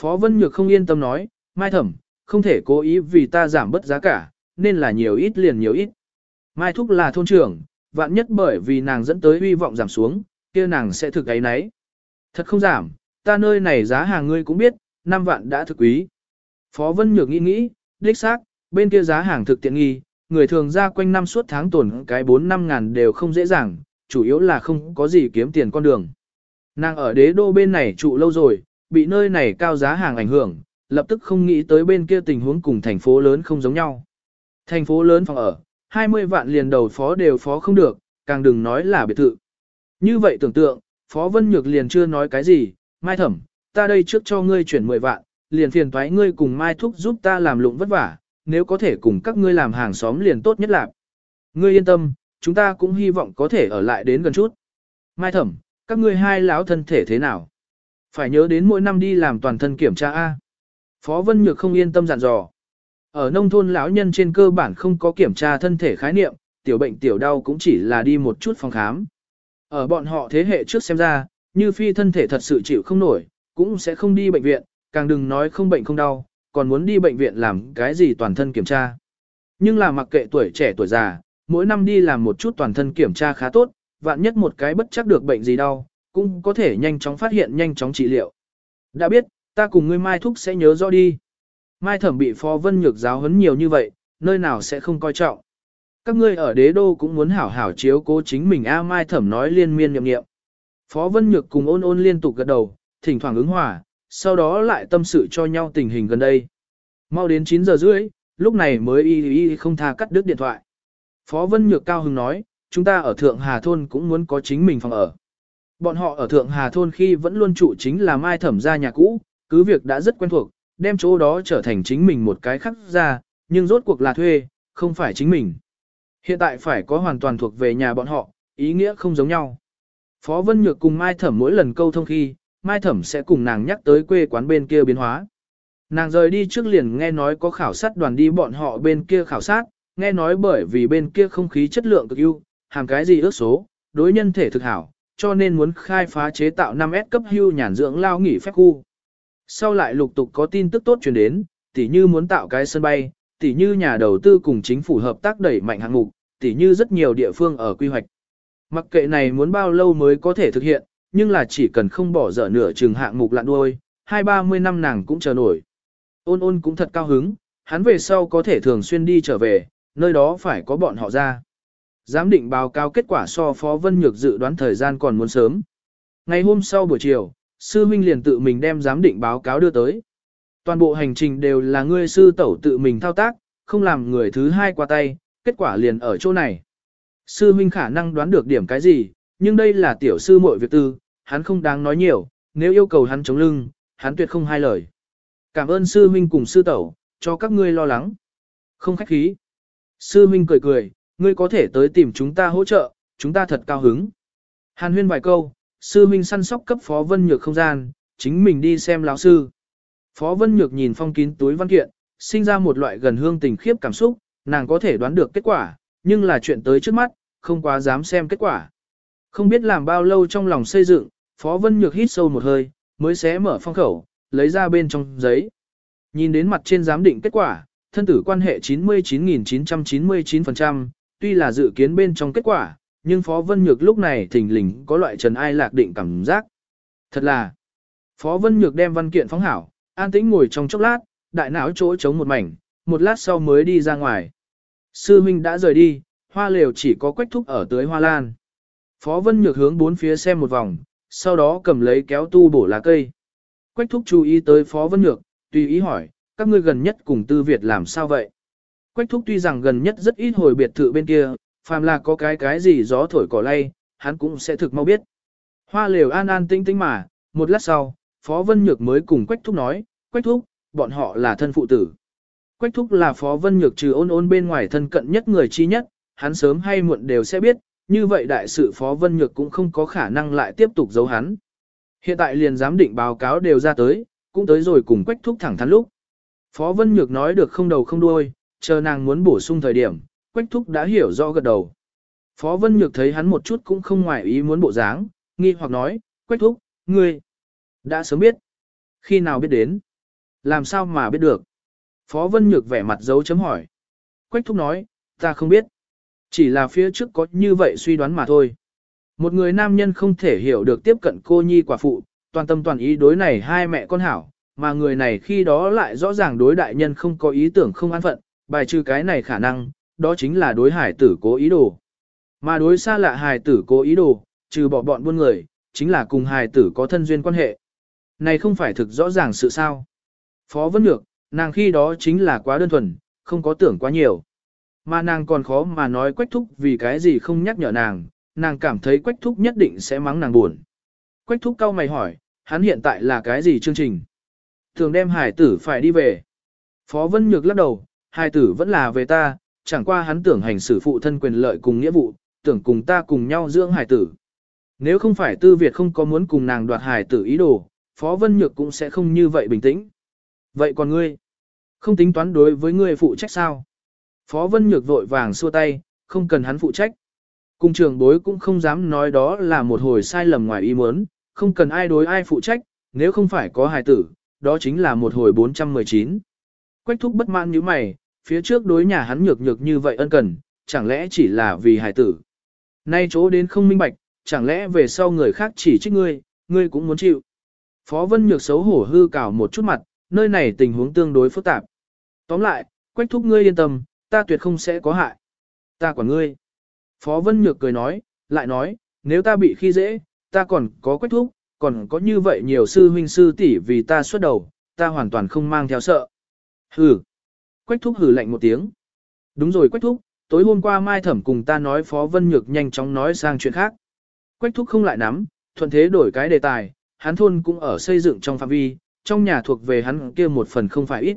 Phó Vân Nhược không yên tâm nói, Mai Thẩm, không thể cố ý vì ta giảm bớt giá cả, nên là nhiều ít liền nhiều ít. Mai Thúc là thôn trưởng, vạn nhất bởi vì nàng dẫn tới hy vọng giảm xuống, kia nàng sẽ thực ấy nấy. Thật không giảm, ta nơi này giá hàng ngươi cũng biết, 5 vạn đã thực quý. Phó Vân Nhược nghĩ nghĩ, đích xác, bên kia giá hàng thực tiện nghi, người thường ra quanh năm suốt tháng tổn cái 4-5 ngàn đều không dễ dàng, chủ yếu là không có gì kiếm tiền con đường. Nàng ở đế đô bên này trụ lâu rồi, bị nơi này cao giá hàng ảnh hưởng, lập tức không nghĩ tới bên kia tình huống cùng thành phố lớn không giống nhau. Thành phố lớn phòng ở, 20 vạn liền đầu phó đều phó không được, càng đừng nói là biệt thự. Như vậy tưởng tượng, Phó Vân Nhược liền chưa nói cái gì, Mai Thẩm, ta đây trước cho ngươi chuyển 10 vạn, liền phiền thoái ngươi cùng Mai Thúc giúp ta làm lụng vất vả, nếu có thể cùng các ngươi làm hàng xóm liền tốt nhất làm Ngươi yên tâm, chúng ta cũng hy vọng có thể ở lại đến gần chút. Mai Thẩm, các ngươi hai lão thân thể thế nào? Phải nhớ đến mỗi năm đi làm toàn thân kiểm tra A. Phó Vân Nhược không yên tâm dặn dò. Ở nông thôn lão nhân trên cơ bản không có kiểm tra thân thể khái niệm, tiểu bệnh tiểu đau cũng chỉ là đi một chút phòng khám. Ở bọn họ thế hệ trước xem ra, như phi thân thể thật sự chịu không nổi, cũng sẽ không đi bệnh viện, càng đừng nói không bệnh không đau, còn muốn đi bệnh viện làm cái gì toàn thân kiểm tra. Nhưng là mặc kệ tuổi trẻ tuổi già, mỗi năm đi làm một chút toàn thân kiểm tra khá tốt, vạn nhất một cái bất chắc được bệnh gì đau, cũng có thể nhanh chóng phát hiện nhanh chóng trị liệu. Đã biết, ta cùng ngươi Mai Thúc sẽ nhớ rõ đi. Mai Thẩm bị Phó Vân Nhược giáo huấn nhiều như vậy, nơi nào sẽ không coi trọng. Các ngươi ở đế đô cũng muốn hảo hảo chiếu cố chính mình A Mai Thẩm nói liên miên nhậm nghiệm. Phó Vân Nhược cùng ôn ôn liên tục gật đầu, thỉnh thoảng ứng hòa, sau đó lại tâm sự cho nhau tình hình gần đây. Mau đến 9 giờ rưỡi, lúc này mới y y không tha cắt đứt điện thoại. Phó Vân Nhược cao hứng nói, chúng ta ở Thượng Hà Thôn cũng muốn có chính mình phòng ở. Bọn họ ở Thượng Hà Thôn khi vẫn luôn trụ chính là Mai Thẩm gia nhà cũ, cứ việc đã rất quen thuộc, đem chỗ đó trở thành chính mình một cái khác ra, nhưng rốt cuộc là thuê, không phải chính mình. Hiện tại phải có hoàn toàn thuộc về nhà bọn họ, ý nghĩa không giống nhau. Phó Vân Nhược cùng Mai Thẩm mỗi lần câu thông khi, Mai Thẩm sẽ cùng nàng nhắc tới quê quán bên kia biến hóa. Nàng rời đi trước liền nghe nói có khảo sát đoàn đi bọn họ bên kia khảo sát, nghe nói bởi vì bên kia không khí chất lượng cực ưu, hàng cái gì ước số, đối nhân thể thực hảo, cho nên muốn khai phá chế tạo 5S cấp hưu nhàn dưỡng lao nghỉ phép khu. Sau lại lục tục có tin tức tốt truyền đến, tỉ như muốn tạo cái sân bay, tỉ như nhà đầu tư cùng chính phủ hợp tác đẩy mạnh hạng mục, tỉ như rất nhiều địa phương ở quy hoạch. Mặc kệ này muốn bao lâu mới có thể thực hiện, nhưng là chỉ cần không bỏ dở nửa chừng hạng mục lặn đuôi, hai ba mươi năm nàng cũng chờ nổi. Ôn ôn cũng thật cao hứng, hắn về sau có thể thường xuyên đi trở về, nơi đó phải có bọn họ ra. Giám định báo cáo kết quả so Phó Vân Nhược dự đoán thời gian còn muốn sớm. Ngày hôm sau buổi chiều, sư huynh liền tự mình đem giám định báo cáo đưa tới. Toàn bộ hành trình đều là ngươi sư tẩu tự mình thao tác, không làm người thứ hai qua tay, kết quả liền ở chỗ này. Sư huynh khả năng đoán được điểm cái gì, nhưng đây là tiểu sư muội việc tư, hắn không đáng nói nhiều, nếu yêu cầu hắn chống lưng, hắn tuyệt không hai lời. Cảm ơn sư huynh cùng sư tẩu, cho các ngươi lo lắng. Không khách khí. Sư huynh cười cười, ngươi có thể tới tìm chúng ta hỗ trợ, chúng ta thật cao hứng. Hàn huyên vài câu, sư minh săn sóc cấp Phó Vân Nhược không gian, chính mình đi xem lão sư. Phó Vân Nhược nhìn phong kín túi văn kiện, sinh ra một loại gần hương tình khiếp cảm xúc, nàng có thể đoán được kết quả, nhưng là chuyện tới trước mắt, không quá dám xem kết quả. Không biết làm bao lâu trong lòng xây dựng, Phó Vân Nhược hít sâu một hơi, mới xé mở phong khẩu, lấy ra bên trong giấy. Nhìn đến mặt trên giám định kết quả, thân tử quan hệ 99.999%, tuy là dự kiến bên trong kết quả, nhưng Phó Vân Nhược lúc này thình lình có loại trần ai lạc định cảm giác. Thật là, Phó Vân Nhược đem văn kiện phóng hảo, an tĩnh ngồi trong chốc lát, đại não chỗ trống một mảnh, một lát sau mới đi ra ngoài. Sư huynh đã rời đi, hoa lều chỉ có quách thúc ở tới hoa lan. Phó Vân Nhược hướng bốn phía xem một vòng, sau đó cầm lấy kéo tu bổ lá cây. Quách thúc chú ý tới Phó Vân Nhược, tùy ý hỏi, các ngươi gần nhất cùng Tư Việt làm sao vậy? Quách thúc tuy rằng gần nhất rất ít hồi biệt thự bên kia, phàm là có cái cái gì gió thổi cỏ lay, hắn cũng sẽ thực mau biết. Hoa lều an an tinh tinh mà, một lát sau, Phó Vân Nhược mới cùng Quách thúc nói, Quách thúc, bọn họ là thân phụ tử. Quách thúc là Phó Vân Nhược trừ ôn ôn bên ngoài thân cận nhất người chi nhất, hắn sớm hay muộn đều sẽ biết, như vậy đại sự Phó Vân Nhược cũng không có khả năng lại tiếp tục giấu hắn. Hiện tại liền giám định báo cáo đều ra tới, cũng tới rồi cùng Quách thúc thẳng thắn lúc. Phó Vân Nhược nói được không đầu không đuôi, chờ nàng muốn bổ sung thời điểm, Quách Thúc đã hiểu rõ gật đầu. Phó Vân Nhược thấy hắn một chút cũng không ngoài ý muốn bộ dáng, nghi hoặc nói, Quách Thúc, ngươi đã sớm biết. Khi nào biết đến? Làm sao mà biết được? Phó Vân Nhược vẻ mặt dấu chấm hỏi. Quách thúc nói, ta không biết. Chỉ là phía trước có như vậy suy đoán mà thôi. Một người nam nhân không thể hiểu được tiếp cận cô nhi quả phụ, toàn tâm toàn ý đối này hai mẹ con hảo, mà người này khi đó lại rõ ràng đối đại nhân không có ý tưởng không an phận, bài trừ cái này khả năng, đó chính là đối hải tử cố ý đồ. Mà đối xa lạ hải tử cố ý đồ, trừ bỏ bọn buôn người, chính là cùng hải tử có thân duyên quan hệ. Này không phải thực rõ ràng sự sao. Phó Vân Nhược, nàng khi đó chính là quá đơn thuần, không có tưởng quá nhiều. Mà nàng còn khó mà nói quách thúc vì cái gì không nhắc nhở nàng, nàng cảm thấy quách thúc nhất định sẽ mắng nàng buồn. Quách thúc cau mày hỏi, hắn hiện tại là cái gì chương trình? Thường đem hải tử phải đi về. Phó Vân Nhược lắc đầu, hải tử vẫn là về ta, chẳng qua hắn tưởng hành xử phụ thân quyền lợi cùng nghĩa vụ, tưởng cùng ta cùng nhau dưỡng hải tử. Nếu không phải tư Việt không có muốn cùng nàng đoạt hải tử ý đồ, Phó Vân Nhược cũng sẽ không như vậy bình tĩnh. Vậy còn ngươi? Không tính toán đối với ngươi phụ trách sao? Phó Vân Nhược vội vàng xua tay, không cần hắn phụ trách. Cung trường bối cũng không dám nói đó là một hồi sai lầm ngoài ý muốn, không cần ai đối ai phụ trách, nếu không phải có hài tử, đó chính là một hồi 419. Quách thúc bất mãn như mày, phía trước đối nhà hắn nhược nhược như vậy ân cần, chẳng lẽ chỉ là vì hài tử. Nay chỗ đến không minh bạch, chẳng lẽ về sau người khác chỉ trích ngươi, ngươi cũng muốn chịu. Phó Vân Nhược xấu hổ hư cào một chút mặt, nơi này tình huống tương đối phức tạp. Tóm lại, quách thúc ngươi yên tâm, ta tuyệt không sẽ có hại. Ta quản ngươi. Phó Vân Nhược cười nói, lại nói, nếu ta bị khi dễ, ta còn có quách thúc, còn có như vậy nhiều sư huynh sư tỷ vì ta xuất đầu, ta hoàn toàn không mang theo sợ. Hừ. Quách thúc hử lạnh một tiếng. Đúng rồi quách thúc, tối hôm qua Mai Thẩm cùng ta nói Phó Vân Nhược nhanh chóng nói sang chuyện khác. Quách thúc không lại nắm, thuận thế đổi cái đề tài, hắn thôn cũng ở xây dựng trong phạm vi, trong nhà thuộc về hắn kia một phần không phải ít.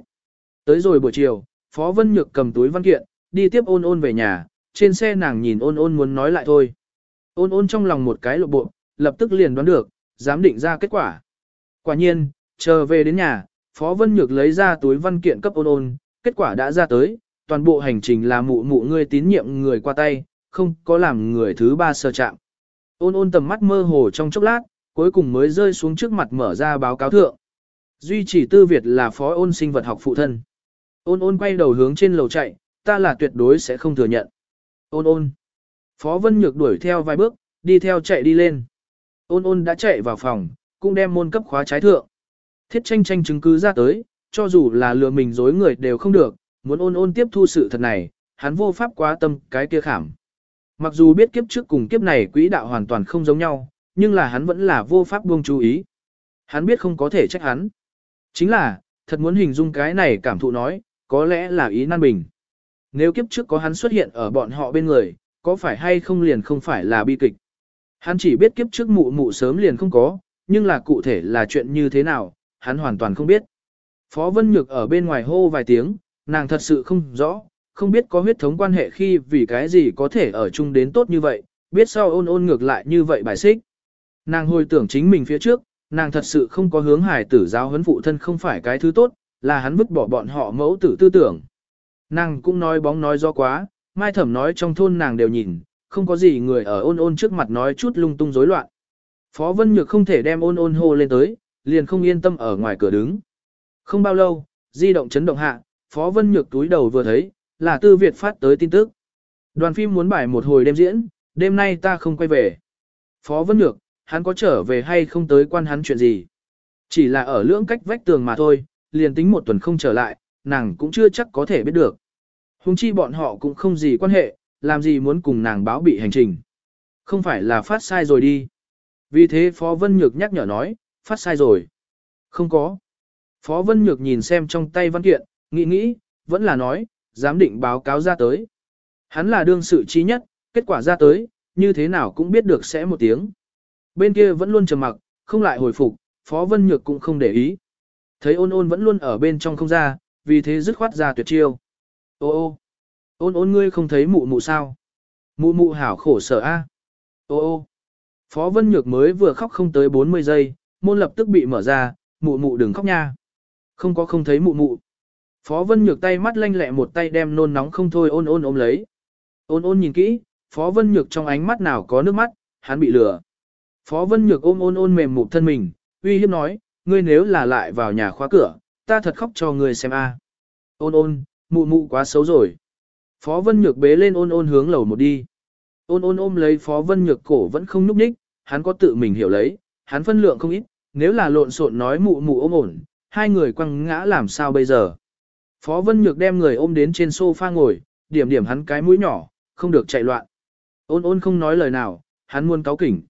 Tới rồi buổi chiều, Phó Vân Nhược cầm túi văn kiện, đi tiếp ôn ôn về nhà, trên xe nàng nhìn ôn ôn muốn nói lại thôi. Ôn ôn trong lòng một cái lộ bộ, lập tức liền đoán được, dám định ra kết quả. Quả nhiên, chờ về đến nhà, Phó Vân Nhược lấy ra túi văn kiện cấp ôn ôn, kết quả đã ra tới, toàn bộ hành trình là mụ mụ ngươi tín nhiệm người qua tay, không có làm người thứ ba sơ chạm. Ôn ôn tầm mắt mơ hồ trong chốc lát, cuối cùng mới rơi xuống trước mặt mở ra báo cáo thượng. Duy chỉ tư Việt là phó ôn sinh vật học phụ thân. Ôn ôn quay đầu hướng trên lầu chạy, ta là tuyệt đối sẽ không thừa nhận. Ôn ôn. Phó Vân Nhược đuổi theo vài bước, đi theo chạy đi lên. Ôn ôn đã chạy vào phòng, cũng đem môn cấp khóa trái thượng. Thiết tranh tranh chứng cứ ra tới, cho dù là lừa mình dối người đều không được, muốn ôn ôn tiếp thu sự thật này, hắn vô pháp quá tâm cái kia khảm. Mặc dù biết kiếp trước cùng kiếp này quỹ đạo hoàn toàn không giống nhau, nhưng là hắn vẫn là vô pháp buông chú ý. Hắn biết không có thể trách hắn. Chính là, thật muốn hình dung cái này cảm thụ nói, có lẽ là ý nan bình. Nếu kiếp trước có hắn xuất hiện ở bọn họ bên người, có phải hay không liền không phải là bi kịch. Hắn chỉ biết kiếp trước mụ mụ sớm liền không có, nhưng là cụ thể là chuyện như thế nào, hắn hoàn toàn không biết. Phó Vân Nhược ở bên ngoài hô vài tiếng, nàng thật sự không rõ, không biết có huyết thống quan hệ khi vì cái gì có thể ở chung đến tốt như vậy, biết sao ôn ôn ngược lại như vậy bài xích. Nàng hồi tưởng chính mình phía trước, nàng thật sự không có hướng hải tử giáo huấn phụ thân không phải cái thứ tốt, là hắn vứt bỏ bọn họ mẫu tử tư tưởng. Nàng cũng nói bóng nói do quá, mai thẩm nói trong thôn nàng đều nhìn, không có gì người ở ôn ôn trước mặt nói chút lung tung rối loạn. Phó Vân Nhược không thể đem ôn ôn hô lên tới, liền không yên tâm ở ngoài cửa đứng. Không bao lâu, di động chấn động hạ, Phó Vân Nhược túi đầu vừa thấy, là Tư Việt phát tới tin tức. Đoàn phim muốn bài một hồi đêm diễn, đêm nay ta không quay về. Phó Vân Nhược, hắn có trở về hay không tới quan hắn chuyện gì. Chỉ là ở lưỡng cách vách tường mà thôi, liền tính một tuần không trở lại, nàng cũng chưa chắc có thể biết được. Hùng chi bọn họ cũng không gì quan hệ, làm gì muốn cùng nàng báo bị hành trình. Không phải là phát sai rồi đi. Vì thế Phó Vân Nhược nhắc nhở nói, phát sai rồi. Không có. Phó Vân Nhược nhìn xem trong tay văn kiện, nghĩ nghĩ, vẫn là nói, giám định báo cáo ra tới. Hắn là đương sự trí nhất, kết quả ra tới, như thế nào cũng biết được sẽ một tiếng. Bên kia vẫn luôn trầm mặc, không lại hồi phục, Phó Vân Nhược cũng không để ý. Thấy ôn ôn vẫn luôn ở bên trong không ra, vì thế dứt khoát ra tuyệt chiêu. Ô ô, ôn ôn ngươi không thấy mụ mụ sao? Mụ mụ hảo khổ sở a. Ô ô, Phó Vân Nhược mới vừa khóc không tới 40 giây, môn lập tức bị mở ra, mụ mụ đừng khóc nha. Không có không thấy mụ mụ. Phó Vân Nhược tay mắt lanh lẹ một tay đem nôn nóng không thôi ôn ôn ôm lấy. Ôn ôn nhìn kỹ, Phó Vân Nhược trong ánh mắt nào có nước mắt, hắn bị lừa. Phó Vân Nhược ôm ôn ôn mềm mụt thân mình, uy hiếp nói, ngươi nếu là lại vào nhà khóa cửa, ta thật khóc cho ngươi xem a. Ôn ôn, mụ mụ quá xấu rồi. Phó Vân Nhược bế lên ôn ôn hướng lầu một đi. Ôn ôn ôm lấy Phó Vân Nhược cổ vẫn không núp ních, hắn có tự mình hiểu lấy, hắn phân lượng không ít, nếu là lộn xộn nói mụ mụ ôm ổn, hai người quăng ngã làm sao bây giờ. Phó Vân Nhược đem người ôm đến trên sofa ngồi, điểm điểm hắn cái mũi nhỏ, không được chạy loạn. Ôn ôn không nói lời nào, hắn muốn cáo kỉnh.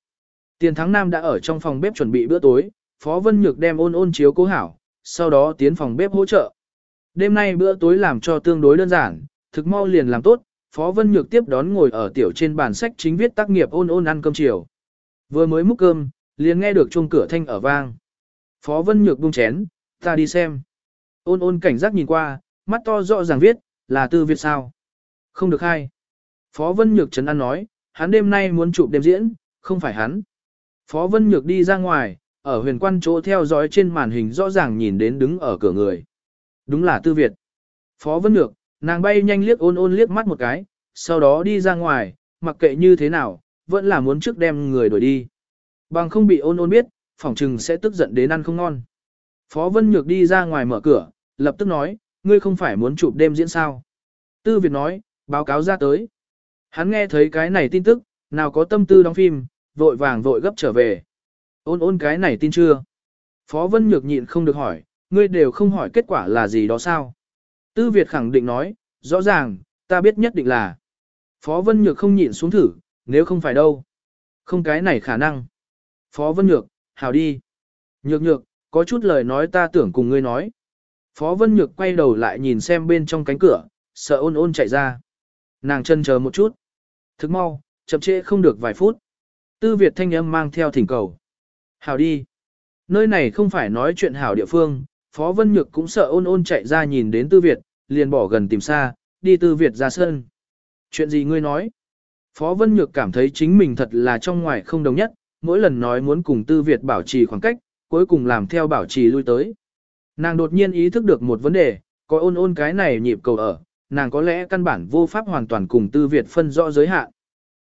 Tiền thắng nam đã ở trong phòng bếp chuẩn bị bữa tối, Phó Vân Nhược đem ôn ôn chiếu cố hảo, sau đó tiến phòng bếp hỗ trợ. Đêm nay bữa tối làm cho tương đối đơn giản, thực mau liền làm tốt, Phó Vân Nhược tiếp đón ngồi ở tiểu trên bàn sách chính viết tác nghiệp ôn ôn ăn cơm chiều. Vừa mới múc cơm, liền nghe được chuông cửa thanh ở vang. Phó Vân Nhược buông chén, ta đi xem. Ôn ôn cảnh giác nhìn qua, mắt to rõ ràng viết, là tư Việt sao. Không được hay. Phó Vân Nhược trấn an nói, hắn đêm nay muốn chụp đêm diễn, không phải hắn. Phó Vân Nhược đi ra ngoài, ở huyền quan chỗ theo dõi trên màn hình rõ ràng nhìn đến đứng ở cửa người. Đúng là Tư Việt. Phó Vân Nhược, nàng bay nhanh liếc ôn ôn liếc mắt một cái, sau đó đi ra ngoài, mặc kệ như thế nào, vẫn là muốn trước đem người đuổi đi. Bằng không bị ôn ôn biết, phỏng trừng sẽ tức giận đến ăn không ngon. Phó Vân Nhược đi ra ngoài mở cửa, lập tức nói, ngươi không phải muốn chụp đêm diễn sao. Tư Việt nói, báo cáo ra tới. Hắn nghe thấy cái này tin tức, nào có tâm tư đóng phim, vội vàng vội gấp trở về. Ôn ôn cái này tin chưa? Phó Vân Nhược nhịn không được hỏi, ngươi đều không hỏi kết quả là gì đó sao? Tư Việt khẳng định nói, rõ ràng, ta biết nhất định là. Phó Vân Nhược không nhịn xuống thử, nếu không phải đâu. Không cái này khả năng. Phó Vân Nhược, hào đi. Nhược nhược, có chút lời nói ta tưởng cùng ngươi nói. Phó Vân Nhược quay đầu lại nhìn xem bên trong cánh cửa, sợ ôn ôn chạy ra. Nàng chân chờ một chút. Thức mau, chậm trễ không được vài phút. Tư Việt thanh âm mang theo thỉnh cầu. Hảo đi. Nơi này không phải nói chuyện hảo địa phương, Phó Vân Nhược cũng sợ ôn ôn chạy ra nhìn đến Tư Việt, liền bỏ gần tìm xa, đi Tư Việt ra sân. Chuyện gì ngươi nói? Phó Vân Nhược cảm thấy chính mình thật là trong ngoài không đồng nhất, mỗi lần nói muốn cùng Tư Việt bảo trì khoảng cách, cuối cùng làm theo bảo trì lui tới. Nàng đột nhiên ý thức được một vấn đề, có ôn ôn cái này nhịp cầu ở, nàng có lẽ căn bản vô pháp hoàn toàn cùng Tư Việt phân rõ giới hạn.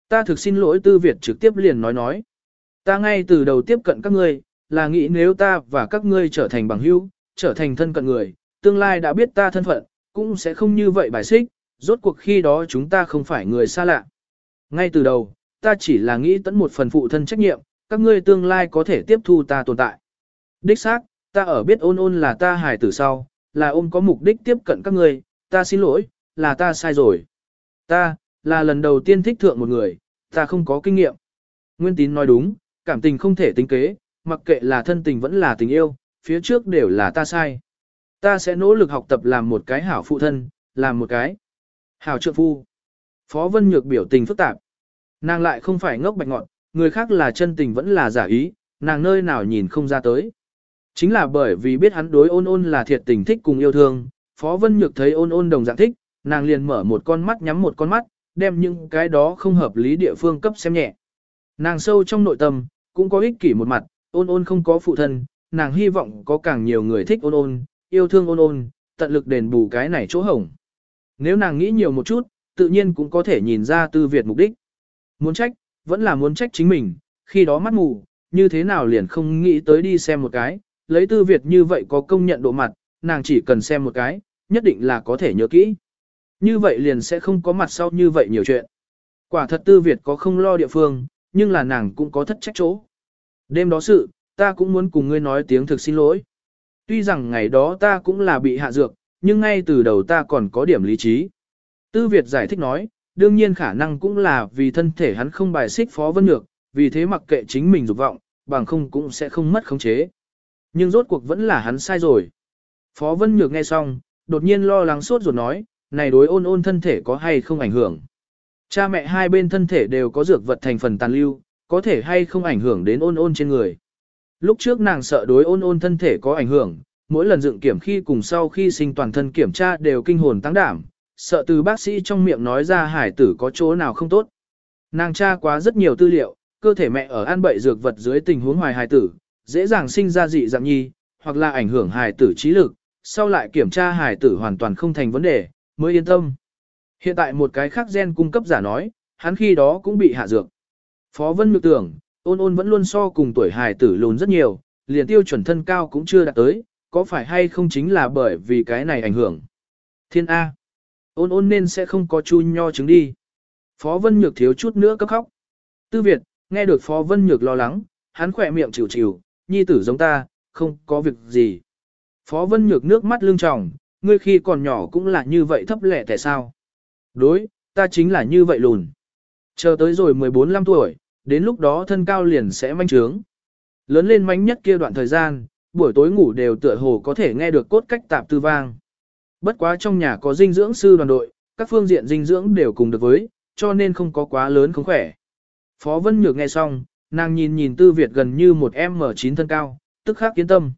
Ta thực xin lỗi Tư Việt trực tiếp liền nói nói. Ta ngay từ đầu tiếp cận các ngươi, là nghĩ nếu ta và các ngươi trở thành bằng hữu, trở thành thân cận người, tương lai đã biết ta thân phận, cũng sẽ không như vậy bài xích, rốt cuộc khi đó chúng ta không phải người xa lạ. Ngay từ đầu, ta chỉ là nghĩ tận một phần phụ thân trách nhiệm, các ngươi tương lai có thể tiếp thu ta tồn tại. Đích xác, ta ở biết ôn ôn là ta hài tử sau, là ôn có mục đích tiếp cận các ngươi, ta xin lỗi, là ta sai rồi. Ta, là lần đầu tiên thích thượng một người, ta không có kinh nghiệm. Nguyên tín nói đúng, cảm tình không thể tính kế, mặc kệ là thân tình vẫn là tình yêu, phía trước đều là ta sai. Ta sẽ nỗ lực học tập làm một cái hảo phụ thân, làm một cái hảo trượng phu. Phó Vân Nhược biểu tình phức tạp. Nàng lại không phải ngốc bạch ngọn, người khác là chân tình vẫn là giả ý, nàng nơi nào nhìn không ra tới. Chính là bởi vì biết hắn đối ôn ôn là thiệt tình thích cùng yêu thương, Phó Vân Nhược thấy ôn ôn đồng dạng thích, nàng liền mở một con mắt nhắm một con mắt, đem những cái đó không hợp lý địa phương cấp xem nhẹ. Nàng sâu trong nội tâm, cũng có ích kỷ một mặt, ôn ôn không có phụ thân, nàng hy vọng có càng nhiều người thích ôn ôn, yêu thương ôn ôn, tận lực đền bù cái này chỗ hổng. Nếu nàng nghĩ nhiều một chút, tự nhiên cũng có thể nhìn ra tư Việt mục đích. Muốn trách, vẫn là muốn trách chính mình, khi đó mắt mù, như thế nào liền không nghĩ tới đi xem một cái, lấy tư Việt như vậy có công nhận độ mặt, nàng chỉ cần xem một cái, nhất định là có thể nhớ kỹ. Như vậy liền sẽ không có mặt sau như vậy nhiều chuyện. Quả thật tư Việt có không lo địa phương, nhưng là nàng cũng có thất trách chỗ. Đêm đó sự, ta cũng muốn cùng ngươi nói tiếng thực xin lỗi. Tuy rằng ngày đó ta cũng là bị hạ dược, nhưng ngay từ đầu ta còn có điểm lý trí. Tư Việt giải thích nói, đương nhiên khả năng cũng là vì thân thể hắn không bài xích Phó Vân Nhược, vì thế mặc kệ chính mình dục vọng, bằng không cũng sẽ không mất khống chế. Nhưng rốt cuộc vẫn là hắn sai rồi. Phó Vân Nhược nghe xong, đột nhiên lo lắng sốt ruột nói, này đối ôn ôn thân thể có hay không ảnh hưởng. Cha mẹ hai bên thân thể đều có dược vật thành phần tàn lưu, có thể hay không ảnh hưởng đến ôn ôn trên người. Lúc trước nàng sợ đối ôn ôn thân thể có ảnh hưởng, mỗi lần dựng kiểm khi cùng sau khi sinh toàn thân kiểm tra đều kinh hồn tăng đảm, sợ từ bác sĩ trong miệng nói ra hải tử có chỗ nào không tốt. Nàng tra quá rất nhiều tư liệu, cơ thể mẹ ở an bậy dược vật dưới tình huống hoài Hải tử, dễ dàng sinh ra dị dạng nhi, hoặc là ảnh hưởng hài tử trí lực, sau lại kiểm tra hài tử hoàn toàn không thành vấn đề, mới yên tâm. Hiện tại một cái khác gen cung cấp giả nói, hắn khi đó cũng bị hạ dược. Phó Vân Nhược tưởng, ôn ôn vẫn luôn so cùng tuổi hài tử lùn rất nhiều, liền tiêu chuẩn thân cao cũng chưa đạt tới, có phải hay không chính là bởi vì cái này ảnh hưởng. Thiên A. Ôn ôn nên sẽ không có chu nho trứng đi. Phó Vân Nhược thiếu chút nữa cấp khóc. Tư Việt, nghe được Phó Vân Nhược lo lắng, hắn khỏe miệng chịu chịu, nhi tử giống ta, không có việc gì. Phó Vân Nhược nước mắt lưng tròng, ngươi khi còn nhỏ cũng là như vậy thấp lẻ tại sao? Đối, ta chính là như vậy lùn. Chờ tới rồi 14-15 tuổi, đến lúc đó thân cao liền sẽ manh trướng. Lớn lên mánh nhất kia đoạn thời gian, buổi tối ngủ đều tựa hồ có thể nghe được cốt cách tạp tư vang. Bất quá trong nhà có dinh dưỡng sư đoàn đội, các phương diện dinh dưỡng đều cùng được với, cho nên không có quá lớn không khỏe. Phó Vân Nhược nghe xong, nàng nhìn nhìn Tư Việt gần như một M9 thân cao, tức khắc kiến tâm.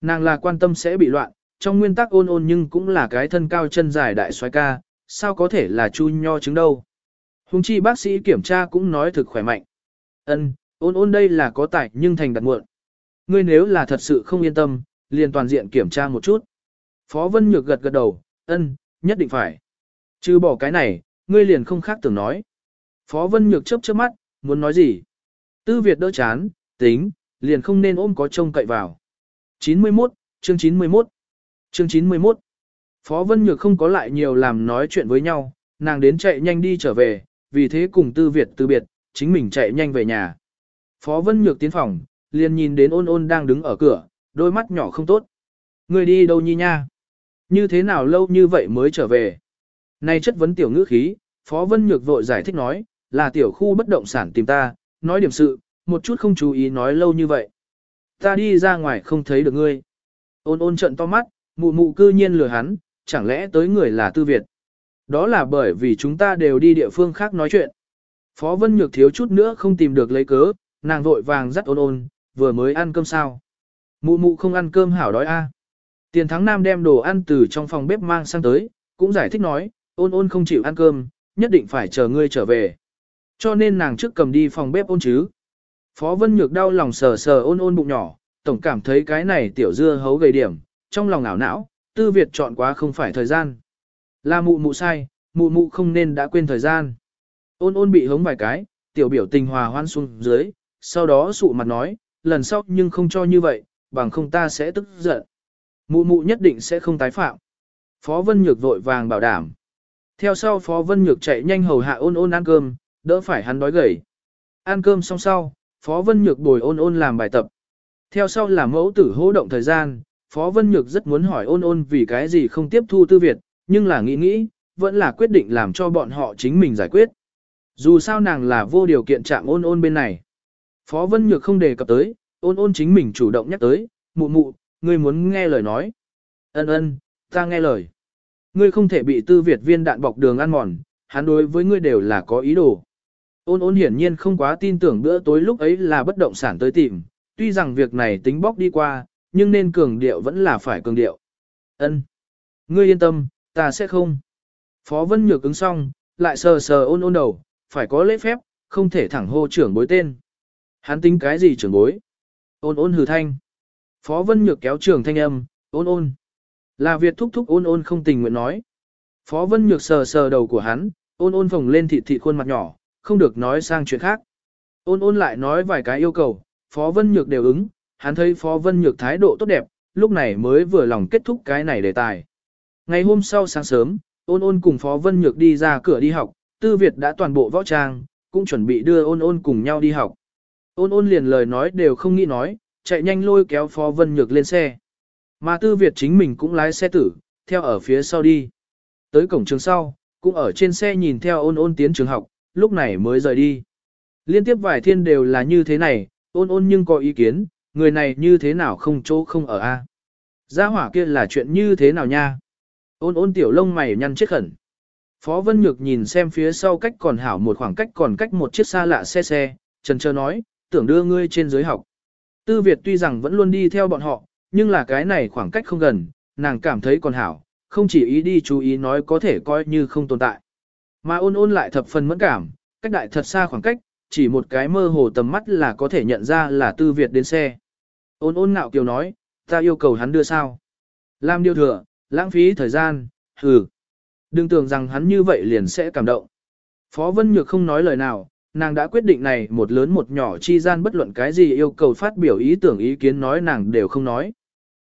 Nàng là quan tâm sẽ bị loạn, trong nguyên tắc ôn ôn nhưng cũng là cái thân cao chân dài đại xoái ca, sao có thể là chu nho chứng đâu. Hùng chi bác sĩ kiểm tra cũng nói thực khỏe mạnh. Ân, ôn ôn đây là có tài nhưng thành đặt muộn. Ngươi nếu là thật sự không yên tâm, liền toàn diện kiểm tra một chút. Phó Vân Nhược gật gật đầu, ân, nhất định phải. Chứ bỏ cái này, ngươi liền không khác tưởng nói. Phó Vân Nhược chớp chớp mắt, muốn nói gì? Tư Việt đỡ chán, tính, liền không nên ôm có trông cậy vào. 91, chương 91. Chương 91. Phó Vân Nhược không có lại nhiều làm nói chuyện với nhau, nàng đến chạy nhanh đi trở về, vì thế cùng Tư Việt từ biệt, chính mình chạy nhanh về nhà. Phó Vân Nhược tiến phòng, liền nhìn đến ôn ôn đang đứng ở cửa, đôi mắt nhỏ không tốt. Người đi đâu nhi nha? Như thế nào lâu như vậy mới trở về? Này chất vấn tiểu ngữ khí, Phó Vân Nhược vội giải thích nói, là tiểu khu bất động sản tìm ta, nói điểm sự, một chút không chú ý nói lâu như vậy. Ta đi ra ngoài không thấy được ngươi. Ôn ôn trận to mắt, mụ mụ cư nhiên lừa hắn, chẳng lẽ tới người là tư Việt. Đó là bởi vì chúng ta đều đi địa phương khác nói chuyện. Phó Vân Nhược thiếu chút nữa không tìm được lấy cớ, nàng vội vàng dắt ôn ôn, vừa mới ăn cơm sao. Mụ mụ không ăn cơm hảo đói a. À? Tiền thắng nam đem đồ ăn từ trong phòng bếp mang sang tới, cũng giải thích nói, ôn ôn không chịu ăn cơm, nhất định phải chờ ngươi trở về. Cho nên nàng trước cầm đi phòng bếp ôn chứ. Phó Vân Nhược đau lòng sờ sờ ôn ôn bụng nhỏ, tổng cảm thấy cái này tiểu dưa hấu gầy điểm, trong lòng ảo não, tư Việt chọn quá không phải thời gian. Là mụ mụ sai, mụ mụ không nên đã quên thời gian. Ôn ôn bị hống vài cái, tiểu biểu tình hòa hoan xuống dưới, sau đó sụ mặt nói, lần sau nhưng không cho như vậy, bằng không ta sẽ tức giận. Mụ mụ nhất định sẽ không tái phạm. Phó Vân Nhược vội vàng bảo đảm. Theo sau Phó Vân Nhược chạy nhanh hầu hạ ôn ôn ăn cơm, đỡ phải hắn đói gầy. Ăn cơm xong sau, Phó Vân Nhược bồi ôn ôn làm bài tập. Theo sau là mẫu tử hô động thời gian, Phó Vân Nhược rất muốn hỏi ôn ôn vì cái gì không tiếp thu tư Việt, nhưng là nghĩ nghĩ, vẫn là quyết định làm cho bọn họ chính mình giải quyết. Dù sao nàng là vô điều kiện chạm ôn ôn bên này. Phó Vân Nhược không đề cập tới, ôn ôn chính mình chủ động nhắc tới, mụ mụ, ngươi muốn nghe lời nói. Ân ân, ta nghe lời. Ngươi không thể bị tư Việt viên đạn bọc đường ăn mòn, hắn đối với ngươi đều là có ý đồ. Ôn ôn hiển nhiên không quá tin tưởng bữa tối lúc ấy là bất động sản tới tìm, tuy rằng việc này tính bóc đi qua, nhưng nên cường điệu vẫn là phải cường điệu. Ân, Ngươi yên tâm, ta sẽ không. Phó Vân Nhược ứng xong, lại sờ sờ ôn ôn đầu, phải có lễ phép, không thể thẳng hô trưởng bối tên. Hắn tính cái gì trưởng bối? Ôn ôn hừ thanh. Phó Vân Nhược kéo trưởng thanh âm, ôn ôn. Là Việt thúc thúc ôn ôn không tình nguyện nói. Phó Vân Nhược sờ sờ đầu của hắn, ôn ôn phồng lên thịt thịt khuôn mặt nhỏ, không được nói sang chuyện khác. Ôn ôn lại nói vài cái yêu cầu, Phó Vân Nhược đều ứng, hắn thấy Phó Vân Nhược thái độ tốt đẹp, lúc này mới vừa lòng kết thúc cái này đề tài. Ngày hôm sau sáng sớm, ôn ôn cùng Phó Vân Nhược đi ra cửa đi học, Tư Việt đã toàn bộ võ trang, cũng chuẩn bị đưa ôn ôn cùng nhau đi học. Ôn ôn liền lời nói đều không nghĩ nói, chạy nhanh lôi kéo Phó Vân Nhược lên xe. Mà Tư Việt chính mình cũng lái xe tử, theo ở phía sau đi. Tới cổng trường sau, cũng ở trên xe nhìn theo ôn ôn tiến trường học, lúc này mới rời đi. Liên tiếp vài thiên đều là như thế này, ôn ôn nhưng có ý kiến, người này như thế nào không chỗ không ở a Gia hỏa kia là chuyện như thế nào nha? Ôn ôn tiểu lông mày nhăn chết khẩn. Phó Vân Nhược nhìn xem phía sau cách còn hảo một khoảng cách còn cách một chiếc xa lạ xe xe, trần trơ nói, tưởng đưa ngươi trên dưới học. Tư Việt tuy rằng vẫn luôn đi theo bọn họ, nhưng là cái này khoảng cách không gần, nàng cảm thấy còn hảo, không chỉ ý đi chú ý nói có thể coi như không tồn tại. Mà ôn ôn lại thập phần mẫn cảm, cách đại thật xa khoảng cách, chỉ một cái mơ hồ tầm mắt là có thể nhận ra là Tư Việt đến xe. Ôn ôn ngạo kiều nói, ta yêu cầu hắn đưa sao. Làm điều thừa, lãng phí thời gian, hừ. Đừng tưởng rằng hắn như vậy liền sẽ cảm động. Phó Vân Nhược không nói lời nào, Nàng đã quyết định này một lớn một nhỏ chi gian bất luận cái gì yêu cầu phát biểu ý tưởng ý kiến nói nàng đều không nói.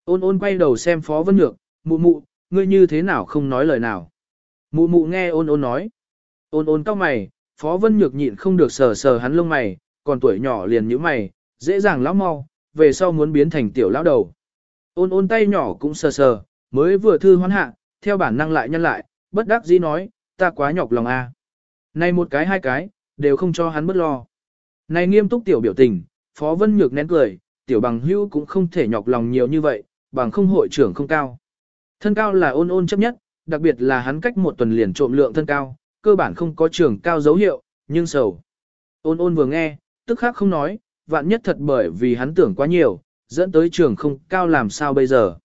Ôn ôn quay đầu xem Phó Vân Nhược, mụ mụ, ngươi như thế nào không nói lời nào. Mụ mụ nghe ôn ôn nói. Ôn ôn cao mày, Phó Vân Nhược nhịn không được sờ sờ hắn lông mày, còn tuổi nhỏ liền như mày, dễ dàng lão mau, về sau muốn biến thành tiểu lão đầu. Ôn ôn tay nhỏ cũng sờ sờ, mới vừa thư hoán hạ, theo bản năng lại nhân lại, bất đắc dĩ nói, ta quá nhọc lòng a. Này một cái hai cái, đều không cho hắn bất lo. Này nghiêm túc tiểu biểu tình, Phó Vân Nhược nén cười, tiểu bằng hưu cũng không thể nhọc lòng nhiều như vậy, bằng không hội trưởng không cao. Thân cao là ôn ôn chấp nhất, đặc biệt là hắn cách một tuần liền trộm lượng thân cao, cơ bản không có trường cao dấu hiệu, nhưng sầu. Ôn ôn vừa nghe, tức khác không nói, vạn nhất thật bởi vì hắn tưởng quá nhiều, dẫn tới trường không cao làm sao bây giờ.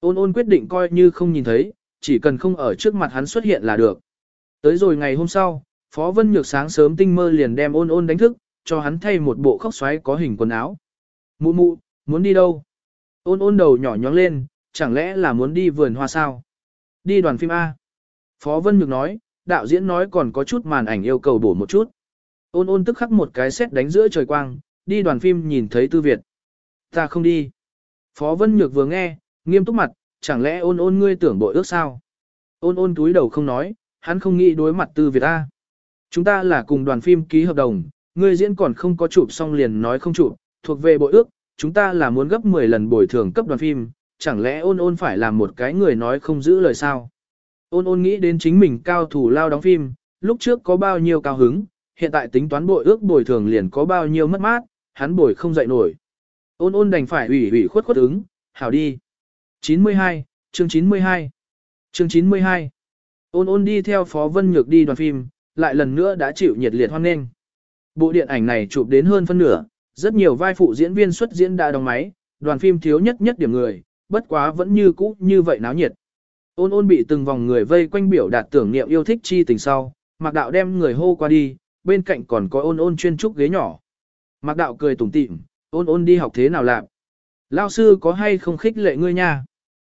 Ôn ôn quyết định coi như không nhìn thấy, chỉ cần không ở trước mặt hắn xuất hiện là được. Tới rồi ngày hôm sau, Phó Vân Nhược sáng sớm tinh mơ liền đem ôn ôn đánh thức, cho hắn thay một bộ khóc xoáy có hình quần áo. Mụ mụ, muốn đi đâu? Ôn ôn đầu nhỏ nhóng lên, chẳng lẽ là muốn đi vườn hoa sao? Đi đoàn phim A. Phó Vân Nhược nói, đạo diễn nói còn có chút màn ảnh yêu cầu bổ một chút. Ôn ôn tức khắc một cái xét đánh giữa trời quang, đi đoàn phim nhìn thấy Tư Việt. Ta không đi. Phó Vân Nhược vừa nghe, nghiêm túc mặt, chẳng lẽ ôn ôn ngươi tưởng bội ước sao? Ôn ôn túi đầu không nói, hắn không nghĩ đối mặt Tư Việt ta. Chúng ta là cùng đoàn phim ký hợp đồng, ngươi diễn còn không có chụp xong liền nói không chụp, thuộc về bội ước, chúng ta là muốn gấp 10 lần bồi thường cấp đoàn phim, chẳng lẽ ôn ôn phải làm một cái người nói không giữ lời sao? Ôn ôn nghĩ đến chính mình cao thủ lao đóng phim, lúc trước có bao nhiêu cao hứng, hiện tại tính toán bội ước bồi thường liền có bao nhiêu mất mát, hắn bồi không dậy nổi. Ôn ôn đành phải ủy ủy khuất khuất ứng, hảo đi. 92, chương 92. Chương 92. Ôn ôn đi theo Phó Vân Nhược đi đoàn phim, lại lần nữa đã chịu nhiệt liệt hoan nghênh. Bộ điện ảnh này chụp đến hơn phân nửa, rất nhiều vai phụ diễn viên xuất diễn đã đóng máy, đoàn phim thiếu nhất nhất điểm người, bất quá vẫn như cũ như vậy náo nhiệt. Ôn ôn bị từng vòng người vây quanh biểu đạt tưởng niệm yêu thích chi tình sau, Mạc Đạo đem người hô qua đi, bên cạnh còn có ôn ôn chuyên trúc ghế nhỏ. Mạc Đạo cười tủm tỉm, ôn ôn đi học thế nào làm? Lao sư có hay không khích lệ ngươi nha?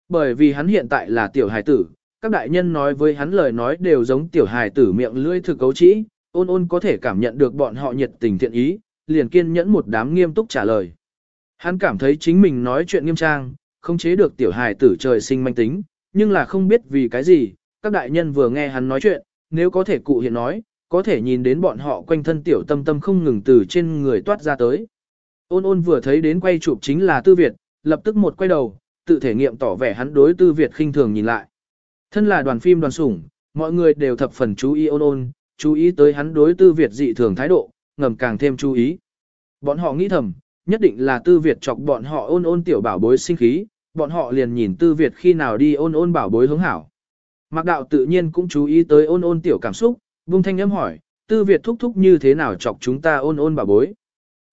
Bởi vì hắn hiện tại là tiểu hài tử, các đại nhân nói với hắn lời nói đều giống tiểu hài tử miệng lưỡi thực cấu trĩ, ôn ôn có thể cảm nhận được bọn họ nhiệt tình thiện ý, liền kiên nhẫn một đám nghiêm túc trả lời. Hắn cảm thấy chính mình nói chuyện nghiêm trang, không chế được tiểu hài tử trời sinh manh tính, nhưng là không biết vì cái gì, các đại nhân vừa nghe hắn nói chuyện, nếu có thể cụ hiện nói, có thể nhìn đến bọn họ quanh thân tiểu tâm tâm không ngừng từ trên người toát ra tới. Ôn ôn vừa thấy đến quay chụp chính là Tư Việt, lập tức một quay đầu, tự thể nghiệm tỏ vẻ hắn đối Tư Việt khinh thường nhìn lại. Thân là đoàn phim đoàn sủng, mọi người đều thập phần chú ý ôn ôn, chú ý tới hắn đối Tư Việt dị thường thái độ, ngầm càng thêm chú ý. Bọn họ nghĩ thầm, nhất định là Tư Việt chọc bọn họ ôn ôn tiểu bảo bối sinh khí, bọn họ liền nhìn Tư Việt khi nào đi ôn ôn bảo bối hướng hảo. Mạc Đạo tự nhiên cũng chú ý tới ôn ôn tiểu cảm xúc, vung thanh âm hỏi, Tư Việt thúc thúc như thế nào chọc chúng ta ôn ôn bảo bối.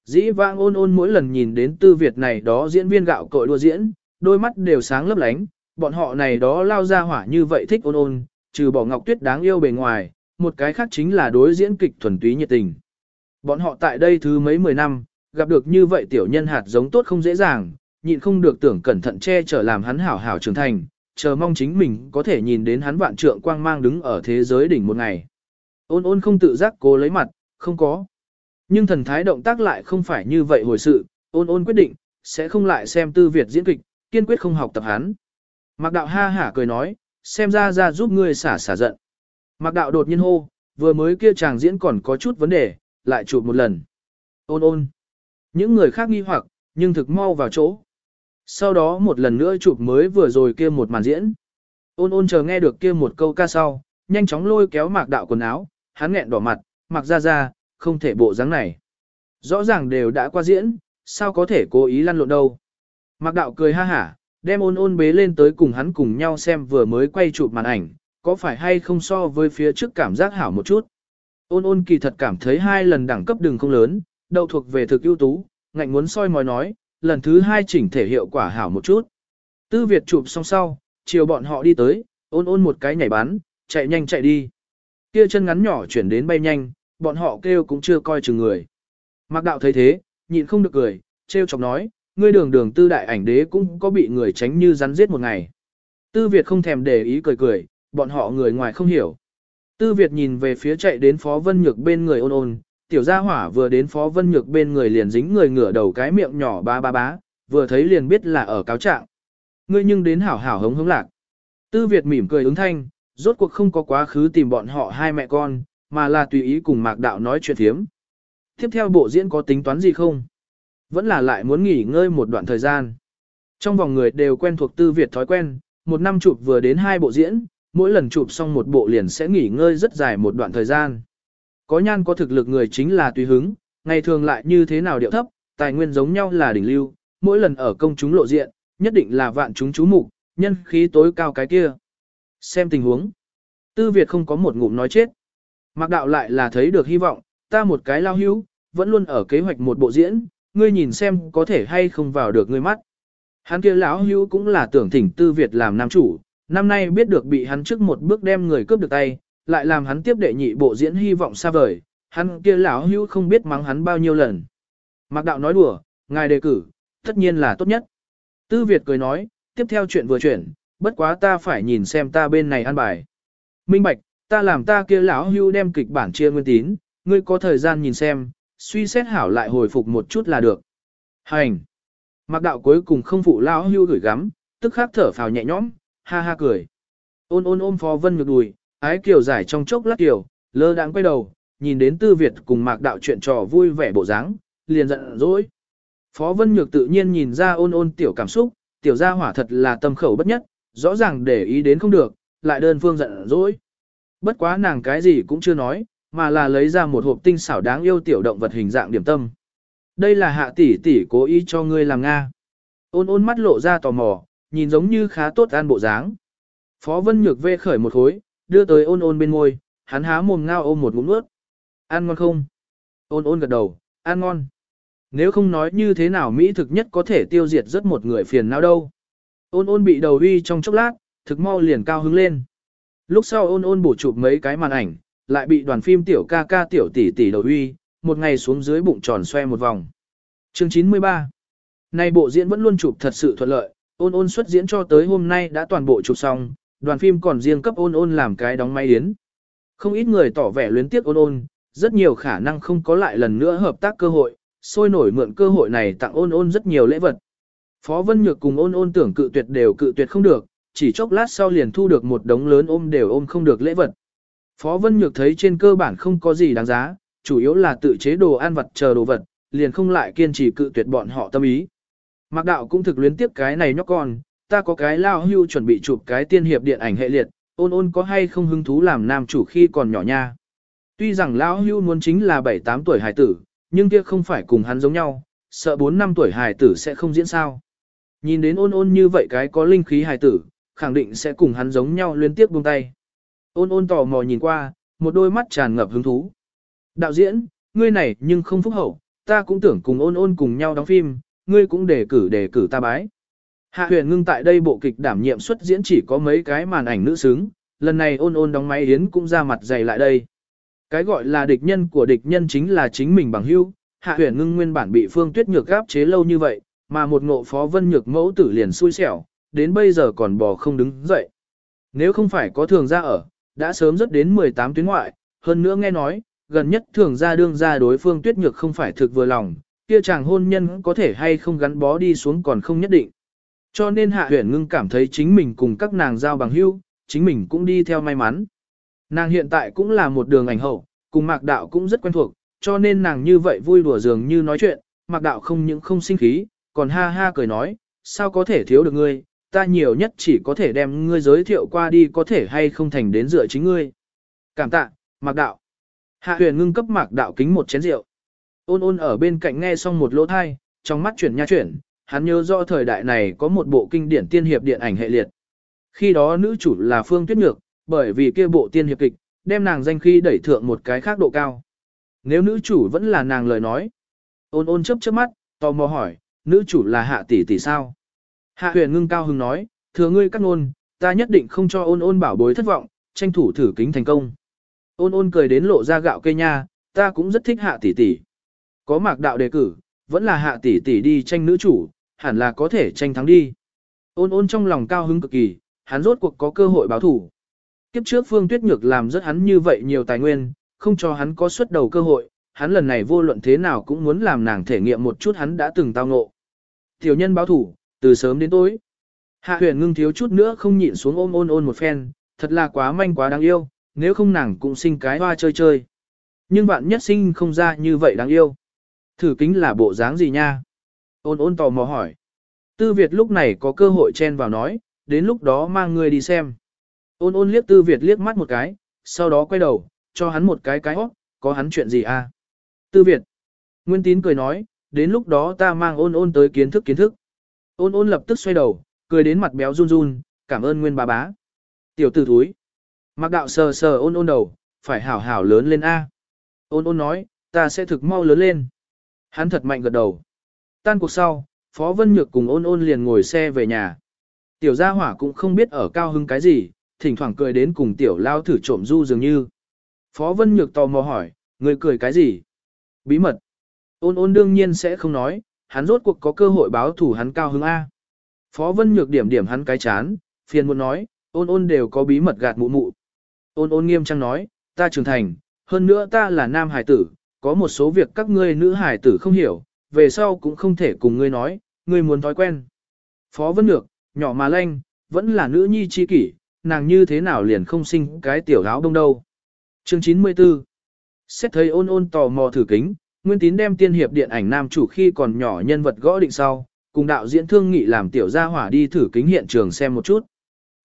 Dĩ vãng ôn ôn mỗi lần nhìn đến Tư Việt này đó diễn viên gạo cội đua diễn, đôi mắt đều sáng lấp lánh, bọn họ này đó lao ra hỏa như vậy thích ôn ôn, trừ bỏ Ngọc Tuyết đáng yêu bề ngoài, một cái khác chính là đối diễn kịch thuần túy nhiệt tình. Bọn họ tại đây thứ mấy mười năm, gặp được như vậy tiểu nhân hạt giống tốt không dễ dàng, nhịn không được tưởng cẩn thận che chở làm hắn hảo hảo trưởng thành, chờ mong chính mình có thể nhìn đến hắn vạn trượng quang mang đứng ở thế giới đỉnh một ngày. Ôn ôn không tự giác cố lấy mặt, không có. Nhưng thần thái động tác lại không phải như vậy hồi sự, ôn ôn quyết định, sẽ không lại xem tư Việt diễn kịch, kiên quyết không học tập hắn. Mạc đạo ha hả cười nói, xem ra ra giúp ngươi xả xả giận. Mạc đạo đột nhiên hô, vừa mới kia chàng diễn còn có chút vấn đề, lại chụp một lần. Ôn ôn. Những người khác nghi hoặc, nhưng thực mau vào chỗ. Sau đó một lần nữa chụp mới vừa rồi kia một màn diễn. Ôn ôn chờ nghe được kia một câu ca sau, nhanh chóng lôi kéo mạc đạo quần áo, hắn nghẹn đỏ mặt, mặc ra ra, không thể bộ dáng này. Rõ ràng đều đã qua diễn, sao có thể cố ý lăn lộn đâu. Mạc đạo cười ha hả, đem ôn ôn bế lên tới cùng hắn cùng nhau xem vừa mới quay chụp màn ảnh, có phải hay không so với phía trước cảm giác hảo một chút. Ôn ôn kỳ thật cảm thấy hai lần đẳng cấp đường không lớn, đầu thuộc về thực ưu tú, ngạnh muốn soi mói nói, lần thứ hai chỉnh thể hiệu quả hảo một chút. Tư Việt chụp xong sau, chiều bọn họ đi tới, ôn ôn một cái nhảy bắn, chạy nhanh chạy đi. Kia chân ngắn nhỏ chuyển đến bay nhanh, bọn họ kêu cũng chưa coi chừng người. Mạc đạo thấy thế, nhịn không được cười, trêu chọc nói, ngươi đường đường tư đại ảnh đế cũng có bị người tránh như rắn giết một ngày. Tư Việt không thèm để ý cười cười, bọn họ người ngoài không hiểu. Tư Việt nhìn về phía chạy đến Phó Vân Nhược bên người ôn ôn, tiểu gia hỏa vừa đến Phó Vân Nhược bên người liền dính người ngửa đầu cái miệng nhỏ ba ba bá, vừa thấy liền biết là ở cáo trạng. Ngươi nhưng đến hảo hảo hống hống lạc. Tư Việt mỉm cười ứng thanh, rốt cuộc không có quá khứ tìm bọn họ hai mẹ con, mà là tùy ý cùng Mạc Đạo nói chuyện thiếm. Tiếp theo bộ diễn có tính toán gì không? Vẫn là lại muốn nghỉ ngơi một đoạn thời gian. Trong vòng người đều quen thuộc Tư Việt thói quen, một năm chụp vừa đến hai bộ diễn, mỗi lần chụp xong một bộ liền sẽ nghỉ ngơi rất dài một đoạn thời gian. Có nhan có thực lực người chính là tùy hứng, ngày thường lại như thế nào điệu thấp, tài nguyên giống nhau là đỉnh lưu, mỗi lần ở công chúng lộ diện, nhất định là vạn chúng chú mục, nhân khí tối cao cái kia. Xem tình huống. Tư Việt không có một ngụm nói chết. Mạc đạo lại là thấy được hy vọng, ta một cái lao hữu, vẫn luôn ở kế hoạch một bộ diễn, ngươi nhìn xem có thể hay không vào được ngươi mắt. Hắn kia lão hữu cũng là tưởng thỉnh Tư Việt làm nam chủ, năm nay biết được bị hắn trước một bước đem người cướp được tay, lại làm hắn tiếp đệ nhị bộ diễn hy vọng xa vời, hắn kia lão hữu không biết mắng hắn bao nhiêu lần. Mạc đạo nói đùa, ngài đề cử, tất nhiên là tốt nhất. Tư Việt cười nói, tiếp theo chuyện vừa chuyển, bất quá ta phải nhìn xem ta bên này ăn bài. Minh Bạch, ta làm ta kia lão hưu đem kịch bản chia nguyên tín, ngươi có thời gian nhìn xem, suy xét hảo lại hồi phục một chút là được. Hành. Mạc đạo cuối cùng không phụ lão hưu gửi gắm, tức khắc thở phào nhẹ nhõm, ha ha cười. Ôn ôn ôm phó vân ngược đùi, ái kiều giải trong chốc lát kiều, lơ đang quay đầu, nhìn đến tư Việt cùng mạc đạo chuyện trò vui vẻ bộ dáng, liền giận dỗi. Phó vân nhược tự nhiên nhìn ra ôn ôn tiểu cảm xúc, tiểu gia hỏa thật là tâm khẩu bất nhất, rõ ràng để ý đến không được, lại đơn phương giận dỗi. Bất quá nàng cái gì cũng chưa nói, mà là lấy ra một hộp tinh xảo đáng yêu tiểu động vật hình dạng điểm tâm. Đây là hạ tỷ tỷ cố ý cho ngươi làm Nga. Ôn ôn mắt lộ ra tò mò, nhìn giống như khá tốt ăn bộ dáng. Phó Vân Nhược vê khởi một khối, đưa tới ôn ôn bên môi, hắn há mồm ngao ôm một ngụm nước. Ăn ngon không? Ôn ôn gật đầu, ăn ngon. Nếu không nói như thế nào Mỹ thực nhất có thể tiêu diệt rất một người phiền não đâu. Ôn ôn bị đầu uy trong chốc lát, thực mau liền cao hứng lên. Lúc sau ôn ôn bổ chụp mấy cái màn ảnh, lại bị đoàn phim tiểu ca ca tiểu tỷ tỷ đầu uy, một ngày xuống dưới bụng tròn xoe một vòng. Chương 93 Này bộ diễn vẫn luôn chụp thật sự thuận lợi, ôn ôn xuất diễn cho tới hôm nay đã toàn bộ chụp xong, đoàn phim còn riêng cấp ôn ôn làm cái đóng máy yến. Không ít người tỏ vẻ luyến tiếc ôn ôn, rất nhiều khả năng không có lại lần nữa hợp tác cơ hội, sôi nổi mượn cơ hội này tặng ôn ôn rất nhiều lễ vật. Phó Vân Nhược cùng ôn ôn tưởng cự tuyệt đều cự tuyệt không được, chỉ chốc lát sau liền thu được một đống lớn ôm đều ôm không được lễ vật. Phó Vân Nhược thấy trên cơ bản không có gì đáng giá, chủ yếu là tự chế đồ ăn vật chờ đồ vật, liền không lại kiên trì cự tuyệt bọn họ tâm ý. Mạc Đạo cũng thực luyến tiếp cái này nhóc con, ta có cái lao hưu chuẩn bị chụp cái tiên hiệp điện ảnh hệ liệt, ôn ôn có hay không hứng thú làm nam chủ khi còn nhỏ nha. Tuy rằng lão hưu muốn chính là 7-8 tuổi hài tử, nhưng kia không phải cùng hắn giống nhau, sợ 4 năm tuổi hài tử sẽ không diễn sao. Nhìn đến ôn ôn như vậy cái có linh khí hài tử, khẳng định sẽ cùng hắn giống nhau liên tiếp buông tay. Ôn ôn tò mò nhìn qua, một đôi mắt tràn ngập hứng thú. Đạo diễn, ngươi này nhưng không phúc hậu, ta cũng tưởng cùng ôn ôn cùng nhau đóng phim, ngươi cũng đề cử đề cử ta bái. Hạ huyền ngưng tại đây bộ kịch đảm nhiệm xuất diễn chỉ có mấy cái màn ảnh nữ xứng, lần này ôn ôn đóng máy yến cũng ra mặt dày lại đây. Cái gọi là địch nhân của địch nhân chính là chính mình bằng hữu. Hạ huyền ngưng nguyên bản bị phương tuyết nhược gáp chế lâu như vậy, mà một ngộ phó vân nhược mẫu tử liền xui xẻo, đến bây giờ còn bò không đứng dậy. Nếu không phải có thường ra ở, đã sớm rất đến 18 tuyến ngoại, hơn nữa nghe nói, gần nhất thường ra đương ra đối phương tuyết nhược không phải thực vừa lòng, kia chàng hôn nhân có thể hay không gắn bó đi xuống còn không nhất định. Cho nên hạ huyền ngưng cảm thấy chính mình cùng các nàng giao bằng hữu, chính mình cũng đi theo may mắn. Nàng hiện tại cũng là một đường ảnh hậu, cùng mạc đạo cũng rất quen thuộc, cho nên nàng như vậy vui đùa dường như nói chuyện, mạc đạo không những không sinh khí, còn ha ha cười nói, sao có thể thiếu được ngươi, ta nhiều nhất chỉ có thể đem ngươi giới thiệu qua đi có thể hay không thành đến dựa chính ngươi. Cảm tạ, mạc đạo. Hạ huyền ngưng cấp mạc đạo kính một chén rượu. Ôn ôn ở bên cạnh nghe xong một lỗ thai, trong mắt chuyển nha chuyển, hắn nhớ rõ thời đại này có một bộ kinh điển tiên hiệp điện ảnh hệ liệt. Khi đó nữ chủ là Phương Tuyết Nhược, bởi vì kia bộ tiên hiệp kịch, đem nàng danh khi đẩy thượng một cái khác độ cao. Nếu nữ chủ vẫn là nàng lời nói. Ôn ôn chớp chớp mắt, tò mò hỏi, nữ chủ là hạ tỷ tỷ sao? Hạ huyền ngưng cao hứng nói, thừa ngươi cắt ngôn, ta nhất định không cho ôn ôn bảo bối thất vọng, tranh thủ thử kính thành công. Ôn ôn cười đến lộ ra gạo cây nha, ta cũng rất thích hạ tỷ tỷ. Có mạc đạo đề cử, vẫn là hạ tỷ tỷ đi tranh nữ chủ, hẳn là có thể tranh thắng đi. Ôn ôn trong lòng cao hứng cực kỳ, hắn rốt cuộc có cơ hội báo thủ. Kiếp trước Phương Tuyết Nhược làm rất hắn như vậy nhiều tài nguyên, không cho hắn có xuất đầu cơ hội, hắn lần này vô luận thế nào cũng muốn làm nàng thể nghiệm một chút hắn đã từng tao ngộ. Tiểu nhân báo thủ, từ sớm đến tối. Hạ huyền ngưng thiếu chút nữa không nhịn xuống ôm ôn ôn một phen, thật là quá manh quá đáng yêu, nếu không nàng cũng sinh cái hoa chơi chơi. Nhưng bạn nhất sinh không ra như vậy đáng yêu. Thử kính là bộ dáng gì nha? Ôn ôn tò mò hỏi. Tư Việt lúc này có cơ hội chen vào nói, đến lúc đó mang người đi xem. Ôn ôn liếc Tư Việt liếc mắt một cái, sau đó quay đầu, cho hắn một cái cái hót, có hắn chuyện gì à? Tư Việt. Nguyên tín cười nói, đến lúc đó ta mang ôn ôn tới kiến thức kiến thức. Ôn ôn lập tức xoay đầu, cười đến mặt béo run run, cảm ơn Nguyên bà bá. Tiểu tử thúi. Mặc đạo sờ sờ ôn ôn đầu, phải hảo hảo lớn lên A. Ôn ôn nói, ta sẽ thực mau lớn lên. Hắn thật mạnh gật đầu. Tan cuộc sau, Phó Vân Nhược cùng ôn ôn liền ngồi xe về nhà. Tiểu gia hỏa cũng không biết ở cao hứng cái gì, thỉnh thoảng cười đến cùng tiểu lao thử trộm du dường như. Phó Vân Nhược tò mò hỏi, người cười cái gì? Bí mật. Ôn ôn đương nhiên sẽ không nói, hắn rốt cuộc có cơ hội báo thủ hắn cao hứng A. Phó Vân Nhược điểm điểm hắn cái chán, phiền muốn nói, ôn ôn đều có bí mật gạt mụ mụ. Ôn ôn nghiêm trang nói, ta trưởng thành, hơn nữa ta là nam hải tử, có một số việc các ngươi nữ hải tử không hiểu, về sau cũng không thể cùng ngươi nói, ngươi muốn thói quen. Phó Vân Nhược, nhỏ mà lanh, vẫn là nữ nhi chi kỷ, nàng như thế nào liền không sinh cái tiểu áo đông đâu. Chương 94 Xét thấy ôn ôn tò mò thử kính, Nguyên Tín đem tiên hiệp điện ảnh nam chủ khi còn nhỏ nhân vật gõ định sau, cùng đạo diễn thương nghị làm tiểu gia hỏa đi thử kính hiện trường xem một chút.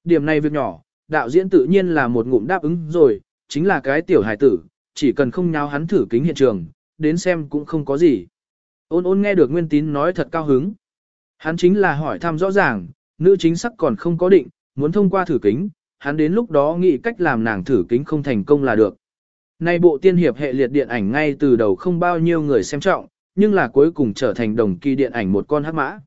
Điểm này việc nhỏ, đạo diễn tự nhiên là một ngụm đáp ứng rồi, chính là cái tiểu hài tử, chỉ cần không nháo hắn thử kính hiện trường, đến xem cũng không có gì. Ôn ôn nghe được Nguyên Tín nói thật cao hứng. Hắn chính là hỏi thăm rõ ràng, nữ chính sắc còn không có định, muốn thông qua thử kính, hắn đến lúc đó nghĩ cách làm nàng thử kính không thành công là được. Nay bộ tiên hiệp hệ liệt điện ảnh ngay từ đầu không bao nhiêu người xem trọng, nhưng là cuối cùng trở thành đồng kỳ điện ảnh một con hắc mã.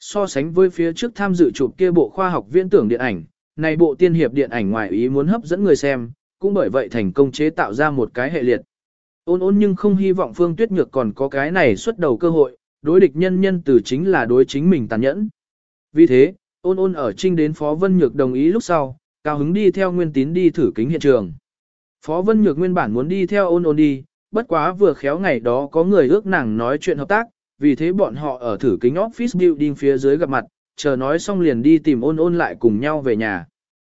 So sánh với phía trước tham dự chụp kia bộ khoa học viễn tưởng điện ảnh, này bộ tiên hiệp điện ảnh ngoài ý muốn hấp dẫn người xem, cũng bởi vậy thành công chế tạo ra một cái hệ liệt. Ôn ôn nhưng không hy vọng Phương Tuyết Nhược còn có cái này xuất đầu cơ hội, đối địch nhân nhân từ chính là đối chính mình tàn nhẫn. Vì thế, ôn ôn ở trinh đến Phó Vân Nhược đồng ý lúc sau, cao hứng đi theo Nguyên Tín đi thử kính hiện trường. Phó Vân Nhược nguyên bản muốn đi theo ôn ôn đi, bất quá vừa khéo ngày đó có người ước nàng nói chuyện hợp tác, vì thế bọn họ ở thử kính office building phía dưới gặp mặt, chờ nói xong liền đi tìm ôn ôn lại cùng nhau về nhà.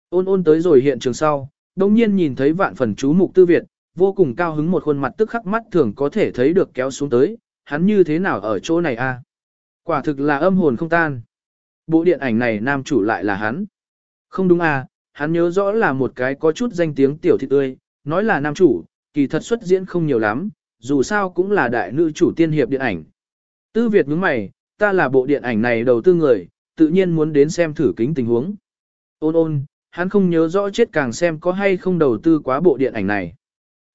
Ôn ôn tới rồi hiện trường sau, đồng nhiên nhìn thấy vạn phần chú mục tư Việt, vô cùng cao hứng một khuôn mặt tức khắc mắt thường có thể thấy được kéo xuống tới, hắn như thế nào ở chỗ này a? Quả thực là âm hồn không tan. Bộ điện ảnh này nam chủ lại là hắn. Không đúng à, hắn nhớ rõ là một cái có chút danh tiếng tiểu thị tươi, nói là nam chủ, kỳ thật xuất diễn không nhiều lắm, dù sao cũng là đại nữ chủ tiên hiệp điện ảnh. Tư Việt nhướng mày, ta là bộ điện ảnh này đầu tư người, tự nhiên muốn đến xem thử kính tình huống. Ôn ôn, hắn không nhớ rõ chết càng xem có hay không đầu tư quá bộ điện ảnh này.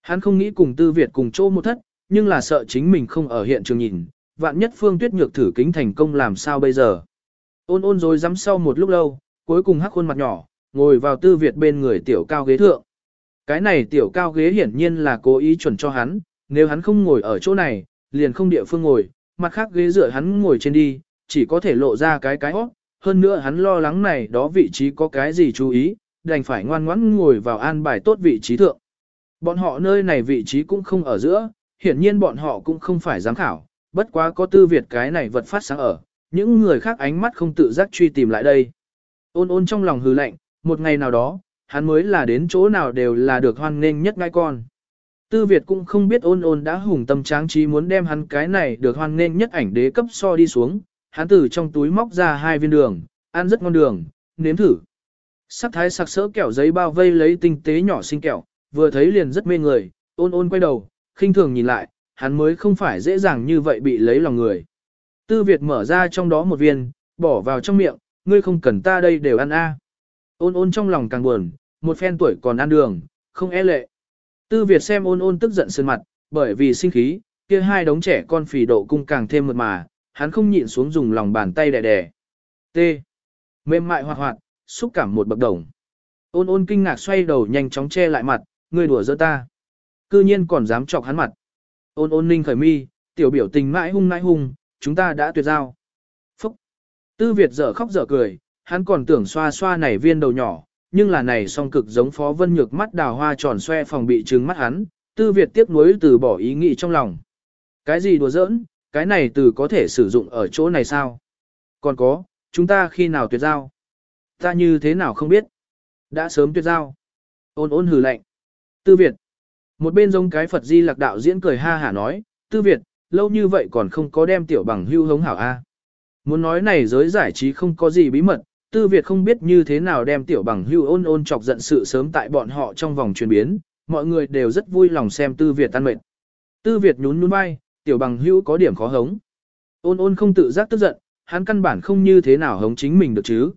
Hắn không nghĩ cùng Tư Việt cùng chỗ một thất, nhưng là sợ chính mình không ở hiện trường nhìn, vạn nhất Phương Tuyết Nhược thử kính thành công làm sao bây giờ. Ôn ôn rồi dám sau một lúc lâu, cuối cùng hắc khuôn mặt nhỏ, ngồi vào Tư Việt bên người tiểu cao ghế thượng. Cái này tiểu cao ghế hiển nhiên là cố ý chuẩn cho hắn, nếu hắn không ngồi ở chỗ này, liền không địa phương ngồi, mặt khác ghế dựa hắn ngồi trên đi, chỉ có thể lộ ra cái cái hót, hơn nữa hắn lo lắng này đó vị trí có cái gì chú ý, đành phải ngoan ngoãn ngồi vào an bài tốt vị trí thượng. Bọn họ nơi này vị trí cũng không ở giữa, hiển nhiên bọn họ cũng không phải giám khảo, bất quá có tư việt cái này vật phát sáng ở, những người khác ánh mắt không tự giác truy tìm lại đây. Ôn ôn trong lòng hừ lạnh, một ngày nào đó, hắn mới là đến chỗ nào đều là được hoan nghênh nhất ngai con. Tư Việt cũng không biết ôn ôn đã hùng tâm tráng trí muốn đem hắn cái này được hoan nghênh nhất ảnh đế cấp so đi xuống, hắn từ trong túi móc ra hai viên đường, ăn rất ngon đường, nếm thử. Sắc thái sặc sỡ kẹo giấy bao vây lấy tinh tế nhỏ xinh kẹo, vừa thấy liền rất mê người, ôn ôn quay đầu, khinh thường nhìn lại, hắn mới không phải dễ dàng như vậy bị lấy lòng người. Tư Việt mở ra trong đó một viên, bỏ vào trong miệng, ngươi không cần ta đây đều ăn a. Ôn ôn trong lòng càng buồn, một phen tuổi còn ăn đường, không e lệ. Tư Việt xem ôn ôn tức giận sơn mặt, bởi vì sinh khí, kia hai đống trẻ con phì độ cung càng thêm mượt mà, hắn không nhịn xuống dùng lòng bàn tay đè đè. T. Mềm mại hoạt hoạt, xúc cảm một bậc đồng. Ôn ôn kinh ngạc xoay đầu nhanh chóng che lại mặt, ngươi đùa giỡn ta. Cư nhiên còn dám chọc hắn mặt. Ôn ôn ninh khởi mi, tiểu biểu tình mãi hung mãi hung, chúng ta đã tuyệt giao. Phúc. Tư Việt dở khóc dở cười, hắn còn tưởng xoa xoa này viên đầu nhỏ, nhưng là này song cực giống Phó Vân Nhược mắt đào hoa tròn xoe phòng bị trừng mắt hắn, tư Việt tiếc nuối từ bỏ ý nghĩ trong lòng. Cái gì đùa giỡn, cái này từ có thể sử dụng ở chỗ này sao? Còn có, chúng ta khi nào tuyệt giao? Ta như thế nào không biết? Đã sớm tuyệt giao. Ôn ôn hừ lạnh. Tư Việt. Một bên giống cái Phật di lạc đạo diễn cười ha hả nói, Tư Việt, lâu như vậy còn không có đem tiểu bằng hưu hống hảo A. Muốn nói này giới giải trí không có gì bí mật, Tư Việt không biết như thế nào đem tiểu bằng hưu ôn ôn chọc giận sự sớm tại bọn họ trong vòng chuyển biến, mọi người đều rất vui lòng xem Tư Việt tan mệt. Tư Việt nhún nhún vai, tiểu bằng hưu có điểm khó hống. Ôn ôn không tự giác tức giận, hắn căn bản không như thế nào hống chính mình được chứ.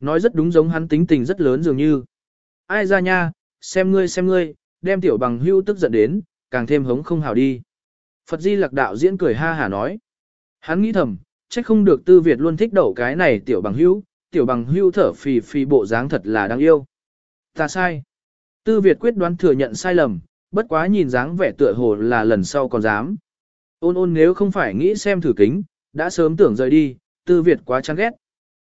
Nói rất đúng giống hắn tính tình rất lớn dường như. Ai ra nha, xem ngươi xem ngươi, đem tiểu bằng hưu tức giận đến, càng thêm hống không hào đi. Phật Di Lạc đạo diễn cười ha hả nói. Hắn nghĩ thầm, trách không được Tư Việt luôn thích đậu cái này tiểu bằng hưu, tiểu bằng hưu thở phì phì bộ dáng thật là đáng yêu. Ta sai. Tư Việt quyết đoán thừa nhận sai lầm, bất quá nhìn dáng vẻ tựa hồ là lần sau còn dám. Ôn ôn nếu không phải nghĩ xem thử kính, đã sớm tưởng rời đi, Tư Việt quá chán ghét.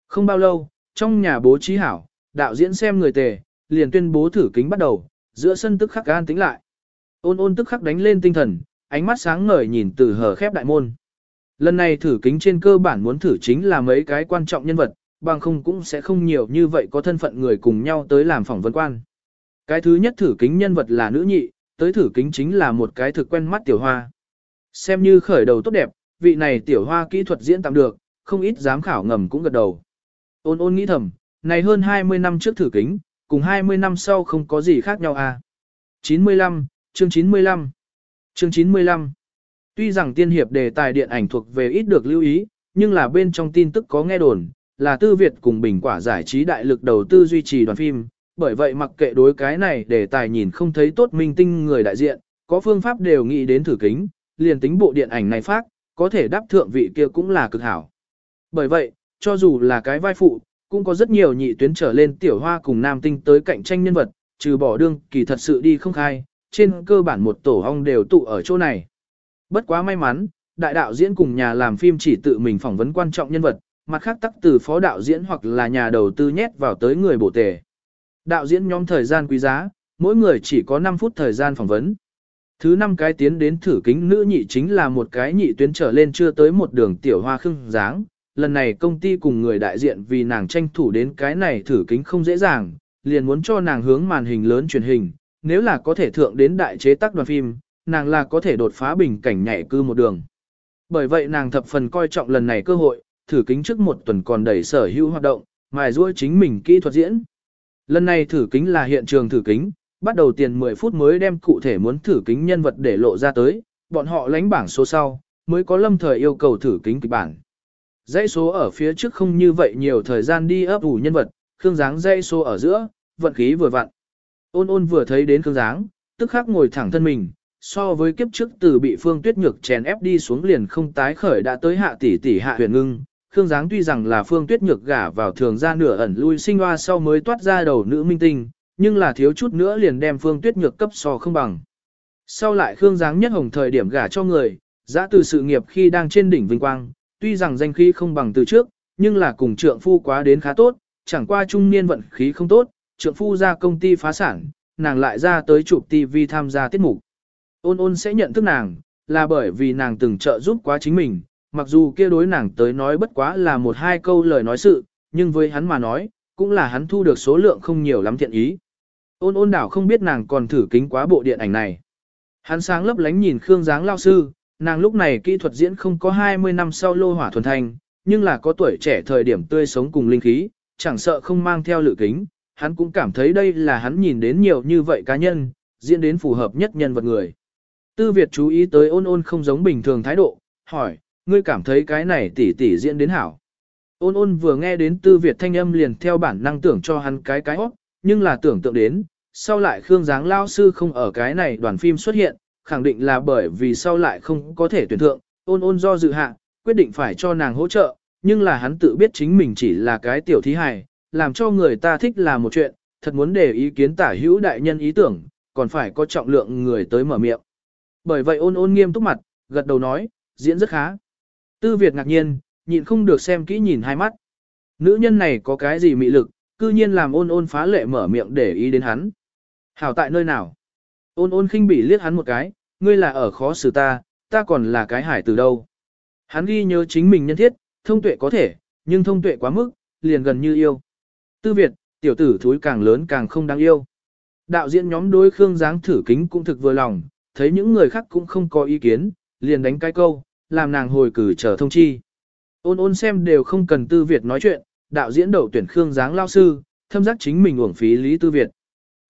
Không bao lâu, trong nhà bố trí hảo, đạo diễn xem người tề, liền tuyên bố thử kính bắt đầu, giữa sân tức khắc gan tính lại. Ôn ôn tức khắc đánh lên tinh thần, ánh mắt sáng ngời nhìn từ hở khép đại môn. Lần này thử kính trên cơ bản muốn thử chính là mấy cái quan trọng nhân vật, bằng không cũng sẽ không nhiều như vậy có thân phận người cùng nhau tới làm phỏng vấn quan. Cái thứ nhất thử kính nhân vật là nữ nhị, tới thử kính chính là một cái thực quen mắt tiểu hoa. Xem như khởi đầu tốt đẹp, vị này tiểu hoa kỹ thuật diễn tạm được, không ít giám khảo ngầm cũng gật đầu. Ôn ôn nghĩ thầm, này hơn 20 năm trước thử kính, cùng 20 năm sau không có gì khác nhau à. 95, chương 95 Chương 95 Tuy rằng tiên hiệp đề tài điện ảnh thuộc về ít được lưu ý, nhưng là bên trong tin tức có nghe đồn, là Tư Việt cùng Bình Quả giải trí đại lực đầu tư duy trì đoàn phim, bởi vậy mặc kệ đối cái này đề tài nhìn không thấy tốt minh tinh người đại diện, có phương pháp đều nghĩ đến thử kính, liền tính bộ điện ảnh này phát, có thể đáp thượng vị kia cũng là cực hảo. Bởi vậy, cho dù là cái vai phụ, cũng có rất nhiều nhị tuyến trở lên tiểu hoa cùng nam tinh tới cạnh tranh nhân vật, trừ bỏ đương kỳ thật sự đi không khai, trên cơ bản một tổ ong đều tụ ở chỗ này. Bất quá may mắn, đại đạo diễn cùng nhà làm phim chỉ tự mình phỏng vấn quan trọng nhân vật, mặt khác tắc từ phó đạo diễn hoặc là nhà đầu tư nhét vào tới người bổ tề. Đạo diễn nhóm thời gian quý giá, mỗi người chỉ có 5 phút thời gian phỏng vấn. Thứ năm cái tiến đến thử kính nữ nhị chính là một cái nhị tuyến trở lên chưa tới một đường tiểu hoa khưng dáng. Lần này công ty cùng người đại diện vì nàng tranh thủ đến cái này thử kính không dễ dàng, liền muốn cho nàng hướng màn hình lớn truyền hình, nếu là có thể thượng đến đại chế tác đoàn phim, nàng là có thể đột phá bình cảnh nhảy cư một đường. Bởi vậy nàng thập phần coi trọng lần này cơ hội, thử kính trước một tuần còn đẩy sở hữu hoạt động, mài ruôi chính mình kỹ thuật diễn. Lần này thử kính là hiện trường thử kính, bắt đầu tiền 10 phút mới đem cụ thể muốn thử kính nhân vật để lộ ra tới, bọn họ lánh bảng số sau, mới có lâm thời yêu cầu thử kính kịch bản. Dãy số ở phía trước không như vậy nhiều thời gian đi ấp ủ nhân vật, khương giáng dãy số ở giữa, vận khí vừa vặn. Ôn ôn vừa thấy đến khương giáng, tức khắc ngồi thẳng thân mình, so với kiếp trước từ bị phương tuyết nhược chèn ép đi xuống liền không tái khởi đã tới hạ tỷ tỷ hạ huyền ngưng. Khương Giáng tuy rằng là phương tuyết nhược gả vào thường ra nửa ẩn lui sinh hoa sau mới toát ra đầu nữ minh tinh, nhưng là thiếu chút nữa liền đem phương tuyết nhược cấp so không bằng. Sau lại Khương Giáng nhất hồng thời điểm gả cho người, giã từ sự nghiệp khi đang trên đỉnh vinh quang, tuy rằng danh khí không bằng từ trước, nhưng là cùng trượng phu quá đến khá tốt, chẳng qua trung niên vận khí không tốt, trượng phu ra công ty phá sản, nàng lại ra tới chụp TV tham gia tiết mục. Ôn ôn sẽ nhận thức nàng, là bởi vì nàng từng trợ giúp quá chính mình, mặc dù kia đối nàng tới nói bất quá là một hai câu lời nói sự, nhưng với hắn mà nói, cũng là hắn thu được số lượng không nhiều lắm thiện ý. Ôn ôn đảo không biết nàng còn thử kính quá bộ điện ảnh này. Hắn sáng lấp lánh nhìn Khương Giáng lao sư, nàng lúc này kỹ thuật diễn không có 20 năm sau lô hỏa thuần thành, nhưng là có tuổi trẻ thời điểm tươi sống cùng linh khí, chẳng sợ không mang theo lự kính, hắn cũng cảm thấy đây là hắn nhìn đến nhiều như vậy cá nhân, diễn đến phù hợp nhất nhân vật người. Tư Việt chú ý tới ôn ôn không giống bình thường thái độ, hỏi, ngươi cảm thấy cái này tỷ tỷ diễn đến hảo. Ôn ôn vừa nghe đến Tư Việt thanh âm liền theo bản năng tưởng cho hắn cái cái hót, nhưng là tưởng tượng đến, sau lại Khương Giáng Lao Sư không ở cái này đoàn phim xuất hiện, khẳng định là bởi vì sau lại không có thể tuyển thượng, ôn ôn do dự hạ, quyết định phải cho nàng hỗ trợ, nhưng là hắn tự biết chính mình chỉ là cái tiểu thí hài, làm cho người ta thích là một chuyện, thật muốn để ý kiến tả hữu đại nhân ý tưởng, còn phải có trọng lượng người tới mở miệng. Bởi vậy ôn ôn nghiêm túc mặt, gật đầu nói, diễn rất khá. Tư Việt ngạc nhiên, nhịn không được xem kỹ nhìn hai mắt. Nữ nhân này có cái gì mị lực, cư nhiên làm ôn ôn phá lệ mở miệng để ý đến hắn. Hảo tại nơi nào? Ôn ôn khinh bỉ liếc hắn một cái, ngươi là ở khó xử ta, ta còn là cái hải từ đâu. Hắn ghi nhớ chính mình nhân thiết, thông tuệ có thể, nhưng thông tuệ quá mức, liền gần như yêu. Tư Việt, tiểu tử thúi càng lớn càng không đáng yêu. Đạo diễn nhóm đối Khương Giáng thử kính cũng thực vừa lòng, thấy những người khác cũng không có ý kiến, liền đánh cái câu, làm nàng hồi cử chờ thông chi. Ôn ôn xem đều không cần Tư Việt nói chuyện, đạo diễn đầu tuyển Khương Giáng lao sư, thâm giác chính mình uổng phí Lý Tư Việt.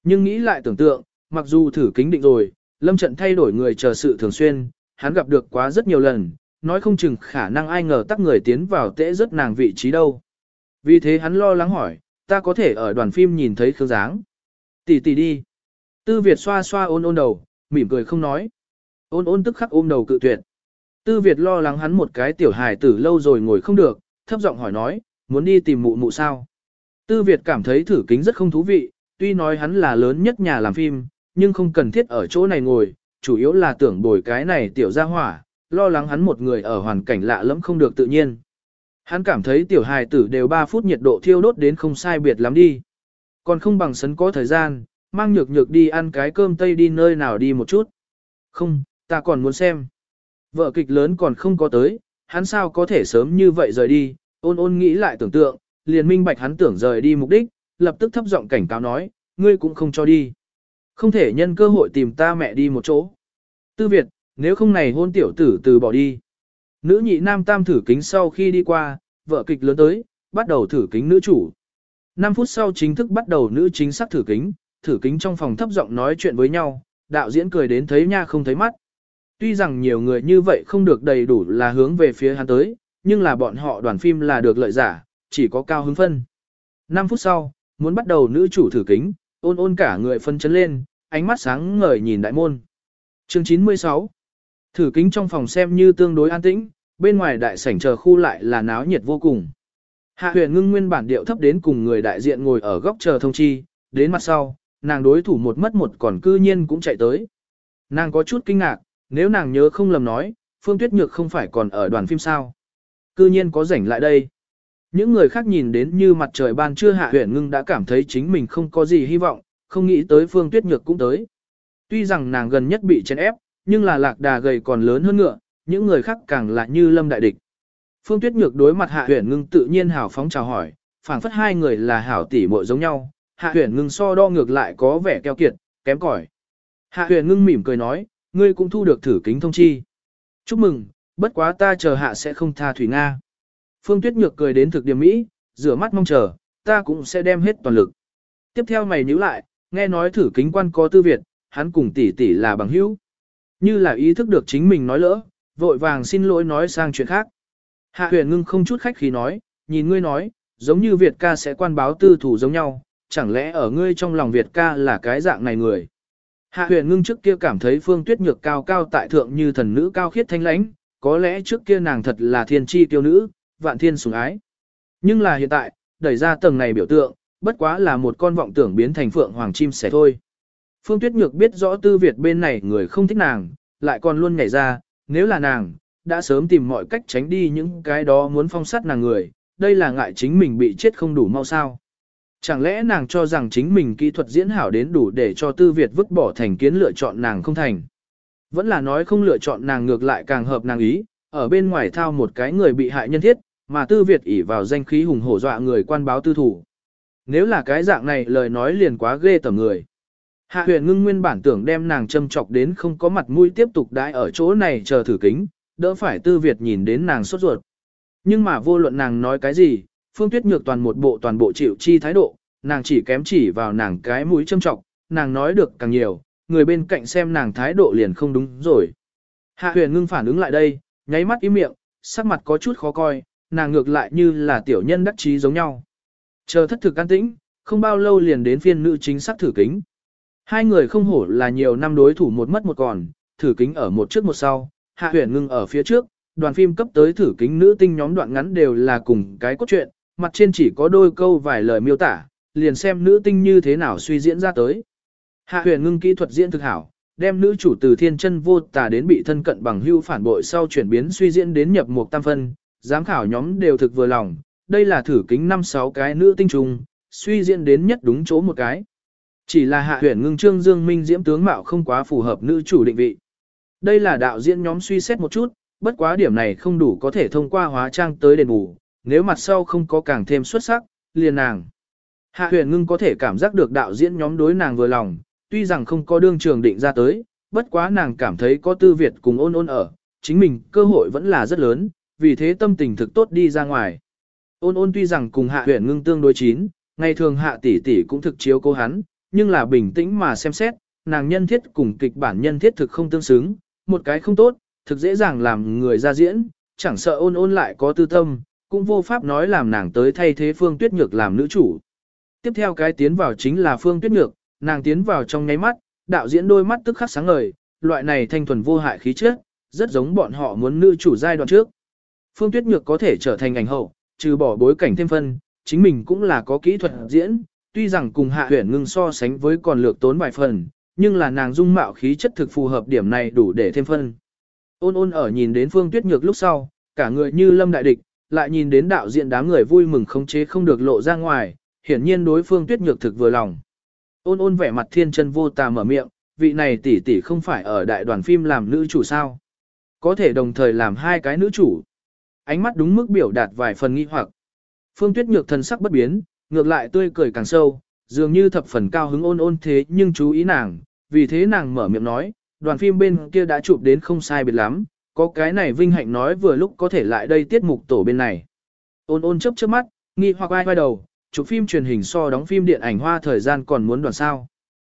Nhưng nghĩ lại tưởng tượng, mặc dù thử kính định rồi, lâm trận thay đổi người chờ sự thường xuyên, hắn gặp được quá rất nhiều lần, nói không chừng khả năng ai ngờ tắc người tiến vào tễ rất nàng vị trí đâu. Vì thế hắn lo lắng hỏi, ta có thể ở đoàn phim nhìn thấy Khương Giáng. Tỷ tỷ đi. Tư Việt xoa xoa ôn ôn đầu, mỉm cười không nói. Ôn ôn tức khắc ôm đầu cự tuyệt. Tư Việt lo lắng hắn một cái tiểu hài tử lâu rồi ngồi không được, thấp giọng hỏi nói, muốn đi tìm mụ mụ sao. Tư Việt cảm thấy thử kính rất không thú vị, tuy nói hắn là lớn nhất nhà làm phim, nhưng không cần thiết ở chỗ này ngồi, chủ yếu là tưởng bồi cái này tiểu ra hỏa, lo lắng hắn một người ở hoàn cảnh lạ lẫm không được tự nhiên. Hắn cảm thấy tiểu hài tử đều 3 phút nhiệt độ thiêu đốt đến không sai biệt lắm đi. Còn không bằng sấn có thời gian, mang nhược nhược đi ăn cái cơm tây đi nơi nào đi một chút. Không, ta còn muốn xem. Vợ kịch lớn còn không có tới, hắn sao có thể sớm như vậy rời đi, ôn ôn nghĩ lại tưởng tượng, liền minh bạch hắn tưởng rời đi mục đích, lập tức thấp giọng cảnh cáo nói, ngươi cũng không cho đi. Không thể nhân cơ hội tìm ta mẹ đi một chỗ. Tư Việt, nếu không này hôn tiểu tử từ bỏ đi. Nữ nhị nam tam thử kính sau khi đi qua, vợ kịch lớn tới, bắt đầu thử kính nữ chủ. 5 phút sau chính thức bắt đầu nữ chính sắc thử kính, thử kính trong phòng thấp giọng nói chuyện với nhau, đạo diễn cười đến thấy nha không thấy mắt. Tuy rằng nhiều người như vậy không được đầy đủ là hướng về phía hắn tới, nhưng là bọn họ đoàn phim là được lợi giả, chỉ có cao hứng phân. 5 phút sau, muốn bắt đầu nữ chủ thử kính, ôn ôn cả người phân chấn lên, ánh mắt sáng ngời nhìn đại môn. Chương 96 Thử kính trong phòng xem như tương đối an tĩnh, bên ngoài đại sảnh chờ khu lại là náo nhiệt vô cùng. Hạ huyền ngưng nguyên bản điệu thấp đến cùng người đại diện ngồi ở góc chờ thông chi, đến mặt sau, nàng đối thủ một mất một còn cư nhiên cũng chạy tới. Nàng có chút kinh ngạc, nếu nàng nhớ không lầm nói, Phương Tuyết Nhược không phải còn ở đoàn phim sao. Cư nhiên có rảnh lại đây. Những người khác nhìn đến như mặt trời ban trưa hạ huyện ngưng đã cảm thấy chính mình không có gì hy vọng, không nghĩ tới Phương Tuyết Nhược cũng tới. Tuy rằng nàng gần nhất bị chèn ép, nhưng là lạc đà gầy còn lớn hơn ngựa, những người khác càng là như lâm đại địch. Phương Tuyết Nhược đối mặt Hạ huyện Ngưng tự nhiên hào phóng chào hỏi, phảng phất hai người là hảo tỷ muội giống nhau, Hạ huyện Ngưng so đo ngược lại có vẻ keo kiệt, kém cỏi. Hạ huyện Ngưng mỉm cười nói, ngươi cũng thu được thử kính thông chi. Chúc mừng, bất quá ta chờ hạ sẽ không tha Thủy Nga. Phương Tuyết Nhược cười đến thực điểm mỹ, rửa mắt mong chờ, ta cũng sẽ đem hết toàn lực. Tiếp theo mày nhíu lại, nghe nói thử kính quan có tư Việt, hắn cùng tỷ tỷ là bằng hữu. Như là ý thức được chính mình nói lỡ, vội vàng xin lỗi nói sang chuyện khác. Hạ huyền ngưng không chút khách khí nói, nhìn ngươi nói, giống như Việt ca sẽ quan báo tư thủ giống nhau, chẳng lẽ ở ngươi trong lòng Việt ca là cái dạng này người. Hạ huyền ngưng trước kia cảm thấy phương tuyết nhược cao cao tại thượng như thần nữ cao khiết thanh lãnh, có lẽ trước kia nàng thật là thiên tri tiêu nữ, vạn thiên sủng ái. Nhưng là hiện tại, đẩy ra tầng này biểu tượng, bất quá là một con vọng tưởng biến thành phượng hoàng chim sẻ thôi. Phương Tuyết Nhược biết rõ tư Việt bên này người không thích nàng, lại còn luôn nhảy ra, nếu là nàng, đã sớm tìm mọi cách tránh đi những cái đó muốn phong sát nàng người, đây là ngại chính mình bị chết không đủ mau sao. Chẳng lẽ nàng cho rằng chính mình kỹ thuật diễn hảo đến đủ để cho tư Việt vứt bỏ thành kiến lựa chọn nàng không thành. Vẫn là nói không lựa chọn nàng ngược lại càng hợp nàng ý, ở bên ngoài thao một cái người bị hại nhân thiết, mà tư Việt ỉ vào danh khí hùng hổ dọa người quan báo tư thủ. Nếu là cái dạng này lời nói liền quá ghê tởm người. Hạ huyền ngưng nguyên bản tưởng đem nàng châm chọc đến không có mặt mũi tiếp tục đãi ở chỗ này chờ thử kính, đỡ phải tư Việt nhìn đến nàng sốt ruột. Nhưng mà vô luận nàng nói cái gì, phương tuyết nhược toàn một bộ toàn bộ chịu chi thái độ, nàng chỉ kém chỉ vào nàng cái mũi châm chọc, nàng nói được càng nhiều, người bên cạnh xem nàng thái độ liền không đúng rồi. Hạ huyền ngưng phản ứng lại đây, nháy mắt im miệng, sắc mặt có chút khó coi, nàng ngược lại như là tiểu nhân đắc trí giống nhau. Chờ thất thực an tĩnh, không bao lâu liền đến phiên nữ chính sắc thử kính. Hai người không hổ là nhiều năm đối thủ một mất một còn, thử kính ở một trước một sau, hạ huyền ngưng ở phía trước, đoàn phim cấp tới thử kính nữ tinh nhóm đoạn ngắn đều là cùng cái cốt truyện, mặt trên chỉ có đôi câu vài lời miêu tả, liền xem nữ tinh như thế nào suy diễn ra tới. Hạ huyền ngưng kỹ thuật diễn thực hảo, đem nữ chủ từ thiên chân vô tà đến bị thân cận bằng hưu phản bội sau chuyển biến suy diễn đến nhập một tam phân, giám khảo nhóm đều thực vừa lòng, đây là thử kính năm sáu cái nữ tinh trùng, suy diễn đến nhất đúng chỗ một cái. Chỉ là hạ huyền ngưng trương dương minh diễm tướng mạo không quá phù hợp nữ chủ định vị. Đây là đạo diễn nhóm suy xét một chút, bất quá điểm này không đủ có thể thông qua hóa trang tới đền bù, nếu mặt sau không có càng thêm xuất sắc, liền nàng. Hạ huyền ngưng có thể cảm giác được đạo diễn nhóm đối nàng vừa lòng, tuy rằng không có đương trường định ra tới, bất quá nàng cảm thấy có tư Việt cùng ôn ôn ở, chính mình cơ hội vẫn là rất lớn, vì thế tâm tình thực tốt đi ra ngoài. Ôn ôn tuy rằng cùng hạ huyện ngưng tương đối chín, ngày thường hạ tỷ tỷ cũng thực chiếu cố hắn, nhưng là bình tĩnh mà xem xét, nàng nhân thiết cùng kịch bản nhân thiết thực không tương xứng, một cái không tốt, thực dễ dàng làm người ra diễn, chẳng sợ ôn ôn lại có tư tâm, cũng vô pháp nói làm nàng tới thay thế Phương Tuyết Nhược làm nữ chủ. Tiếp theo cái tiến vào chính là Phương Tuyết Nhược, nàng tiến vào trong nháy mắt, đạo diễn đôi mắt tức khắc sáng ngời, loại này thanh thuần vô hại khí chất, rất giống bọn họ muốn nữ chủ giai đoạn trước. Phương Tuyết Nhược có thể trở thành ảnh hậu, trừ bỏ bối cảnh thêm phân, chính mình cũng là có kỹ thuật diễn, tuy rằng cùng Hạ Huyền Ngưng so sánh với còn lược tốn vài phần, nhưng là nàng dung mạo khí chất thực phù hợp điểm này đủ để thêm phân. Ôn ôn ở nhìn đến Phương Tuyết Nhược lúc sau, cả người như lâm đại địch, lại nhìn đến đạo diễn đám người vui mừng không chế không được lộ ra ngoài, hiển nhiên đối Phương Tuyết Nhược thực vừa lòng. Ôn ôn vẻ mặt thiên chân vô tà mở miệng, vị này tỷ tỷ không phải ở đại đoàn phim làm nữ chủ sao? Có thể đồng thời làm hai cái nữ chủ. Ánh mắt đúng mức biểu đạt vài phần nghi hoặc. Phương Tuyết Nhược thần sắc bất biến, ngược lại tươi cười càng sâu, dường như thập phần cao hứng ôn ôn thế nhưng chú ý nàng, vì thế nàng mở miệng nói, đoàn phim bên kia đã chụp đến không sai biệt lắm, có cái này vinh hạnh nói vừa lúc có thể lại đây tiết mục tổ bên này. Ôn ôn chớp chớp mắt, nghi hoặc ai vai đầu, chụp phim truyền hình so đóng phim điện ảnh hoa thời gian còn muốn đoàn sao.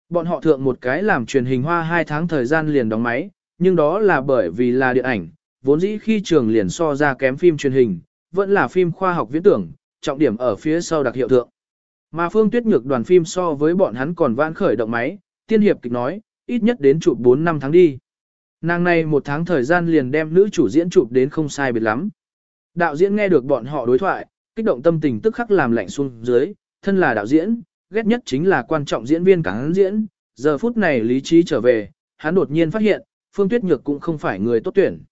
Bọn họ thượng một cái làm truyền hình hoa 2 tháng thời gian liền đóng máy, nhưng đó là bởi vì là điện ảnh, vốn dĩ khi trường liền so ra kém phim truyền hình, vẫn là phim khoa học viễn tưởng, trọng điểm ở phía sau đặc hiệu thượng. Mà Phương Tuyết Nhược đoàn phim so với bọn hắn còn vãn khởi động máy, tiên hiệp kịch nói, ít nhất đến chụp 4 năm tháng đi. Nàng này một tháng thời gian liền đem nữ chủ diễn chụp đến không sai biệt lắm. Đạo diễn nghe được bọn họ đối thoại, kích động tâm tình tức khắc làm lạnh xuống dưới, thân là đạo diễn, ghét nhất chính là quan trọng diễn viên cả hắn diễn, giờ phút này lý trí trở về, hắn đột nhiên phát hiện, Phương Tuyết Nhược cũng không phải người tốt tuyển.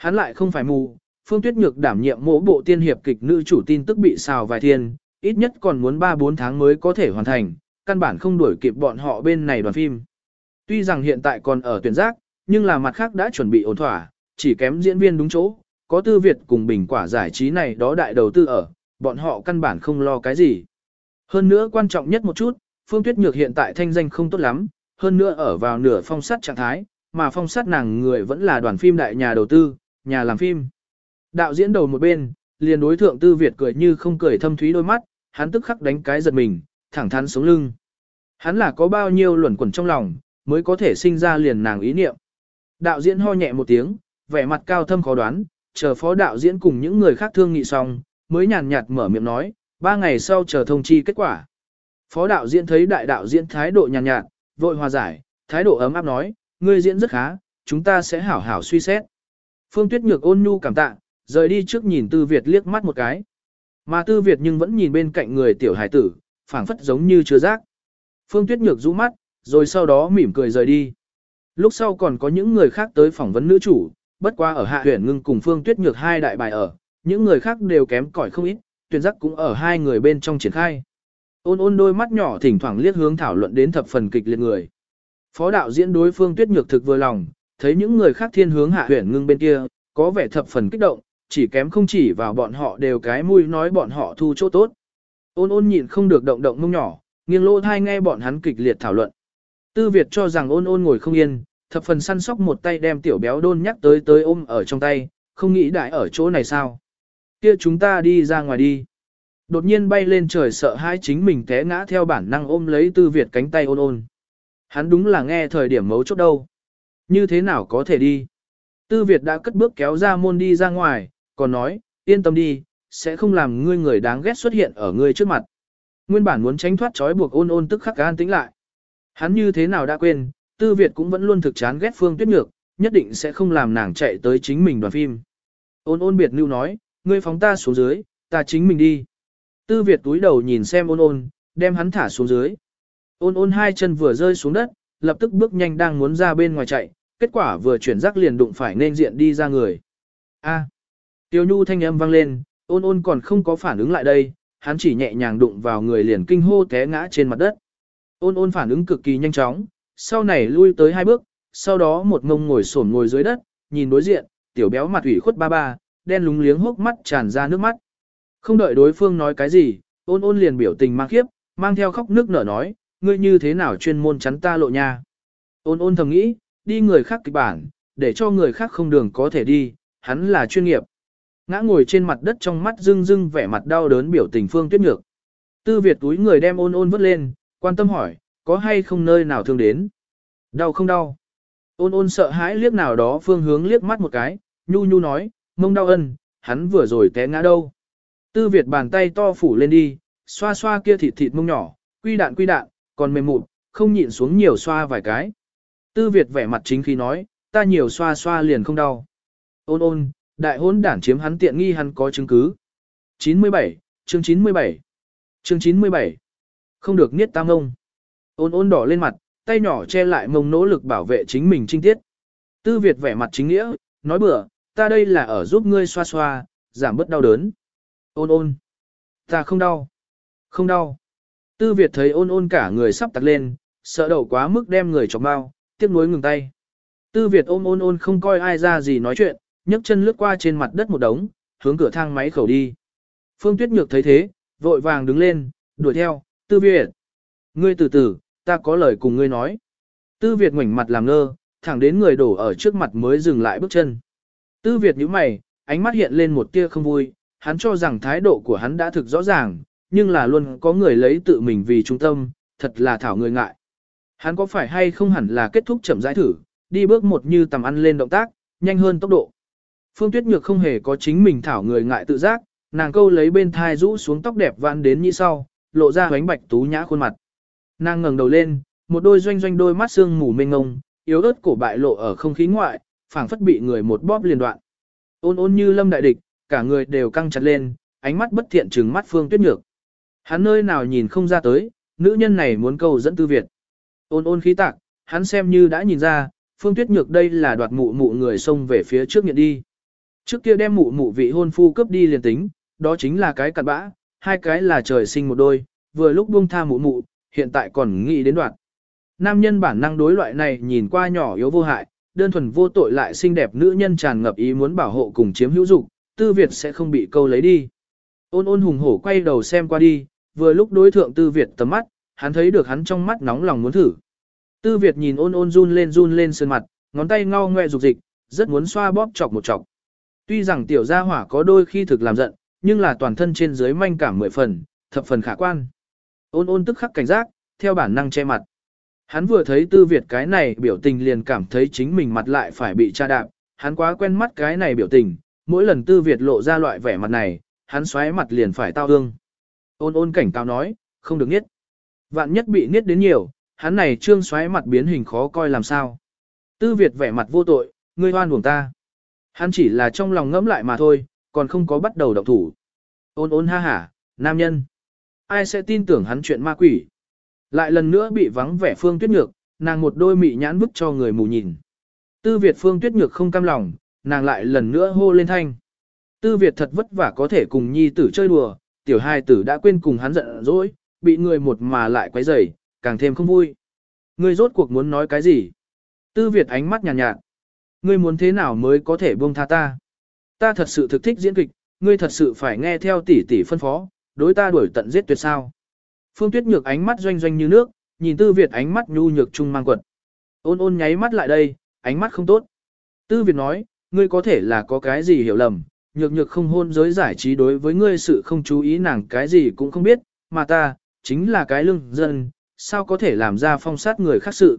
Hắn lại không phải mù, Phương Tuyết Nhược đảm nhiệm mỗi bộ tiên hiệp kịch nữ chủ tin tức bị xào vài thiên, ít nhất còn muốn 3-4 tháng mới có thể hoàn thành, căn bản không đuổi kịp bọn họ bên này đoàn phim. Tuy rằng hiện tại còn ở tuyển giác, nhưng là mặt khác đã chuẩn bị ổn thỏa, chỉ kém diễn viên đúng chỗ, có tư Việt cùng bình quả giải trí này đó đại đầu tư ở, bọn họ căn bản không lo cái gì. Hơn nữa quan trọng nhất một chút, Phương Tuyết Nhược hiện tại thanh danh không tốt lắm, hơn nữa ở vào nửa phong sát trạng thái, mà phong sát nàng người vẫn là đoàn phim đại nhà đầu tư, nhà làm phim. Đạo diễn đầu một bên, liền đối thượng tư Việt cười như không cười thâm thúy đôi mắt, hắn tức khắc đánh cái giật mình, thẳng thắn sống lưng. Hắn là có bao nhiêu luẩn quẩn trong lòng, mới có thể sinh ra liền nàng ý niệm. Đạo diễn ho nhẹ một tiếng, vẻ mặt cao thâm khó đoán, chờ phó đạo diễn cùng những người khác thương nghị xong, mới nhàn nhạt mở miệng nói, ba ngày sau chờ thông chi kết quả. Phó đạo diễn thấy đại đạo diễn thái độ nhàn nhạt, vội hòa giải, thái độ ấm áp nói, ngươi diễn rất khá, chúng ta sẽ hảo hảo suy xét. Phương Tuyết Nhược ôn nhu cảm tạ, rời đi trước nhìn Tư Việt liếc mắt một cái. Mà Tư Việt nhưng vẫn nhìn bên cạnh người tiểu hải tử, phảng phất giống như chưa giác. Phương Tuyết Nhược rũ mắt, rồi sau đó mỉm cười rời đi. Lúc sau còn có những người khác tới phỏng vấn nữ chủ, bất qua ở hạ Huyền ngưng cùng Phương Tuyết Nhược hai đại bài ở, những người khác đều kém cỏi không ít, tuyển giác cũng ở hai người bên trong triển khai. Ôn ôn đôi mắt nhỏ thỉnh thoảng liếc hướng thảo luận đến thập phần kịch liệt người. Phó đạo diễn đối Phương Tuyết Nhược thực vừa lòng, thấy những người khác thiên hướng hạ huyện ngưng bên kia, có vẻ thập phần kích động, chỉ kém không chỉ vào bọn họ đều cái mũi nói bọn họ thu chỗ tốt. Ôn ôn nhịn không được động động mông nhỏ, nghiêng lỗ thai nghe bọn hắn kịch liệt thảo luận. Tư Việt cho rằng ôn ôn ngồi không yên, thập phần săn sóc một tay đem tiểu béo đôn nhắc tới tới ôm ở trong tay, không nghĩ đại ở chỗ này sao. Kia chúng ta đi ra ngoài đi. Đột nhiên bay lên trời sợ hai chính mình té ngã theo bản năng ôm lấy Tư Việt cánh tay ôn ôn. Hắn đúng là nghe thời điểm mấu chốt đâu. Như thế nào có thể đi. Tư Việt đã cất bước kéo ra môn đi ra ngoài, còn nói, yên tâm đi, sẽ không làm ngươi người đáng ghét xuất hiện ở ngươi trước mặt. Nguyên bản muốn tránh thoát trói buộc ôn ôn tức khắc gan tĩnh lại. Hắn như thế nào đã quên, Tư Việt cũng vẫn luôn thực chán ghét Phương Tuyết Nhược, nhất định sẽ không làm nàng chạy tới chính mình đoàn phim. Ôn ôn biệt lưu nói, ngươi phóng ta xuống dưới, ta chính mình đi. Tư Việt túi đầu nhìn xem ôn ôn, đem hắn thả xuống dưới. Ôn ôn hai chân vừa rơi xuống đất, lập tức bước nhanh đang muốn ra bên ngoài chạy, kết quả vừa chuyển rắc liền đụng phải nên diện đi ra người. A. Tiêu Nhu thanh âm vang lên, ôn ôn còn không có phản ứng lại đây, hắn chỉ nhẹ nhàng đụng vào người liền kinh hô té ngã trên mặt đất. Ôn ôn phản ứng cực kỳ nhanh chóng, sau này lui tới hai bước, sau đó một ngông ngồi xổm ngồi dưới đất, nhìn đối diện, tiểu béo mặt ủy khuất ba ba, đen lúng liếng hốc mắt tràn ra nước mắt. Không đợi đối phương nói cái gì, ôn ôn liền biểu tình mang khiếp, mang theo khóc nước nở nói, ngươi như thế nào chuyên môn chắn ta lộ nha. Ôn ôn thầm nghĩ, đi người khác kịch bản, để cho người khác không đường có thể đi, hắn là chuyên nghiệp. Ngã ngồi trên mặt đất trong mắt rưng rưng vẻ mặt đau đớn biểu tình phương tuyết nhược. Tư Việt túi người đem ôn ôn vứt lên, quan tâm hỏi, có hay không nơi nào thương đến? Đau không đau? Ôn ôn sợ hãi liếc nào đó phương hướng liếc mắt một cái, nhu nhu nói, mông đau ân, hắn vừa rồi té ngã đâu. Tư Việt bàn tay to phủ lên đi, xoa xoa kia thịt thịt mông nhỏ, quy đạn quy đạn, còn mềm mụn, không nhịn xuống nhiều xoa vài cái. Tư Việt vẻ mặt chính khi nói, ta nhiều xoa xoa liền không đau. Ôn ôn, đại hôn đản chiếm hắn tiện nghi hắn có chứng cứ. 97, chương 97, chương 97. Không được niết tam ngông. Ôn ôn đỏ lên mặt, tay nhỏ che lại mông nỗ lực bảo vệ chính mình trinh tiết. Tư Việt vẻ mặt chính nghĩa, nói bừa, ta đây là ở giúp ngươi xoa xoa, giảm bớt đau đớn. Ôn ôn. Ta không đau. Không đau. Tư Việt thấy ôn ôn cả người sắp tặc lên, sợ đầu quá mức đem người chọc bao, tiếc nuối ngừng tay. Tư Việt ôm ôn ôn không coi ai ra gì nói chuyện, nhấc chân lướt qua trên mặt đất một đống, hướng cửa thang máy khẩu đi. Phương Tuyết Nhược thấy thế, vội vàng đứng lên, đuổi theo, Tư Việt. Ngươi từ từ, ta có lời cùng ngươi nói. Tư Việt ngoảnh mặt làm ngơ, thẳng đến người đổ ở trước mặt mới dừng lại bước chân. Tư Việt nhíu mày, ánh mắt hiện lên một tia không vui, hắn cho rằng thái độ của hắn đã thực rõ ràng, nhưng là luôn có người lấy tự mình vì trung tâm, thật là thảo người ngại. Hắn có phải hay không hẳn là kết thúc chậm rãi thử, đi bước một như tầm ăn lên động tác, nhanh hơn tốc độ. Phương Tuyết Nhược không hề có chính mình thảo người ngại tự giác, nàng câu lấy bên thai rũ xuống tóc đẹp vãn đến như sau, lộ ra ánh bạch tú nhã khuôn mặt. Nàng ngẩng đầu lên, một đôi doanh doanh đôi mắt sương mù mênh ngông, yếu ớt cổ bại lộ ở không khí ngoại, phảng phất bị người một bóp liền đoạn. Ôn ôn như lâm đại địch, cả người đều căng chặt lên, ánh mắt bất thiện trừng mắt Phương Tuyết Nhược. Hắn nơi nào nhìn không ra tới, nữ nhân này muốn câu dẫn tư Việt. Ôn ôn khí tạc, hắn xem như đã nhìn ra, Phương Tuyết Nhược đây là đoạt mụ mụ người xông về phía trước nghiện đi. Trước kia đem mụ mụ vị hôn phu cướp đi liền tính, đó chính là cái cặn bã, hai cái là trời sinh một đôi, vừa lúc buông tha mụ mụ, hiện tại còn nghĩ đến đoạt. Nam nhân bản năng đối loại này nhìn qua nhỏ yếu vô hại, đơn thuần vô tội lại xinh đẹp nữ nhân tràn ngập ý muốn bảo hộ cùng chiếm hữu dục, tư Việt sẽ không bị câu lấy đi. Ôn ôn hùng hổ quay đầu xem qua đi, vừa lúc đối thượng tư Việt tầm mắt, hắn thấy được hắn trong mắt nóng lòng muốn thử. Tư Việt nhìn ôn ôn run lên run lên sơn mặt, ngón tay ngao ngoe dục dịch, rất muốn xoa bóp chọc một chọc. Tuy rằng tiểu gia hỏa có đôi khi thực làm giận, nhưng là toàn thân trên dưới manh cảm mười phần, thập phần khả quan. Ôn ôn tức khắc cảnh giác, theo bản năng che mặt. Hắn vừa thấy tư Việt cái này biểu tình liền cảm thấy chính mình mặt lại phải bị tra đạp, hắn quá quen mắt cái này biểu tình, mỗi lần tư Việt lộ ra loại vẻ mặt này, hắn xoáy mặt liền phải tao ương. Ôn ôn cảnh cáo nói, không được niết. Vạn nhất bị niết đến nhiều, hắn này trương xoáy mặt biến hình khó coi làm sao. Tư Việt vẻ mặt vô tội, ngươi hoan buồn ta. Hắn chỉ là trong lòng ngẫm lại mà thôi, còn không có bắt đầu động thủ. Ôn ôn ha hả, nam nhân. Ai sẽ tin tưởng hắn chuyện ma quỷ. Lại lần nữa bị vắng vẻ phương tuyết nhược, nàng một đôi mị nhãn bức cho người mù nhìn. Tư Việt phương tuyết nhược không cam lòng, nàng lại lần nữa hô lên thanh. Tư Việt thật vất vả có thể cùng nhi tử chơi đùa, tiểu hai tử đã quên cùng hắn giận dỗi, bị người một mà lại quấy rầy, càng thêm không vui. Ngươi rốt cuộc muốn nói cái gì? Tư Việt ánh mắt nhàn nhạt, nhạt. Ngươi muốn thế nào mới có thể buông tha ta? Ta thật sự thực thích diễn kịch, ngươi thật sự phải nghe theo tỷ tỷ phân phó, đối ta đuổi tận giết tuyệt sao. Phương Tuyết Nhược ánh mắt doanh doanh như nước, nhìn Tư Việt ánh mắt nhu nhược trung mang quật. Ôn ôn nháy mắt lại đây, ánh mắt không tốt. Tư Việt nói, ngươi có thể là có cái gì hiểu lầm, nhược nhược không hôn giới giải trí đối với ngươi sự không chú ý nàng cái gì cũng không biết, mà ta, chính là cái lưng dân, sao có thể làm ra phong sát người khác sự.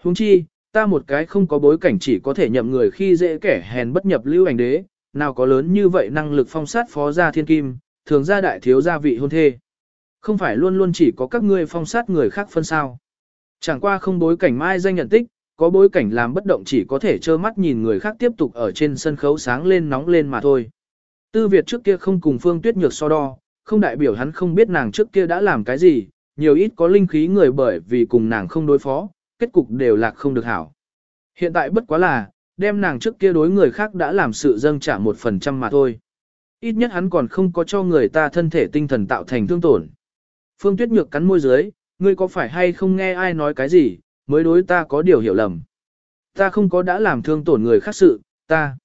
Huống chi, ta một cái không có bối cảnh chỉ có thể nhậm người khi dễ kẻ hèn bất nhập lưu ảnh đế, nào có lớn như vậy năng lực phong sát phó gia thiên kim, thường gia đại thiếu gia vị hôn thê. Không phải luôn luôn chỉ có các ngươi phong sát người khác phân sao. Chẳng qua không bối cảnh mai danh nhận tích, có bối cảnh làm bất động chỉ có thể trơ mắt nhìn người khác tiếp tục ở trên sân khấu sáng lên nóng lên mà thôi. Tư Việt trước kia không cùng Phương Tuyết Nhược so đo, không đại biểu hắn không biết nàng trước kia đã làm cái gì, nhiều ít có linh khí người bởi vì cùng nàng không đối phó, kết cục đều lạc không được hảo. Hiện tại bất quá là, đem nàng trước kia đối người khác đã làm sự dâng trả một phần trăm mà thôi. Ít nhất hắn còn không có cho người ta thân thể tinh thần tạo thành thương tổn. Phương Tuyết Nhược cắn môi dưới, ngươi có phải hay không nghe ai nói cái gì, mới đối ta có điều hiểu lầm. Ta không có đã làm thương tổn người khác sự, ta.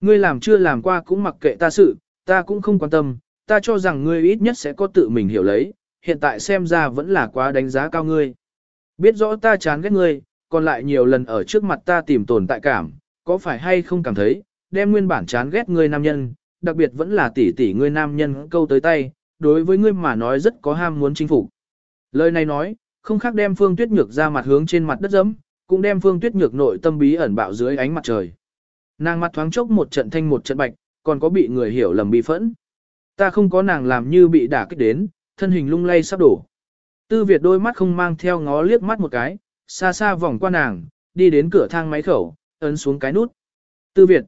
Ngươi làm chưa làm qua cũng mặc kệ ta sự, ta cũng không quan tâm, ta cho rằng ngươi ít nhất sẽ có tự mình hiểu lấy, hiện tại xem ra vẫn là quá đánh giá cao ngươi. Biết rõ ta chán ghét ngươi, còn lại nhiều lần ở trước mặt ta tìm tồn tại cảm, có phải hay không cảm thấy, đem nguyên bản chán ghét ngươi nam nhân, đặc biệt vẫn là tỷ tỷ ngươi nam nhân câu tới tay, đối với ngươi mà nói rất có ham muốn chinh phục. Lời này nói, không khác đem Phương Tuyết Nhược ra mặt hướng trên mặt đất dẫm, cũng đem Phương Tuyết Nhược nội tâm bí ẩn bạo dưới ánh mặt trời. Nàng mặt thoáng chốc một trận thanh một trận bạch, còn có bị người hiểu lầm bị phẫn. Ta không có nàng làm như bị đả kích đến, thân hình lung lay sắp đổ. Tư Việt đôi mắt không mang theo ngó liếc mắt một cái, xa xa vòng qua nàng, đi đến cửa thang máy khẩu, ấn xuống cái nút. Tư Việt.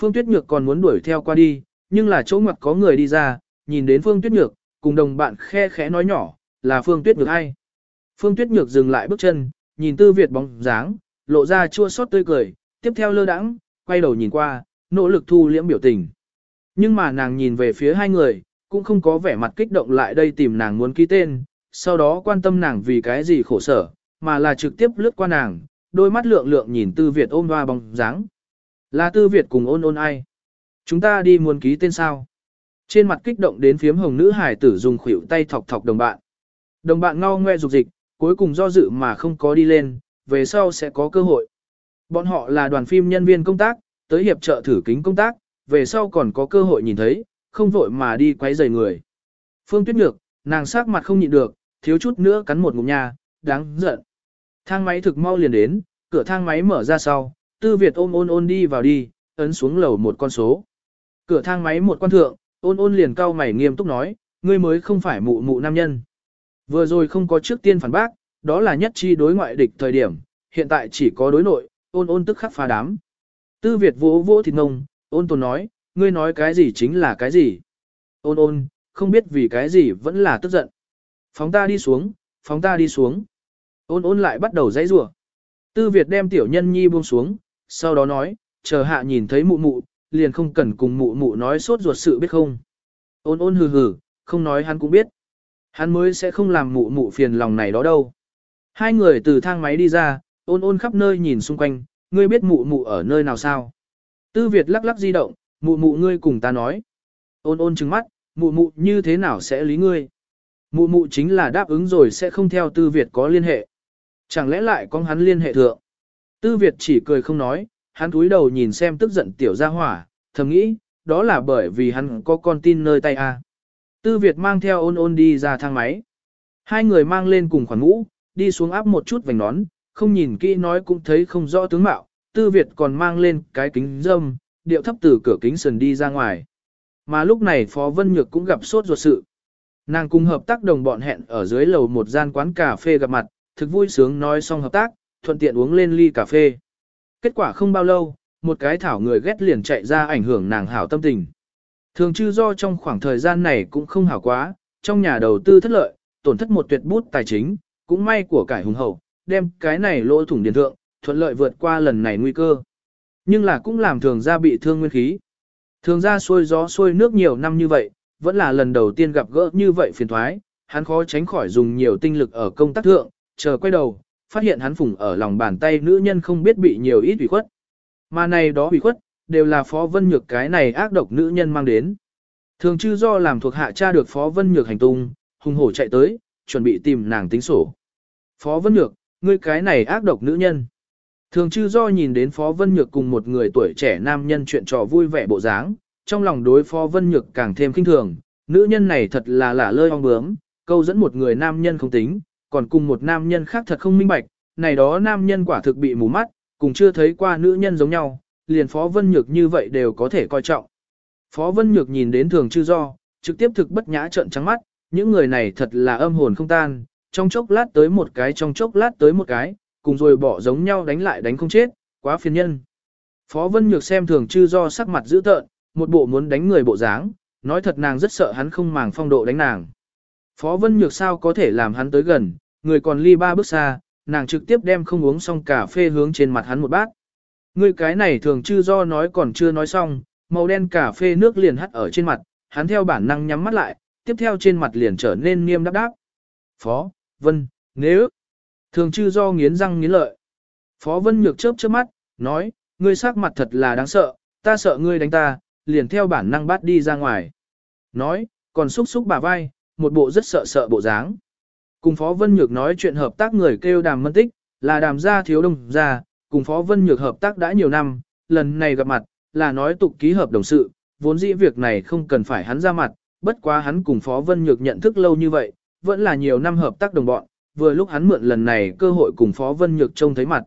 Phương Tuyết Nhược còn muốn đuổi theo qua đi, nhưng là chỗ ngoặt có người đi ra, nhìn đến Phương Tuyết Nhược, cùng đồng bạn khe khẽ nói nhỏ, là Phương Tuyết Nhược hay. Phương Tuyết Nhược dừng lại bước chân, nhìn Tư Việt bóng dáng, lộ ra chua xót tươi cười, tiếp theo lơ đãng, quay đầu nhìn qua, nỗ lực thu liễm biểu tình. Nhưng mà nàng nhìn về phía hai người, cũng không có vẻ mặt kích động lại đây tìm nàng muốn ký tên, sau đó quan tâm nàng vì cái gì khổ sở, mà là trực tiếp lướt qua nàng, đôi mắt lượng lượng nhìn Tư Việt ôm hoa bóng dáng. Là Tư Việt cùng ôn ôn ai? Chúng ta đi muốn ký tên sao? Trên mặt kích động đến phiếm hồng nữ hải tử dùng khuỷu tay thọc thọc đồng bạn. Đồng bạn ngao ngoe dục dịch, cuối cùng do dự mà không có đi lên, về sau sẽ có cơ hội. Bọn họ là đoàn phim nhân viên công tác, tới hiệp trợ thử kính công tác, về sau còn có cơ hội nhìn thấy, không vội mà đi quấy rầy người. Phương Tuyết Nhược, nàng sắc mặt không nhịn được, thiếu chút nữa cắn một ngụm nha, đáng giận. Thang máy thực mau liền đến, cửa thang máy mở ra sau, Tư Việt ôm ôn ôn đi vào đi, ấn xuống lầu một con số. Cửa thang máy một quan thượng, ôn ôn liền cau mày nghiêm túc nói, ngươi mới không phải mụ mụ nam nhân. Vừa rồi không có trước tiên phản bác, đó là nhất chi đối ngoại địch thời điểm, hiện tại chỉ có đối nội, ôn ôn tức khắc phá đám. Tư Việt vỗ vỗ thịt ngông, ôn tồn nói, ngươi nói cái gì chính là cái gì. Ôn ôn, không biết vì cái gì vẫn là tức giận. Phóng ta đi xuống, phóng ta đi xuống. Ôn ôn lại bắt đầu dãy rủa. Tư Việt đem tiểu nhân nhi buông xuống, sau đó nói, chờ hạ nhìn thấy mụ mụ, liền không cần cùng mụ mụ nói sốt ruột sự biết không. Ôn ôn hừ hừ, không nói hắn cũng biết. Hắn mới sẽ không làm mụ mụ phiền lòng này đó đâu. Hai người từ thang máy đi ra, ôn ôn khắp nơi nhìn xung quanh, ngươi biết mụ mụ ở nơi nào sao? Tư Việt lắc lắc di động, mụ mụ ngươi cùng ta nói. Ôn ôn trừng mắt, mụ mụ như thế nào sẽ lý ngươi? Mụ mụ chính là đáp ứng rồi sẽ không theo Tư Việt có liên hệ. Chẳng lẽ lại có hắn liên hệ thượng? Tư Việt chỉ cười không nói, hắn cúi đầu nhìn xem tức giận tiểu gia hỏa, thầm nghĩ, đó là bởi vì hắn có con tin nơi tay a. Tư Việt mang theo ôn ôn đi ra thang máy. Hai người mang lên cùng khoản ngũ, đi xuống áp một chút vành nón, không nhìn kỹ nói cũng thấy không rõ tướng mạo. Tư Việt còn mang lên cái kính dâm, điệu thấp từ cửa kính sần đi ra ngoài. Mà lúc này Phó Vân Nhược cũng gặp sốt ruột sự. Nàng cùng hợp tác đồng bọn hẹn ở dưới lầu một gian quán cà phê gặp mặt, thực vui sướng nói xong hợp tác, thuận tiện uống lên ly cà phê. Kết quả không bao lâu, một cái thảo người ghét liền chạy ra ảnh hưởng nàng hảo tâm tình. Thường chư do trong khoảng thời gian này cũng không hảo quá, trong nhà đầu tư thất lợi, tổn thất một tuyệt bút tài chính, cũng may của cải hùng hậu, đem cái này lỗ thủng điện thượng, thuận lợi vượt qua lần này nguy cơ. Nhưng là cũng làm thường gia bị thương nguyên khí. Thường gia xuôi gió xuôi nước nhiều năm như vậy, vẫn là lần đầu tiên gặp gỡ như vậy phiền thoái, hắn khó tránh khỏi dùng nhiều tinh lực ở công tác thượng, chờ quay đầu, phát hiện hắn phùng ở lòng bàn tay nữ nhân không biết bị nhiều ít ủy khuất. Mà này đó ủy khuất, đều là Phó Vân Nhược cái này ác độc nữ nhân mang đến. Thường chư do làm thuộc hạ cha được Phó Vân Nhược hành tung, hùng hổ chạy tới, chuẩn bị tìm nàng tính sổ. Phó Vân Nhược, ngươi cái này ác độc nữ nhân. Thường chư do nhìn đến Phó Vân Nhược cùng một người tuổi trẻ nam nhân chuyện trò vui vẻ bộ dáng, trong lòng đối Phó Vân Nhược càng thêm kinh thường, nữ nhân này thật là lả lơi ong bướm, câu dẫn một người nam nhân không tính, còn cùng một nam nhân khác thật không minh bạch, này đó nam nhân quả thực bị mù mắt, cùng chưa thấy qua nữ nhân giống nhau, liền Phó Vân Nhược như vậy đều có thể coi trọng. Phó Vân Nhược nhìn đến thường chư do, trực tiếp thực bất nhã trợn trắng mắt, những người này thật là âm hồn không tan, trong chốc lát tới một cái trong chốc lát tới một cái, cùng rồi bỏ giống nhau đánh lại đánh không chết, quá phiền nhân. Phó Vân Nhược xem thường chư do sắc mặt dữ tợn, một bộ muốn đánh người bộ dáng, nói thật nàng rất sợ hắn không màng phong độ đánh nàng. Phó Vân Nhược sao có thể làm hắn tới gần, người còn ly ba bước xa, nàng trực tiếp đem không uống xong cà phê hướng trên mặt hắn một bát. Người cái này thường chư do nói còn chưa nói xong, màu đen cà phê nước liền hắt ở trên mặt, hắn theo bản năng nhắm mắt lại, tiếp theo trên mặt liền trở nên nghiêm đáp đáp. Phó, Vân, nếu thường chư do nghiến răng nghiến lợi. Phó Vân Nhược chớp chớp mắt, nói, ngươi sắc mặt thật là đáng sợ, ta sợ ngươi đánh ta, liền theo bản năng bắt đi ra ngoài. Nói, còn xúc xúc bà vai, một bộ rất sợ sợ bộ dáng. Cùng Phó Vân Nhược nói chuyện hợp tác người kêu đàm mân tích, là đàm gia thiếu đông gia, cùng Phó Vân Nhược hợp tác đã nhiều năm, lần này gặp mặt, là nói tục ký hợp đồng sự, vốn dĩ việc này không cần phải hắn ra mặt, bất quá hắn cùng Phó Vân Nhược nhận thức lâu như vậy, vẫn là nhiều năm hợp tác đồng bọn, vừa lúc hắn mượn lần này cơ hội cùng Phó Vân Nhược trông thấy mặt.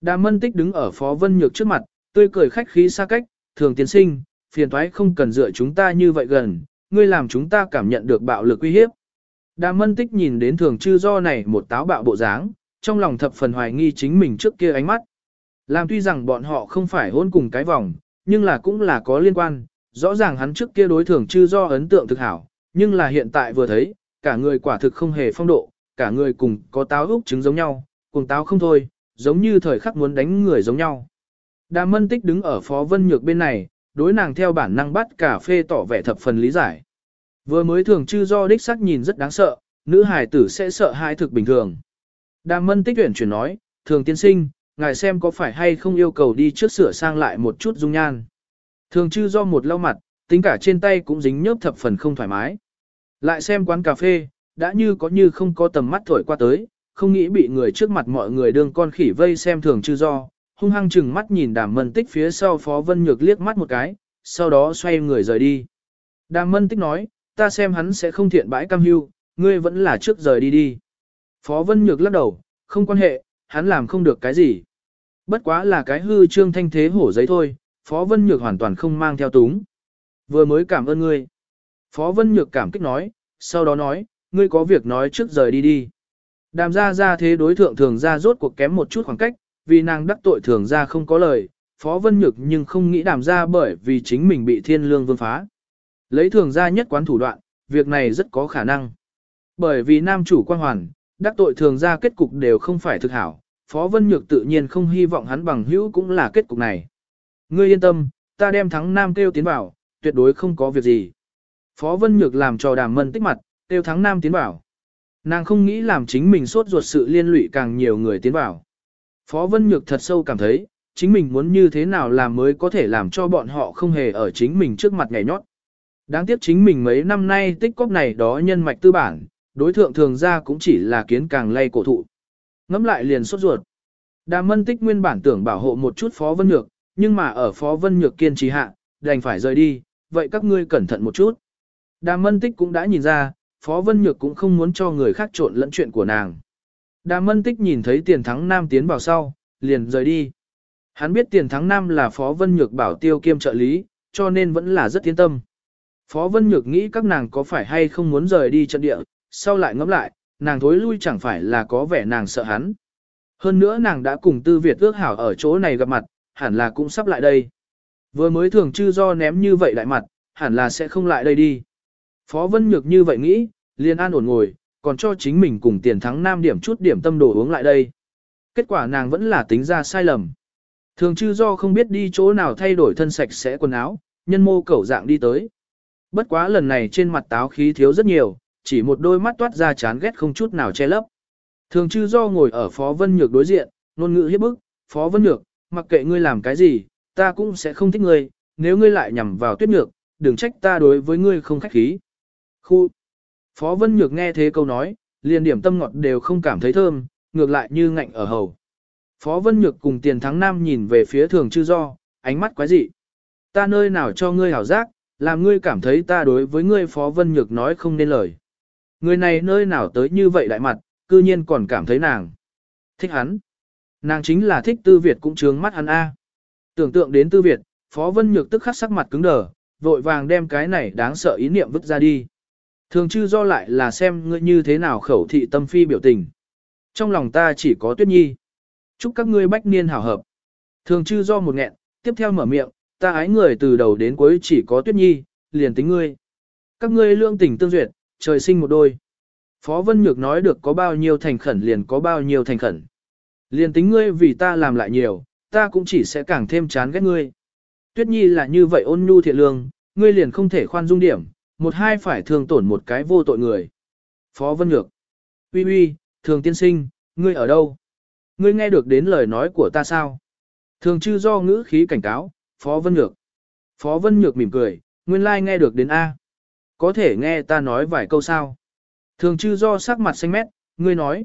Đàm Mân Tích đứng ở Phó Vân Nhược trước mặt, tươi cười khách khí xa cách, thường tiến sinh, phiền toái không cần dựa chúng ta như vậy gần, ngươi làm chúng ta cảm nhận được bạo lực uy hiếp. Đàm Mân Tích nhìn đến thường chư do này một táo bạo bộ dáng, trong lòng thập phần hoài nghi chính mình trước kia ánh mắt. Làm tuy rằng bọn họ không phải hôn cùng cái vòng, nhưng là cũng là có liên quan, rõ ràng hắn trước kia đối thường chư do ấn tượng thực hảo, nhưng là hiện tại vừa thấy, cả người quả thực không hề phong độ, cả người cùng có táo úc trứng giống nhau, cùng táo không thôi, giống như thời khắc muốn đánh người giống nhau. Đàm mân tích đứng ở phó vân nhược bên này, đối nàng theo bản năng bắt cà phê tỏ vẻ thập phần lý giải. Vừa mới thường chư do đích sắc nhìn rất đáng sợ, nữ hài tử sẽ sợ hai thực bình thường. Đàm mân tích tuyển chuyển nói, thường tiên sinh, ngài xem có phải hay không yêu cầu đi trước sửa sang lại một chút dung nhan. Thường chư do một lau mặt, tính cả trên tay cũng dính nhớp thập phần không thoải mái. Lại xem quán cà phê, đã như có như không có tầm mắt thổi qua tới, không nghĩ bị người trước mặt mọi người đương con khỉ vây xem thường chư do, hung hăng chừng mắt nhìn đàm mân tích phía sau phó vân nhược liếc mắt một cái, sau đó xoay người rời đi. Đàm mân tích nói, ta xem hắn sẽ không thiện bãi cam hưu, ngươi vẫn là trước rời đi đi. Phó vân nhược lắc đầu, không quan hệ, hắn làm không được cái gì. Bất quá là cái hư trương thanh thế hổ giấy thôi, Phó Vân Nhược hoàn toàn không mang theo túng. Vừa mới cảm ơn ngươi. Phó Vân Nhược cảm kích nói, sau đó nói, ngươi có việc nói trước rời đi đi. Đàm ra ra thế đối thượng thường ra rốt cuộc kém một chút khoảng cách, vì nàng đắc tội thường ra không có lời, Phó Vân Nhược nhưng không nghĩ đàm ra bởi vì chính mình bị thiên lương vương phá. Lấy thường ra nhất quán thủ đoạn, việc này rất có khả năng. Bởi vì nam chủ quan hoàn, đắc tội thường ra kết cục đều không phải thực hảo, Phó Vân Nhược tự nhiên không hy vọng hắn bằng hữu cũng là kết cục này. Ngươi yên tâm, ta đem thắng nam kêu tiến vào, tuyệt đối không có việc gì. Phó Vân Nhược làm cho đàm mân tích mặt, Tiêu thắng nam tiến vào. Nàng không nghĩ làm chính mình sốt ruột sự liên lụy càng nhiều người tiến vào. Phó Vân Nhược thật sâu cảm thấy, chính mình muốn như thế nào làm mới có thể làm cho bọn họ không hề ở chính mình trước mặt ngày nhót. Đáng tiếc chính mình mấy năm nay tích cóp này đó nhân mạch tư bản, đối thượng thường ra cũng chỉ là kiến càng lay cổ thụ. Ngắm lại liền sốt ruột. Đàm mân tích nguyên bản tưởng bảo hộ một chút Phó Vân Nhược, nhưng mà ở Phó Vân Nhược kiên trì hạ, đành phải rời đi, vậy các ngươi cẩn thận một chút. Đàm Mân Tích cũng đã nhìn ra, Phó Vân Nhược cũng không muốn cho người khác trộn lẫn chuyện của nàng. Đàm Mân Tích nhìn thấy tiền thắng nam tiến vào sau, liền rời đi. Hắn biết tiền thắng nam là Phó Vân Nhược bảo tiêu kiêm trợ lý, cho nên vẫn là rất yên tâm. Phó Vân Nhược nghĩ các nàng có phải hay không muốn rời đi trận địa, sau lại ngẫm lại, nàng thối lui chẳng phải là có vẻ nàng sợ hắn. Hơn nữa nàng đã cùng Tư Việt ước hảo ở chỗ này gặp mặt, hẳn là cũng sắp lại đây. Vừa mới thường chư do ném như vậy lại mặt, hẳn là sẽ không lại đây đi. Phó Vân Nhược như vậy nghĩ, liền an ổn ngồi, còn cho chính mình cùng tiền thắng nam điểm chút điểm tâm đồ uống lại đây. Kết quả nàng vẫn là tính ra sai lầm. Thường chư do không biết đi chỗ nào thay đổi thân sạch sẽ quần áo, nhân mô cẩu dạng đi tới. Bất quá lần này trên mặt táo khí thiếu rất nhiều, chỉ một đôi mắt toát ra chán ghét không chút nào che lấp. Thường chư do ngồi ở Phó Vân Nhược đối diện, ngôn ngữ hiếp bức, Phó Vân Nhược, mặc kệ ngươi làm cái gì, ta cũng sẽ không thích ngươi, nếu ngươi lại nhằm vào tuyết nhược, đừng trách ta đối với ngươi không khách khí. Khu. Phó Vân Nhược nghe thế câu nói, liền điểm tâm ngọt đều không cảm thấy thơm, ngược lại như ngạnh ở hầu. Phó Vân Nhược cùng tiền thắng nam nhìn về phía thường chư do, ánh mắt quái dị. Ta nơi nào cho ngươi hảo giác, làm ngươi cảm thấy ta đối với ngươi Phó Vân Nhược nói không nên lời. Người này nơi nào tới như vậy đại mặt, cư nhiên còn cảm thấy nàng. Thích hắn. Nàng chính là thích tư Việt cũng trướng mắt hắn A. Tưởng tượng đến tư Việt, Phó Vân Nhược tức khắc sắc mặt cứng đờ, vội vàng đem cái này đáng sợ ý niệm vứt ra đi. Thường chư do lại là xem ngươi như thế nào khẩu thị tâm phi biểu tình. Trong lòng ta chỉ có tuyết nhi. Chúc các ngươi bách niên hảo hợp. Thường chư do một nghẹn, tiếp theo mở miệng, ta ái người từ đầu đến cuối chỉ có tuyết nhi, liền tính ngươi. Các ngươi lương tình tương duyệt, trời sinh một đôi. Phó Vân Nhược nói được có bao nhiêu thành khẩn liền có bao nhiêu thành khẩn. Liền tính ngươi vì ta làm lại nhiều, ta cũng chỉ sẽ càng thêm chán ghét ngươi. Tuyết Nhi là như vậy ôn nhu thiện lương, ngươi liền không thể khoan dung điểm, một hai phải thường tổn một cái vô tội người. Phó Vân Nhược. Uy uy, Thường tiên sinh, ngươi ở đâu? Ngươi nghe được đến lời nói của ta sao? Thường chư do ngữ khí cảnh cáo, Phó Vân Nhược. Phó Vân Nhược mỉm cười, nguyên lai like nghe được đến A. Có thể nghe ta nói vài câu sao? Thường chư do sắc mặt xanh mét, ngươi nói.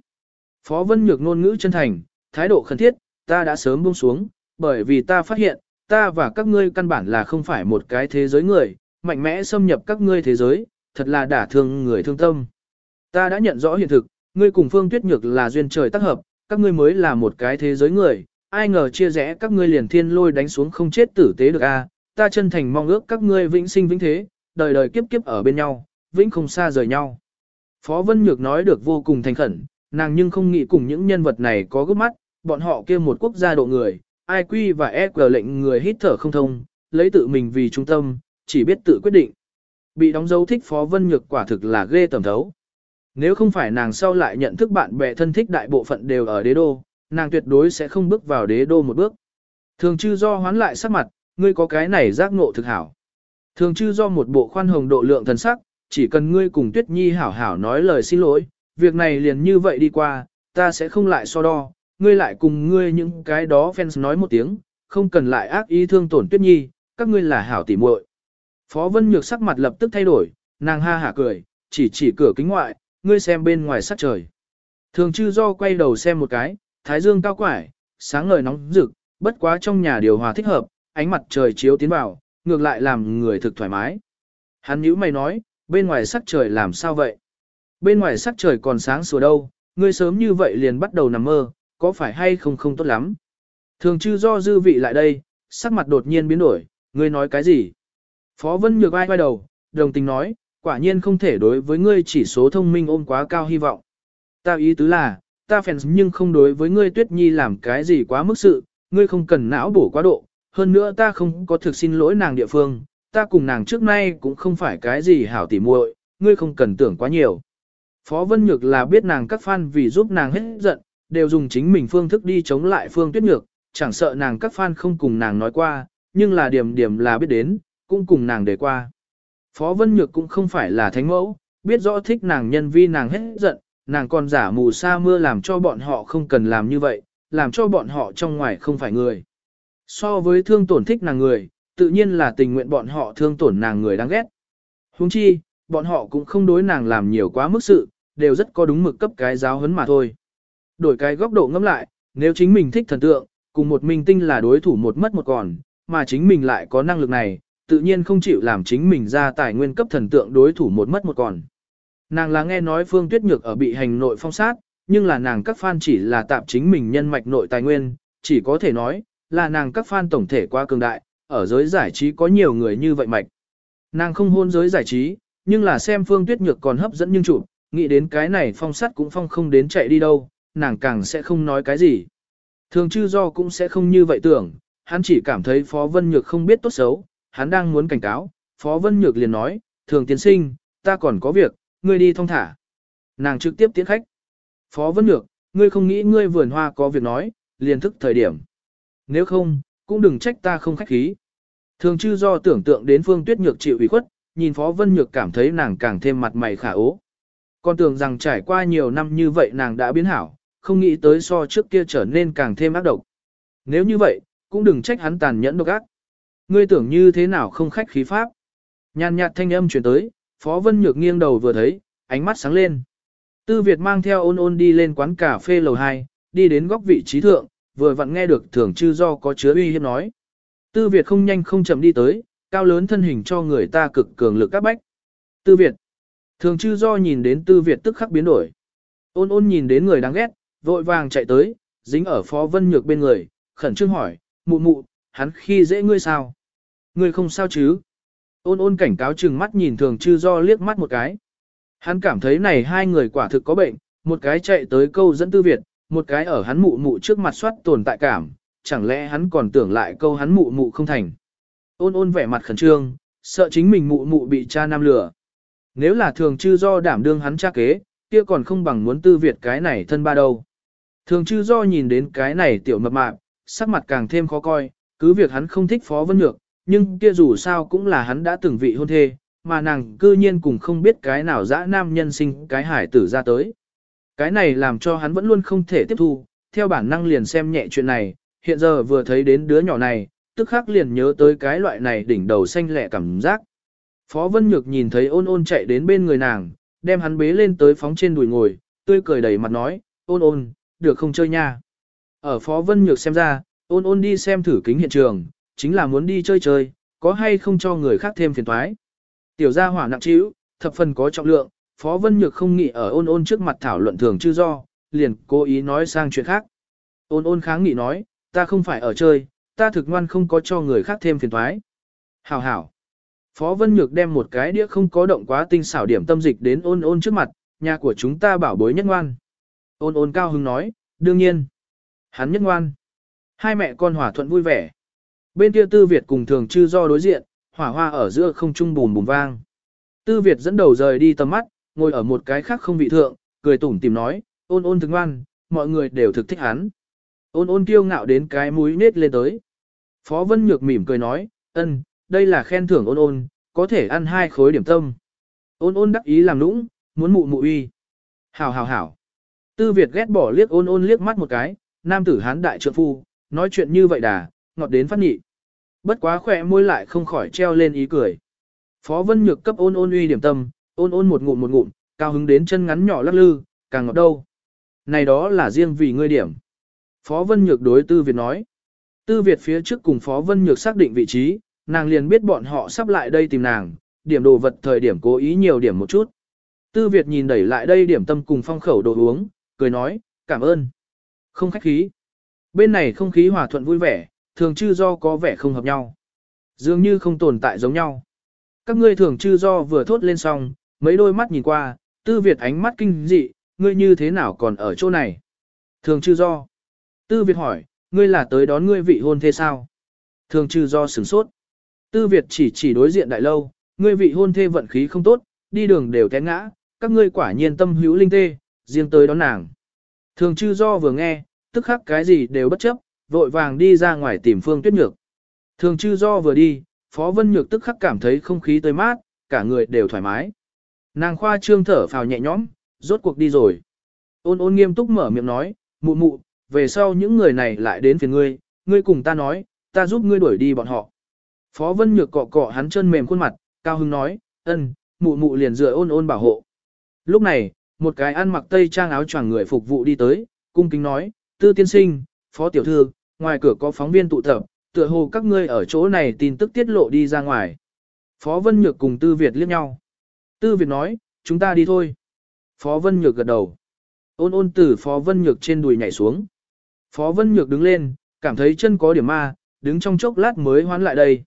Phó Vân Nhược ngôn ngữ chân thành, thái độ khẩn thiết, ta đã sớm buông xuống, bởi vì ta phát hiện, ta và các ngươi căn bản là không phải một cái thế giới người, mạnh mẽ xâm nhập các ngươi thế giới, thật là đả thương người thương tâm. Ta đã nhận rõ hiện thực, ngươi cùng Phương Tuyết Nhược là duyên trời tác hợp, các ngươi mới là một cái thế giới người, ai ngờ chia rẽ các ngươi liền thiên lôi đánh xuống không chết tử tế được a. ta chân thành mong ước các ngươi vĩnh sinh vĩnh thế, đời đời kiếp kiếp ở bên nhau, vĩnh không xa rời nhau. Phó Vân Nhược nói được vô cùng thành khẩn, nàng nhưng không nghĩ cùng những nhân vật này có gấp mắt, bọn họ kia một quốc gia độ người, IQ và EQ lệnh người hít thở không thông, lấy tự mình vì trung tâm, chỉ biết tự quyết định. Bị đóng dấu thích Phó Vân Nhược quả thực là ghê tầm thấu. Nếu không phải nàng sau lại nhận thức bạn bè thân thích đại bộ phận đều ở đế đô, nàng tuyệt đối sẽ không bước vào đế đô một bước. Thường chư do hoán lại sắc mặt, ngươi có cái này giác ngộ thực hảo. Thường chư do một bộ khoan hồng độ lượng thần sắc, chỉ cần ngươi cùng Tuyết Nhi hảo hảo nói lời xin lỗi, việc này liền như vậy đi qua, ta sẽ không lại so đo, ngươi lại cùng ngươi những cái đó fans nói một tiếng, không cần lại ác ý thương tổn Tuyết Nhi, các ngươi là hảo tỉ muội. Phó Vân Nhược sắc mặt lập tức thay đổi, nàng ha hả cười, chỉ chỉ cửa kính ngoại, ngươi xem bên ngoài sắc trời. Thường chư do quay đầu xem một cái, thái dương cao quải, sáng ngời nóng rực, bất quá trong nhà điều hòa thích hợp, ánh mặt trời chiếu tiến vào, ngược lại làm người thực thoải mái. Hắn nhíu mày nói, bên ngoài sắc trời làm sao vậy? Bên ngoài sắc trời còn sáng sủa đâu, ngươi sớm như vậy liền bắt đầu nằm mơ, có phải hay không không tốt lắm? Thường chư do dư vị lại đây, sắc mặt đột nhiên biến đổi, ngươi nói cái gì? Phó Vân Nhược ai quay đầu, đồng tình nói, quả nhiên không thể đối với ngươi chỉ số thông minh ôm quá cao hy vọng. Ta ý tứ là, ta phèn nhưng không đối với ngươi tuyết nhi làm cái gì quá mức sự, ngươi không cần não bổ quá độ, hơn nữa ta không có thực xin lỗi nàng địa phương, ta cùng nàng trước nay cũng không phải cái gì hảo tỉ muội, ngươi không cần tưởng quá nhiều. Phó Vân Nhược là biết nàng các fan vì giúp nàng hết giận, đều dùng chính mình phương thức đi chống lại Phương Tuyết Nhược, chẳng sợ nàng các fan không cùng nàng nói qua, nhưng là điểm điểm là biết đến, cũng cùng nàng để qua. Phó Vân Nhược cũng không phải là thánh mẫu, biết rõ thích nàng nhân vi nàng hết giận, nàng còn giả mù sa mưa làm cho bọn họ không cần làm như vậy, làm cho bọn họ trong ngoài không phải người. So với thương tổn thích nàng người, tự nhiên là tình nguyện bọn họ thương tổn nàng người đáng ghét. Huống chi, bọn họ cũng không đối nàng làm nhiều quá mức sự, đều rất có đúng mực cấp cái giáo huấn mà thôi. Đổi cái góc độ ngẫm lại, nếu chính mình thích thần tượng, cùng một minh tinh là đối thủ một mất một còn, mà chính mình lại có năng lực này, tự nhiên không chịu làm chính mình ra tài nguyên cấp thần tượng đối thủ một mất một còn. Nàng là nghe nói Phương Tuyết Nhược ở bị hành nội phong sát, nhưng là nàng các fan chỉ là tạm chính mình nhân mạch nội tài nguyên, chỉ có thể nói, là nàng các fan tổng thể qua cường đại, ở giới giải trí có nhiều người như vậy mạch. Nàng không hôn giới giải trí, nhưng là xem Phương Tuyết Nhược còn hấp dẫn nhưng chủ, nghĩ đến cái này phong sát cũng phong không đến chạy đi đâu, nàng càng sẽ không nói cái gì. Thường chư do cũng sẽ không như vậy tưởng, hắn chỉ cảm thấy Phó Vân Nhược không biết tốt xấu, hắn đang muốn cảnh cáo, Phó Vân Nhược liền nói, thường tiến sinh, ta còn có việc, ngươi đi thong thả. Nàng trực tiếp tiến khách. Phó Vân Nhược, ngươi không nghĩ ngươi vườn hoa có việc nói, liền thức thời điểm. Nếu không, cũng đừng trách ta không khách khí. Thường chư do tưởng tượng đến Phương Tuyết Nhược chịu ủy khuất, nhìn Phó Vân Nhược cảm thấy nàng càng thêm mặt mày khả ố. Con tưởng rằng trải qua nhiều năm như vậy nàng đã biến hảo, không nghĩ tới so trước kia trở nên càng thêm ác độc. Nếu như vậy, cũng đừng trách hắn tàn nhẫn độc ác. Ngươi tưởng như thế nào không khách khí pháp. Nhàn nhạt thanh âm truyền tới, Phó Vân Nhược nghiêng đầu vừa thấy, ánh mắt sáng lên. Tư Việt mang theo ôn ôn đi lên quán cà phê lầu 2, đi đến góc vị trí thượng, vừa vặn nghe được thường chư do có chứa uy hiếp nói. Tư Việt không nhanh không chậm đi tới, cao lớn thân hình cho người ta cực cường lực các bách. Tư Việt. Thường chư do nhìn đến Tư Việt tức khắc biến đổi. Ôn ôn nhìn đến người đáng ghét, vội vàng chạy tới, dính ở Phó Vân Nhược bên người, khẩn trương hỏi, mụ mụ, hắn khi dễ ngươi sao? Ngươi không sao chứ? Ôn ôn cảnh cáo chừng mắt nhìn thường chư do liếc mắt một cái. Hắn cảm thấy này hai người quả thực có bệnh, một cái chạy tới câu dẫn tư Việt, một cái ở hắn mụ mụ trước mặt soát tồn tại cảm, chẳng lẽ hắn còn tưởng lại câu hắn mụ mụ không thành. Ôn ôn vẻ mặt khẩn trương, sợ chính mình mụ mụ bị cha nam lừa. Nếu là thường chư do đảm đương hắn cha kế, kia còn không bằng muốn tư Việt cái này thân ba đâu. Thường chư do nhìn đến cái này tiểu mập mạp, sắc mặt càng thêm khó coi, cứ việc hắn không thích Phó Vân Nhược, nhưng kia dù sao cũng là hắn đã từng vị hôn thê, mà nàng cư nhiên cùng không biết cái nào dã nam nhân sinh cái hải tử ra tới. Cái này làm cho hắn vẫn luôn không thể tiếp thu, theo bản năng liền xem nhẹ chuyện này, hiện giờ vừa thấy đến đứa nhỏ này, tức khắc liền nhớ tới cái loại này đỉnh đầu xanh lẹ cảm giác. Phó Vân Nhược nhìn thấy ôn ôn chạy đến bên người nàng, đem hắn bế lên tới phóng trên đùi ngồi, tươi cười đầy mặt nói, ôn ôn, được không chơi nha. Ở Phó Vân Nhược xem ra, ôn ôn đi xem thử kính hiện trường, chính là muốn đi chơi chơi, có hay không cho người khác thêm phiền toái. Tiểu gia hỏa nặng trĩu, thập phần có trọng lượng, Phó Vân Nhược không nghĩ ở ôn ôn trước mặt thảo luận thường chư do, liền cố ý nói sang chuyện khác. Ôn ôn kháng nghị nói, ta không phải ở chơi, ta thực ngoan không có cho người khác thêm phiền toái. Hảo hảo. Phó Vân Nhược đem một cái đĩa không có động quá tinh xảo điểm tâm dịch đến ôn ôn trước mặt, nhà của chúng ta bảo bối nhất ngoan. Ôn ôn cao hứng nói, đương nhiên. Hắn nhất ngoan. Hai mẹ con hòa thuận vui vẻ. Bên kia Tư Việt cùng thường Trư do đối diện, hỏa hoa ở giữa không trung bùm bùm vang. Tư Việt dẫn đầu rời đi tầm mắt, ngồi ở một cái khác không vị thượng, cười tủm tìm nói, ôn ôn thức ngoan, mọi người đều thực thích hắn. Ôn ôn kiêu ngạo đến cái mũi nết lên tới. Phó Vân Nhược mỉm cười nói, ân, đây là khen thưởng ôn ôn, có thể ăn hai khối điểm tâm. Ôn ôn đắc ý làm nũng, muốn mụ mụ uy. Hảo hảo hảo. Tư Việt ghét bỏ liếc ôn ôn liếc mắt một cái, nam tử hán đại trượng phu, nói chuyện như vậy đà, ngọt đến phát nhị. Bất quá khỏe môi lại không khỏi treo lên ý cười. Phó Vân Nhược cấp ôn ôn uy điểm tâm, ôn ôn một ngụm một ngụm, cao hứng đến chân ngắn nhỏ lắc lư, càng ngọt đâu. Này đó là riêng vì ngươi điểm. Phó Vân Nhược đối Tư Việt nói. Tư Việt phía trước cùng Phó Vân Nhược xác định vị trí, nàng liền biết bọn họ sắp lại đây tìm nàng, điểm đồ vật thời điểm cố ý nhiều điểm một chút. Tư Việt nhìn đẩy lại đây điểm tâm cùng phong khẩu đồ uống, cười nói, cảm ơn. Không khách khí. Bên này không khí hòa thuận vui vẻ, thường chư do có vẻ không hợp nhau. Dường như không tồn tại giống nhau. Các ngươi thường chư do vừa thốt lên xong, mấy đôi mắt nhìn qua, tư Việt ánh mắt kinh dị, ngươi như thế nào còn ở chỗ này? Thường chư do. Tư Việt hỏi, ngươi là tới đón ngươi vị hôn thế sao? Thường chư do sửng sốt. Tư Việt chỉ chỉ đối diện đại lâu, ngươi vị hôn thê vận khí không tốt, đi đường đều té ngã, các ngươi quả nhiên tâm hữu linh tê, riêng tới đón nàng. Thường chư do vừa nghe, tức khắc cái gì đều bất chấp, vội vàng đi ra ngoài tìm phương tuyết nhược. Thường chư do vừa đi, Phó Vân Nhược tức khắc cảm thấy không khí tươi mát, cả người đều thoải mái. Nàng khoa trương thở phào nhẹ nhõm, rốt cuộc đi rồi. Ôn ôn nghiêm túc mở miệng nói, mụ mụ, về sau những người này lại đến phiền ngươi, ngươi cùng ta nói, ta giúp ngươi đuổi đi bọn họ. Phó Vân Nhược cọ cọ hắn chân mềm khuôn mặt, cao hứng nói, ân, mụ mụ liền dựa ôn ôn bảo hộ. Lúc này, một cái ăn mặc tây trang áo choàng người phục vụ đi tới, cung kính nói, tư tiên sinh, phó tiểu thư, ngoài cửa có phóng viên tụ tập, tựa hồ các ngươi ở chỗ này tin tức tiết lộ đi ra ngoài. Phó Vân Nhược cùng Tư Việt liếc nhau. Tư Việt nói, chúng ta đi thôi. Phó Vân Nhược gật đầu. Ôn ôn từ Phó Vân Nhược trên đùi nhảy xuống. Phó Vân Nhược đứng lên, cảm thấy chân có điểm ma, đứng trong chốc lát mới hoán lại đây.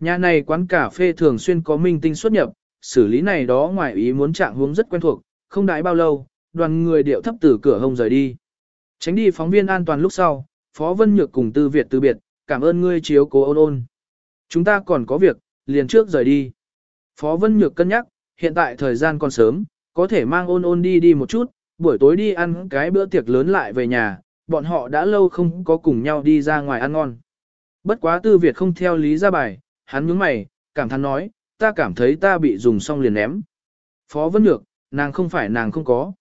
Nhà này quán cà phê thường xuyên có minh tinh xuất nhập, xử lý này đó ngoài ý muốn trạng hướng rất quen thuộc, không đãi bao lâu, đoàn người điệu thấp từ cửa hông rời đi. Tránh đi phóng viên an toàn lúc sau, Phó Vân Nhược cùng Tư Việt từ biệt, cảm ơn ngươi chiếu cố ôn ôn. Chúng ta còn có việc, liền trước rời đi. Phó Vân Nhược cân nhắc, hiện tại thời gian còn sớm, có thể mang ôn ôn đi đi một chút, buổi tối đi ăn cái bữa tiệc lớn lại về nhà, bọn họ đã lâu không có cùng nhau đi ra ngoài ăn ngon. Bất quá Tư Việt không theo lý ra bài, hắn nhướng mày, cảm thán nói, ta cảm thấy ta bị dùng xong liền ném. Phó Vân Nhược, nàng không phải nàng không có.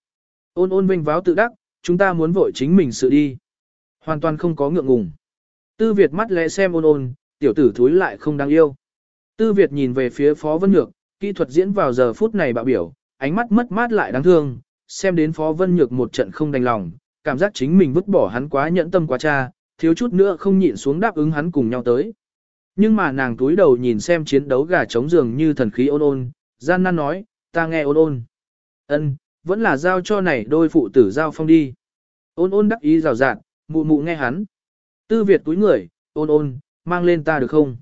Ôn ôn vinh váo tự đắc, chúng ta muốn vội chính mình sự đi. Hoàn toàn không có ngượng ngùng. Tư Việt mắt lẽ xem ôn ôn, tiểu tử thúi lại không đáng yêu. Tư Việt nhìn về phía Phó Vân Nhược, kỹ thuật diễn vào giờ phút này bạo biểu, ánh mắt mất mát lại đáng thương, xem đến Phó Vân Nhược một trận không đành lòng, cảm giác chính mình vứt bỏ hắn quá nhẫn tâm quá cha, thiếu chút nữa không nhịn xuống đáp ứng hắn cùng nhau tới. Nhưng mà nàng túi đầu nhìn xem chiến đấu gà trống giường như thần khí ôn ôn, gian nan nói, ta nghe ôn ôn. ân vẫn là giao cho này đôi phụ tử giao phong đi. Ôn ôn đắc ý rào rạt, mụ mụ nghe hắn. Tư Việt túi người, ôn ôn, mang lên ta được không?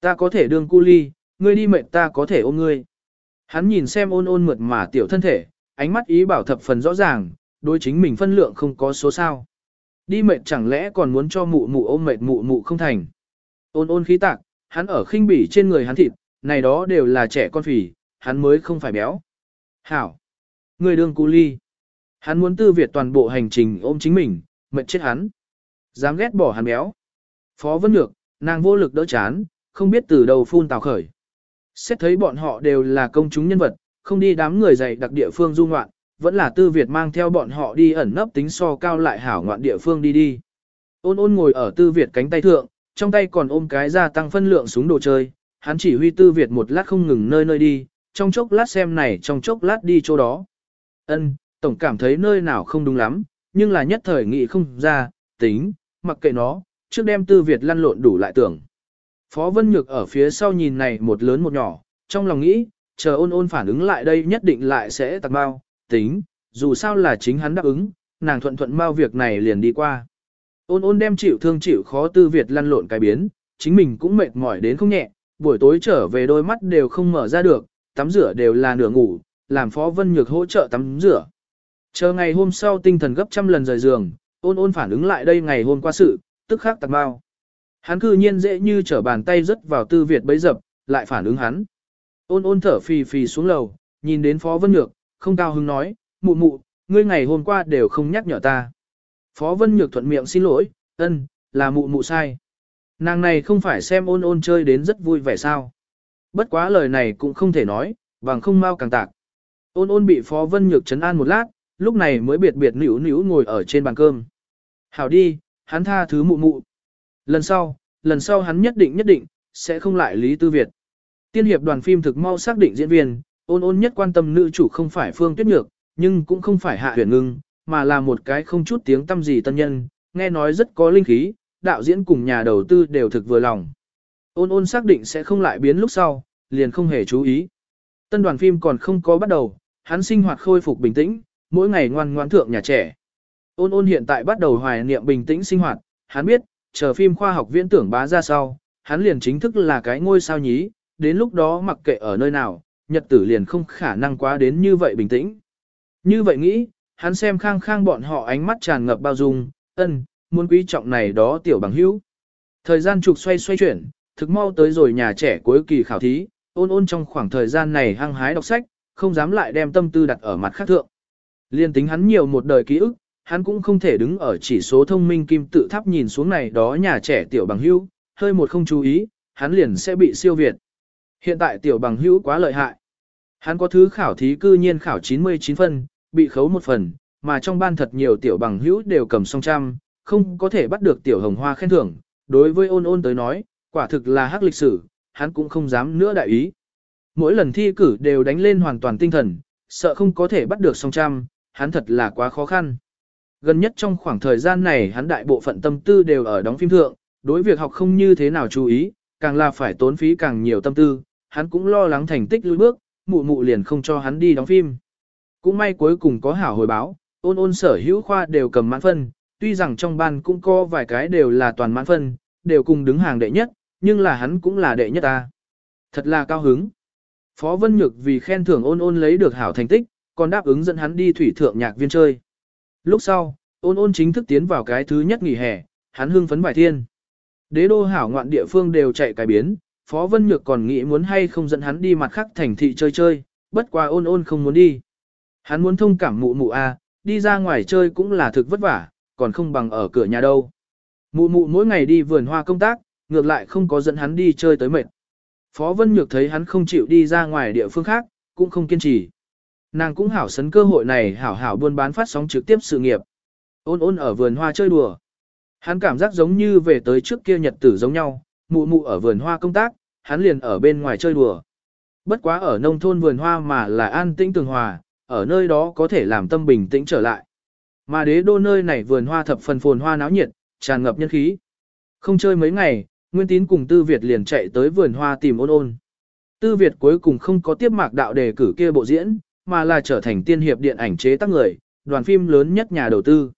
Ta có thể đương cu ly, ngươi đi mệt ta có thể ôm ngươi. Hắn nhìn xem ôn ôn mượt mà tiểu thân thể, ánh mắt ý bảo thập phần rõ ràng, đối chính mình phân lượng không có số sao. Đi mệt chẳng lẽ còn muốn cho mụ mụ ôm mệt mụ mụ không thành. Ôn ôn khí tạc, hắn ở khinh bỉ trên người hắn thịt, này đó đều là trẻ con phì, hắn mới không phải béo. Hảo! Người đương cu ly. Hắn muốn tư việt toàn bộ hành trình ôm chính mình, mệt chết hắn. Dám ghét bỏ hắn béo. Phó Vân Nhược, nàng vô lực đỡ chán, không biết từ đầu phun tào khởi. Xét thấy bọn họ đều là công chúng nhân vật, không đi đám người dày đặc địa phương du ngoạn, vẫn là tư Việt mang theo bọn họ đi ẩn nấp tính so cao lại hảo ngoạn địa phương đi đi. Ôn ôn ngồi ở tư Việt cánh tay thượng, trong tay còn ôm cái gia tăng phân lượng súng đồ chơi, hắn chỉ huy tư Việt một lát không ngừng nơi nơi đi, trong chốc lát xem này trong chốc lát đi chỗ đó. Ân, tổng cảm thấy nơi nào không đúng lắm, nhưng là nhất thời nghị không ra, tính, mặc kệ nó, trước đem tư Việt lăn lộn đủ lại tưởng. Phó Vân Nhược ở phía sau nhìn này một lớn một nhỏ, trong lòng nghĩ, chờ ôn ôn phản ứng lại đây nhất định lại sẽ tặng bao, tính, dù sao là chính hắn đáp ứng, nàng thuận thuận bao việc này liền đi qua. Ôn ôn đem chịu thương chịu khó tư Việt lăn lộn cái biến, chính mình cũng mệt mỏi đến không nhẹ, buổi tối trở về đôi mắt đều không mở ra được, tắm rửa đều là nửa ngủ, làm Phó Vân Nhược hỗ trợ tắm rửa. Chờ ngày hôm sau tinh thần gấp trăm lần rời giường, ôn ôn phản ứng lại đây ngày hôm qua sự, tức khắc tạc bao. Hắn cư nhiên dễ như trở bàn tay rớt vào tư Việt bấy dập, lại phản ứng hắn. Ôn ôn thở phì phì xuống lầu, nhìn đến Phó Vân Nhược, không cao hứng nói, mụ mụ, ngươi ngày hôm qua đều không nhắc nhở ta. Phó Vân Nhược thuận miệng xin lỗi, ân, là mụ mụ sai. Nàng này không phải xem ôn ôn chơi đến rất vui vẻ sao. Bất quá lời này cũng không thể nói, vàng không mau càng tạc. Ôn ôn bị Phó Vân Nhược chấn an một lát, lúc này mới biệt biệt nỉu nỉu ngồi ở trên bàn cơm. Hảo đi, hắn tha thứ mụ mụ. Lần sau, lần sau hắn nhất định nhất định, sẽ không lại Lý Tư Việt. Tiên hiệp đoàn phim thực mau xác định diễn viên, ôn ôn nhất quan tâm nữ chủ không phải Phương Tuyết Nhược, nhưng cũng không phải Hạ Huyền Ngưng, mà là một cái không chút tiếng tâm gì tân nhân, nghe nói rất có linh khí, đạo diễn cùng nhà đầu tư đều thực vừa lòng. Ôn ôn xác định sẽ không lại biến lúc sau, liền không hề chú ý. Tân đoàn phim còn không có bắt đầu, hắn sinh hoạt khôi phục bình tĩnh, mỗi ngày ngoan ngoãn thượng nhà trẻ. Ôn ôn hiện tại bắt đầu hoài niệm bình tĩnh sinh hoạt, hắn biết, chờ phim khoa học viễn tưởng bá ra sau, hắn liền chính thức là cái ngôi sao nhí, đến lúc đó mặc kệ ở nơi nào, nhật tử liền không khả năng quá đến như vậy bình tĩnh. Như vậy nghĩ, hắn xem khang khang bọn họ ánh mắt tràn ngập bao dung, ân, muốn quý trọng này đó tiểu bằng hữu. Thời gian trục xoay xoay chuyển, thực mau tới rồi nhà trẻ cuối kỳ khảo thí, ôn ôn trong khoảng thời gian này hăng hái đọc sách, không dám lại đem tâm tư đặt ở mặt khác thượng. Liên tính hắn nhiều một đời ký ức, hắn cũng không thể đứng ở chỉ số thông minh kim tự tháp nhìn xuống này đó nhà trẻ tiểu bằng hữu, hơi một không chú ý, hắn liền sẽ bị siêu việt. Hiện tại tiểu bằng hữu quá lợi hại. Hắn có thứ khảo thí cư nhiên khảo 99 phân, bị khấu một phần, mà trong ban thật nhiều tiểu bằng hữu đều cầm song trăm, không có thể bắt được tiểu hồng hoa khen thưởng. Đối với ôn ôn tới nói, quả thực là hắc lịch sử, hắn cũng không dám nữa đại ý. Mỗi lần thi cử đều đánh lên hoàn toàn tinh thần, sợ không có thể bắt được song trăm, hắn thật là quá khó khăn. Gần nhất trong khoảng thời gian này hắn đại bộ phận tâm tư đều ở đóng phim thượng, đối việc học không như thế nào chú ý, càng là phải tốn phí càng nhiều tâm tư, hắn cũng lo lắng thành tích lùi bước, mụ mụ liền không cho hắn đi đóng phim. Cũng may cuối cùng có hảo hồi báo, ôn ôn sở hữu khoa đều cầm mãn phân, tuy rằng trong ban cũng có vài cái đều là toàn mãn phân, đều cùng đứng hàng đệ nhất, nhưng là hắn cũng là đệ nhất ta. Thật là cao hứng. Phó Vân Nhược vì khen thưởng ôn ôn lấy được hảo thành tích, còn đáp ứng dẫn hắn đi thủy thượng nhạc viên chơi. Lúc sau, ôn ôn chính thức tiến vào cái thứ nhất nghỉ hè, hắn hưng phấn bài thiên. Đế đô hảo ngoạn địa phương đều chạy cái biến, Phó Vân Nhược còn nghĩ muốn hay không dẫn hắn đi mặt khác thành thị chơi chơi, bất quá ôn ôn không muốn đi. Hắn muốn thông cảm mụ mụ a, à, đi ra ngoài chơi cũng là thực vất vả, còn không bằng ở cửa nhà đâu. Mụ mụ mỗi ngày đi vườn hoa công tác, ngược lại không có dẫn hắn đi chơi tới mệt. Phó Vân Nhược thấy hắn không chịu đi ra ngoài địa phương khác, cũng không kiên trì. Nàng cũng hảo sấn cơ hội này hảo hảo buôn bán phát sóng trực tiếp sự nghiệp. Ôn ôn ở vườn hoa chơi đùa. Hắn cảm giác giống như về tới trước kia nhật tử giống nhau, mụ mụ ở vườn hoa công tác, hắn liền ở bên ngoài chơi đùa. Bất quá ở nông thôn vườn hoa mà là an tĩnh tường hòa, ở nơi đó có thể làm tâm bình tĩnh trở lại. Mà đế đô nơi này vườn hoa thập phần phồn hoa náo nhiệt, tràn ngập nhân khí. Không chơi mấy ngày, Nguyên Tín cùng Tư Việt liền chạy tới vườn hoa tìm ôn ôn. Tư Việt cuối cùng không có tiếp mạc đạo đề cử kia bộ diễn, mà là trở thành tiên hiệp điện ảnh chế tác người, đoàn phim lớn nhất nhà đầu tư.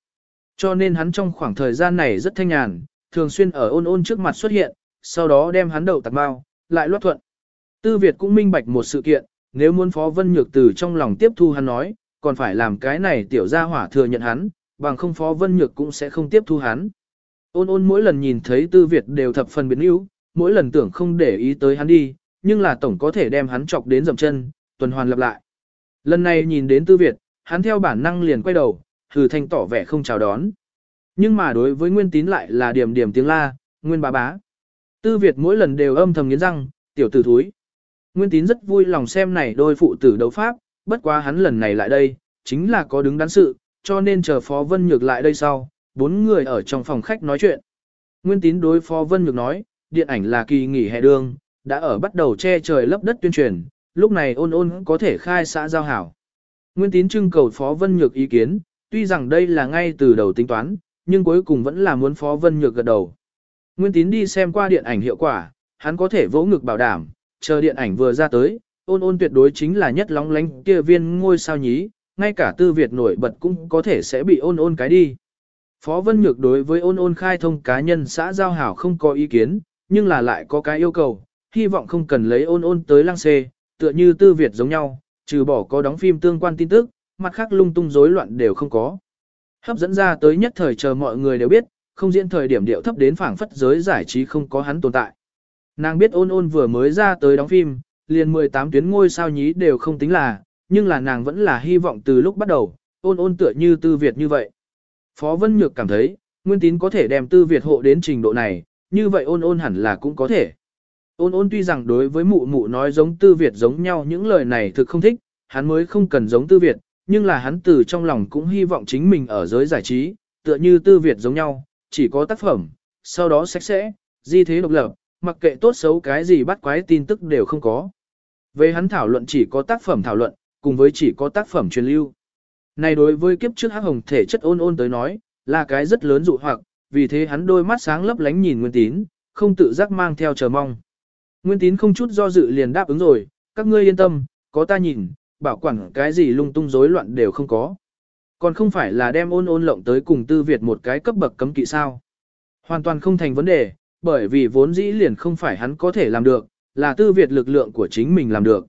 Cho nên hắn trong khoảng thời gian này rất thanh nhàn, thường xuyên ở ôn ôn trước mặt xuất hiện, sau đó đem hắn đậu tạc bao, lại loát thuận. Tư Việt cũng minh bạch một sự kiện, nếu muốn Phó Vân Nhược từ trong lòng tiếp thu hắn nói, còn phải làm cái này tiểu gia hỏa thừa nhận hắn, bằng không Phó Vân Nhược cũng sẽ không tiếp thu hắn. Ôn ôn mỗi lần nhìn thấy Tư Việt đều thập phần biến yếu, mỗi lần tưởng không để ý tới hắn đi, nhưng là tổng có thể đem hắn chọc đến dầm chân, tuần hoàn lặp lại. Lần này nhìn đến Tư Việt, hắn theo bản năng liền quay đầu, hừ thanh tỏ vẻ không chào đón. Nhưng mà đối với Nguyên Tín lại là điểm điểm tiếng la, Nguyên bá bá. Tư Việt mỗi lần đều âm thầm nghiến răng, tiểu tử thúi. Nguyên Tín rất vui lòng xem này đôi phụ tử đấu pháp, bất quá hắn lần này lại đây, chính là có đứng đắn sự, cho nên chờ Phó Vân Nhược lại đây sau, bốn người ở trong phòng khách nói chuyện. Nguyên tín đối Phó Vân Nhược nói, điện ảnh là kỳ nghỉ hè đường, đã ở bắt đầu che trời lấp đất tuyên truyền, lúc này ôn ôn có thể khai xã giao hảo. Nguyên tín trưng cầu Phó Vân Nhược ý kiến, tuy rằng đây là ngay từ đầu tính toán, nhưng cuối cùng vẫn là muốn Phó Vân Nhược gật đầu. Nguyên tín đi xem qua điện ảnh hiệu quả, hắn có thể vỗ ngực bảo đảm, chờ điện ảnh vừa ra tới, ôn ôn tuyệt đối chính là nhất lóng lánh kia viên ngôi sao nhí, ngay cả tư Việt nổi bật cũng có thể sẽ bị ôn ôn cái đi. Phó Vân Nhược đối với ôn ôn khai thông cá nhân xã giao hảo không có ý kiến, nhưng là lại có cái yêu cầu, hy vọng không cần lấy ôn ôn tới lăng xê, tựa như tư Việt giống nhau, trừ bỏ có đóng phim tương quan tin tức, mặt khác lung tung rối loạn đều không có. Hấp dẫn ra tới nhất thời chờ mọi người đều biết, không diễn thời điểm điệu thấp đến phảng phất giới giải trí không có hắn tồn tại. Nàng biết ôn ôn vừa mới ra tới đóng phim, liền 18 tuyến ngôi sao nhí đều không tính là, nhưng là nàng vẫn là hy vọng từ lúc bắt đầu, ôn ôn tựa như tư Việt như vậy. Phó Vân Nhược cảm thấy, Nguyên Tín có thể đem tư Việt hộ đến trình độ này, như vậy ôn ôn hẳn là cũng có thể. Ôn ôn tuy rằng đối với mụ mụ nói giống tư Việt giống nhau những lời này thực không thích, hắn mới không cần giống tư Việt, nhưng là hắn từ trong lòng cũng hy vọng chính mình ở giới giải trí, tựa như tư Việt giống nhau, chỉ có tác phẩm, sau đó sạch sẽ, di thế độc lập, mặc kệ tốt xấu cái gì bắt quái tin tức đều không có. Về hắn thảo luận chỉ có tác phẩm thảo luận, cùng với chỉ có tác phẩm truyền lưu. Này đối với kiếp trước hắc hồng thể chất ôn ôn tới nói, là cái rất lớn dụ hoặc, vì thế hắn đôi mắt sáng lấp lánh nhìn Nguyên Tín, không tự giác mang theo chờ mong. Nguyên Tín không chút do dự liền đáp ứng rồi, các ngươi yên tâm, có ta nhìn, bảo quản cái gì lung tung rối loạn đều không có. Còn không phải là đem ôn ôn lộng tới cùng tư Việt một cái cấp bậc cấm kỵ sao. Hoàn toàn không thành vấn đề, bởi vì vốn dĩ liền không phải hắn có thể làm được, là tư Việt lực lượng của chính mình làm được.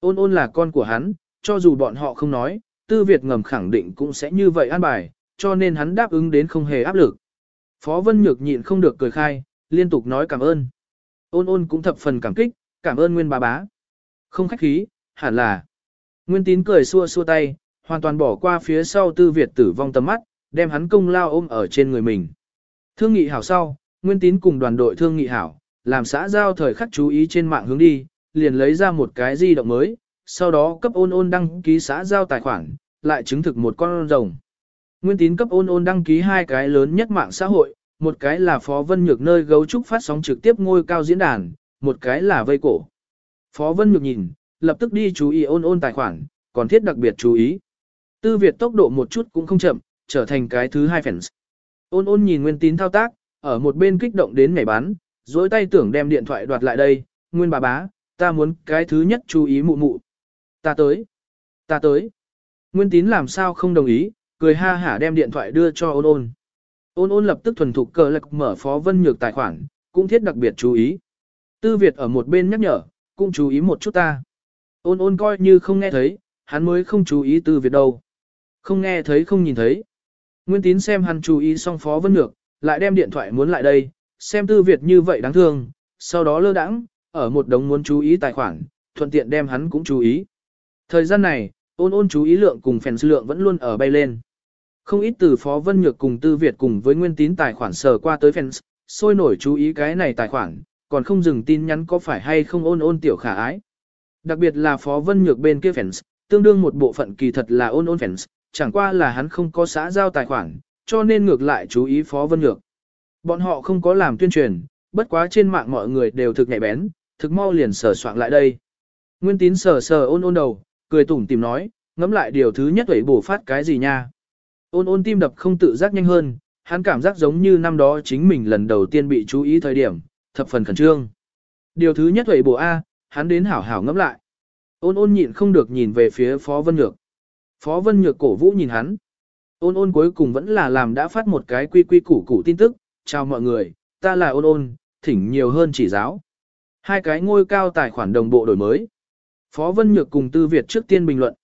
Ôn ôn là con của hắn, cho dù bọn họ không nói, tư Việt ngầm khẳng định cũng sẽ như vậy an bài, cho nên hắn đáp ứng đến không hề áp lực. Phó Vân Nhược nhịn không được cười khai, liên tục nói cảm ơn. Ôn ôn cũng thập phần cảm kích, cảm ơn Nguyên bà bá. Không khách khí, hẳn là. Nguyên tín cười xua xua tay, hoàn toàn bỏ qua phía sau tư Việt tử vong tầm mắt, đem hắn công lao ôm ở trên người mình. Thương nghị hảo sau, Nguyên tín cùng đoàn đội thương nghị hảo, làm xã giao thời khắc chú ý trên mạng hướng đi, liền lấy ra một cái di động mới, sau đó cấp ôn ôn đăng ký xã giao tài khoản, lại chứng thực một con rồng. Nguyên tín cấp ôn ôn đăng ký hai cái lớn nhất mạng xã hội, một cái là Phó Vân Nhược nơi gấu trúc phát sóng trực tiếp ngôi cao diễn đàn, một cái là vây cổ. Phó Vân Nhược nhìn, lập tức đi chú ý ôn ôn tài khoản, còn thiết đặc biệt chú ý. Tư Việt tốc độ một chút cũng không chậm, trở thành cái thứ hai fans. Ôn ôn nhìn Nguyên tín thao tác, ở một bên kích động đến nhảy bán, dối tay tưởng đem điện thoại đoạt lại đây, Nguyên bà bá, ta muốn cái thứ nhất chú ý mụ mụ. Ta tới. Ta tới. Nguyên tín làm sao không đồng ý, cười ha hả đem điện thoại đưa cho ôn ôn. Ôn ôn lập tức thuần thục cờ lạc mở phó vân nhược tài khoản, cũng thiết đặc biệt chú ý. Tư Việt ở một bên nhắc nhở, cũng chú ý một chút ta. Ôn ôn coi như không nghe thấy, hắn mới không chú ý Tư Việt đâu. Không nghe thấy không nhìn thấy. Nguyên tín xem hắn chú ý xong phó vân nhược, lại đem điện thoại muốn lại đây, xem Tư Việt như vậy đáng thương, sau đó lơ đãng, ở một đống muốn chú ý tài khoản, thuận tiện đem hắn cũng chú ý. Thời gian này, ôn ôn chú ý lượng cùng fans lượng vẫn luôn ở bay lên. Không ít từ Phó Vân Nhược cùng Tư Việt cùng với nguyên tín tài khoản sờ qua tới fans, sôi nổi chú ý cái này tài khoản, còn không dừng tin nhắn có phải hay không ôn ôn tiểu khả ái. Đặc biệt là Phó Vân Nhược bên kia fans, tương đương một bộ phận kỳ thật là ôn ôn fans, chẳng qua là hắn không có xã giao tài khoản, cho nên ngược lại chú ý Phó Vân Nhược. Bọn họ không có làm tuyên truyền, bất quá trên mạng mọi người đều thực nhạy bén, thực mau liền sờ soạn lại đây. Nguyên tín sờ sờ ôn ôn đầu, cười tủm tìm nói, ngẫm lại điều thứ nhất ấy bổ phát cái gì nha. Ôn ôn tim đập không tự giác nhanh hơn, hắn cảm giác giống như năm đó chính mình lần đầu tiên bị chú ý thời điểm, thập phần khẩn trương. Điều thứ nhất ấy bổ A, hắn đến hảo hảo ngẫm lại. Ôn ôn nhịn không được nhìn về phía Phó Vân Nhược. Phó Vân Nhược cổ vũ nhìn hắn. Ôn ôn cuối cùng vẫn là làm đã phát một cái quy quy củ củ tin tức, chào mọi người, ta là ôn ôn, thỉnh nhiều hơn chỉ giáo. Hai cái ngôi cao tài khoản đồng bộ đổi mới. Phó Vân Nhược cùng Tư Việt trước tiên bình luận.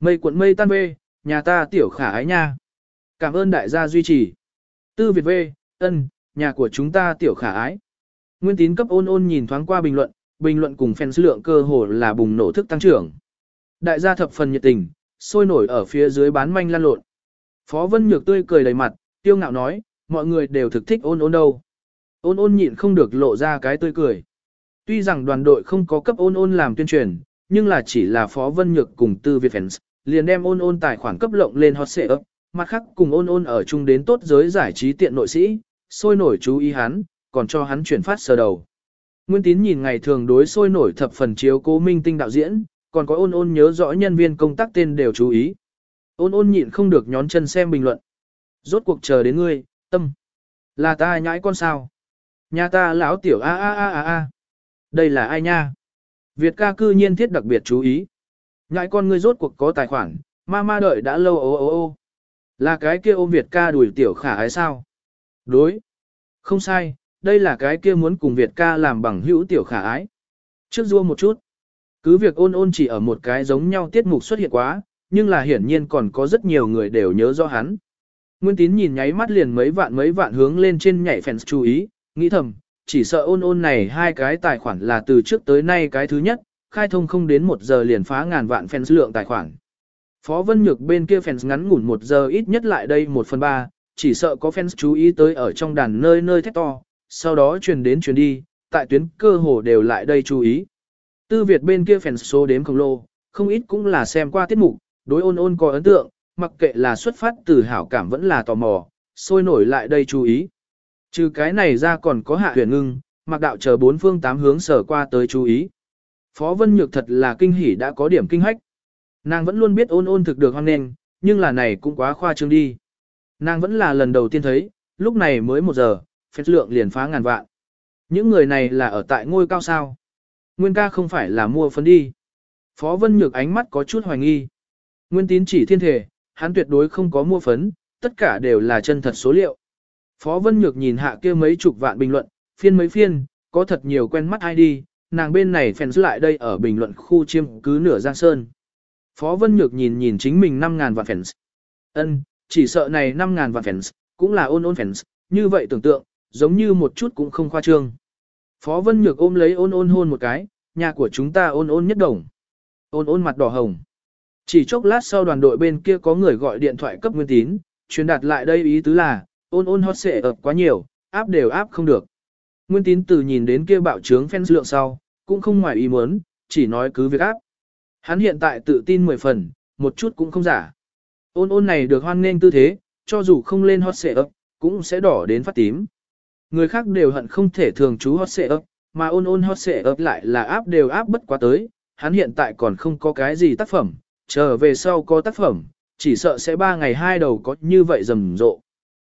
Mây cuộn mây tan bê, nhà ta tiểu khả ái nha. Cảm ơn đại gia duy trì. Tư Việt V, ân, nhà của chúng ta tiểu khả ái. Nguyên tín cấp ôn ôn nhìn thoáng qua bình luận, bình luận cùng fans lượng cơ hồ là bùng nổ thức tăng trưởng. Đại gia thập phần nhiệt tình, sôi nổi ở phía dưới bán manh lan lộn. Phó Vân Nhược tươi cười đầy mặt, tiêu ngạo nói, mọi người đều thực thích ôn ôn đâu. Ôn ôn nhịn không được lộ ra cái tươi cười. Tuy rằng đoàn đội không có cấp ôn ôn làm tuyên truyền, nhưng là chỉ là Phó Vân Nhược cùng Tư Việt Fans, liền đem ôn ôn tài khoản cấp lộng lên hot xệ ấp, mặt khác cùng ôn ôn ở chung đến tốt giới giải trí tiện nội sĩ, sôi nổi chú ý hắn, còn cho hắn chuyển phát sơ đầu. Nguyên tín nhìn ngày thường đối sôi nổi thập phần chiếu cố minh tinh đạo diễn, còn có ôn ôn nhớ rõ nhân viên công tác tên đều chú ý. Ôn ôn nhịn không được nhón chân xem bình luận. Rốt cuộc chờ đến ngươi, tâm. Là ta nhãi con sao? Nhà ta lão tiểu a a a a a. Đây là ai nha? Việt ca cư nhiên thiết đặc biệt chú ý. Nhãi con ngươi rốt cuộc có tài khoản, ma ma đợi đã lâu ô ô ô. Là cái kia ôm Việt ca đuổi tiểu khả ái sao? Đối. Không sai, đây là cái kia muốn cùng Việt ca làm bằng hữu tiểu khả ái. Trước rua một chút. Cứ việc ôn ôn chỉ ở một cái giống nhau tiết mục xuất hiện quá, nhưng là hiển nhiên còn có rất nhiều người đều nhớ rõ hắn. Nguyên tín nhìn nháy mắt liền mấy vạn mấy vạn hướng lên trên nhảy fans chú ý, nghĩ thầm, chỉ sợ ôn ôn này hai cái tài khoản là từ trước tới nay cái thứ nhất, khai thông không đến một giờ liền phá ngàn vạn fans lượng tài khoản. Phó Vân Nhược bên kia fans ngắn ngủn một giờ ít nhất lại đây một phần ba, chỉ sợ có fans chú ý tới ở trong đàn nơi nơi thét to, sau đó truyền đến truyền đi, tại tuyến cơ hồ đều lại đây chú ý. Tư Việt bên kia fans số đếm khổng lồ, không ít cũng là xem qua tiết mục, đối ôn ôn có ấn tượng, mặc kệ là xuất phát từ hảo cảm vẫn là tò mò, sôi nổi lại đây chú ý. Trừ cái này ra còn có hạ huyền ngưng, mặc đạo chờ bốn phương tám hướng sở qua tới chú ý. Phó Vân Nhược thật là kinh hỉ đã có điểm kinh hách. Nàng vẫn luôn biết ôn ôn thực được hoang nền, nhưng là này cũng quá khoa trương đi. Nàng vẫn là lần đầu tiên thấy, lúc này mới một giờ, phép lượng liền phá ngàn vạn. Những người này là ở tại ngôi cao sao. Nguyên ca không phải là mua phấn đi. Phó Vân Nhược ánh mắt có chút hoài nghi. Nguyên tín chỉ thiên thể, hắn tuyệt đối không có mua phấn, tất cả đều là chân thật số liệu. Phó Vân Nhược nhìn hạ kia mấy chục vạn bình luận, phiên mấy phiên, có thật nhiều quen mắt ID, nàng bên này fans lại đây ở bình luận khu chiêm cứ nửa giang sơn. Phó Vân Nhược nhìn nhìn chính mình 5.000 vạn fans. Ân, chỉ sợ này 5.000 vạn fans, cũng là ôn ôn fans, như vậy tưởng tượng, giống như một chút cũng không khoa trương. Phó Vân Nhược ôm lấy ôn ôn hôn một cái, nhà của chúng ta ôn ôn nhất đồng. Ôn ôn mặt đỏ hồng. Chỉ chốc lát sau đoàn đội bên kia có người gọi điện thoại cấp nguyên tín, truyền đạt lại đây ý tứ là, ôn ôn hot xệ ập quá nhiều, áp đều áp không được. Nguyên tín từ nhìn đến kia bạo trướng fans lượng sau, cũng không ngoài ý muốn, chỉ nói cứ việc áp. Hắn hiện tại tự tin 10 phần, một chút cũng không giả. Ôn ôn này được hoan nghênh tư thế, cho dù không lên hot xệ ấp, cũng sẽ đỏ đến phát tím. Người khác đều hận không thể thường chú hot xệ ấp, mà ôn ôn hot xệ ấp lại là áp đều áp bất quá tới, hắn hiện tại còn không có cái gì tác phẩm, chờ về sau có tác phẩm, chỉ sợ sẽ ba ngày hai đầu có như vậy rầm rộ.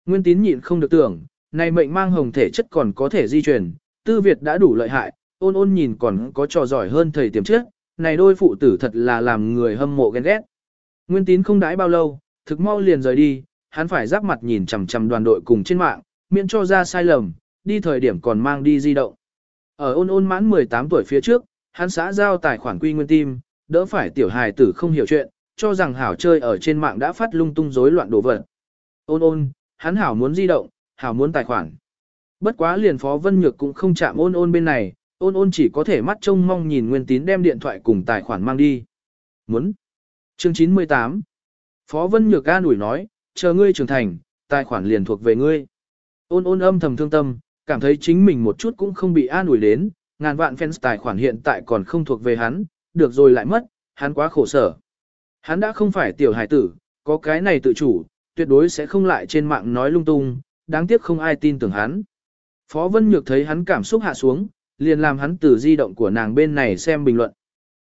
Nguyên tín nhịn không được tưởng, này mệnh mang hồng thể chất còn có thể di truyền, tư Việt đã đủ lợi hại, ôn ôn nhìn còn có trò giỏi hơn thầy tiềm trước, này đôi phụ tử thật là làm người hâm mộ ghen ghét. Nguyên tín không đãi bao lâu, thực mau liền rời đi, hắn phải giáp mặt nhìn chằm chằm đoàn đội cùng trên mạng, miễn cho ra sai lầm, đi thời điểm còn mang đi di động. Ở ôn ôn mãn 18 tuổi phía trước, hắn xã giao tài khoản quy nguyên tim, đỡ phải tiểu hài tử không hiểu chuyện, cho rằng hảo chơi ở trên mạng đã phát lung tung rối loạn đồ vật. Ôn ôn, hắn hảo muốn di động, hảo muốn tài khoản. Bất quá liền phó vân nhược cũng không chạm ôn ôn bên này, ôn ôn chỉ có thể mắt trông mong nhìn nguyên tín đem điện thoại cùng tài khoản mang đi. Muốn. Chương 98 Phó vân nhược ca nủi nói, chờ ngươi trưởng thành, tài khoản liền thuộc về ngươi. Ôn ôn âm thầm thương tâm, cảm thấy chính mình một chút cũng không bị an ủi đến, ngàn vạn fans tài khoản hiện tại còn không thuộc về hắn, được rồi lại mất, hắn quá khổ sở. Hắn đã không phải tiểu hải tử, có cái này tự chủ, tuyệt đối sẽ không lại trên mạng nói lung tung, đáng tiếc không ai tin tưởng hắn. Phó Vân Nhược thấy hắn cảm xúc hạ xuống, liền làm hắn từ di động của nàng bên này xem bình luận.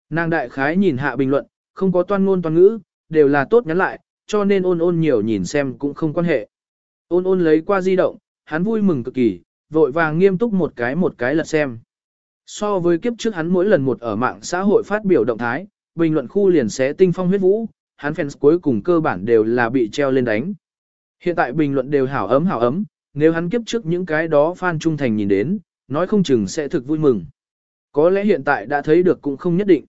Nàng đại khái nhìn hạ bình luận, không có toan ngôn toan ngữ, đều là tốt nhắn lại, cho nên ôn ôn nhiều nhìn xem cũng không quan hệ. Ôn ôn lấy qua di động, hắn vui mừng cực kỳ, vội vàng nghiêm túc một cái một cái lật xem. So với kiếp trước hắn mỗi lần một ở mạng xã hội phát biểu động thái, bình luận khu liền sẽ tinh phong huyết vũ, hắn fans cuối cùng cơ bản đều là bị treo lên đánh. Hiện tại bình luận đều hảo ấm hảo ấm, nếu hắn kiếp trước những cái đó fan trung thành nhìn đến, nói không chừng sẽ thực vui mừng. Có lẽ hiện tại đã thấy được cũng không nhất định.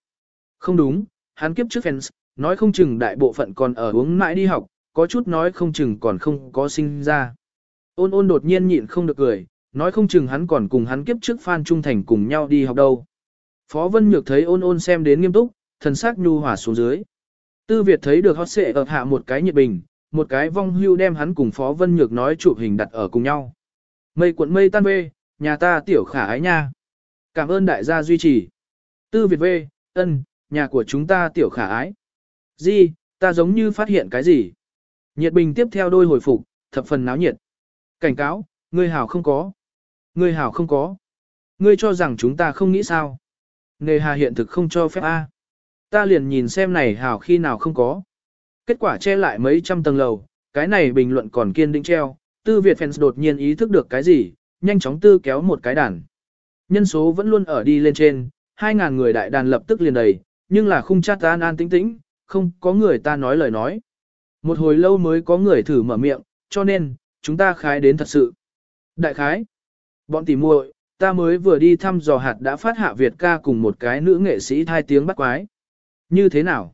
Không đúng, hắn kiếp trước fans, nói không chừng đại bộ phận còn ở uống mãi đi học, có chút nói không chừng còn không có sinh ra. Ôn ôn đột nhiên nhịn không được cười, nói không chừng hắn còn cùng hắn kiếp trước fan trung thành cùng nhau đi học đâu. Phó Vân Nhược thấy ôn ôn xem đến nghiêm túc, thần sắc nhu hòa xuống dưới. Tư Việt thấy được hót xệ ở hạ một cái nhiệt bình, một cái vong hưu đem hắn cùng Phó Vân Nhược nói chụp hình đặt ở cùng nhau. Mây cuộn mây tan bê, nhà ta tiểu khả ái nha. Cảm ơn đại gia duy trì. Tư Việt V, ân, nhà của chúng ta tiểu khả ái. Di, Ta giống như phát hiện cái gì. Nhiệt bình tiếp theo đôi hồi phục, thập phần náo nhiệt. Cảnh cáo, ngươi hảo không có. Ngươi hảo không có. Ngươi cho rằng chúng ta không nghĩ sao. Nề hà hiện thực không cho phép A. Ta liền nhìn xem này hảo khi nào không có. Kết quả che lại mấy trăm tầng lầu, cái này bình luận còn kiên định treo. Tư Việt fans đột nhiên ý thức được cái gì, nhanh chóng tư kéo một cái đàn. Nhân số vẫn luôn ở đi lên trên, 2.000 người đại đàn lập tức liền đầy, nhưng là khung chat an an tĩnh tĩnh, không có người ta nói lời nói. Một hồi lâu mới có người thử mở miệng, cho nên, chúng ta khái đến thật sự. Đại khái, bọn tỉ muội, ta mới vừa đi thăm dò hạt đã phát hạ Việt ca cùng một cái nữ nghệ sĩ thai tiếng bắt quái. Như thế nào?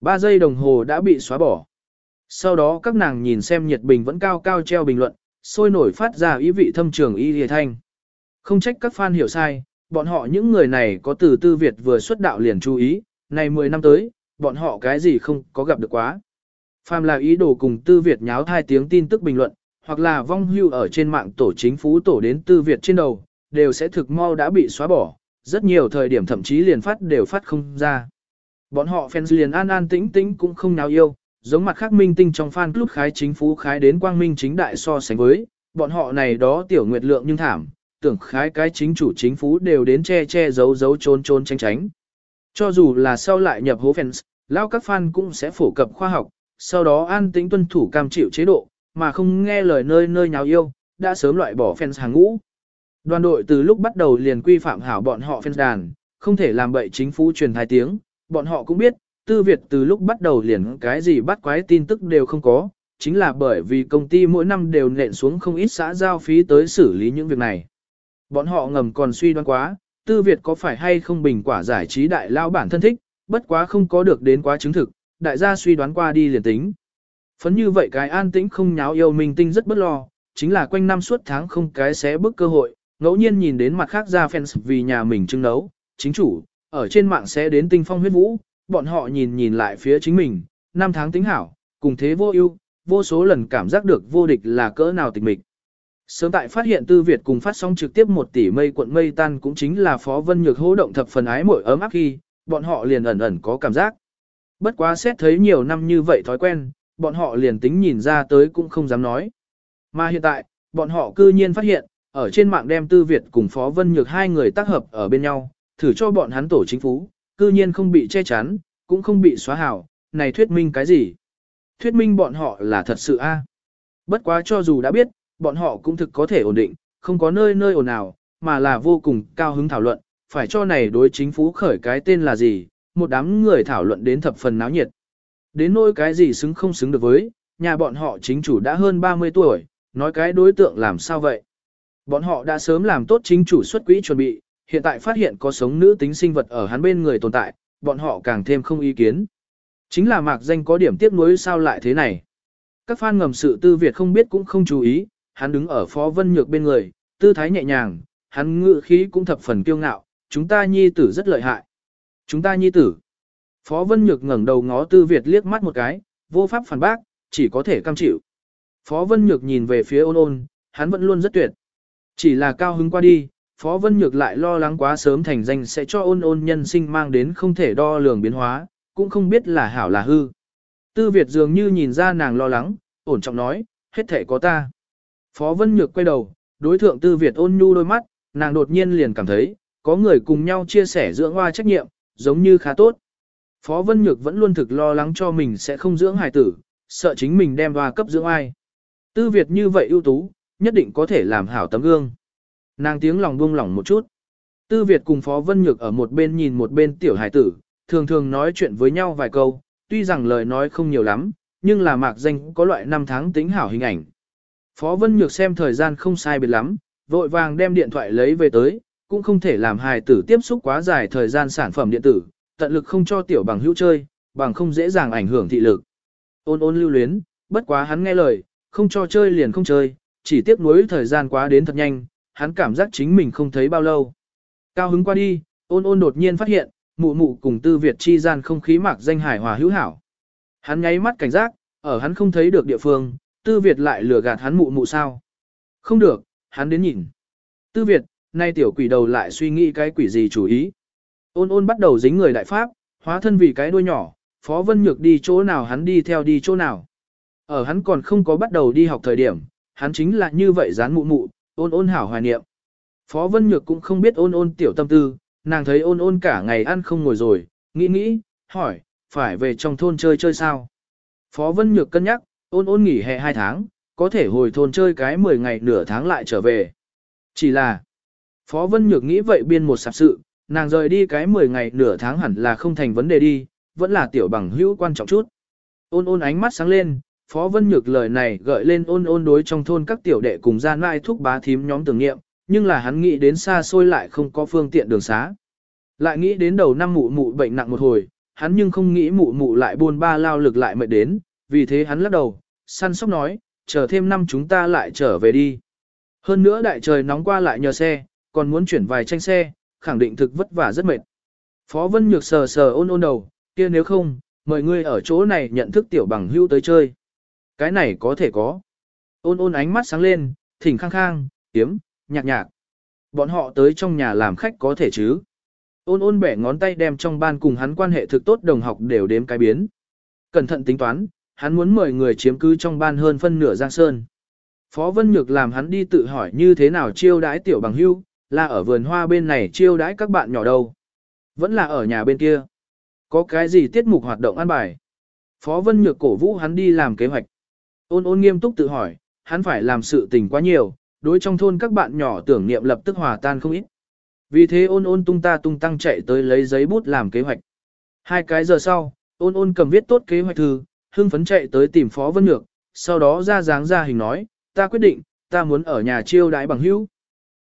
Ba giây đồng hồ đã bị xóa bỏ. Sau đó các nàng nhìn xem nhiệt bình vẫn cao cao treo bình luận, sôi nổi phát ra ý vị thâm trường y hề thanh. Không trách các fan hiểu sai, bọn họ những người này có từ tư Việt vừa xuất đạo liền chú ý, này 10 năm tới, bọn họ cái gì không có gặp được quá. Phàm là ý đồ cùng tư Việt nháo thai tiếng tin tức bình luận, hoặc là vong hưu ở trên mạng tổ chính phủ tổ đến tư Việt trên đầu, đều sẽ thực mau đã bị xóa bỏ, rất nhiều thời điểm thậm chí liền phát đều phát không ra. Bọn họ fans liền an an tĩnh tĩnh cũng không nào yêu, giống mặt khác minh tinh trong fan club khái chính phủ khái đến quang minh chính đại so sánh với, bọn họ này đó tiểu nguyệt lượng nhưng thảm, tưởng khái cái chính chủ chính phủ đều đến che che giấu giấu trốn trốn tránh tránh. Cho dù là sau lại nhập hố fans, lao các fan cũng sẽ phổ cập khoa học, sau đó an tĩnh tuân thủ cam chịu chế độ, mà không nghe lời nơi nơi nháo yêu, đã sớm loại bỏ fans hàng ngũ. Đoàn đội từ lúc bắt đầu liền quy phạm hảo bọn họ fans đàn, không thể làm bậy chính phủ truyền thái tiếng, bọn họ cũng biết, tư Việt từ lúc bắt đầu liền cái gì bắt quái tin tức đều không có, chính là bởi vì công ty mỗi năm đều nện xuống không ít xã giao phí tới xử lý những việc này. Bọn họ ngầm còn suy đoán quá, tư Việt có phải hay không bình quả giải trí đại lao bản thân thích, bất quá không có được đến quá chứng thực, đại gia suy đoán qua đi liền tính. Phấn như vậy cái an tĩnh không nháo yêu mình tinh rất bất lo, chính là quanh năm suốt tháng không cái xé bức cơ hội, ngẫu nhiên nhìn đến mặt khác ra fans vì nhà mình trưng nấu, chính chủ, ở trên mạng sẽ đến tinh phong huyết vũ, bọn họ nhìn nhìn lại phía chính mình, năm tháng tính hảo, cùng thế vô ưu, vô số lần cảm giác được vô địch là cỡ nào tịch mịch. Sớm tại phát hiện Tư Việt cùng phát sóng trực tiếp một tỷ mây cuộn mây tan cũng chính là Phó Vân Nhược hô động thập phần ái mội ấm áp khi, bọn họ liền ẩn ẩn có cảm giác. Bất quá xét thấy nhiều năm như vậy thói quen, bọn họ liền tính nhìn ra tới cũng không dám nói. Mà hiện tại, bọn họ cư nhiên phát hiện, ở trên mạng đem Tư Việt cùng Phó Vân Nhược hai người tác hợp ở bên nhau, thử cho bọn hắn tổ chính phủ, cư nhiên không bị che chắn, cũng không bị xóa hảo, này thuyết minh cái gì? Thuyết minh bọn họ là thật sự a. Bất quá cho dù đã biết, bọn họ cũng thực có thể ổn định, không có nơi nơi ồn ào, mà là vô cùng cao hứng thảo luận, phải cho này đối chính phủ khởi cái tên là gì, một đám người thảo luận đến thập phần náo nhiệt. Đến nỗi cái gì xứng không xứng được với, nhà bọn họ chính chủ đã hơn 30 tuổi, nói cái đối tượng làm sao vậy? Bọn họ đã sớm làm tốt chính chủ xuất quỹ chuẩn bị, hiện tại phát hiện có sống nữ tính sinh vật ở hắn bên người tồn tại, bọn họ càng thêm không ý kiến. Chính là mạc danh có điểm tiếc nuối sao lại thế này. Các fan ngầm sự tư Việt không biết cũng không chú ý, hắn đứng ở phó vân nhược bên người, tư thái nhẹ nhàng, hắn ngự khí cũng thập phần kiêu ngạo, chúng ta nhi tử rất lợi hại. Chúng ta nhi tử. Phó vân nhược ngẩng đầu ngó tư Việt liếc mắt một cái, vô pháp phản bác, chỉ có thể cam chịu. Phó vân nhược nhìn về phía ôn ôn, hắn vẫn luôn rất tuyệt. Chỉ là cao hứng qua đi, Phó Vân Nhược lại lo lắng quá sớm thành danh sẽ cho ôn ôn nhân sinh mang đến không thể đo lường biến hóa, cũng không biết là hảo là hư. Tư Việt dường như nhìn ra nàng lo lắng, ổn trọng nói, hết thể có ta. Phó Vân Nhược quay đầu, đối thượng Tư Việt ôn nhu đôi mắt, nàng đột nhiên liền cảm thấy, có người cùng nhau chia sẻ dưỡng hoa trách nhiệm, giống như khá tốt. Phó Vân Nhược vẫn luôn thực lo lắng cho mình sẽ không dưỡng hài tử, sợ chính mình đem hoa cấp dưỡng ai. Tư Việt như vậy ưu tú, nhất định có thể làm hảo tấm gương. Nàng tiếng lòng buông lỏng một chút. Tư Việt cùng Phó Vân Nhược ở một bên nhìn một bên tiểu hải tử, thường thường nói chuyện với nhau vài câu, tuy rằng lời nói không nhiều lắm, nhưng là mạc danh có loại năm tháng tính hảo hình ảnh. Phó Vân Nhược xem thời gian không sai biệt lắm, vội vàng đem điện thoại lấy về tới, cũng không thể làm hài tử tiếp xúc quá dài thời gian sản phẩm điện tử, tận lực không cho tiểu bằng hữu chơi, bằng không dễ dàng ảnh hưởng thị lực. Ôn ôn lưu luyến, bất quá hắn nghe lời, không cho chơi liền không chơi, chỉ tiếc nuối thời gian quá đến thật nhanh, hắn cảm giác chính mình không thấy bao lâu. Cao hứng qua đi, ôn ôn đột nhiên phát hiện, mụ mụ cùng tư Việt chi gian không khí mạc danh hải hòa hữu hảo. Hắn nháy mắt cảnh giác, ở hắn không thấy được địa phương, tư Việt lại lừa gạt hắn mụ mụ sao. Không được, hắn đến nhìn. Tư Việt, nay tiểu quỷ đầu lại suy nghĩ cái quỷ gì chủ ý. Ôn ôn bắt đầu dính người đại pháp, hóa thân vì cái đuôi nhỏ, Phó Vân Nhược đi chỗ nào hắn đi theo đi chỗ nào. Ở hắn còn không có bắt đầu đi học thời điểm, hắn chính là như vậy dán mụ mụ, ôn ôn hảo hoài niệm. Phó Vân Nhược cũng không biết ôn ôn tiểu tâm tư, nàng thấy ôn ôn cả ngày ăn không ngồi rồi, nghĩ nghĩ, hỏi, phải về trong thôn chơi chơi sao? Phó Vân Nhược cân nhắc, ôn ôn nghỉ hè 2 tháng, có thể hồi thôn chơi cái 10 ngày nửa tháng lại trở về. Chỉ là, Phó Vân Nhược nghĩ vậy biên một sạp sự, nàng rời đi cái 10 ngày nửa tháng hẳn là không thành vấn đề đi, vẫn là tiểu bằng hữu quan trọng chút. Ôn ôn ánh mắt sáng lên, Phó Vân Nhược lời này gợi lên ôn ôn đối trong thôn các tiểu đệ cùng gian mai thúc bá thím nhóm tưởng nghiệm, nhưng là hắn nghĩ đến xa xôi lại không có phương tiện đường xá. Lại nghĩ đến đầu năm mụ mụ bệnh nặng một hồi, hắn nhưng không nghĩ mụ mụ lại buôn ba lao lực lại mệt đến, vì thế hắn lắc đầu, săn sóc nói, chờ thêm năm chúng ta lại trở về đi. Hơn nữa đại trời nóng qua lại nhờ xe, còn muốn chuyển vài tranh xe, khẳng định thực vất vả rất mệt. Phó Vân Nhược sờ sờ ôn ôn đầu, kia nếu không, mời ngươi ở chỗ này nhận thức tiểu bằng hưu tới chơi. Cái này có thể có. Ôn ôn ánh mắt sáng lên, thỉnh khang khang, tiếm, nhạc nhạc. Bọn họ tới trong nhà làm khách có thể chứ. Ôn ôn bẻ ngón tay đem trong ban cùng hắn quan hệ thực tốt đồng học đều đếm cái biến. Cẩn thận tính toán, hắn muốn mời người chiếm cứ trong ban hơn phân nửa Giang Sơn. Phó Vân Nhược làm hắn đi tự hỏi như thế nào chiêu đãi tiểu bằng hưu, là ở vườn hoa bên này chiêu đãi các bạn nhỏ đâu. Vẫn là ở nhà bên kia. Có cái gì tiết mục hoạt động ăn bài. Phó Vân Nhược cổ vũ hắn đi làm kế hoạch. Ôn ôn nghiêm túc tự hỏi, hắn phải làm sự tình quá nhiều, đối trong thôn các bạn nhỏ tưởng niệm lập tức hòa tan không ít. Vì thế ôn ôn tung ta tung tăng chạy tới lấy giấy bút làm kế hoạch. Hai cái giờ sau, ôn ôn cầm viết tốt kế hoạch thư, hưng phấn chạy tới tìm Phó Vân Nhược, sau đó ra dáng ra hình nói, ta quyết định, ta muốn ở nhà chiêu đãi bằng hữu.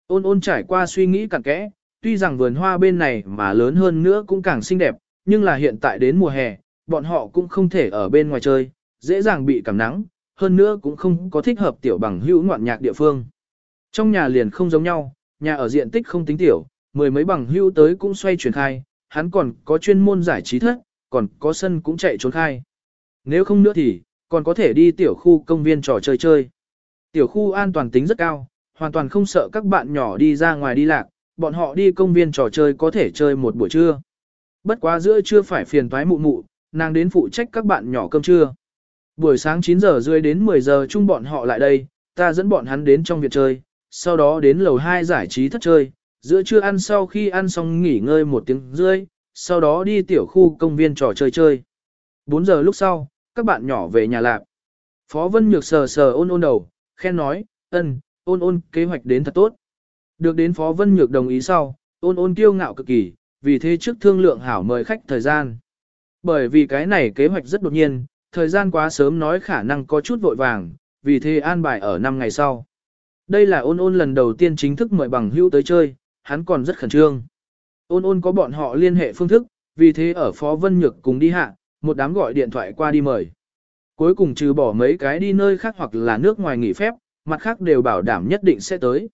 Ôn ôn trải qua suy nghĩ cặn kẽ, tuy rằng vườn hoa bên này mà lớn hơn nữa cũng càng xinh đẹp, nhưng là hiện tại đến mùa hè, bọn họ cũng không thể ở bên ngoài chơi, dễ dàng bị cảm nắng, hơn nữa cũng không có thích hợp tiểu bằng hữu ngoạn nhạc địa phương. Trong nhà liền không giống nhau, nhà ở diện tích không tính tiểu, mười mấy bằng hữu tới cũng xoay chuyển khai, hắn còn có chuyên môn giải trí thất, còn có sân cũng chạy trốn khai. Nếu không nữa thì, còn có thể đi tiểu khu công viên trò chơi chơi. Tiểu khu an toàn tính rất cao, hoàn toàn không sợ các bạn nhỏ đi ra ngoài đi lạc, bọn họ đi công viên trò chơi có thể chơi một buổi trưa. Bất quá giữa trưa phải phiền toái mụ mụ, nàng đến phụ trách các bạn nhỏ cơm trưa. Buổi sáng 9 giờ rưỡi đến 10 giờ chung bọn họ lại đây, ta dẫn bọn hắn đến trong viện chơi, sau đó đến lầu 2 giải trí thất chơi, giữa trưa ăn sau khi ăn xong nghỉ ngơi một tiếng rưỡi, sau đó đi tiểu khu công viên trò chơi chơi. 4 giờ lúc sau, các bạn nhỏ về nhà lạc. Phó Vân Nhược sờ sờ ôn ôn đầu, khen nói, ân, ôn ôn kế hoạch đến thật tốt. Được đến Phó Vân Nhược đồng ý sau, ôn ôn kiêu ngạo cực kỳ, vì thế trước thương lượng hảo mời khách thời gian. Bởi vì cái này kế hoạch rất đột nhiên, thời gian quá sớm nói khả năng có chút vội vàng, vì thế an bài ở 5 ngày sau. Đây là ôn ôn lần đầu tiên chính thức mời bằng hữu tới chơi, hắn còn rất khẩn trương. Ôn ôn có bọn họ liên hệ phương thức, vì thế ở Phó Vân Nhược cùng đi hạ, một đám gọi điện thoại qua đi mời. Cuối cùng trừ bỏ mấy cái đi nơi khác hoặc là nước ngoài nghỉ phép, mặt khác đều bảo đảm nhất định sẽ tới.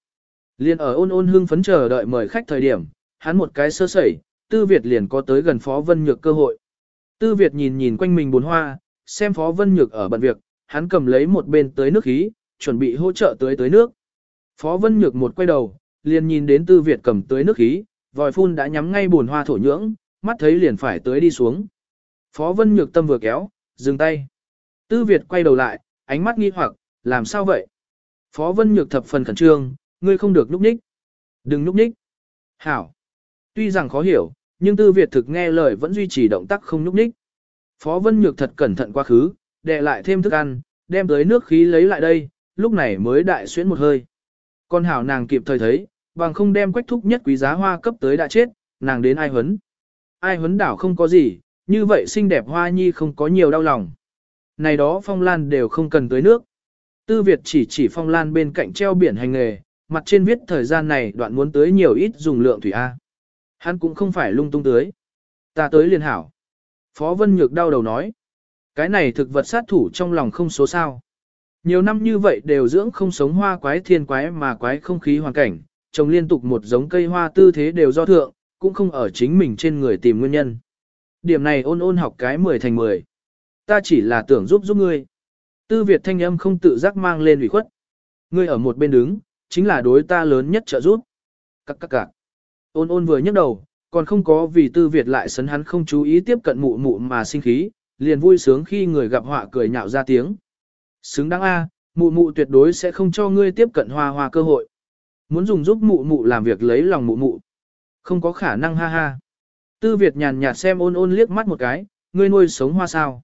Liên ở ôn ôn hương phấn chờ đợi mời khách thời điểm, hắn một cái sơ sẩy, Tư Việt liền có tới gần Phó Vân Nhược cơ hội. Tư Việt nhìn nhìn quanh mình bốn hoa, xem Phó Vân Nhược ở bận việc, hắn cầm lấy một bên tới nước khí, chuẩn bị hỗ trợ tới tới nước. Phó Vân Nhược một quay đầu, liền nhìn đến Tư Việt cầm tới nước khí, vòi phun đã nhắm ngay buồn hoa thổ nhưỡng, mắt thấy liền phải tới đi xuống. Phó Vân Nhược tâm vừa kéo, dừng tay. Tư Việt quay đầu lại, ánh mắt nghi hoặc, làm sao vậy? Phó Vân Nhược thập phần khẩn trương, ngươi không được núp ních. Đừng núp ních. Hảo. Tuy rằng khó hiểu, nhưng Tư Việt thực nghe lời vẫn duy trì động tác không núp ních. Phó Vân Nhược thật cẩn thận quá khứ, đè lại thêm thức ăn, đem tới nước khí lấy lại đây, lúc này mới đại xuyến một hơi. Con hảo nàng kịp thời thấy, bằng không đem quách thúc nhất quý giá hoa cấp tới đã chết, nàng đến ai huấn. Ai huấn đảo không có gì, như vậy xinh đẹp hoa nhi không có nhiều đau lòng. Này đó phong lan đều không cần tới nước. Tư Việt chỉ chỉ phong lan bên cạnh treo biển hành nghề, mặt trên viết thời gian này đoạn muốn tới nhiều ít dùng lượng thủy A. Hắn cũng không phải lung tung tới. Ta tới liền hảo. Phó Vân Nhược đau đầu nói. Cái này thực vật sát thủ trong lòng không số sao. Nhiều năm như vậy đều dưỡng không sống hoa quái thiên quái mà quái không khí hoàn cảnh, trồng liên tục một giống cây hoa tư thế đều do thượng, cũng không ở chính mình trên người tìm nguyên nhân. Điểm này ôn ôn học cái 10 thành 10. Ta chỉ là tưởng giúp giúp ngươi. Tư Việt thanh âm không tự giác mang lên ủy khuất. Ngươi ở một bên đứng, chính là đối ta lớn nhất trợ giúp. Các các các. Ôn ôn vừa nhấc đầu, còn không có vì tư Việt lại sấn hắn không chú ý tiếp cận mụ mụ mà sinh khí, liền vui sướng khi người gặp họa cười nhạo ra tiếng. Xứng đáng A, mụ mụ tuyệt đối sẽ không cho ngươi tiếp cận hoa hoa cơ hội. Muốn dùng giúp mụ mụ làm việc lấy lòng mụ mụ. Không có khả năng ha ha. Tư Việt nhàn nhạt xem ôn ôn liếc mắt một cái, ngươi nuôi sống hoa sao.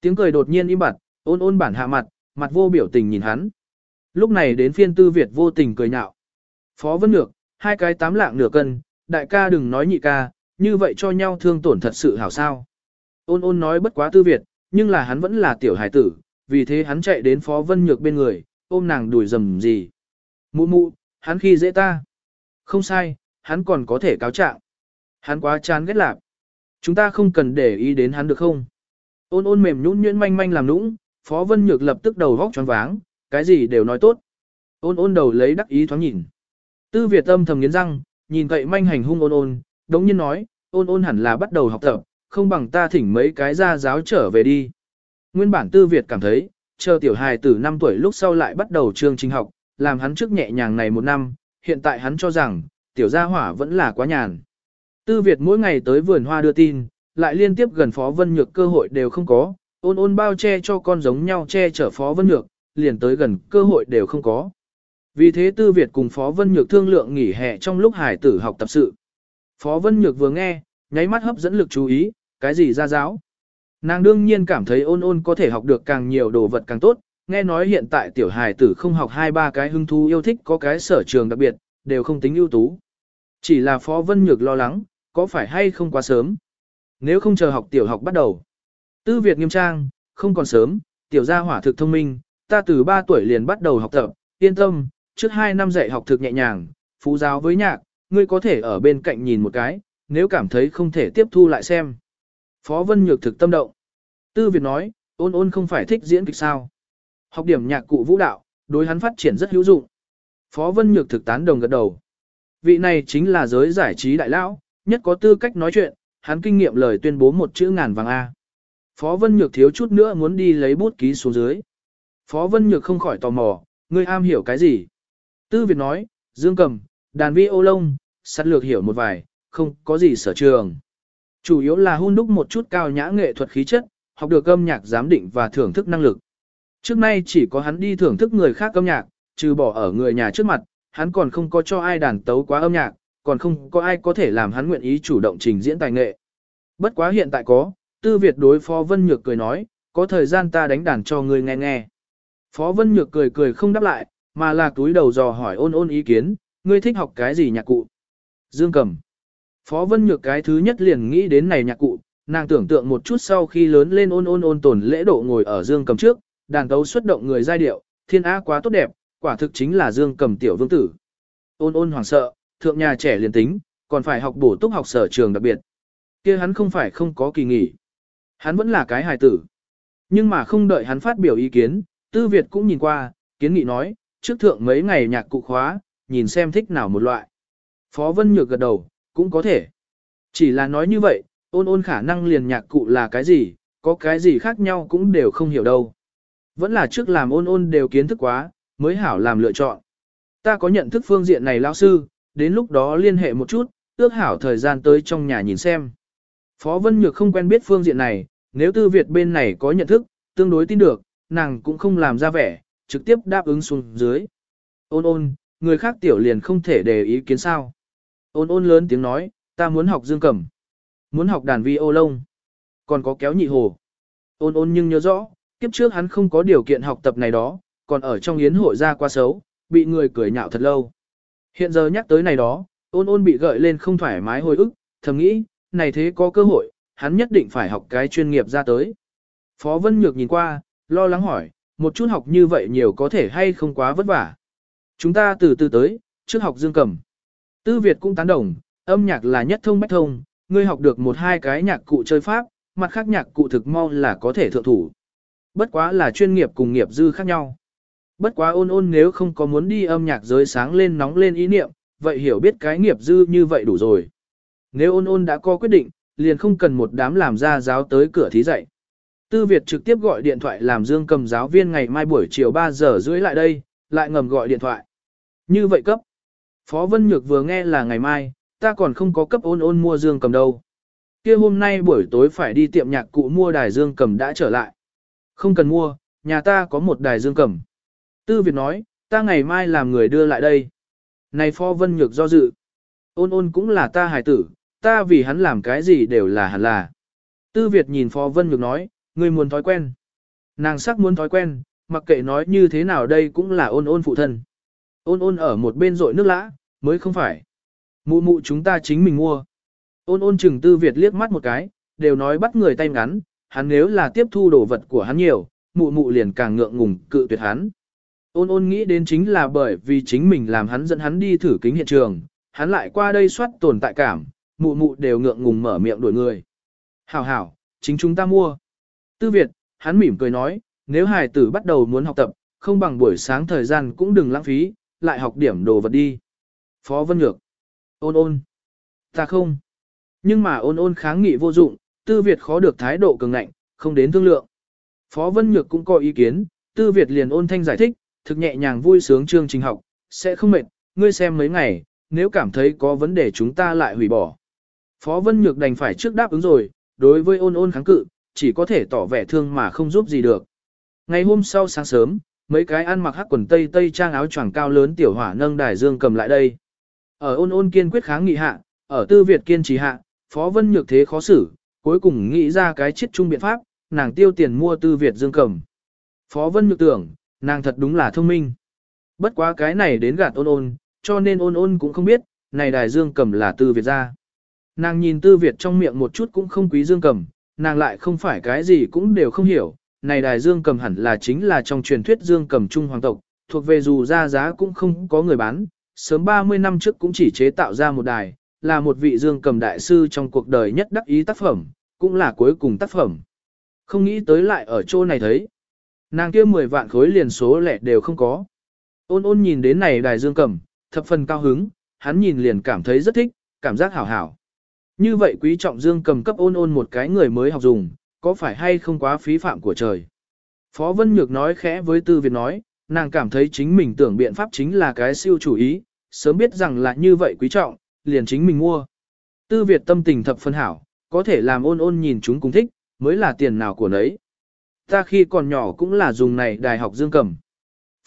Tiếng cười đột nhiên im bặt, ôn ôn bản hạ mặt, mặt vô biểu tình nhìn hắn. Lúc này đến phiên Tư Việt vô tình cười nhạo. Phó Vân Nhược, hai cái tám lạng nửa cân, đại ca đừng nói nhị ca, như vậy cho nhau thương tổn thật sự hảo sao. Ôn ôn nói bất quá Tư Việt, nhưng là hắn vẫn là tiểu hải tử, vì thế hắn chạy đến Phó Vân Nhược bên người, ôm nàng đùi rầm gì. Mụ mụ, hắn khi dễ ta. Không sai, hắn còn có thể cáo trạng. Hắn quá chán ghét lạc. Chúng ta không cần để ý đến hắn được không? Ôn ôn mềm nhũn nhuyễn manh manh làm nũng, Phó Vân Nhược lập tức đầu vóc choáng váng, cái gì đều nói tốt. Ôn ôn đầu lấy đắc ý thoáng nhìn. Tư Việt âm thầm nghiến răng, nhìn cậy manh hành hung ôn ôn, đống nhiên nói, ôn ôn hẳn là bắt đầu học tập, không bằng ta thỉnh mấy cái gia giáo trở về đi. Nguyên bản Tư Việt cảm thấy, chờ tiểu hài từ 5 tuổi lúc sau lại bắt đầu chương trình học, làm hắn trước nhẹ nhàng này một năm, hiện tại hắn cho rằng, tiểu gia hỏa vẫn là quá nhàn. Tư Việt mỗi ngày tới vườn hoa đưa tin, lại liên tiếp gần Phó Vân Nhược cơ hội đều không có, ôn ôn bao che cho con giống nhau che chở Phó Vân Nhược, liền tới gần cơ hội đều không có. Vì thế Tư Việt cùng Phó Vân Nhược thương lượng nghỉ hè trong lúc hải tử học tập sự. Phó Vân Nhược vừa nghe, nháy mắt hấp dẫn lực chú ý, cái gì ra giáo. Nàng đương nhiên cảm thấy ôn ôn có thể học được càng nhiều đồ vật càng tốt, nghe nói hiện tại tiểu hài tử không học hai ba cái hứng thú yêu thích có cái sở trường đặc biệt, đều không tính ưu tú. Chỉ là Phó Vân Nhược lo lắng, có phải hay không quá sớm. Nếu không chờ học tiểu học bắt đầu. Tư Việt nghiêm trang, không còn sớm, tiểu gia hỏa thực thông minh, ta từ 3 tuổi liền bắt đầu học tập, yên tâm, trước 2 năm dạy học thực nhẹ nhàng, phú giáo với nhạc, ngươi có thể ở bên cạnh nhìn một cái, nếu cảm thấy không thể tiếp thu lại xem. Phó Vân Nhược thực tâm động. Tư Việt nói, ôn ôn không phải thích diễn kịch sao. Học điểm nhạc cụ vũ đạo, đối hắn phát triển rất hữu dụng. Phó Vân Nhược thực tán đồng gật đầu. Vị này chính là giới giải trí đại lão, nhất có tư cách nói chuyện, hắn kinh nghiệm lời tuyên bố một chữ ngàn vàng A. Phó Vân Nhược thiếu chút nữa muốn đi lấy bút ký xuống dưới. Phó Vân Nhược không khỏi tò mò, ngươi am hiểu cái gì? Tư Việt nói, dương cầm, đàn vi ô lông, sát lược hiểu một vài, không có gì sở trường. Chủ yếu là hun đúc một chút cao nhã nghệ thuật khí chất, học được âm nhạc giám định và thưởng thức năng lực. Trước nay chỉ có hắn đi thưởng thức người khác âm nhạc, trừ bỏ ở người nhà trước mặt, hắn còn không có cho ai đàn tấu quá âm nhạc, còn không có ai có thể làm hắn nguyện ý chủ động trình diễn tài nghệ. Bất quá hiện tại có, Tư Việt đối Phó Vân Nhược cười nói, có thời gian ta đánh đàn cho ngươi nghe nghe. Phó Vân Nhược cười cười không đáp lại, mà là túi đầu dò hỏi ôn ôn ý kiến, ngươi thích học cái gì nhạc cụ? Dương cầm. Phó Vân Nhược cái thứ nhất liền nghĩ đến này nhạc cụ, nàng tưởng tượng một chút sau khi lớn lên ôn ôn ôn tồn lễ độ ngồi ở dương cầm trước, đàn tấu xuất động người giai điệu, thiên á quá tốt đẹp, quả thực chính là dương cầm tiểu vương tử. Ôn ôn hoảng sợ, thượng nhà trẻ liền tính, còn phải học bổ túc học sở trường đặc biệt. kia hắn không phải không có kỳ nghỉ. Hắn vẫn là cái hài tử. Nhưng mà không đợi hắn phát biểu ý kiến, Tư Việt cũng nhìn qua, kiến nghị nói, trước thượng mấy ngày nhạc cụ khóa, nhìn xem thích nào một loại. Phó Vân Nhược gật đầu, cũng có thể. Chỉ là nói như vậy, ôn ôn khả năng liền nhạc cụ là cái gì, có cái gì khác nhau cũng đều không hiểu đâu. Vẫn là trước làm ôn ôn đều kiến thức quá, mới hảo làm lựa chọn. Ta có nhận thức phương diện này lão sư, đến lúc đó liên hệ một chút, ước hảo thời gian tới trong nhà nhìn xem. Phó Vân Nhược không quen biết phương diện này, nếu tư Việt bên này có nhận thức, tương đối tin được, nàng cũng không làm ra vẻ, trực tiếp đáp ứng xuống dưới. Ôn ôn, người khác tiểu liền không thể để ý kiến sao. Ôn ôn lớn tiếng nói, ta muốn học dương cầm, muốn học đàn vi ô lông, còn có kéo nhị hồ. Ôn ôn nhưng nhớ rõ, kiếp trước hắn không có điều kiện học tập này đó, còn ở trong yến hội ra qua xấu, bị người cười nhạo thật lâu. Hiện giờ nhắc tới này đó, ôn ôn bị gợi lên không thoải mái hồi ức, thầm nghĩ, này thế có cơ hội, hắn nhất định phải học cái chuyên nghiệp ra tới. Phó Vân Nhược nhìn qua, lo lắng hỏi, một chút học như vậy nhiều có thể hay không quá vất vả. Chúng ta từ từ tới, trước học dương cầm. Tư Việt cũng tán đồng, âm nhạc là nhất thông bách thông, ngươi học được một hai cái nhạc cụ chơi pháp, mặt khác nhạc cụ thực mau là có thể thượng thủ. Bất quá là chuyên nghiệp cùng nghiệp dư khác nhau. Bất quá ôn ôn nếu không có muốn đi âm nhạc giới sáng lên nóng lên ý niệm, vậy hiểu biết cái nghiệp dư như vậy đủ rồi. Nếu ôn ôn đã có quyết định, liền không cần một đám làm ra giáo tới cửa thí dạy. Tư Việt trực tiếp gọi điện thoại làm Dương cầm giáo viên ngày mai buổi chiều 3 giờ rưỡi lại đây, lại ngầm gọi điện thoại. Như vậy cấp. Phó Vân Nhược vừa nghe là ngày mai, ta còn không có cấp ôn ôn mua dương cầm đâu. Kia hôm nay buổi tối phải đi tiệm nhạc cụ mua đài dương cầm đã trở lại. Không cần mua, nhà ta có một đài dương cầm. Tư Việt nói, ta ngày mai làm người đưa lại đây. Này Phó Vân Nhược do dự. Ôn ôn cũng là ta hài tử, ta vì hắn làm cái gì đều là hẳn là. Tư Việt nhìn Phó Vân Nhược nói, ngươi muốn thói quen. Nàng sắc muốn thói quen, mặc kệ nói như thế nào đây cũng là ôn ôn phụ thân. Ôn ôn ở một bên rội nước lã, mới không phải. Mụ mụ chúng ta chính mình mua. Ôn ôn chừng Tư Việt liếc mắt một cái, đều nói bắt người tay ngắn, hắn nếu là tiếp thu đồ vật của hắn nhiều, mụ mụ liền càng ngượng ngùng cự tuyệt hắn. Ôn ôn nghĩ đến chính là bởi vì chính mình làm hắn dẫn hắn đi thử kính hiện trường, hắn lại qua đây soát tồn tại cảm, mụ mụ đều ngượng ngùng mở miệng đuổi người. Hảo hảo, chính chúng ta mua. Tư Việt, hắn mỉm cười nói, nếu hài tử bắt đầu muốn học tập, không bằng buổi sáng thời gian cũng đừng lãng phí, lại học điểm đồ vật đi. Phó Vân Nhược. Ôn ôn. Ta không. Nhưng mà ôn ôn kháng nghị vô dụng, Tư Việt khó được thái độ cường ngạnh, không đến thương lượng. Phó Vân Nhược cũng có ý kiến, Tư Việt liền ôn thanh giải thích, thực nhẹ nhàng vui sướng chương trình học, sẽ không mệt, ngươi xem mấy ngày, nếu cảm thấy có vấn đề chúng ta lại hủy bỏ. Phó Vân Nhược đành phải trước đáp ứng rồi, đối với ôn ôn kháng cự, chỉ có thể tỏ vẻ thương mà không giúp gì được. Ngày hôm sau sáng sớm, mấy cái ăn mặc hắc quần tây tây trang áo choàng cao lớn tiểu hỏa nâng đài dương cầm lại đây. Ở ôn ôn kiên quyết kháng nghị hạ, ở tư Việt kiên trì hạ, Phó Vân Nhược thế khó xử, cuối cùng nghĩ ra cái chiết chung biện pháp, nàng tiêu tiền mua tư Việt dương cầm. Phó Vân Nhược tưởng, nàng thật đúng là thông minh. Bất quá cái này đến gạt ôn ôn, cho nên ôn ôn cũng không biết, này đài dương cầm là tư Việt ra. Nàng nhìn tư Việt trong miệng một chút cũng không quý dương cầm, nàng lại không phải cái gì cũng đều không hiểu. Này đài dương cầm hẳn là chính là trong truyền thuyết dương cầm trung hoàng tộc, thuộc về dù ra giá cũng không có người bán, sớm 30 năm trước cũng chỉ chế tạo ra một đài, là một vị dương cầm đại sư trong cuộc đời nhất đắc ý tác phẩm, cũng là cuối cùng tác phẩm. Không nghĩ tới lại ở chỗ này thấy. Nàng kia 10 vạn khối liền số lẻ đều không có. Ôn ôn nhìn đến này đài dương cầm, thập phần cao hứng, hắn nhìn liền cảm thấy rất thích, cảm giác hảo hảo. Như vậy quý trọng dương cầm cấp ôn ôn một cái người mới học dùng, có phải hay không quá phí phạm của trời. Phó Vân Nhược nói khẽ với Tư Việt nói, nàng cảm thấy chính mình tưởng biện pháp chính là cái siêu chủ ý, sớm biết rằng là như vậy quý trọng, liền chính mình mua. Tư Việt tâm tình thập phân hảo, có thể làm ôn ôn nhìn chúng cũng thích, mới là tiền nào của nấy. Ta khi còn nhỏ cũng là dùng này đài học dương cầm.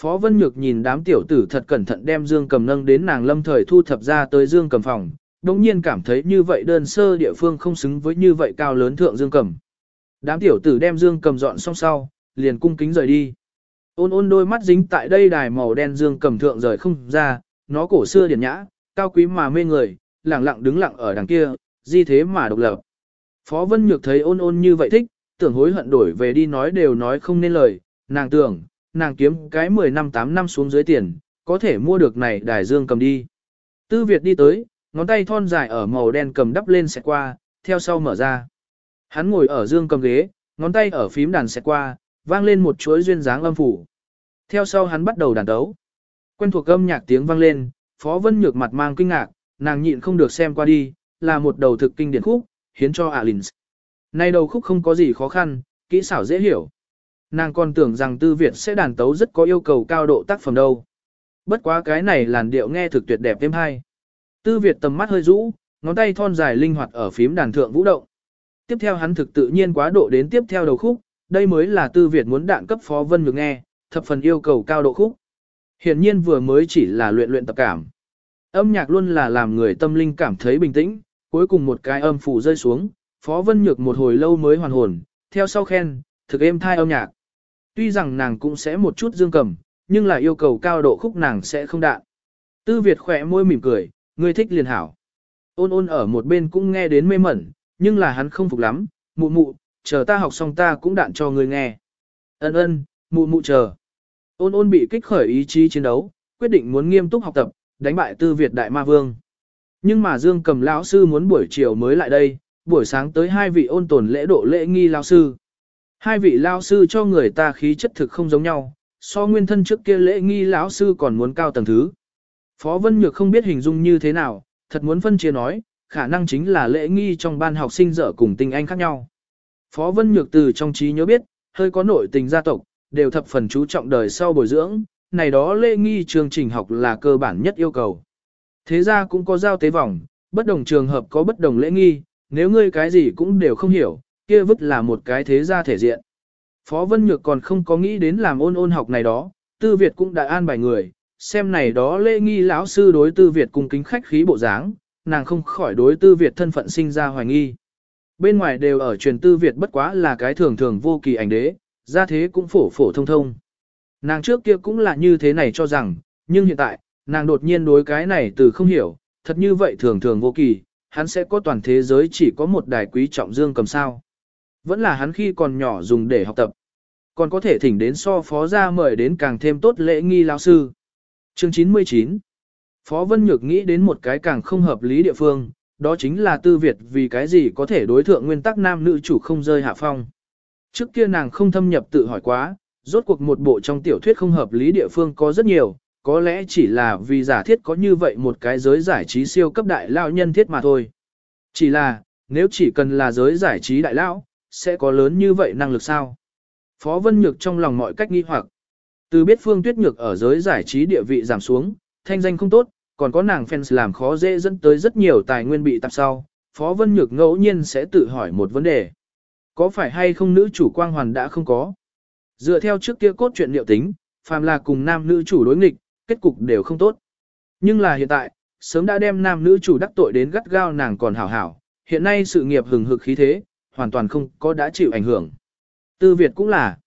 Phó Vân Nhược nhìn đám tiểu tử thật cẩn thận đem dương cầm nâng đến nàng lâm thời thu thập ra tới dương cầm phòng, đồng nhiên cảm thấy như vậy đơn sơ địa phương không xứng với như vậy cao lớn thượng dương cầm. Đám tiểu tử đem dương cầm dọn xong sau, liền cung kính rời đi. Ôn ôn đôi mắt dính tại đây đài màu đen dương cầm thượng rời không ra, nó cổ xưa điển nhã, cao quý mà mê người, lặng lặng đứng lặng ở đằng kia, di thế mà độc lập. Phó Vân Nhược thấy ôn ôn như vậy thích, tưởng hối hận đổi về đi nói đều nói không nên lời, nàng tưởng, nàng kiếm cái 10 năm 8 năm xuống dưới tiền, có thể mua được này đài dương cầm đi. Tư Việt đi tới, ngón tay thon dài ở màu đen cầm đắp lên xẹt qua, theo sau mở ra. Hắn ngồi ở dương cầm ghế, ngón tay ở phím đàn xẹt qua, vang lên một chuỗi duyên dáng âm phủ. Theo sau hắn bắt đầu đàn đấu. Quen thuộc âm nhạc tiếng vang lên, Phó Vân Nhược mặt mang kinh ngạc, nàng nhịn không được xem qua đi, là một đầu thực kinh điển khúc, hiến cho Alins. Nay đầu khúc không có gì khó khăn, kỹ xảo dễ hiểu. Nàng còn tưởng rằng Tư Việt sẽ đàn tấu rất có yêu cầu cao độ tác phẩm đâu. Bất quá cái này làn điệu nghe thực tuyệt đẹp thêm hay. Tư Việt tầm mắt hơi rũ, ngón tay thon dài linh hoạt ở phím đàn thượng vũ động. Tiếp theo hắn thực tự nhiên quá độ đến tiếp theo đầu khúc, đây mới là Tư Việt muốn đạn cấp Phó Vân Nhược nghe, thập phần yêu cầu cao độ khúc. Hiện nhiên vừa mới chỉ là luyện luyện tập cảm. Âm nhạc luôn là làm người tâm linh cảm thấy bình tĩnh, cuối cùng một cái âm phủ rơi xuống, Phó Vân Nhược một hồi lâu mới hoàn hồn, theo sau khen, thực êm thai âm nhạc. Tuy rằng nàng cũng sẽ một chút dương cầm, nhưng là yêu cầu cao độ khúc nàng sẽ không đạn. Tư Việt khỏe môi mỉm cười, ngươi thích liền hảo. Ôn ôn ở một bên cũng nghe đến mê mẩn, nhưng là hắn không phục lắm, mụ mụ, chờ ta học xong ta cũng đạn cho ngươi nghe. Ân ân, mụ mụ chờ. Ôn ôn bị kích khởi ý chí chiến đấu, quyết định muốn nghiêm túc học tập, đánh bại tư Việt Đại Ma Vương. Nhưng mà Dương cầm lão sư muốn buổi chiều mới lại đây, buổi sáng tới hai vị ôn tồn lễ độ lễ nghi lão sư. Hai vị lão sư cho người ta khí chất thực không giống nhau, so nguyên thân trước kia lễ nghi lão sư còn muốn cao tầng thứ. Phó Vân Nhược không biết hình dung như thế nào, thật muốn phân chia nói, khả năng chính là lễ nghi trong ban học sinh dở cùng tinh anh khác nhau. Phó Vân Nhược từ trong trí nhớ biết, hơi có nội tình gia tộc, đều thập phần chú trọng đời sau bồi dưỡng, này đó lễ nghi chương trình học là cơ bản nhất yêu cầu. Thế ra cũng có giao tế vòng, Bất đồng trường hợp có bất đồng lễ nghi, nếu ngươi cái gì cũng đều không hiểu, kia vứt là một cái thế gia thể diện. Phó Vân Nhược còn không có nghĩ đến làm ôn ôn học này đó, Tư Việt cũng đã an bài người, xem này đó lễ nghi lão sư đối Tư Việt cùng kính khách khí bộ dáng, nàng không khỏi đối Tư Việt thân phận sinh ra hoài nghi. Bên ngoài đều ở truyền Tư Việt bất quá là cái thường thường vô kỳ ảnh đế, ra thế cũng phổ phổ thông thông. Nàng trước kia cũng là như thế này cho rằng, nhưng hiện tại, nàng đột nhiên đối cái này từ không hiểu, thật như vậy thường thường vô kỳ, hắn sẽ có toàn thế giới chỉ có một đài quý trọng dương cầm sao. Vẫn là hắn khi còn nhỏ dùng để học tập. Còn có thể thỉnh đến so phó ra mời đến càng thêm tốt lễ nghi lão sư. Chương 99 Phó Vân Nhược nghĩ đến một cái càng không hợp lý địa phương, đó chính là tư Việt vì cái gì có thể đối thượng nguyên tắc nam nữ chủ không rơi hạ phong. Trước kia nàng không thâm nhập tự hỏi quá, rốt cuộc một bộ trong tiểu thuyết không hợp lý địa phương có rất nhiều, có lẽ chỉ là vì giả thiết có như vậy một cái giới giải trí siêu cấp đại lao nhân thiết mà thôi. Chỉ là, nếu chỉ cần là giới giải trí đại lão, sẽ có lớn như vậy năng lực sao? Phó Vân Nhược trong lòng mọi cách nghi hoặc. Từ biết Phương Tuyết Nhược ở giới giải trí địa vị giảm xuống, thanh danh không tốt, còn có nàng fans làm khó dễ dẫn tới rất nhiều tài nguyên bị tạp sau, Phó Vân Nhược ngẫu nhiên sẽ tự hỏi một vấn đề. Có phải hay không nữ chủ quang hoàn đã không có? Dựa theo trước kia cốt truyện liệu tính, phàm là cùng nam nữ chủ đối nghịch, kết cục đều không tốt. Nhưng là hiện tại, sớm đã đem nam nữ chủ đắc tội đến gắt gao nàng còn hảo hảo, hiện nay sự nghiệp hừng hực khí thế, hoàn toàn không có đã chịu ảnh hưởng. Tư Việt cũng là.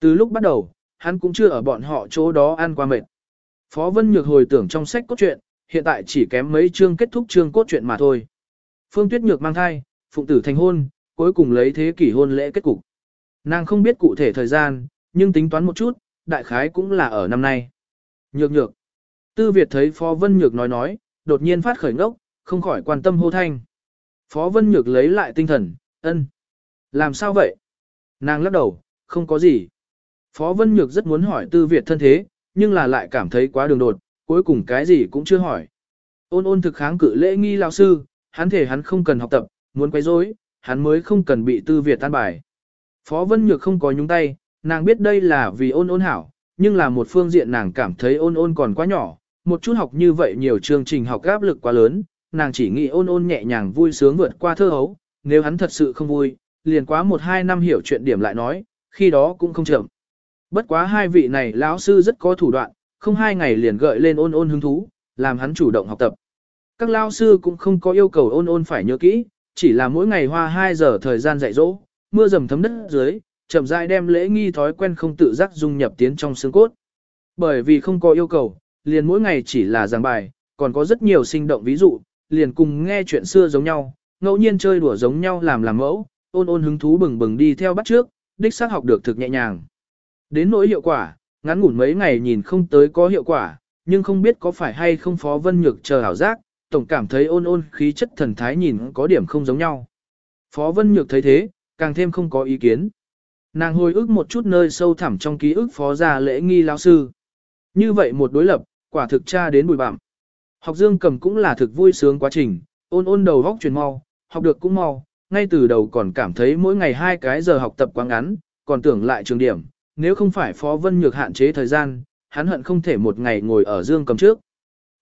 Từ lúc bắt đầu, hắn cũng chưa ở bọn họ chỗ đó ăn qua mệt. Phó Vân Nhược hồi tưởng trong sách cốt truyện, hiện tại chỉ kém mấy chương kết thúc chương cốt truyện mà thôi. Phương Tuyết Nhược mang thai, phụng tử thành hôn, cuối cùng lấy thế kỷ hôn lễ kết cục. Nàng không biết cụ thể thời gian, nhưng tính toán một chút, đại khái cũng là ở năm nay. Nhược nhược. Tư Việt thấy Phó Vân Nhược nói nói, đột nhiên phát khởi ngốc, không khỏi quan tâm hô thanh. Phó Vân Nhược lấy lại tinh thần, ân. Làm sao vậy? Nàng lắc đầu, không có gì. Phó Vân Nhược rất muốn hỏi Tư Việt thân thế, nhưng là lại cảm thấy quá đường đột, cuối cùng cái gì cũng chưa hỏi. Ôn ôn thực kháng cự lễ nghi lao sư, hắn thể hắn không cần học tập, muốn quay rối, hắn mới không cần bị Tư Việt tan bài. Phó Vân Nhược không có nhúng tay, nàng biết đây là vì ôn ôn hảo, nhưng là một phương diện nàng cảm thấy ôn ôn còn quá nhỏ, một chút học như vậy nhiều chương trình học áp lực quá lớn, nàng chỉ nghĩ ôn ôn nhẹ nhàng vui sướng vượt qua thơ hấu, nếu hắn thật sự không vui, liền quá một hai năm hiểu chuyện điểm lại nói, khi đó cũng không chậm. Bất quá hai vị này lão sư rất có thủ đoạn, không hai ngày liền gợi lên ôn ôn hứng thú, làm hắn chủ động học tập. Các lão sư cũng không có yêu cầu ôn ôn phải nhớ kỹ, chỉ là mỗi ngày hoa 2 giờ thời gian dạy dỗ, mưa dầm thấm đất dưới, chậm rãi đem lễ nghi thói quen không tự giác dung nhập tiến trong xương cốt. Bởi vì không có yêu cầu, liền mỗi ngày chỉ là giảng bài, còn có rất nhiều sinh động ví dụ, liền cùng nghe chuyện xưa giống nhau, ngẫu nhiên chơi đùa giống nhau làm làm mẫu, ôn ôn hứng thú bừng bừng đi theo bắt trước, đích xác học được thực nhẹ nhàng. Đến nỗi hiệu quả, ngắn ngủn mấy ngày nhìn không tới có hiệu quả, nhưng không biết có phải hay không Phó Vân Nhược chờ hảo giác, tổng cảm thấy ôn ôn khí chất thần thái nhìn có điểm không giống nhau. Phó Vân Nhược thấy thế, càng thêm không có ý kiến. Nàng hồi ức một chút nơi sâu thẳm trong ký ức phó gia lễ nghi lão sư. Như vậy một đối lập, quả thực tra đến bùi bặm. Học dương cầm cũng là thực vui sướng quá trình, ôn ôn đầu góc truyền mau, học được cũng mau, ngay từ đầu còn cảm thấy mỗi ngày hai cái giờ học tập quá ngắn, còn tưởng lại trường điểm, nếu không phải Phó Vân Nhược hạn chế thời gian, hắn hận không thể một ngày ngồi ở dương cầm trước.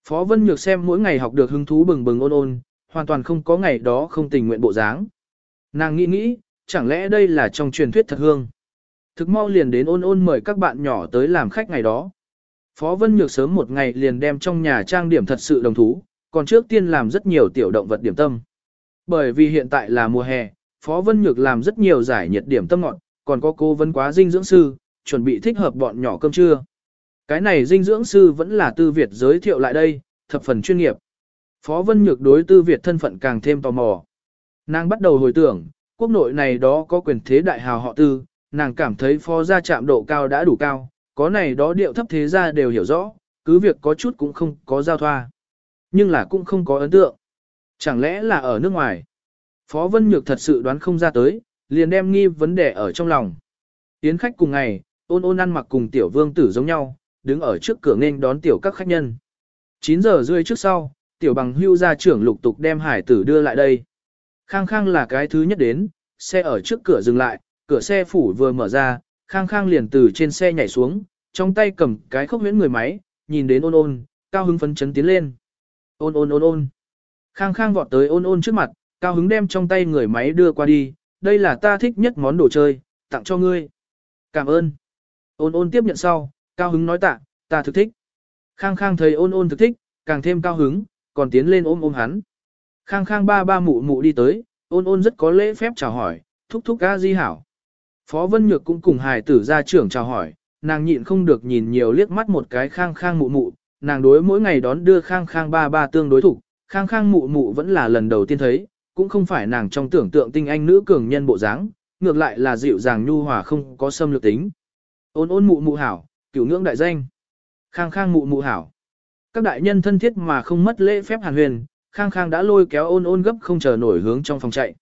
Phó Vân Nhược xem mỗi ngày học được hứng thú bừng bừng ôn ôn, hoàn toàn không có ngày đó không tình nguyện bộ dáng. Nàng nghĩ nghĩ, chẳng lẽ đây là trong truyền thuyết thật hương. Thực mau liền đến ôn ôn mời các bạn nhỏ tới làm khách ngày đó. Phó Vân Nhược sớm một ngày liền đem trong nhà trang điểm thật sự đồng thú, còn trước tiên làm rất nhiều tiểu động vật điểm tâm. Bởi vì hiện tại là mùa hè, Phó Vân Nhược làm rất nhiều giải nhiệt điểm tâm ngọt, còn có cô vấn quá dinh dưỡng sư, chuẩn bị thích hợp bọn nhỏ cơm trưa. Cái này dinh dưỡng sư vẫn là tư Việt giới thiệu lại đây, thập phần chuyên nghiệp. Phó Vân Nhược đối tư Việt thân phận càng thêm tò mò. Nàng bắt đầu hồi tưởng, quốc nội này đó có quyền thế đại hào họ tư, nàng cảm thấy phó gia chạm độ cao đã đủ cao, có này đó điệu thấp thế gia đều hiểu rõ, cứ việc có chút cũng không có giao thoa. Nhưng là cũng không có ấn tượng. Chẳng lẽ là ở nước ngoài? Phó Vân Nhược thật sự đoán không ra tới, liền đem nghi vấn đề ở trong lòng. Yến khách cùng ngày, ôn ôn ăn mặc cùng tiểu vương tử giống nhau, đứng ở trước cửa nghênh đón tiểu các khách nhân. 9 giờ rưỡi trước sau, tiểu bằng hưu gia trưởng lục tục đem hải tử đưa lại đây. Khang khang là cái thứ nhất đến, xe ở trước cửa dừng lại, cửa xe phủ vừa mở ra, khang khang liền từ trên xe nhảy xuống, trong tay cầm cái khốc huyễn người máy, nhìn đến ôn ôn, cao hứng phấn chấn tiến lên. Ôn ôn ôn ôn. Khang khang vọt tới ôn ôn trước mặt, cao hứng đem trong tay người máy đưa qua đi, đây là ta thích nhất món đồ chơi, tặng cho ngươi. Cảm ơn. Ôn ôn tiếp nhận sau, cao hứng nói tạ, ta thực thích. Khang khang thấy ôn ôn thực thích, càng thêm cao hứng, còn tiến lên ôm ôm hắn. Khang khang ba ba mụ mụ đi tới, ôn ôn rất có lễ phép chào hỏi, thúc thúc ca di hảo. Phó Vân Nhược cũng cùng hài tử ra trưởng chào hỏi, nàng nhịn không được nhìn nhiều liếc mắt một cái khang khang mụ mụ, nàng đối mỗi ngày đón đưa khang khang ba ba tương đối thủ, khang khang mụ mụ vẫn là lần đầu tiên thấy, cũng không phải nàng trong tưởng tượng tinh anh nữ cường nhân bộ dáng, ngược lại là dịu dàng nhu hòa không có xâm lược tính. Ôn ôn mụ mụ hảo, cửu ngưỡng đại danh. Khang khang mụ mụ hảo. Các đại nhân thân thiết mà không mất lễ phép hàn huyền, khang khang đã lôi kéo ôn ôn gấp không chờ nổi hướng trong phòng chạy.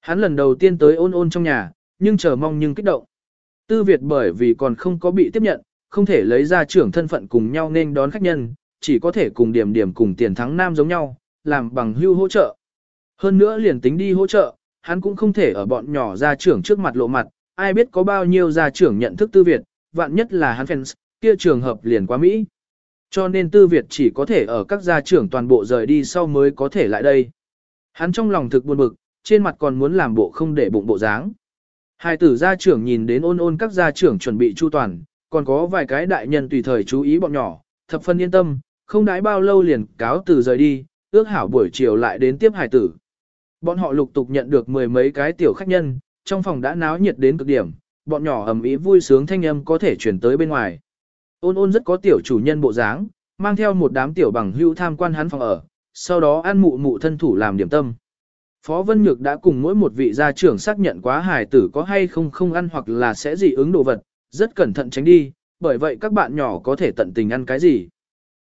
Hắn lần đầu tiên tới ôn ôn trong nhà, nhưng chờ mong nhưng kích động. Tư Việt bởi vì còn không có bị tiếp nhận, không thể lấy ra trưởng thân phận cùng nhau nên đón khách nhân, chỉ có thể cùng điểm điểm cùng tiền thắng nam giống nhau, làm bằng hưu hỗ trợ. Hơn nữa liền tính đi hỗ trợ, hắn cũng không thể ở bọn nhỏ ra trưởng trước mặt lộ mặt, ai biết có bao nhiêu gia trưởng nhận thức tư Việt, vạn nhất là hắn fans, kia trường hợp liền quá Mỹ. Cho nên tư Việt chỉ có thể ở các gia trưởng toàn bộ rời đi sau mới có thể lại đây. Hắn trong lòng thực buồn bực, trên mặt còn muốn làm bộ không để bụng bộ dáng. Hai tử gia trưởng nhìn đến ôn ôn các gia trưởng chuẩn bị chu toàn, còn có vài cái đại nhân tùy thời chú ý bọn nhỏ, thập phân yên tâm, không đãi bao lâu liền cáo từ rời đi, ước hảo buổi chiều lại đến tiếp Hải tử. Bọn họ lục tục nhận được mười mấy cái tiểu khách nhân, trong phòng đã náo nhiệt đến cực điểm, bọn nhỏ ầm ĩ vui sướng thanh âm có thể chuyển tới bên ngoài. Ôn ôn rất có tiểu chủ nhân bộ dáng, mang theo một đám tiểu bằng hữu tham quan hắn phòng ở, sau đó ăn mụ mụ thân thủ làm điểm tâm. Phó Vân Nhược đã cùng mỗi một vị gia trưởng xác nhận quá hài tử có hay không không ăn hoặc là sẽ dị ứng đồ vật, rất cẩn thận tránh đi, bởi vậy các bạn nhỏ có thể tận tình ăn cái gì.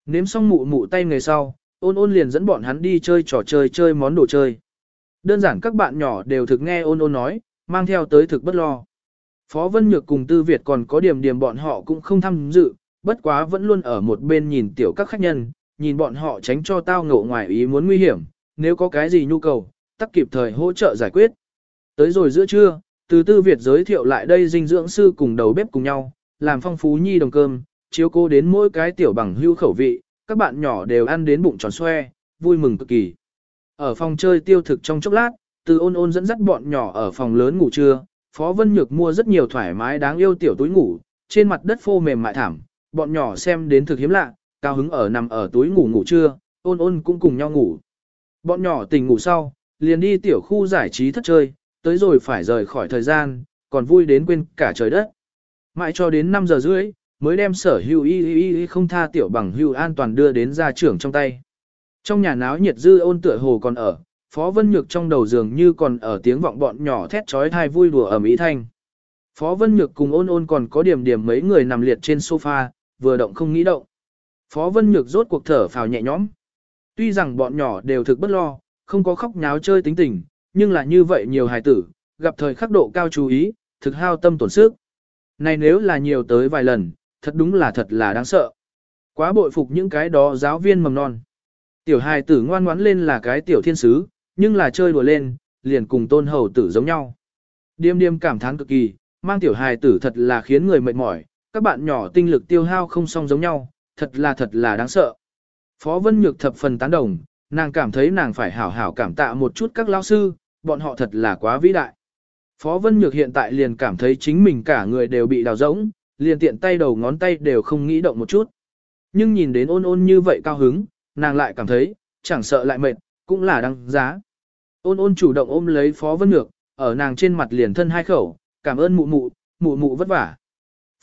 Nếm xong mụ mụ tay người sau, ôn ôn liền dẫn bọn hắn đi chơi trò chơi chơi món đồ chơi. Đơn giản các bạn nhỏ đều thực nghe ôn ôn nói, mang theo tới thực bất lo. Phó Vân Nhược cùng Tư Việt còn có điểm điểm bọn họ cũng không tham dự, bất quá vẫn luôn ở một bên nhìn tiểu các khách nhân, nhìn bọn họ tránh cho tao ngộ ngoài ý muốn nguy hiểm, nếu có cái gì nhu cầu, tắc kịp thời hỗ trợ giải quyết. Tới rồi giữa trưa, từ Tư Việt giới thiệu lại đây dinh dưỡng sư cùng đầu bếp cùng nhau, làm phong phú nhi đồng cơm, chiếu cố đến mỗi cái tiểu bằng hưu khẩu vị, các bạn nhỏ đều ăn đến bụng tròn xoe, vui mừng cực kỳ. Ở phòng chơi tiêu thực trong chốc lát, từ ôn ôn dẫn dắt bọn nhỏ ở phòng lớn ngủ trưa, Phó Vân Nhược mua rất nhiều thoải mái đáng yêu tiểu túi ngủ, trên mặt đất phô mềm mại thảm, bọn nhỏ xem đến thực hiếm lạ, cao hứng ở nằm ở túi ngủ ngủ trưa, ôn ôn cũng cùng nhau ngủ. Bọn nhỏ tỉnh ngủ sau, liền đi tiểu khu giải trí thất chơi, tới rồi phải rời khỏi thời gian, còn vui đến quên cả trời đất. Mãi cho đến 5 giờ rưỡi, mới đem sở hữu y y y không tha tiểu bằng hữu an toàn đưa đến gia trưởng trong tay. Trong nhà náo nhiệt dư ôn tựa hồ còn ở, Phó Vân Nhược trong đầu giường như còn ở tiếng vọng bọn nhỏ thét trói thai vui đùa ở Mỹ Thanh. Phó Vân Nhược cùng ôn ôn còn có điểm điểm mấy người nằm liệt trên sofa, vừa động không nghĩ động. Phó Vân Nhược rốt cuộc thở phào nhẹ nhõm. Tuy rằng bọn nhỏ đều thực bất lo, không có khóc nháo chơi tính tình, nhưng là như vậy nhiều hài tử, gặp thời khắc độ cao chú ý, thực hao tâm tổn sức. Này nếu là nhiều tới vài lần, thật đúng là thật là đáng sợ. Quá bội phục những cái đó giáo viên mầm non. Tiểu hài tử ngoan ngoãn lên là cái tiểu thiên sứ, nhưng là chơi đùa lên, liền cùng tôn hầu tử giống nhau. Điềm điềm cảm thán cực kỳ, mang tiểu hài tử thật là khiến người mệt mỏi, các bạn nhỏ tinh lực tiêu hao không song giống nhau, thật là thật là đáng sợ. Phó Vân Nhược thập phần tán đồng, nàng cảm thấy nàng phải hảo hảo cảm tạ một chút các lao sư, bọn họ thật là quá vĩ đại. Phó Vân Nhược hiện tại liền cảm thấy chính mình cả người đều bị đào rỗng, liền tiện tay đầu ngón tay đều không nghĩ động một chút. Nhưng nhìn đến ôn ôn như vậy cao hứng, nàng lại cảm thấy, chẳng sợ lại mệt, cũng là đăng giá. Ôn ôn chủ động ôm lấy Phó Vân Nhược, ở nàng trên mặt liền thân hai khẩu, cảm ơn mụ mụ, mụ mụ vất vả.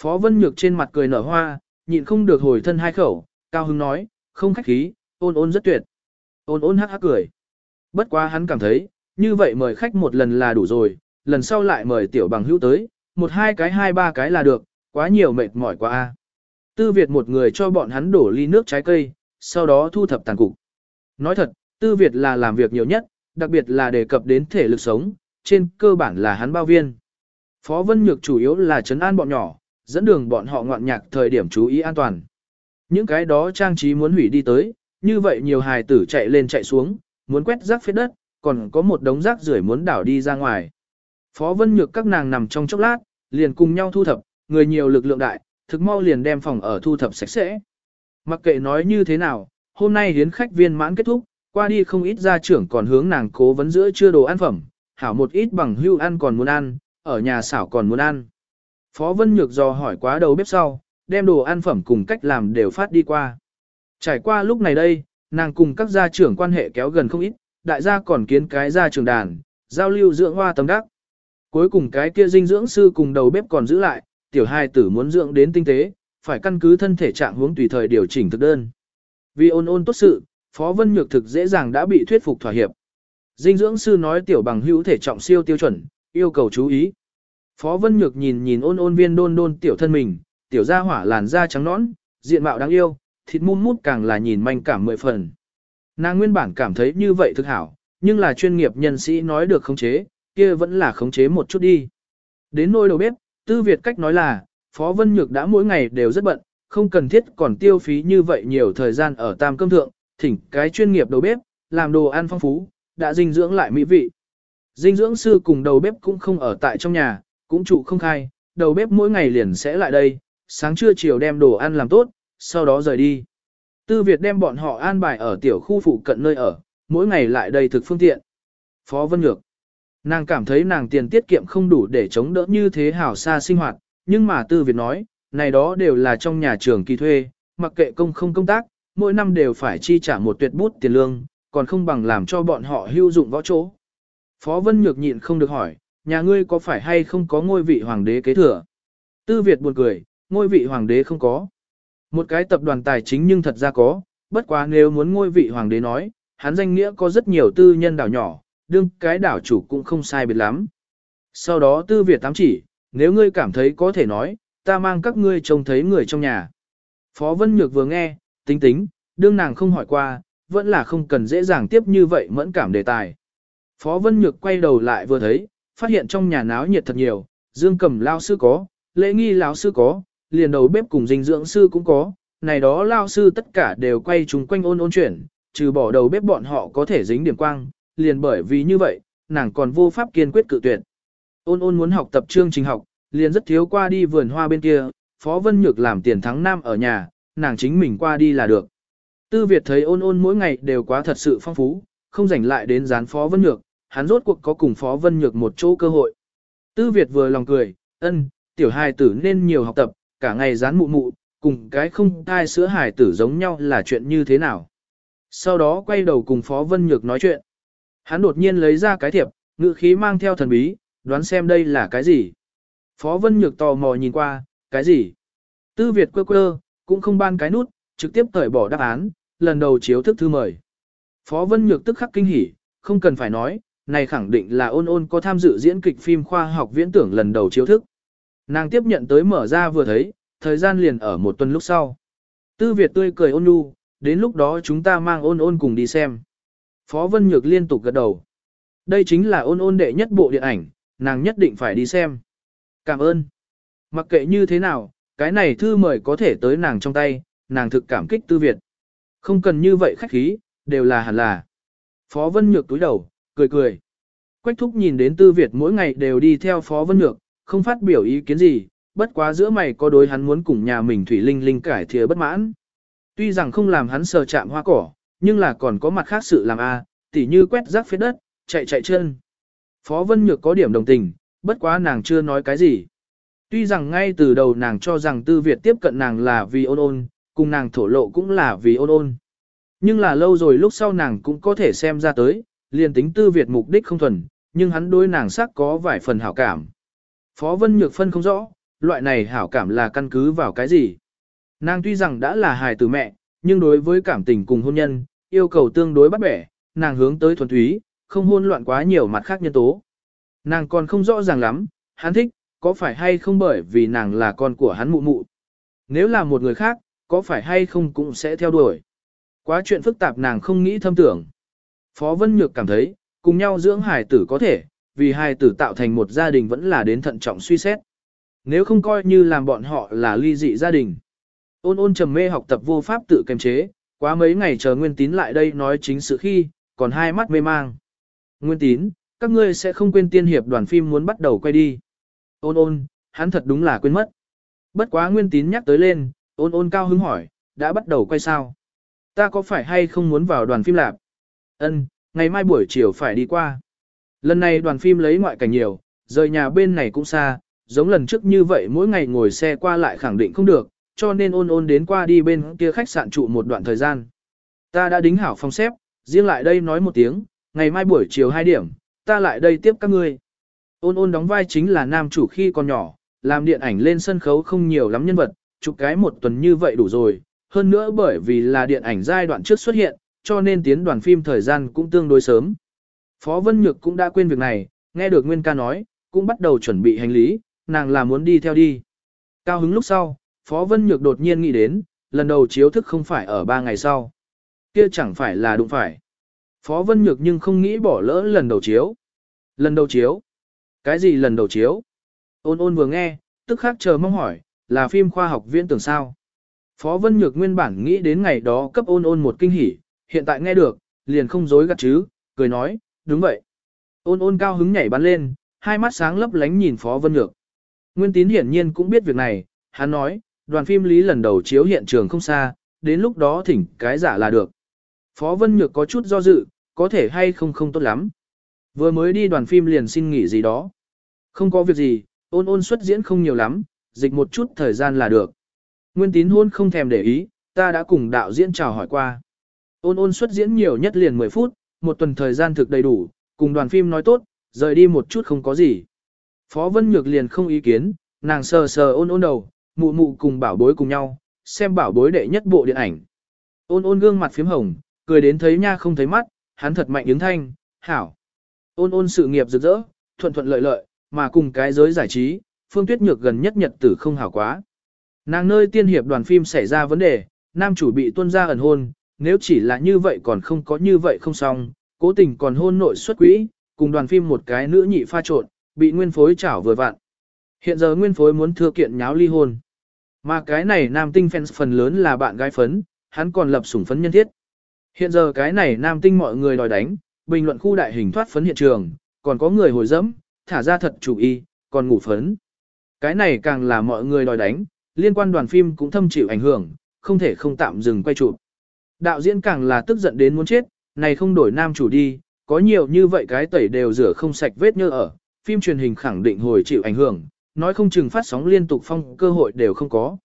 Phó Vân Nhược trên mặt cười nở hoa, nhịn không được hồi thân hai khẩu, cao hứng nói, không khách khí, ôn ôn rất tuyệt. Ôn ôn hắc hắc cười. Bất quá hắn cảm thấy, như vậy mời khách một lần là đủ rồi, lần sau lại mời tiểu bằng hữu tới, một hai cái hai ba cái là được, quá nhiều mệt mỏi quá a. Tư Việt một người cho bọn hắn đổ ly nước trái cây, sau đó thu thập tàn cục. Nói thật, Tư Việt là làm việc nhiều nhất, đặc biệt là đề cập đến thể lực sống, trên cơ bản là hắn bao viên. Phó Vân Nhược chủ yếu là chấn an bọn nhỏ, dẫn đường bọn họ ngoạn nhạc thời điểm chú ý an toàn. Những cái đó trang trí muốn hủy đi tới, như vậy nhiều hài tử chạy lên chạy xuống, muốn quét rác phía đất, còn có một đống rác rưởi muốn đảo đi ra ngoài. Phó Vân Nhược các nàng nằm trong chốc lát, liền cùng nhau thu thập, người nhiều lực lượng đại, thực mau liền đem phòng ở thu thập sạch sẽ. Mặc kệ nói như thế nào, hôm nay hiến khách viên mãn kết thúc, qua đi không ít gia trưởng còn hướng nàng cố vấn giữa chưa đồ ăn phẩm, hảo một ít bằng hưu ăn còn muốn ăn, ở nhà xảo còn muốn ăn. Phó Vân Nhược dò hỏi quá đầu bếp sau, đem đồ ăn phẩm cùng cách làm đều phát đi qua. Trải qua lúc này đây, nàng cùng các gia trưởng quan hệ kéo gần không ít, đại gia còn kiến cái gia trưởng đàn, giao lưu dưỡng hoa tâm đắc. Cuối cùng cái kia dinh dưỡng sư cùng đầu bếp còn giữ lại, tiểu hai tử muốn dưỡng đến tinh tế, phải căn cứ thân thể trạng hướng tùy thời điều chỉnh thực đơn. Vì ôn ôn tốt sự, Phó Vân Nhược thực dễ dàng đã bị thuyết phục thỏa hiệp. Dinh dưỡng sư nói tiểu bằng hữu thể trọng siêu tiêu chuẩn, yêu cầu chú ý. Phó Vân Nhược nhìn nhìn ôn ôn viên đôn đôn tiểu thân mình, tiểu da hỏa làn da trắng nõn, diện mạo đáng yêu, thịt mum mút càng là nhìn manh cảm mười phần. Nàng nguyên bản cảm thấy như vậy thực hảo, nhưng là chuyên nghiệp nhân sĩ nói được khống chế, kia vẫn là khống chế một chút đi. Đến nôi đầu bếp, tư Việt cách nói là, Phó Vân Nhược đã mỗi ngày đều rất bận, không cần thiết còn tiêu phí như vậy nhiều thời gian ở tam cơm thượng, thỉnh cái chuyên nghiệp đầu bếp, làm đồ ăn phong phú, đã dinh dưỡng lại mỹ vị. Dinh dưỡng sư cùng đầu bếp cũng không ở tại trong nhà, cũng trụ không khai, đầu bếp mỗi ngày liền sẽ lại đây, sáng trưa chiều đem đồ ăn làm tốt, sau đó rời đi. Tư Việt đem bọn họ an bài ở tiểu khu phụ cận nơi ở, mỗi ngày lại đây thực phương tiện. Phó Vân Nhược. Nàng cảm thấy nàng tiền tiết kiệm không đủ để chống đỡ như thế hảo xa sinh hoạt, nhưng mà Tư Việt nói, này đó đều là trong nhà trường kỳ thuê, mặc kệ công không công tác, mỗi năm đều phải chi trả một tuyệt bút tiền lương, còn không bằng làm cho bọn họ hưu dụng võ chỗ. Phó Vân Nhược nhịn không được hỏi, nhà ngươi có phải hay không có ngôi vị hoàng đế kế thừa? Tư Việt buồn cười, ngôi vị hoàng đế không có. Một cái tập đoàn tài chính nhưng thật ra có, bất quá nếu muốn ngôi vị hoàng đế nói, hắn danh nghĩa có rất nhiều tư nhân đảo nhỏ, đương cái đảo chủ cũng không sai biệt lắm. Sau đó Tư Việt tám chỉ, nếu ngươi cảm thấy có thể nói, ta mang các ngươi trông thấy người trong nhà. Phó Vân Nhược vừa nghe, tính tính, đương nàng không hỏi qua, vẫn là không cần dễ dàng tiếp như vậy mẫn cảm đề tài. Phó Vân Nhược quay đầu lại vừa thấy, phát hiện trong nhà náo nhiệt thật nhiều, Dương Cầm lao sư có, lễ nghi lão sư có, liền đầu bếp cùng dinh dưỡng sư cũng có, này đó lao sư tất cả đều quay chung quanh ôn ôn chuyển, trừ bỏ đầu bếp bọn họ có thể dính điểm quang, liền bởi vì như vậy, nàng còn vô pháp kiên quyết cự tuyệt. Ôn ôn muốn học tập chương trình học, liền rất thiếu qua đi vườn hoa bên kia, Phó Vân Nhược làm tiền thắng nam ở nhà, nàng chính mình qua đi là được. Tư Việt thấy ôn ôn mỗi ngày đều quá thật sự phong phú, không rảnh lại đến dán Phó Vân Nhược, hắn rốt cuộc có cùng Phó Vân Nhược một chỗ cơ hội. Tư Việt vừa lòng cười, ân, tiểu hài tử nên nhiều học tập, cả ngày dán mụ mụ, cùng cái không thai sữa hài tử giống nhau là chuyện như thế nào. Sau đó quay đầu cùng Phó Vân Nhược nói chuyện. Hắn đột nhiên lấy ra cái thiệp, ngự khí mang theo thần bí, đoán xem đây là cái gì. Phó Vân Nhược tò mò nhìn qua, cái gì? Tư Việt quơ quơ, cũng không ban cái nút, trực tiếp cởi bỏ đáp án, lần đầu chiếu thức thư mời. Phó Vân Nhược tức khắc kinh hỉ, không cần phải nói, này khẳng định là ôn ôn có tham dự diễn kịch phim khoa học viễn tưởng lần đầu chiếu thức. Nàng tiếp nhận tới mở ra vừa thấy, thời gian liền ở một tuần lúc sau. Tư Việt tươi cười ôn nhu, đến lúc đó chúng ta mang ôn ôn cùng đi xem. Phó Vân Nhược liên tục gật đầu. Đây chính là ôn ôn đệ nhất bộ điện ảnh, nàng nhất định phải đi xem. Cảm ơn. Mặc kệ như thế nào, cái này thư mời có thể tới nàng trong tay, nàng thực cảm kích Tư Việt. Không cần như vậy khách khí, đều là hẳn là. Phó Vân Nhược túi đầu, cười cười. Quách thúc nhìn đến Tư Việt mỗi ngày đều đi theo Phó Vân Nhược, không phát biểu ý kiến gì, bất quá giữa mày có đối hắn muốn cùng nhà mình Thủy Linh Linh cải thìa bất mãn. Tuy rằng không làm hắn sờ chạm hoa cỏ, nhưng là còn có mặt khác sự làm a, tỉ như quét rác phía đất, chạy chạy chân. Phó Vân Nhược có điểm đồng tình, bất quá nàng chưa nói cái gì. Tuy rằng ngay từ đầu nàng cho rằng Tư Việt tiếp cận nàng là vì ôn ôn, cùng nàng thổ lộ cũng là vì ôn ôn. Nhưng là lâu rồi lúc sau nàng cũng có thể xem ra tới, liền tính Tư Việt mục đích không thuần, nhưng hắn đối nàng sắc có vài phần hảo cảm. Phó Vân Nhược phân không rõ, loại này hảo cảm là căn cứ vào cái gì. Nàng tuy rằng đã là hài tử mẹ, nhưng đối với cảm tình cùng hôn nhân, yêu cầu tương đối bắt bẻ, nàng hướng tới thuần túy, không hôn loạn quá nhiều mặt khác nhân tố. Nàng còn không rõ ràng lắm, hắn thích, có phải hay không bởi vì nàng là con của hắn mụ mụ. Nếu là một người khác, có phải hay không cũng sẽ theo đuổi. Quá chuyện phức tạp nàng không nghĩ thâm tưởng. Phó Vân Nhược cảm thấy, cùng nhau dưỡng hài tử có thể, vì hài tử tạo thành một gia đình vẫn là đến thận trọng suy xét. Nếu không coi như làm bọn họ là ly dị gia đình. Ôn ôn trầm mê học tập vô pháp tự kiềm chế, quá mấy ngày chờ Nguyên Tín lại đây nói chính sự khi, còn hai mắt mê mang. Nguyên Tín, các ngươi sẽ không quên tiên hiệp đoàn phim muốn bắt đầu quay đi. Ôn ôn, hắn thật đúng là quên mất. Bất quá Nguyên Tín nhắc tới lên, ôn ôn cao hứng hỏi, đã bắt đầu quay sao? Ta có phải hay không muốn vào đoàn phim lạp? Ân, ngày mai buổi chiều phải đi qua. Lần này đoàn phim lấy ngoại cảnh nhiều, rời nhà bên này cũng xa, giống lần trước như vậy mỗi ngày ngồi xe qua lại khẳng định không được, cho nên ôn ôn đến qua đi bên kia khách sạn trụ một đoạn thời gian. Ta đã đính hảo phong xếp, riêng lại đây nói một tiếng, ngày mai buổi chiều 2 điểm, ta lại đây tiếp các ngươi. Ôn ôn đóng vai chính là nam chủ khi còn nhỏ, làm điện ảnh lên sân khấu không nhiều lắm nhân vật, chụp cái một tuần như vậy đủ rồi, hơn nữa bởi vì là điện ảnh giai đoạn trước xuất hiện, cho nên tiến đoàn phim thời gian cũng tương đối sớm. Phó Vân Nhược cũng đã quên việc này, nghe được Nguyên ca nói, cũng bắt đầu chuẩn bị hành lý, nàng là muốn đi theo đi. Cao hứng lúc sau, Phó Vân Nhược đột nhiên nghĩ đến, lần đầu chiếu thức không phải ở ba ngày sau. Kia chẳng phải là đụng phải. Phó Vân Nhược nhưng không nghĩ bỏ lỡ lần đầu chiếu. Lần đầu chiếu? Cái gì lần đầu chiếu? Ôn ôn vừa nghe, tức khắc chờ mong hỏi, là phim khoa học viễn tưởng sao? Phó Vân Nhược nguyên bản nghĩ đến ngày đó cấp ôn ôn một kinh hỉ, hiện tại nghe được, liền không dối gắt chứ, cười nói, đúng vậy. Ôn ôn cao hứng nhảy bắn lên, hai mắt sáng lấp lánh nhìn Phó Vân Nhược. Nguyên tín hiển nhiên cũng biết việc này, hắn nói, đoàn phim lý lần đầu chiếu hiện trường không xa, đến lúc đó thỉnh cái giả là được. Phó Vân Nhược có chút do dự, có thể hay không không tốt lắm. Vừa mới đi đoàn phim liền xin nghỉ gì đó. Không có việc gì, ôn ôn xuất diễn không nhiều lắm, dịch một chút thời gian là được. Nguyên tín hôn không thèm để ý, ta đã cùng đạo diễn chào hỏi qua. Ôn ôn xuất diễn nhiều nhất liền 10 phút, một tuần thời gian thực đầy đủ, cùng đoàn phim nói tốt, rời đi một chút không có gì. Phó Vân Nhược liền không ý kiến, nàng sờ sờ ôn ôn đầu, mụ mụ cùng bảo bối cùng nhau, xem bảo bối đệ nhất bộ điện ảnh. Ôn ôn gương mặt phím hồng, cười đến thấy nha không thấy mắt, hắn thật mạnh ứng thanh, hảo. Ôn ôn sự nghiệp rực rỡ, thuận thuận lợi lợi, mà cùng cái giới giải trí, Phương Tuyết Nhược gần nhất nhật tử không hảo quá. Nàng nơi tiên hiệp đoàn phim xảy ra vấn đề, nam chủ bị tuân ra ẩn hôn, nếu chỉ là như vậy còn không có như vậy không xong, cố tình còn hôn nội xuất quỹ, cùng đoàn phim một cái nữ nhị pha trộn, bị nguyên phối chảo vừa vặn. Hiện giờ nguyên phối muốn thưa kiện nháo ly hôn. Mà cái này nam tinh fans phần lớn là bạn gái phấn, hắn còn lập sủng phấn nhân thiết. Hiện giờ cái này nam tinh mọi người đòi đánh, bình luận khu đại hình thoát phấn hiện trường, còn có người hồi dẫm, thả ra thật chủ y, còn ngủ phấn. Cái này càng là mọi người đòi đánh, liên quan đoàn phim cũng thâm chịu ảnh hưởng, không thể không tạm dừng quay chụp. Đạo diễn càng là tức giận đến muốn chết, này không đổi nam chủ đi, có nhiều như vậy cái tẩy đều rửa không sạch vết nhơ ở, phim truyền hình khẳng định hồi chịu ảnh hưởng, nói không chừng phát sóng liên tục phong cơ hội đều không có.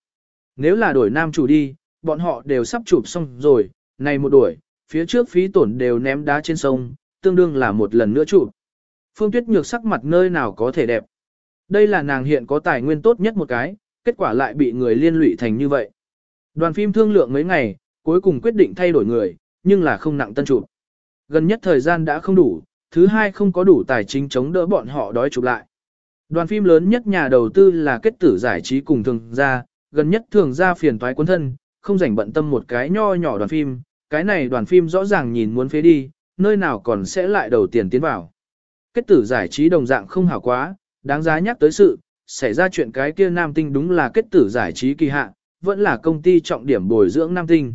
Nếu là đổi nam chủ đi, bọn họ đều sắp chụp xong rồi, này một đuổi, phía trước phí tổn đều ném đá trên sông, tương đương là một lần nữa chụp. Phương Tuyết Nhược sắc mặt nơi nào có thể đẹp. Đây là nàng hiện có tài nguyên tốt nhất một cái, kết quả lại bị người liên lụy thành như vậy. Đoàn phim thương lượng mấy ngày, cuối cùng quyết định thay đổi người, nhưng là không nặng tân chụp. Gần nhất thời gian đã không đủ, thứ hai không có đủ tài chính chống đỡ bọn họ đói chụp lại. Đoàn phim lớn nhất nhà đầu tư là kết tử giải trí cùng thường gia, gần nhất thường gia phiền toái quân thân, không rảnh bận tâm một cái nho nhỏ đoàn phim, cái này đoàn phim rõ ràng nhìn muốn phế đi, nơi nào còn sẽ lại đầu tiền tiến vào. Kết tử giải trí đồng dạng không hảo quá, đáng giá nhắc tới sự, xảy ra chuyện cái kia nam tinh đúng là kết tử giải trí kỳ hạ, vẫn là công ty trọng điểm bồi dưỡng nam tinh.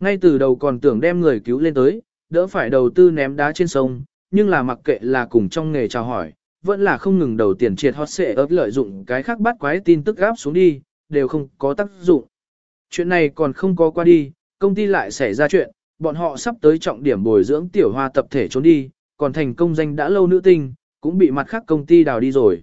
Ngay từ đầu còn tưởng đem người cứu lên tới, đỡ phải đầu tư ném đá trên sông, nhưng là mặc kệ là cùng trong nghề chào hỏi, vẫn là không ngừng đầu tiền triệt hot xệ ấp lợi dụng cái khác bắt quái tin tức gáp xuống đi, đều không có tác dụng. Chuyện này còn không có qua đi, công ty lại xảy ra chuyện, bọn họ sắp tới trọng điểm bồi dưỡng tiểu hoa tập thể trốn đi, còn thành công danh đã lâu nữ tinh, cũng bị mặt khác công ty đào đi rồi.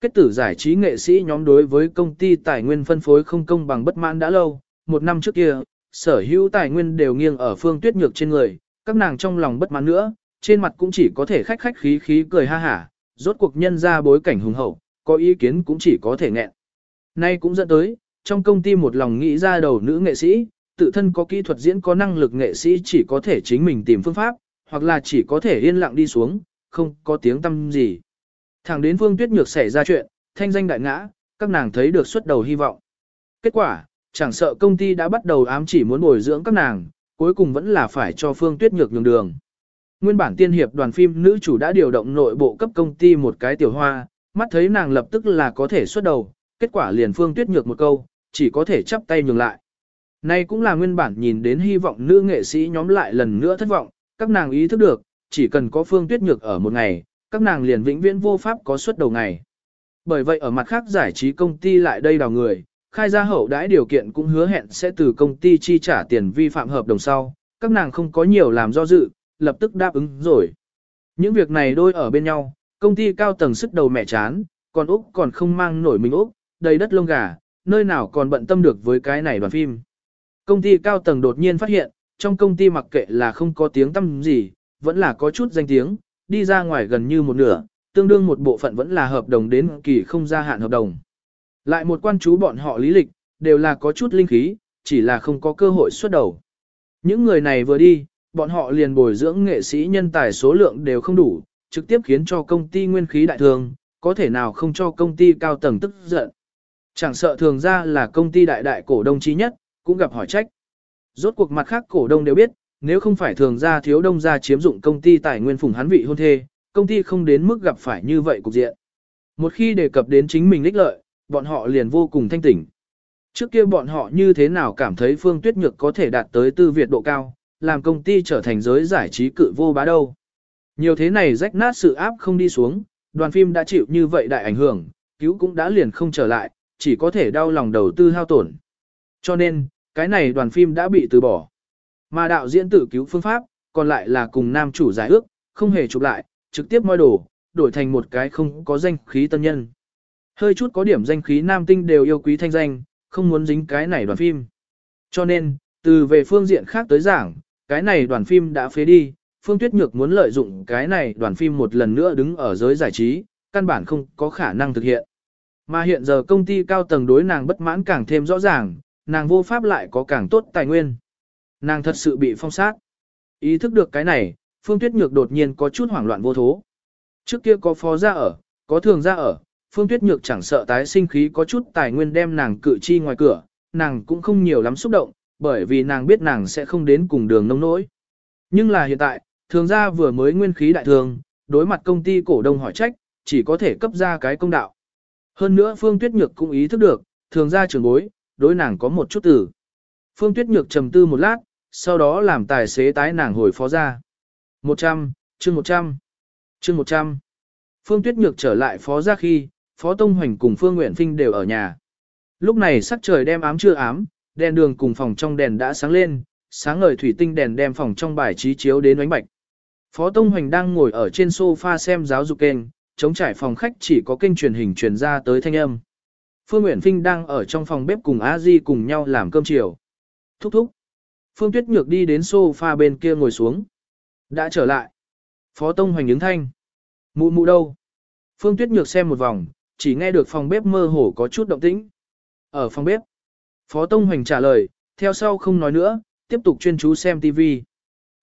Kết tử giải trí nghệ sĩ nhóm đối với công ty tài nguyên phân phối không công bằng bất mãn đã lâu, một năm trước kia, sở hữu tài nguyên đều nghiêng ở phương tuyết nhược trên người, các nàng trong lòng bất mãn nữa, trên mặt cũng chỉ có thể khách khách khí khí cười ha hả, rốt cuộc nhân ra bối cảnh hùng hậu, có ý kiến cũng chỉ có thể nghẹn. Nay cũng dẫn tới, trong công ty một lòng nghĩ ra đầu nữ nghệ sĩ, tự thân có kỹ thuật diễn có năng lực nghệ sĩ chỉ có thể chính mình tìm phương pháp, hoặc là chỉ có thể yên lặng đi xuống, không có tiếng tâm gì. Thẳng đến Phương Tuyết Nhược xảy ra chuyện, thanh danh đại ngã, các nàng thấy được xuất đầu hy vọng. Kết quả, chẳng sợ công ty đã bắt đầu ám chỉ muốn bồi dưỡng các nàng, cuối cùng vẫn là phải cho Phương Tuyết Nhược nhường đường. Nguyên bản tiên hiệp đoàn phim nữ chủ đã điều động nội bộ cấp công ty một cái tiểu hoa, mắt thấy nàng lập tức là có thể xuất đầu, kết quả liền Phương Tuyết Nhược một câu, chỉ có thể chắp tay nhường lại. Nay cũng là nguyên bản nhìn đến hy vọng nữ nghệ sĩ nhóm lại lần nữa thất vọng, các nàng ý thức được, chỉ cần có Phương Tuyết Nhược ở một ngày, các nàng liền vĩnh viễn vô pháp có suất đầu ngày. Bởi vậy ở mặt khác giải trí công ty lại đây đào người, khai ra hậu đãi điều kiện cũng hứa hẹn sẽ từ công ty chi trả tiền vi phạm hợp đồng sau, các nàng không có nhiều làm do dự, lập tức đáp ứng rồi. Những việc này đôi ở bên nhau, công ty cao tầng sức đầu mẹ chán, còn Úc còn không mang nổi mình Úc, đầy đất lông gà, nơi nào còn bận tâm được với cái này đoàn phim. Công ty cao tầng đột nhiên phát hiện, trong công ty mặc kệ là không có tiếng tăm gì, vẫn là có chút danh tiếng, đi ra ngoài gần như một nửa, tương đương một bộ phận vẫn là hợp đồng đến kỳ không gia hạn hợp đồng. Lại một quan chú bọn họ lý lịch, đều là có chút linh khí, chỉ là không có cơ hội xuất đầu. Những người này vừa đi, bọn họ liền bồi dưỡng nghệ sĩ nhân tài số lượng đều không đủ, trực tiếp khiến cho công ty nguyên khí đại thường, có thể nào không cho công ty cao tầng tức giận. Chẳng sợ thường ra là công ty đại đại cổ đông chí nhất, cũng gặp hỏi trách. Rốt cuộc mặt khác cổ đông đều biết, nếu không phải thường ra thiếu đông ra chiếm dụng công ty tài nguyên phùng hắn vị hôn thê, công ty không đến mức gặp phải như vậy cục diện. Một khi đề cập đến chính mình lích lợi, bọn họ liền vô cùng thanh tỉnh. Trước kia bọn họ như thế nào cảm thấy Phương Tuyết Nhược có thể đạt tới tư việt độ cao, làm công ty trở thành giới giải trí cự vô bá đâu. Nhiều thế này rách nát sự áp không đi xuống, đoàn phim đã chịu như vậy đại ảnh hưởng, cứu cũng đã liền không trở lại, chỉ có thể đau lòng đầu tư hao tổn. Cho nên, cái này đoàn phim đã bị từ bỏ. Mà đạo diễn tự cứu phương pháp, còn lại là cùng nam chủ giải ước, không hề chụp lại, trực tiếp moi đổ, đổi thành một cái không có danh khí tân nhân. Hơi chút có điểm danh khí nam tinh đều yêu quý thanh danh, không muốn dính cái này đoàn phim. Cho nên, từ về phương diện khác tới giảng, cái này đoàn phim đã phế đi, Phương Tuyết Nhược muốn lợi dụng cái này đoàn phim một lần nữa đứng ở giới giải trí, căn bản không có khả năng thực hiện. Mà hiện giờ công ty cao tầng đối nàng bất mãn càng thêm rõ ràng, nàng vô pháp lại có càng tốt tài nguyên. Nàng thật sự bị phong sát. Ý thức được cái này, Phương Tuyết Nhược đột nhiên có chút hoảng loạn vô thố. Trước kia có phó ra ở, có thường ra ở, Phương Tuyết Nhược chẳng sợ tái sinh khí có chút tài nguyên đem nàng cự chi ngoài cửa, nàng cũng không nhiều lắm xúc động, bởi vì nàng biết nàng sẽ không đến cùng đường nông nỗi. Nhưng là hiện tại, thường ra vừa mới nguyên khí đại thường, đối mặt công ty cổ đông hỏi trách, chỉ có thể cấp ra cái công đạo. Hơn nữa Phương Tuyết Nhược cũng ý thức được, thường ra trưởng bối, đối nàng có một chút tử. Phương Tuyết Nhược trầm tư một lát, sau đó làm tài xế tái nàng hồi phó ra. 100, chương 100, chương 100. Phương Tuyết Nhược trở lại phó ra khi, Phó Tông Hoành cùng Phương Nguyện Phinh đều ở nhà. Lúc này sắc trời đem ám chưa ám, đèn đường cùng phòng trong đèn đã sáng lên, sáng ngời thủy tinh đèn đem phòng trong bài trí chiếu đến ánh bạch. Phó Tông Hoành đang ngồi ở trên sofa xem giáo dục kênh, chống trải phòng khách chỉ có kênh truyền hình truyền ra tới thanh âm. Phương Uyển Phinh đang ở trong phòng bếp cùng A Di cùng nhau làm cơm chiều. Thúc thúc. Phương Tuyết Nhược đi đến sofa bên kia ngồi xuống. Đã trở lại. Phó Tông Hoành ứng thanh. Mụ mụ đâu? Phương Tuyết Nhược xem một vòng, chỉ nghe được phòng bếp mơ hồ có chút động tĩnh. Ở phòng bếp. Phó Tông Hoành trả lời, theo sau không nói nữa, tiếp tục chuyên chú xem TV.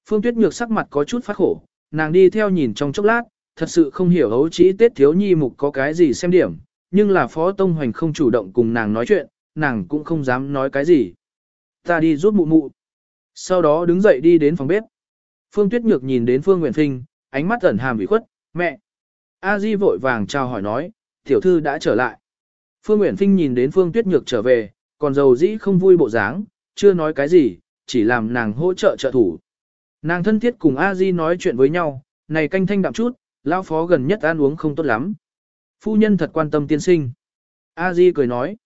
Phương Tuyết Nhược sắc mặt có chút phát khổ, nàng đi theo nhìn trong chốc lát, thật sự không hiểu hấu trí Tết thiếu nhi mục có cái gì xem điểm, nhưng là Phó Tông Hoành không chủ động cùng nàng nói chuyện, nàng cũng không dám nói cái gì. Ta đi rút mụ mụ. Sau đó đứng dậy đi đến phòng bếp. Phương Tuyết Nhược nhìn đến Phương Nguyễn Phinh, ánh mắt ẩn hàm ủy khuất, mẹ. A Di vội vàng chào hỏi nói, tiểu thư đã trở lại. Phương Nguyễn Phinh nhìn đến Phương Tuyết Nhược trở về, còn dầu dĩ không vui bộ dáng, chưa nói cái gì, chỉ làm nàng hỗ trợ trợ thủ. Nàng thân thiết cùng A Di nói chuyện với nhau, này canh thanh đạm chút, lão phó gần nhất ăn uống không tốt lắm. Phu nhân thật quan tâm tiên sinh. A Di cười nói.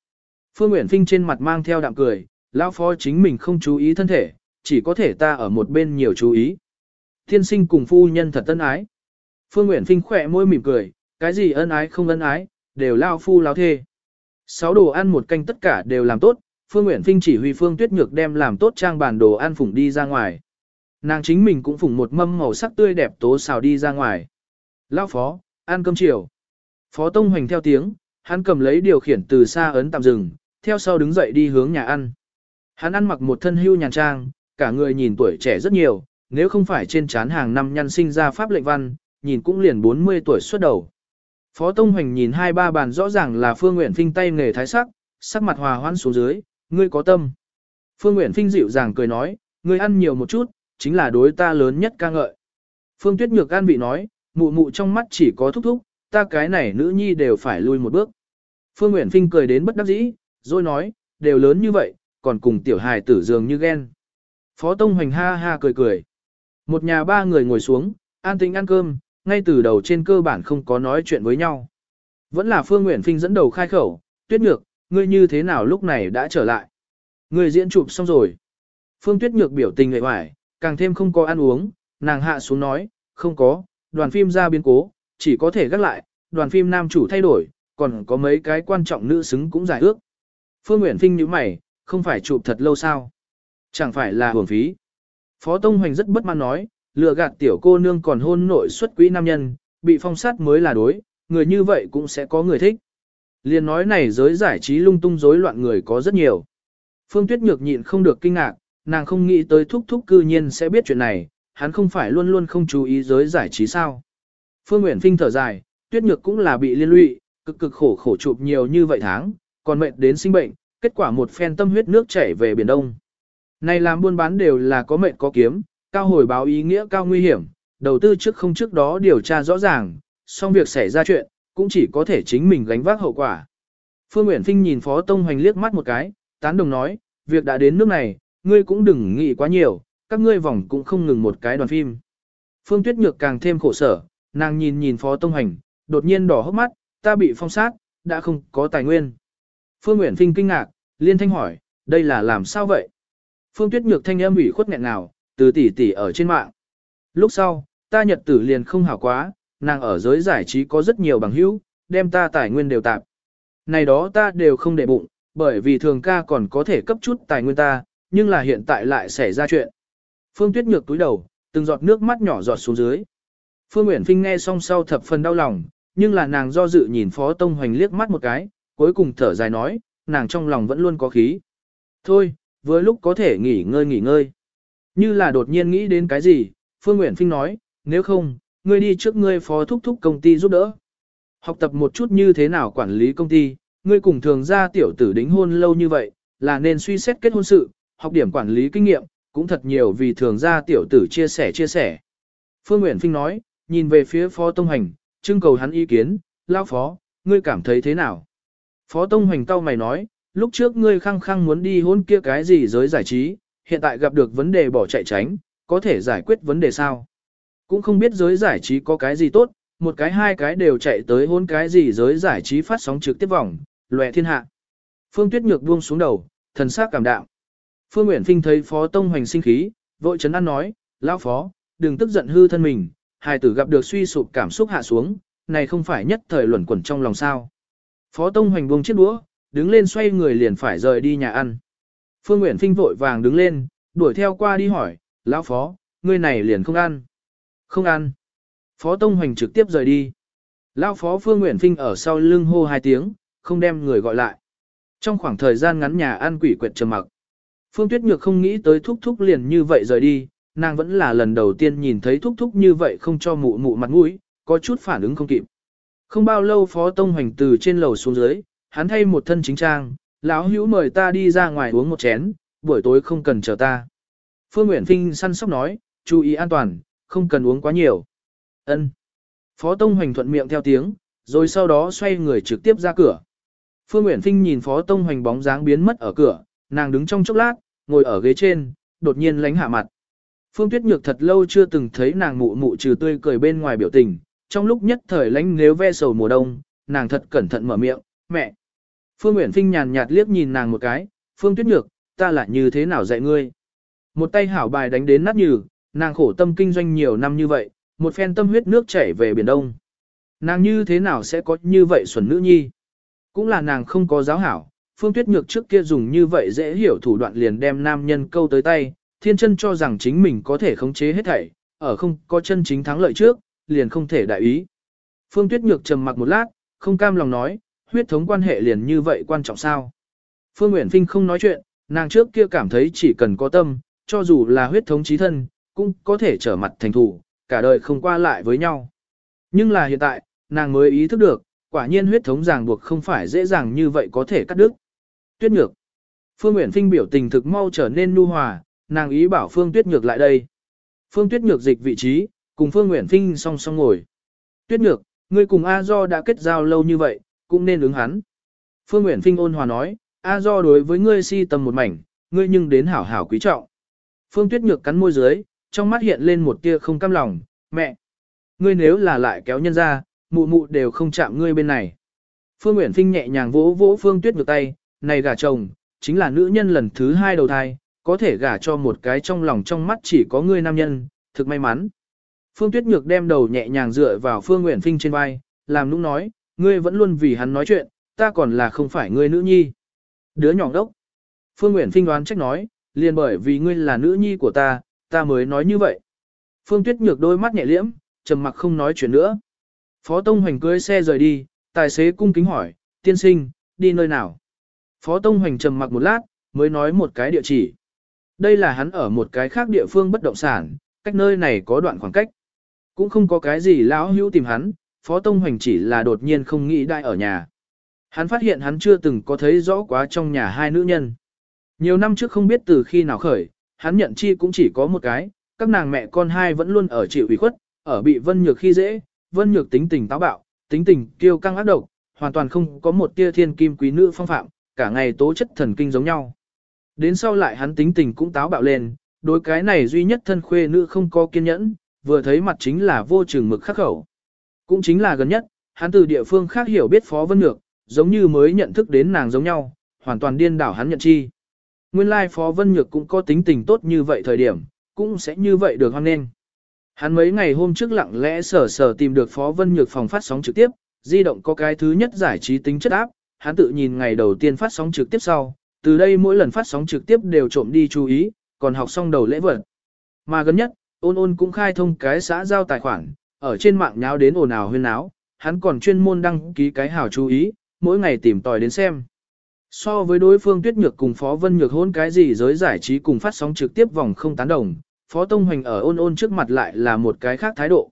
Phương Uyển Phinh trên mặt mang theo đạm cười, lão phó chính mình không chú ý thân thể, chỉ có thể ta ở một bên nhiều chú ý. Tiên sinh cùng phu nhân thật ân ái. Phương Uyển Phinh khỏe môi mỉm cười, cái gì ân ái không ân ái, đều lao phu lao thê. Sáu đồ ăn một canh tất cả đều làm tốt, Phương Uyển Phinh chỉ huy Phương Tuyết Nhược đem làm tốt trang bản đồ ăn phủng đi ra ngoài. Nàng chính mình cũng phủng một mâm màu sắc tươi đẹp tố xào đi ra ngoài. Lao phó, ăn cơm chiều. Phó Tông Hoành theo tiếng, hắn cầm lấy điều khiển từ xa ấn tạm dừng, theo sau đứng dậy đi hướng nhà ăn. Hắn ăn mặc một thân hưu nhàn trang, cả người nhìn tuổi trẻ rất nhiều, nếu không phải trên trán hàng năm nhăn sinh ra pháp lệnh văn, nhìn cũng liền 40 tuổi xuất đầu. Phó Tông Hoành nhìn hai ba bàn rõ ràng là Phương Nguyễn Phinh tay nghề thái sắc, sắc mặt hòa hoãn xuống dưới, ngươi có tâm. Phương Nguyễn Phinh dịu dàng cười nói, ngươi ăn nhiều một chút, chính là đối ta lớn nhất ca ngợi. Phương Tuyết Nhược an vị nói, mụ mụ trong mắt chỉ có thúc thúc, ta cái này nữ nhi đều phải lui một bước. Phương Nguyễn Phinh cười đến bất đắc dĩ, rồi nói, đều lớn như vậy, còn cùng tiểu hài tử dường như ghen. Phó Tông Hoành ha ha cười cười. Một nhà ba người ngồi xuống, an tĩnh ăn cơm, ngay từ đầu trên cơ bản không có nói chuyện với nhau. Vẫn là Phương Nguyễn Phinh dẫn đầu khai khẩu, tuyết nhược, ngươi như thế nào lúc này đã trở lại. Ngươi diễn chụp xong rồi. Phương Tuyết Nhược biểu tình ngại hoài, càng thêm không có ăn uống, nàng hạ xuống nói, không có, đoàn phim ra biến cố, chỉ có thể gác lại, đoàn phim nam chủ thay đổi, còn có mấy cái quan trọng nữ xứng cũng giải ước. Phương Nguyễn Phinh như mày, không phải chụp thật lâu sao? Chẳng phải là hưởng phí. Phó Tông Hoành rất bất mãn nói, lừa gạt tiểu cô nương còn hôn nội xuất quỹ nam nhân, bị phong sát mới là đối, người như vậy cũng sẽ có người thích. Liên nói này giới giải trí lung tung rối loạn người có rất nhiều. Phương Tuyết Nhược nhịn không được kinh ngạc, nàng không nghĩ tới thúc thúc cư nhiên sẽ biết chuyện này, hắn không phải luôn luôn không chú ý giới giải trí sao. Phương Nguyễn Phinh thở dài, Tuyết Nhược cũng là bị liên lụy, cực cực khổ khổ chụp nhiều như vậy tháng, còn mệt đến sinh bệnh, kết quả một phen tâm huyết nước chảy về Biển Đông. Này làm buôn bán đều là có mệnh có kiếm, cao hồi báo ý nghĩa cao nguy hiểm, đầu tư trước không trước đó điều tra rõ ràng, xong việc xảy ra chuyện, cũng chỉ có thể chính mình gánh vác hậu quả. Phương Nguyễn Phinh nhìn Phó Tông Hoành liếc mắt một cái, tán đồng nói, việc đã đến nước này, ngươi cũng đừng nghĩ quá nhiều, các ngươi vòng cũng không ngừng một cái đoàn phim. Phương Tuyết Nhược càng thêm khổ sở, nàng nhìn nhìn Phó Tông hành, đột nhiên đỏ hốc mắt, ta bị phong sát, đã không có tài nguyên. Phương Nguyễn Phinh kinh ngạc, liên thanh hỏi, đây là làm sao vậy? Phương Tuyết Nhược thanh âm ủy khuất nghẹn nào, từ tỷ tỷ ở trên mạng. Lúc sau, ta nhật tử liền không hảo quá, nàng ở giới giải trí có rất nhiều bằng hữu, đem ta tài nguyên đều tạp. Này đó ta đều không để bụng, bởi vì thường ca còn có thể cấp chút tài nguyên ta, nhưng là hiện tại lại xảy ra chuyện. Phương Tuyết Nhược túi đầu, từng giọt nước mắt nhỏ giọt xuống dưới. Phương Nguyễn Phinh nghe xong sau thập phần đau lòng, nhưng là nàng do dự nhìn Phó Tông Hoành liếc mắt một cái, cuối cùng thở dài nói, nàng trong lòng vẫn luôn có khí. Thôi, vừa lúc có thể nghỉ ngơi nghỉ ngơi. Như là đột nhiên nghĩ đến cái gì, Phương Nguyễn Phinh nói, nếu không, ngươi đi trước ngươi phó thúc thúc công ty giúp đỡ. Học tập một chút như thế nào quản lý công ty, ngươi cùng thường ra tiểu tử đính hôn lâu như vậy, là nên suy xét kết hôn sự, học điểm quản lý kinh nghiệm, cũng thật nhiều vì thường ra tiểu tử chia sẻ chia sẻ. Phương Nguyễn Phinh nói, nhìn về phía phó tông hành, trưng cầu hắn ý kiến, lao phó, ngươi cảm thấy thế nào? Phó tông hành cao mày nói, lúc trước ngươi khăng khăng muốn đi hôn kia cái gì giới giải trí, hiện tại gặp được vấn đề bỏ chạy tránh, có thể giải quyết vấn đề sao? Cũng không biết giới giải trí có cái gì tốt, một cái hai cái đều chạy tới hôn cái gì giới giải trí phát sóng trực tiếp vòng, lòe thiên hạ. Phương Tuyết Nhược buông xuống đầu, thần sắc cảm đạo. Phương Nguyễn Phinh thấy Phó Tông Hoành sinh khí, vội chấn an nói, lão Phó, đừng tức giận hư thân mình, hài tử gặp được suy sụp cảm xúc hạ xuống, này không phải nhất thời luẩn quẩn trong lòng sao. Phó Tông Hoành buông chiếc đũa, đứng lên xoay người liền phải rời đi nhà ăn. Phương Nguyễn Phinh vội vàng đứng lên, đuổi theo qua đi hỏi, lão Phó, ngươi này liền không ăn. Không ăn. Phó Tông Hoành trực tiếp rời đi. Lão Phó Phương Nguyễn Phinh ở sau lưng hô hai tiếng, không đem người gọi lại. Trong khoảng thời gian ngắn nhà ăn quỷ quyệt trầm mặc. Phương Tuyết Nhược không nghĩ tới thúc thúc liền như vậy rời đi, nàng vẫn là lần đầu tiên nhìn thấy thúc thúc như vậy không cho mụ mụ mặt mũi, có chút phản ứng không kịp. Không bao lâu Phó Tông Hoành từ trên lầu xuống dưới, hắn thay một thân chính trang, lão hữu mời ta đi ra ngoài uống một chén, buổi tối không cần chờ ta. Phương Nguyễn Phinh săn sóc nói, chú ý an toàn, không cần uống quá nhiều. Ân. Phó Tông Hoành thuận miệng theo tiếng, rồi sau đó xoay người trực tiếp ra cửa. Phương Nguyễn Phinh nhìn Phó Tông Hoành bóng dáng biến mất ở cửa, nàng đứng trong chốc lát, ngồi ở ghế trên, đột nhiên lánh hạ mặt. Phương Tuyết Nhược thật lâu chưa từng thấy nàng mụ mụ trừ tươi cười bên ngoài biểu tình, trong lúc nhất thời lánh nếu ve sầu mùa đông, nàng thật cẩn thận mở miệng, mẹ. Phương Nguyễn Phinh nhàn nhạt liếc nhìn nàng một cái, Phương Tuyết Nhược, ta lại như thế nào dạy ngươi? Một tay hảo bài đánh đến nát nhừ, nàng khổ tâm kinh doanh nhiều năm như vậy, một phen tâm huyết nước chảy về Biển Đông. Nàng như thế nào sẽ có như vậy xuẩn nữ nhi? Cũng là nàng không có giáo hảo, Phương Tuyết Nhược trước kia dùng như vậy dễ hiểu thủ đoạn liền đem nam nhân câu tới tay, thiên chân cho rằng chính mình có thể khống chế hết thảy, ở không có chân chính thắng lợi trước, liền không thể đại ý. Phương Tuyết Nhược trầm mặc một lát, không cam lòng nói, huyết thống quan hệ liền như vậy quan trọng sao? Phương Uyển Phinh không nói chuyện, nàng trước kia cảm thấy chỉ cần có tâm, cho dù là huyết thống chí thân, cũng có thể trở mặt thành thủ, cả đời không qua lại với nhau. Nhưng là hiện tại, nàng mới ý thức được, quả nhiên huyết thống ràng buộc không phải dễ dàng như vậy có thể cắt đứt. Tuyết Nhược. Phương Uyển Phinh biểu tình thực mau trở nên nu hòa, nàng ý bảo Phương Tuyết Nhược lại đây. Phương Tuyết Nhược dịch vị trí, cùng Phương Nguyễn Phinh song song ngồi. Tuyết Nhược, ngươi cùng A Do đã kết giao lâu như vậy, cũng nên ứng hắn. Phương Nguyễn Phinh ôn hòa nói, A Do đối với ngươi si tầm một mảnh, ngươi nhưng đến hảo hảo quý trọng. Phương Tuyết Nhược cắn môi dưới, trong mắt hiện lên một tia không cam lòng, mẹ. Ngươi nếu là lại kéo nhân ra, mụ mụ đều không chạm ngươi bên này. Phương Nguyễn Phinh nhẹ nhàng vỗ vỗ Phương Tuyết Nhược tay, này gả chồng, chính là nữ nhân lần thứ hai đầu thai, có thể gả cho một cái trong lòng trong mắt chỉ có ngươi nam nhân, thực may mắn. Phương Tuyết Nhược đem đầu nhẹ nhàng dựa vào Phương Nguyễn Phinh trên vai, làm nũng nói, ngươi vẫn luôn vì hắn nói chuyện, ta còn là không phải ngươi nữ nhi. Đứa nhỏ đốc. Phương Nguyễn Phinh đoán trách nói, liền bởi vì ngươi là nữ nhi của ta, ta mới nói như vậy. Phương Tuyết Nhược đôi mắt nhẹ liễm, trầm mặc không nói chuyện nữa. Phó Tông Hoành cưới xe rời đi, tài xế cung kính hỏi, tiên sinh, đi nơi nào? Phó Tông Hoành trầm mặc một lát, mới nói một cái địa chỉ. Đây là hắn ở một cái khác địa phương bất động sản, cách nơi này có đoạn khoảng cách. Cũng không có cái gì lão hữu tìm hắn, Phó Tông Hoành chỉ là đột nhiên không nghĩ đại ở nhà. Hắn phát hiện hắn chưa từng có thấy rõ quá trong nhà hai nữ nhân. Nhiều năm trước không biết từ khi nào khởi, hắn nhận chi cũng chỉ có một cái, các nàng mẹ con hai vẫn luôn ở chịu ủy khuất, ở bị Vân Nhược khi dễ, Vân Nhược tính tình táo bạo, tính tình kiêu căng ác độc, hoàn toàn không có một tia thiên kim quý nữ phong phạm, cả ngày tố chất thần kinh giống nhau. Đến sau lại hắn tính tình cũng táo bạo lên, đối cái này duy nhất thân khuê nữ không có kiên nhẫn, vừa thấy mặt chính là vô chừng mực khắc khẩu. Cũng chính là gần nhất, hắn từ địa phương khác hiểu biết Phó Vân Nhược, giống như mới nhận thức đến nàng giống nhau, hoàn toàn điên đảo hắn nhận chi. Nguyên lai Phó Vân Nhược cũng có tính tình tốt như vậy thời điểm, cũng sẽ như vậy được hoan nghênh. Hắn mấy ngày hôm trước lặng lẽ sở sở tìm được Phó Vân Nhược phòng phát sóng trực tiếp, di động có cái thứ nhất giải trí tính chất áp, hắn tự nhìn ngày đầu tiên phát sóng trực tiếp sau, từ đây mỗi lần phát sóng trực tiếp đều trộm đi chú ý, còn học xong đầu lễ vật. Mà gần nhất, ôn ôn cũng khai thông cái xã giao tài khoản, ở trên mạng nháo đến ồn ào huyên náo, hắn còn chuyên môn đăng ký cái hảo chú ý, mỗi ngày tìm tòi đến xem. So với đối phương Tuyết Nhược cùng Phó Vân Nhược hôn cái gì giới giải trí cùng phát sóng trực tiếp vòng không tán đồng, Phó Tông Hoành ở ôn ôn trước mặt lại là một cái khác thái độ.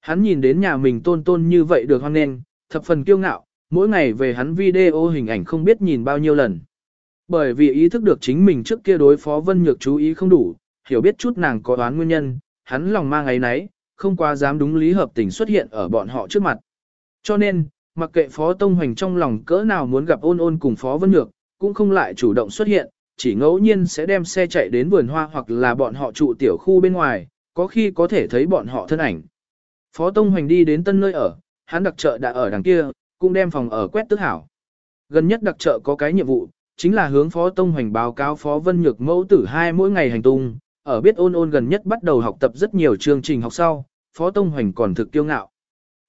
Hắn nhìn đến nhà mình tôn tôn như vậy được hoan nghênh, thập phần kiêu ngạo, mỗi ngày về hắn video hình ảnh không biết nhìn bao nhiêu lần. Bởi vì ý thức được chính mình trước kia đối Phó Vân Nhược chú ý không đủ, hiểu biết chút nàng có đoán nguyên nhân, hắn lòng mang ấy nấy, không quá dám đúng lý hợp tình xuất hiện ở bọn họ trước mặt. Cho nên, mặc kệ Phó Tông Hoành trong lòng cỡ nào muốn gặp ôn ôn cùng Phó Vân Nhược, cũng không lại chủ động xuất hiện, chỉ ngẫu nhiên sẽ đem xe chạy đến vườn hoa hoặc là bọn họ trụ tiểu khu bên ngoài, có khi có thể thấy bọn họ thân ảnh. Phó Tông Hoành đi đến tân nơi ở, hắn đặc trợ đã ở đằng kia, cũng đem phòng ở quét tức hảo. Gần nhất đặc trợ có cái nhiệm vụ, chính là hướng Phó Tông Hoành báo cáo Phó Vân Nhược mẫu tử hai mỗi ngày hành tung, ở biết ôn ôn gần nhất bắt đầu học tập rất nhiều chương trình học sau, Phó Tông Hoành còn thực kiêu ngạo.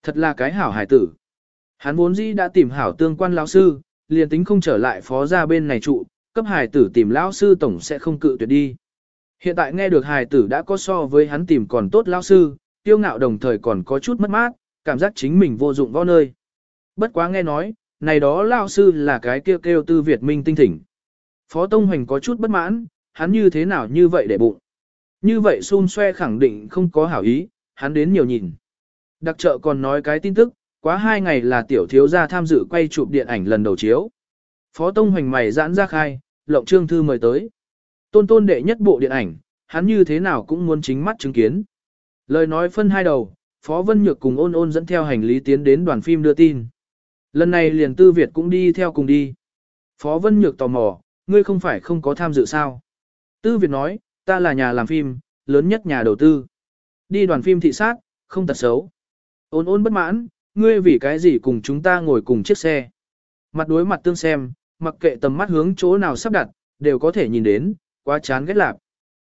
Thật là cái hảo hài tử. Hắn vốn dĩ đã tìm hảo tương quan lão sư, liền tính không trở lại phó ra bên này trụ, cấp hài tử tìm lão sư tổng sẽ không cự tuyệt đi. Hiện tại nghe được hài tử đã có so với hắn tìm còn tốt lão sư, tiêu ngạo đồng thời còn có chút mất mát, cảm giác chính mình vô dụng võ nơi. Bất quá nghe nói, này đó lão sư là cái kêu kêu tư Việt Minh tinh thỉnh. Phó Tông Hoành có chút bất mãn, hắn như thế nào như vậy để bụng. Như vậy xun xoe khẳng định không có hảo ý, hắn đến nhiều nhìn. Đặc trợ còn nói cái tin tức, quá hai ngày là tiểu thiếu gia tham dự quay chụp điện ảnh lần đầu chiếu. Phó Tông Hoành mày giãn ra khai, lộng trương thư mời tới. Tôn tôn đệ nhất bộ điện ảnh, hắn như thế nào cũng muốn chính mắt chứng kiến. Lời nói phân hai đầu, Phó Vân Nhược cùng ôn ôn dẫn theo hành lý tiến đến đoàn phim đưa tin. Lần này liền tư Việt cũng đi theo cùng đi. Phó Vân Nhược tò mò, ngươi không phải không có tham dự sao. Tư Việt nói, ta là nhà làm phim, lớn nhất nhà đầu tư. Đi đoàn phim thị sát, không tật xấu. Ôn ôn bất mãn, ngươi vì cái gì cùng chúng ta ngồi cùng chiếc xe. Mặt đối mặt tương xem, mặc kệ tầm mắt hướng chỗ nào sắp đặt, đều có thể nhìn đến, quá chán ghét lạp.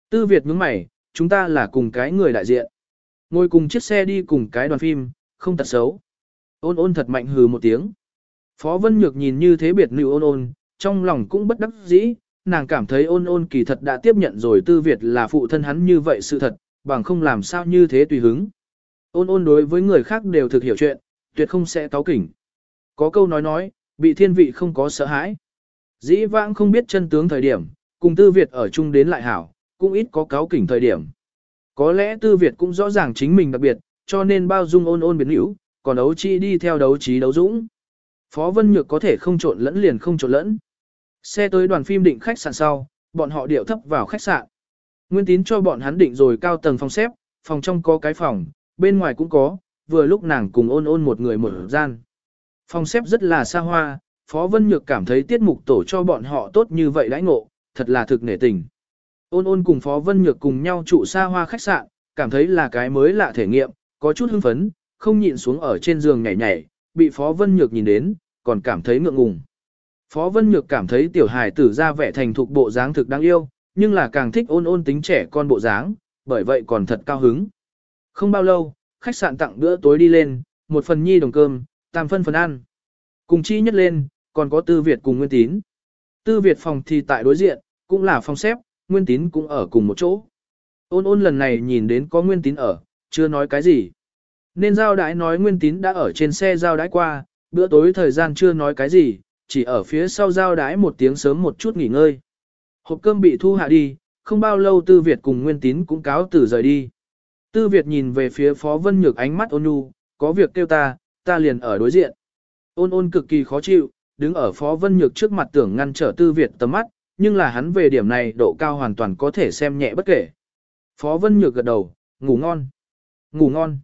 Tư Việt nhướng mày, chúng ta là cùng cái người đại diện. Ngồi cùng chiếc xe đi cùng cái đoàn phim, không tật xấu. Ôn ôn thật mạnh hừ một tiếng. Phó Vân Nhược nhìn như thế biệt nữ ôn ôn, trong lòng cũng bất đắc dĩ, nàng cảm thấy ôn ôn kỳ thật đã tiếp nhận rồi Tư Việt là phụ thân hắn như vậy sự thật, bằng không làm sao như thế tùy hứng. Ôn ôn đối với người khác đều thực hiểu chuyện, tuyệt không sẽ táo kỉnh. Có câu nói nói, bị thiên vị không có sợ hãi. Dĩ vãng không biết chân tướng thời điểm, cùng Tư Việt ở chung đến lại hảo, cũng ít có cáo kỉnh thời điểm. Có lẽ Tư Việt cũng rõ ràng chính mình đặc biệt, cho nên bao dung ôn ôn biến hữu, còn đấu chi đi theo đấu trí đấu dũng. Phó Vân Nhược có thể không trộn lẫn liền không trộn lẫn. Xe tới đoàn phim định khách sạn sau, bọn họ điệu thấp vào khách sạn. Nguyên tín cho bọn hắn định rồi cao tầng phòng xếp, phòng trong có cái phòng, bên ngoài cũng có, vừa lúc nàng cùng ôn ôn một người một gian. Phòng xếp rất là xa hoa, Phó Vân Nhược cảm thấy tiết mục tổ cho bọn họ tốt như vậy đãi ngộ, thật là thực nể tình. Ôn ôn cùng Phó Vân Nhược cùng nhau trụ xa hoa khách sạn, cảm thấy là cái mới lạ thể nghiệm, có chút hưng phấn, không nhịn xuống ở trên giường nhảy nhảy, bị Phó Vân Nhược nhìn đến, còn cảm thấy ngượng ngùng. Phó Vân Nhược cảm thấy tiểu hài tử ra vẻ thành thục bộ dáng thực đáng yêu, nhưng là càng thích ôn ôn tính trẻ con bộ dáng, bởi vậy còn thật cao hứng. Không bao lâu, khách sạn tặng bữa tối đi lên, một phần nhi đồng cơm, tam phân phần ăn. Cùng chi nhất lên, còn có Tư Việt cùng Nguyên Tín. Tư Việt phòng thì tại đối diện, cũng là phòng xếp, Nguyên Tín cũng ở cùng một chỗ. Ôn ôn lần này nhìn đến có Nguyên Tín ở, chưa nói cái gì. Nên giao đãi nói Nguyên Tín đã ở trên xe giao đãi qua, bữa tối thời gian chưa nói cái gì, chỉ ở phía sau giao đái một tiếng sớm một chút nghỉ ngơi. Hộp cơm bị thu hạ đi, không bao lâu Tư Việt cùng Nguyên Tín cũng cáo từ rời đi. Tư Việt nhìn về phía Phó Vân Nhược ánh mắt ôn nhu, có việc kêu ta, ta liền ở đối diện. Ôn ôn cực kỳ khó chịu, đứng ở Phó Vân Nhược trước mặt tưởng ngăn trở Tư Việt tầm mắt, nhưng là hắn về điểm này độ cao hoàn toàn có thể xem nhẹ bất kể. Phó Vân Nhược gật đầu, ngủ ngon. Ngủ ngon.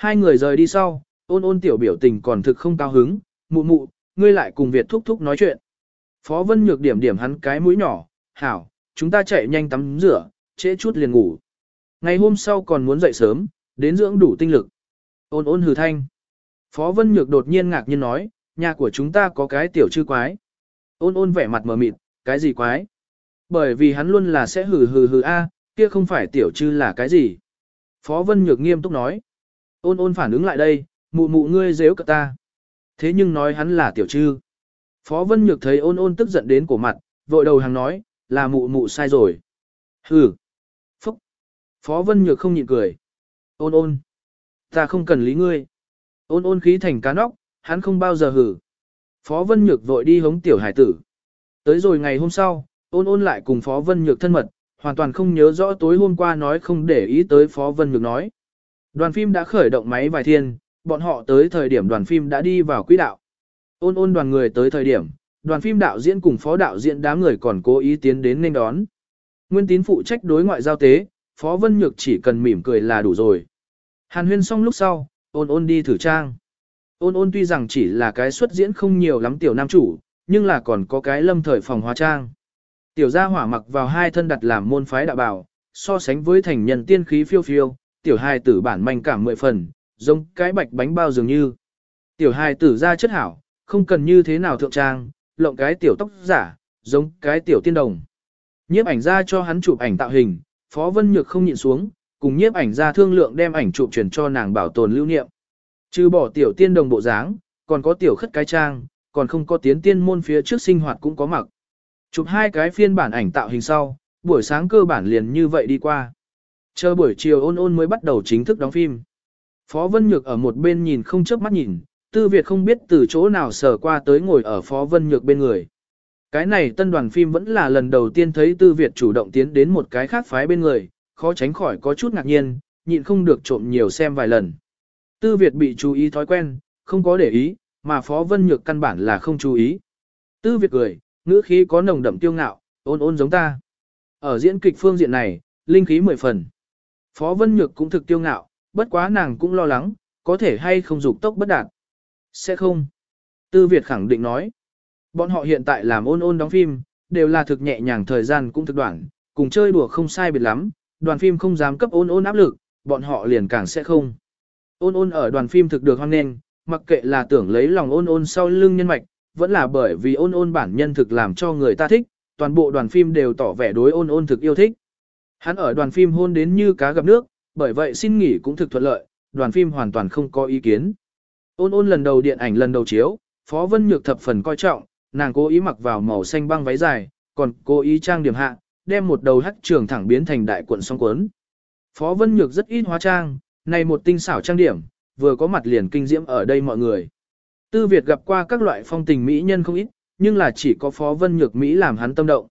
Hai người rời đi sau, ôn ôn tiểu biểu tình còn thực không cao hứng, mụ mụ, ngươi lại cùng Việt thúc thúc nói chuyện. Phó Vân Nhược điểm điểm hắn cái mũi nhỏ, hảo, chúng ta chạy nhanh tắm rửa, trễ chút liền ngủ. Ngày hôm sau còn muốn dậy sớm, đến dưỡng đủ tinh lực. Ôn ôn hừ thanh. Phó Vân Nhược đột nhiên ngạc nhiên nói, nhà của chúng ta có cái tiểu chư quái. Ôn ôn vẻ mặt mờ mịt, cái gì quái? Bởi vì hắn luôn là sẽ hừ hừ hừ a, kia không phải tiểu chư là cái gì. Phó Vân Nhược nghiêm túc nói. Ôn ôn phản ứng lại đây, mụ mụ ngươi dếu cả ta. Thế nhưng nói hắn là tiểu trư. Phó Vân Nhược thấy ôn ôn tức giận đến cổ mặt, vội đầu hàng nói, là mụ mụ sai rồi. Hừ. Phúc. Phó Vân Nhược không nhịn cười. Ôn ôn. Ta không cần lý ngươi. Ôn ôn khí thành cá nóc, hắn không bao giờ hử. Phó Vân Nhược vội đi hống tiểu hải tử. Tới rồi ngày hôm sau, ôn ôn lại cùng Phó Vân Nhược thân mật, hoàn toàn không nhớ rõ tối hôm qua nói không để ý tới Phó Vân Nhược nói. Đoàn phim đã khởi động máy vài thiên, bọn họ tới thời điểm đoàn phim đã đi vào quỹ đạo. Ôn ôn đoàn người tới thời điểm, đoàn phim đạo diễn cùng phó đạo diễn đám người còn cố ý tiến đến nên đón. Nguyên tín phụ trách đối ngoại giao tế, phó vân nhược chỉ cần mỉm cười là đủ rồi. Hàn huyên xong lúc sau, ôn ôn đi thử trang. Ôn ôn tuy rằng chỉ là cái xuất diễn không nhiều lắm tiểu nam chủ, nhưng là còn có cái lâm thời phòng hóa trang. Tiểu gia hỏa mặc vào hai thân đặt làm môn phái đạo bảo, so sánh với thành nhân tiên khí phiêu phiêu, tiểu hài tử bản manh cảm mười phần, giống cái bạch bánh bao dường như. Tiểu hài tử ra chất hảo, không cần như thế nào thượng trang, lộng cái tiểu tóc giả, giống cái tiểu tiên đồng. Nhiếp ảnh ra cho hắn chụp ảnh tạo hình, Phó Vân Nhược không nhịn xuống, cùng nhiếp ảnh ra thương lượng đem ảnh chụp chuyển cho nàng bảo tồn lưu niệm. Trừ bỏ tiểu tiên đồng bộ dáng, còn có tiểu khất cái trang, còn không có tiến tiên môn phía trước sinh hoạt cũng có mặc. Chụp hai cái phiên bản ảnh tạo hình sau, buổi sáng cơ bản liền như vậy đi qua. Chờ buổi chiều ôn ôn mới bắt đầu chính thức đóng phim. Phó Vân Nhược ở một bên nhìn không chớp mắt nhìn, Tư Việt không biết từ chỗ nào sờ qua tới ngồi ở Phó Vân Nhược bên người. Cái này tân đoàn phim vẫn là lần đầu tiên thấy Tư Việt chủ động tiến đến một cái khác phái bên người, khó tránh khỏi có chút ngạc nhiên, nhịn không được trộm nhiều xem vài lần. Tư Việt bị chú ý thói quen, không có để ý, mà Phó Vân Nhược căn bản là không chú ý. Tư Việt cười, ngữ khí có nồng đậm tiêu ngạo, ôn ôn giống ta. Ở diễn kịch phương diện này, linh khí mười phần. Phó Vân Nhược cũng thực tiêu ngạo, bất quá nàng cũng lo lắng, có thể hay không dục tốc bất đạt. Sẽ không. Tư Việt khẳng định nói. Bọn họ hiện tại làm ôn ôn đóng phim, đều là thực nhẹ nhàng thời gian cũng thực đoạn, cùng chơi đùa không sai biệt lắm, đoàn phim không dám cấp ôn ôn áp lực, bọn họ liền càng sẽ không. Ôn ôn ở đoàn phim thực được hoan nghênh, mặc kệ là tưởng lấy lòng ôn ôn sau lưng nhân mạch, vẫn là bởi vì ôn ôn bản nhân thực làm cho người ta thích, toàn bộ đoàn phim đều tỏ vẻ đối ôn ôn thực yêu thích. Hắn ở đoàn phim hôn đến như cá gặp nước, bởi vậy xin nghỉ cũng thực thuận lợi, đoàn phim hoàn toàn không có ý kiến. Ôn ôn lần đầu điện ảnh lần đầu chiếu, Phó Vân Nhược thập phần coi trọng, nàng cố ý mặc vào màu xanh băng váy dài, còn cố ý trang điểm hạ, đem một đầu hắc trường thẳng biến thành đại cuộn song cuốn. Phó Vân Nhược rất ít hóa trang, này một tinh xảo trang điểm, vừa có mặt liền kinh diễm ở đây mọi người. Tư Việt gặp qua các loại phong tình mỹ nhân không ít, nhưng là chỉ có Phó Vân Nhược Mỹ làm hắn tâm động.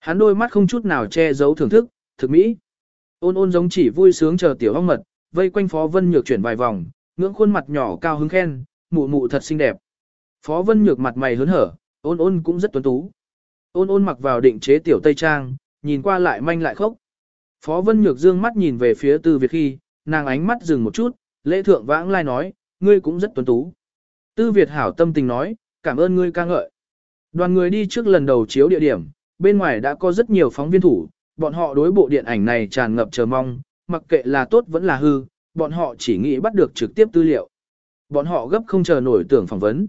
Hắn đôi mắt không chút nào che giấu thưởng thức, thực Mỹ. Ôn ôn giống chỉ vui sướng chờ tiểu hong mật, vây quanh Phó Vân Nhược chuyển vài vòng, ngưỡng khuôn mặt nhỏ cao hứng khen, mụ mụ thật xinh đẹp. Phó Vân Nhược mặt mày hớn hở, ôn ôn cũng rất tuấn tú. Ôn ôn mặc vào định chế tiểu tây trang, nhìn qua lại manh lại khốc. Phó Vân Nhược dương mắt nhìn về phía Tư Việt khi, nàng ánh mắt dừng một chút, lễ thượng vãng lai nói, ngươi cũng rất tuấn tú. Tư Việt hảo tâm tình nói, cảm ơn ngươi ca ngợi. Đoàn người đi trước lần đầu chiếu địa điểm, bên ngoài đã có rất nhiều phóng viên thủ, bọn họ đối bộ điện ảnh này tràn ngập chờ mong, mặc kệ là tốt vẫn là hư, bọn họ chỉ nghĩ bắt được trực tiếp tư liệu. Bọn họ gấp không chờ nổi tưởng phỏng vấn.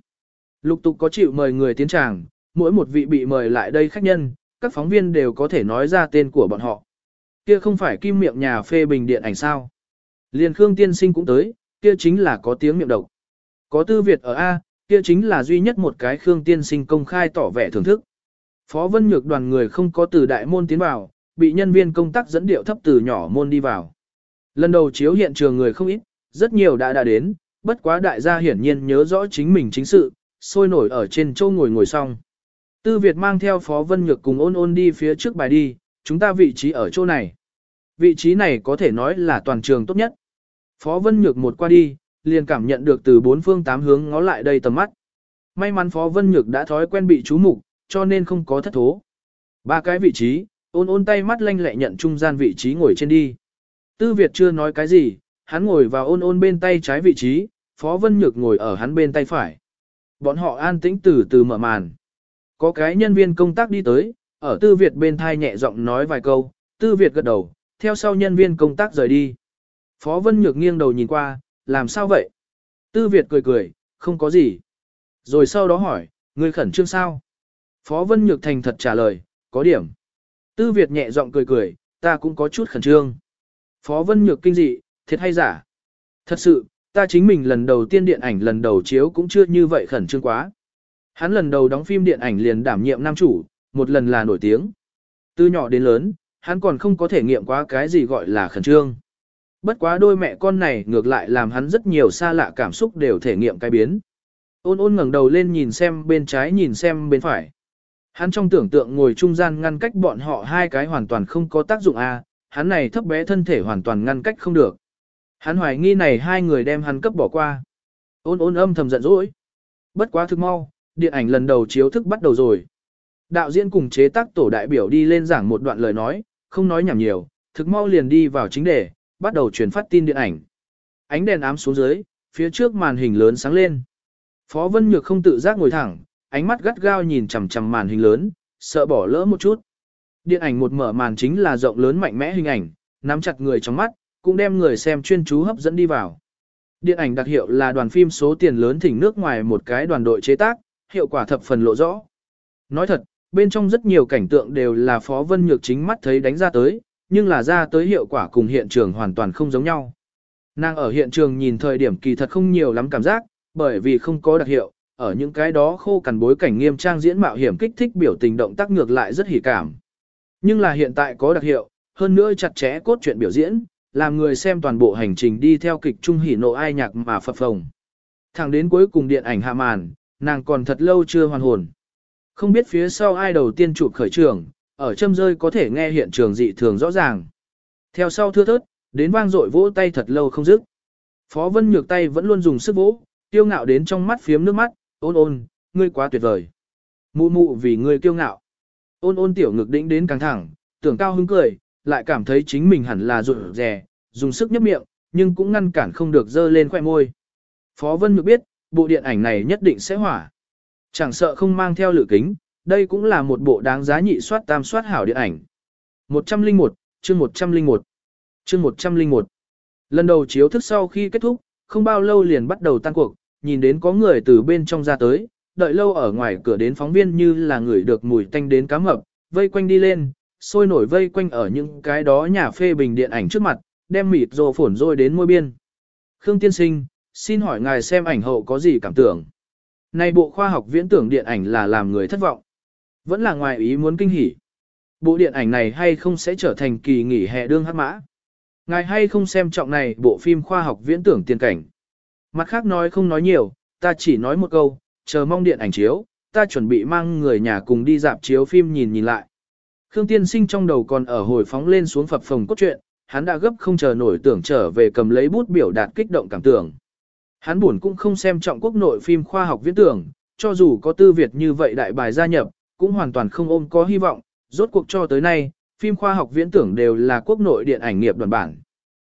Lục tục có chịu mời người tiến tràng, mỗi một vị bị mời lại đây khách nhân, các phóng viên đều có thể nói ra tên của bọn họ. Kia không phải kim miệng nhà phê bình điện ảnh sao. Liên Khương Tiên Sinh cũng tới, kia chính là có tiếng miệng độc. Có tư Việt ở A, kia chính là duy nhất một cái Khương Tiên Sinh công khai tỏ vẻ thưởng thức. Phó Vân Nhược đoàn người không có từ đại môn tiến vào, bị nhân viên công tác dẫn điệu thấp từ nhỏ môn đi vào. Lần đầu chiếu hiện trường người không ít, rất nhiều đã đã đến, bất quá đại gia hiển nhiên nhớ rõ chính mình chính sự, sôi nổi ở trên châu ngồi ngồi xong. Tư Việt mang theo Phó Vân Nhược cùng ôn ôn đi phía trước bài đi, chúng ta vị trí ở chỗ này. Vị trí này có thể nói là toàn trường tốt nhất. Phó Vân Nhược một qua đi, liền cảm nhận được từ bốn phương tám hướng ngó lại đây tầm mắt. May mắn Phó Vân Nhược đã thói quen bị chú mục, cho nên không có thất thố. Ba cái vị trí, ôn ôn tay mắt lanh lẹ nhận trung gian vị trí ngồi trên đi. Tư Việt chưa nói cái gì, hắn ngồi vào ôn ôn bên tay trái vị trí, Phó Vân Nhược ngồi ở hắn bên tay phải. Bọn họ an tĩnh từ từ mở màn. Có cái nhân viên công tác đi tới, ở Tư Việt bên thai nhẹ giọng nói vài câu, Tư Việt gật đầu, theo sau nhân viên công tác rời đi. Phó Vân Nhược nghiêng đầu nhìn qua, làm sao vậy? Tư Việt cười cười, không có gì. Rồi sau đó hỏi, người khẩn trương sao? Phó Vân Nhược thành thật trả lời, có điểm. Tư Việt nhẹ giọng cười cười, ta cũng có chút khẩn trương. Phó Vân Nhược kinh dị, thiệt hay giả? Thật sự, ta chính mình lần đầu tiên điện ảnh lần đầu chiếu cũng chưa như vậy khẩn trương quá. Hắn lần đầu đóng phim điện ảnh liền đảm nhiệm nam chủ, một lần là nổi tiếng. Từ nhỏ đến lớn, hắn còn không có thể nghiệm quá cái gì gọi là khẩn trương. Bất quá đôi mẹ con này ngược lại làm hắn rất nhiều xa lạ cảm xúc đều thể nghiệm cái biến. Ôn ôn ngẩng đầu lên nhìn xem bên trái nhìn xem bên phải. Hắn trong tưởng tượng ngồi trung gian ngăn cách bọn họ hai cái hoàn toàn không có tác dụng a, hắn này thấp bé thân thể hoàn toàn ngăn cách không được. Hắn hoài nghi này hai người đem hắn cấp bỏ qua. Ôn ôn âm thầm giận dỗi. Bất quá thực mau, điện ảnh lần đầu chiếu thức bắt đầu rồi. Đạo diễn cùng chế tác tổ đại biểu đi lên giảng một đoạn lời nói, không nói nhảm nhiều, thực mau liền đi vào chính đề, bắt đầu truyền phát tin điện ảnh. Ánh đèn ám xuống dưới, phía trước màn hình lớn sáng lên. Phó Vân Nhược không tự giác ngồi thẳng, ánh mắt gắt gao nhìn chằm chằm màn hình lớn, sợ bỏ lỡ một chút. Điện ảnh một mở màn chính là rộng lớn mạnh mẽ hình ảnh, nắm chặt người trong mắt, cũng đem người xem chuyên chú hấp dẫn đi vào. Điện ảnh đặc hiệu là đoàn phim số tiền lớn thỉnh nước ngoài một cái đoàn đội chế tác, hiệu quả thập phần lộ rõ. Nói thật, bên trong rất nhiều cảnh tượng đều là Phó Vân Nhược chính mắt thấy đánh ra tới, nhưng là ra tới hiệu quả cùng hiện trường hoàn toàn không giống nhau. Nàng ở hiện trường nhìn thời điểm kỳ thật không nhiều lắm cảm giác, bởi vì không có đặc hiệu, ở những cái đó khô cằn bối cảnh nghiêm trang diễn mạo hiểm kích thích biểu tình động tác ngược lại rất hỉ cảm. Nhưng là hiện tại có đặc hiệu, hơn nữa chặt chẽ cốt truyện biểu diễn, làm người xem toàn bộ hành trình đi theo kịch trung hỉ nộ ai nhạc mà phập phồng. Thẳng đến cuối cùng điện ảnh hạ màn, nàng còn thật lâu chưa hoàn hồn. Không biết phía sau ai đầu tiên chụp khởi trường, ở châm rơi có thể nghe hiện trường dị thường rõ ràng. Theo sau thưa thớt, đến vang dội vỗ tay thật lâu không dứt. Phó Vân Nhược tay vẫn luôn dùng sức vỗ, tiêu ngạo đến trong mắt phiếm nước mắt, ôn ôn, ngươi quá tuyệt vời. Mụ mụ vì ngươi kiêu ngạo. Ôn ôn tiểu ngực đĩnh đến căng thẳng, tưởng cao hứng cười, lại cảm thấy chính mình hẳn là rụt rè, dùng sức nhấp miệng, nhưng cũng ngăn cản không được dơ lên khoẻ môi. Phó Vân Nhược biết, bộ điện ảnh này nhất định sẽ hỏa. Chẳng sợ không mang theo lự kính, đây cũng là một bộ đáng giá nhị soát tam soát hảo điện ảnh. 101, chương 101, chương 101. Lần đầu chiếu thức sau khi kết thúc, không bao lâu liền bắt đầu tan cuộc, nhìn đến có người từ bên trong ra tới, đợi lâu ở ngoài cửa đến phóng viên như là người được mùi tanh đến cá mập, vây quanh đi lên, sôi nổi vây quanh ở những cái đó nhà phê bình điện ảnh trước mặt, đem mịt rồ phổn rôi đến môi biên. Khương Tiên Sinh, xin hỏi ngài xem ảnh hậu có gì cảm tưởng? Này bộ khoa học viễn tưởng điện ảnh là làm người thất vọng. Vẫn là ngoài ý muốn kinh hỉ. Bộ điện ảnh này hay không sẽ trở thành kỳ nghỉ hè đương hát mã? Ngài hay không xem trọng này bộ phim khoa học viễn tưởng tiền cảnh? Mặt khác nói không nói nhiều, ta chỉ nói một câu, chờ mong điện ảnh chiếu, ta chuẩn bị mang người nhà cùng đi dạp chiếu phim nhìn nhìn lại. Khương Tiên Sinh trong đầu còn ở hồi phóng lên xuống phập phồng cốt truyện, hắn đã gấp không chờ nổi tưởng trở về cầm lấy bút biểu đạt kích động cảm tưởng. Hắn buồn cũng không xem trọng quốc nội phim khoa học viễn tưởng, cho dù có tư Việt như vậy đại bài gia nhập, cũng hoàn toàn không ôm có hy vọng, rốt cuộc cho tới nay, phim khoa học viễn tưởng đều là quốc nội điện ảnh nghiệp đoàn bản.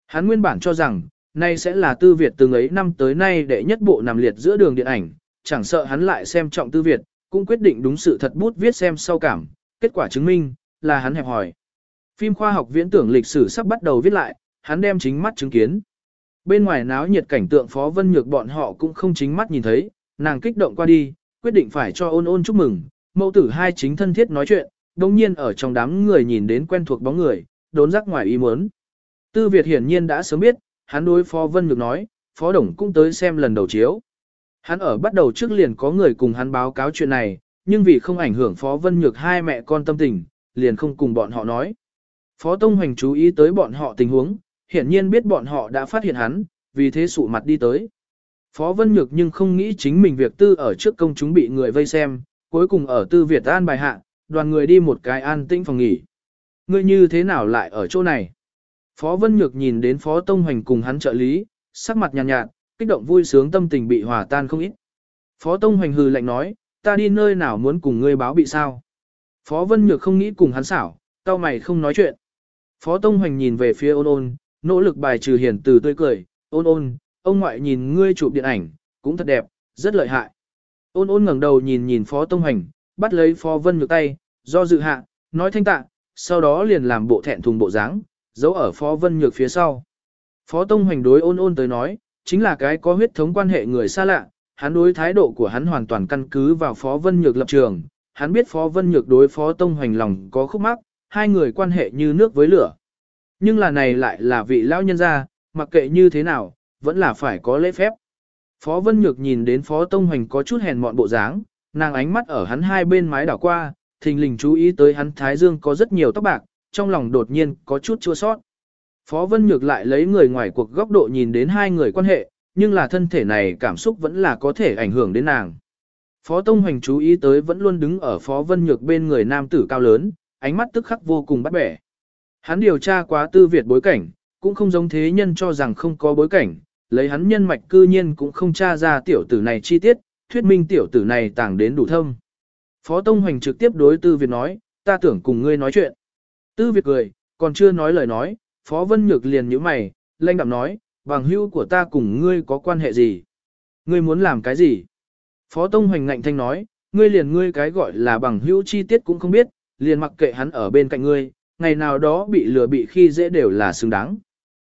Hắn nguyên bản cho rằng, nay sẽ là tư Việt từng ấy năm tới nay đệ nhất bộ nằm liệt giữa đường điện ảnh, chẳng sợ hắn lại xem trọng tư Việt, cũng quyết định đúng sự thật bút viết xem sau cảm, kết quả chứng minh, là hắn hẹp hỏi. Phim khoa học viễn tưởng lịch sử sắp bắt đầu viết lại, hắn đem chính mắt chứng kiến. Bên ngoài náo nhiệt cảnh tượng Phó Vân Nhược bọn họ cũng không chính mắt nhìn thấy, nàng kích động qua đi, quyết định phải cho ôn ôn chúc mừng, mẫu tử hai chính thân thiết nói chuyện, đồng nhiên ở trong đám người nhìn đến quen thuộc bóng người, đốn rắc ngoài ý muốn. Tư Việt hiển nhiên đã sớm biết, hắn đối Phó Vân Nhược nói, Phó Đồng cũng tới xem lần đầu chiếu. Hắn ở bắt đầu trước liền có người cùng hắn báo cáo chuyện này, nhưng vì không ảnh hưởng Phó Vân Nhược hai mẹ con tâm tình, liền không cùng bọn họ nói. Phó Tông Hoành chú ý tới bọn họ tình huống, hiển nhiên biết bọn họ đã phát hiện hắn, vì thế sụ mặt đi tới. Phó Vân Nhược nhưng không nghĩ chính mình việc tư ở trước công chúng bị người vây xem, cuối cùng ở tư Việt an bài hạ, đoàn người đi một cái an tĩnh phòng nghỉ. Ngươi như thế nào lại ở chỗ này? Phó Vân Nhược nhìn đến Phó Tông Hoành cùng hắn trợ lý, sắc mặt nhàn nhạt, nhạt, kích động vui sướng tâm tình bị hòa tan không ít. Phó Tông Hoành hừ lạnh nói, ta đi nơi nào muốn cùng ngươi báo bị sao? Phó Vân Nhược không nghĩ cùng hắn xảo, tao mày không nói chuyện. Phó Tông Hoành nhìn về phía ôn ôn, nỗ lực bài trừ hiển từ tươi cười, ôn ôn, ông ngoại nhìn ngươi chụp điện ảnh, cũng thật đẹp, rất lợi hại. Ôn ôn ngẩng đầu nhìn nhìn Phó Tông Hoành, bắt lấy Phó Vân Nhược tay, do dự hạ, nói thanh tạ, sau đó liền làm bộ thẹn thùng bộ dáng, giấu ở Phó Vân Nhược phía sau. Phó Tông Hoành đối ôn ôn tới nói, chính là cái có huyết thống quan hệ người xa lạ, hắn đối thái độ của hắn hoàn toàn căn cứ vào Phó Vân Nhược lập trường, hắn biết Phó Vân Nhược đối Phó Tông Hoành lòng có khúc mắc, hai người quan hệ như nước với lửa. Nhưng là này lại là vị lão nhân gia, mặc kệ như thế nào, vẫn là phải có lễ phép. Phó Vân Nhược nhìn đến Phó Tông Hoành có chút hèn mọn bộ dáng, nàng ánh mắt ở hắn hai bên mái đảo qua, thình lình chú ý tới hắn thái dương có rất nhiều tóc bạc, trong lòng đột nhiên có chút chua sót. Phó Vân Nhược lại lấy người ngoài cuộc góc độ nhìn đến hai người quan hệ, nhưng là thân thể này cảm xúc vẫn là có thể ảnh hưởng đến nàng. Phó Tông Hoành chú ý tới vẫn luôn đứng ở Phó Vân Nhược bên người nam tử cao lớn, ánh mắt tức khắc vô cùng bắt bẻ. Hắn điều tra quá tư Việt bối cảnh, cũng không giống thế nhân cho rằng không có bối cảnh, lấy hắn nhân mạch cư nhiên cũng không tra ra tiểu tử này chi tiết, thuyết minh tiểu tử này tàng đến đủ thâm. Phó Tông Hoành trực tiếp đối Tư Việt nói, ta tưởng cùng ngươi nói chuyện. Tư Việt cười, còn chưa nói lời nói, Phó Vân Nhược liền nhíu mày, lanh đạm nói, bằng hữu của ta cùng ngươi có quan hệ gì? Ngươi muốn làm cái gì? Phó Tông Hoành ngạnh thanh nói, ngươi liền ngươi cái gọi là bằng hữu chi tiết cũng không biết, liền mặc kệ hắn ở bên cạnh ngươi, ngày nào đó bị lừa bị khi dễ đều là xứng đáng.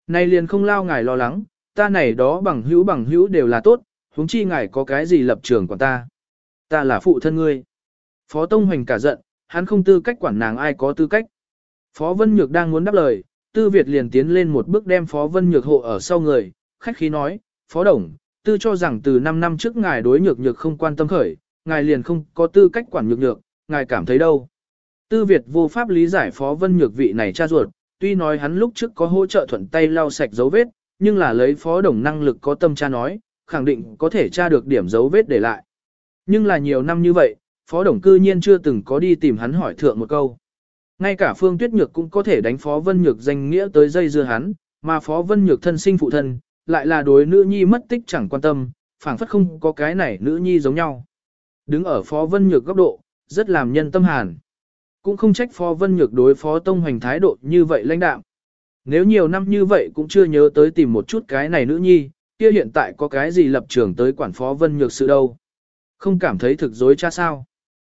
Này liền không lao ngài lo lắng, ta này đó bằng hữu bằng hữu đều là tốt, huống chi ngài có cái gì lập trường của ta. Ta là phụ thân ngươi. Phó Tông Hoành cả giận, hắn không tư cách quản nàng ai có tư cách. Phó Vân Nhược đang muốn đáp lời, Tư Việt liền tiến lên một bước đem Phó Vân Nhược hộ ở sau người, khách khí nói, Phó Đồng, Tư cho rằng từ 5 năm trước ngài đối nhược nhược không quan tâm khởi, ngài liền không có tư cách quản nhược nhược, ngài cảm thấy đâu. Tư Việt vô pháp lý giải Phó Vân Nhược vị này cha ruột, tuy nói hắn lúc trước có hỗ trợ thuận tay lau sạch dấu vết, nhưng là lấy Phó Đồng năng lực có tâm cha nói, khẳng định có thể tra được điểm dấu vết để lại. Nhưng là nhiều năm như vậy, Phó Đồng cư nhiên chưa từng có đi tìm hắn hỏi thượng một câu. Ngay cả Phương Tuyết Nhược cũng có thể đánh Phó Vân Nhược danh nghĩa tới dây dưa hắn, mà Phó Vân Nhược thân sinh phụ thân, lại là đối nữ nhi mất tích chẳng quan tâm, phảng phất không có cái này nữ nhi giống nhau. Đứng ở Phó Vân Nhược góc độ, rất làm nhân tâm hàn. Cũng không trách Phó Vân Nhược đối Phó Tông Hoành thái độ như vậy lãnh đạm. Nếu nhiều năm như vậy cũng chưa nhớ tới tìm một chút cái này nữ nhi, kia hiện tại có cái gì lập trường tới quản Phó Vân Nhược sự đâu. Không cảm thấy thực dối cha sao.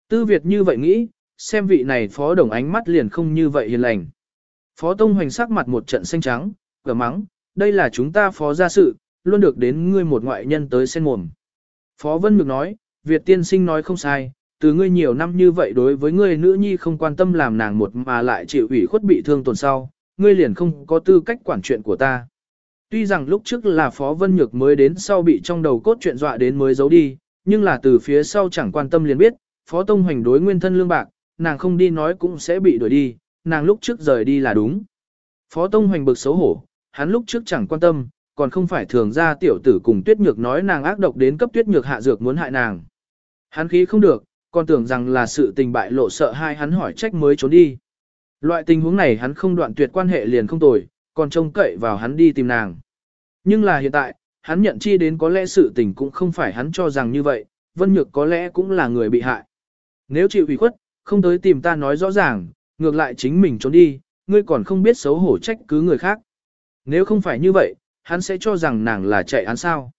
Tư Việt như vậy nghĩ, xem vị này phó đồng ánh mắt liền không như vậy hiền lành. Phó Tông Hoành sắc mặt một trận xanh trắng, cửa mắng, đây là chúng ta phó gia sự, luôn được đến ngươi một ngoại nhân tới sen mồm. Phó Vân Nhược nói, Việt tiên sinh nói không sai, từ ngươi nhiều năm như vậy đối với ngươi nữ nhi không quan tâm làm nàng một mà lại chịu ủy khuất bị thương tổn sau, ngươi liền không có tư cách quản chuyện của ta. Tuy rằng lúc trước là Phó Vân Nhược mới đến sau bị trong đầu cốt chuyện dọa đến mới giấu đi, nhưng là từ phía sau chẳng quan tâm liền biết, Phó Tông Hoành đối nguyên thân lương bạc, nàng không đi nói cũng sẽ bị đuổi đi, nàng lúc trước rời đi là đúng. Phó Tông Hoành bực xấu hổ, hắn lúc trước chẳng quan tâm, còn không phải thường ra tiểu tử cùng tuyết nhược nói nàng ác độc đến cấp tuyết nhược hạ dược muốn hại nàng. Hắn khí không được, còn tưởng rằng là sự tình bại lộ sợ hai hắn hỏi trách mới trốn đi. Loại tình huống này hắn không đoạn tuyệt quan hệ liền không tồi, còn trông cậy vào hắn đi tìm nàng. Nhưng là hiện tại, hắn nhận chi đến có lẽ sự tình cũng không phải hắn cho rằng như vậy, Vân Nhược có lẽ cũng là người bị hại. Nếu chịu ủy khuất, không tới tìm ta nói rõ ràng, ngược lại chính mình trốn đi, ngươi còn không biết xấu hổ trách cứ người khác. Nếu không phải như vậy, hắn sẽ cho rằng nàng là chạy án sao.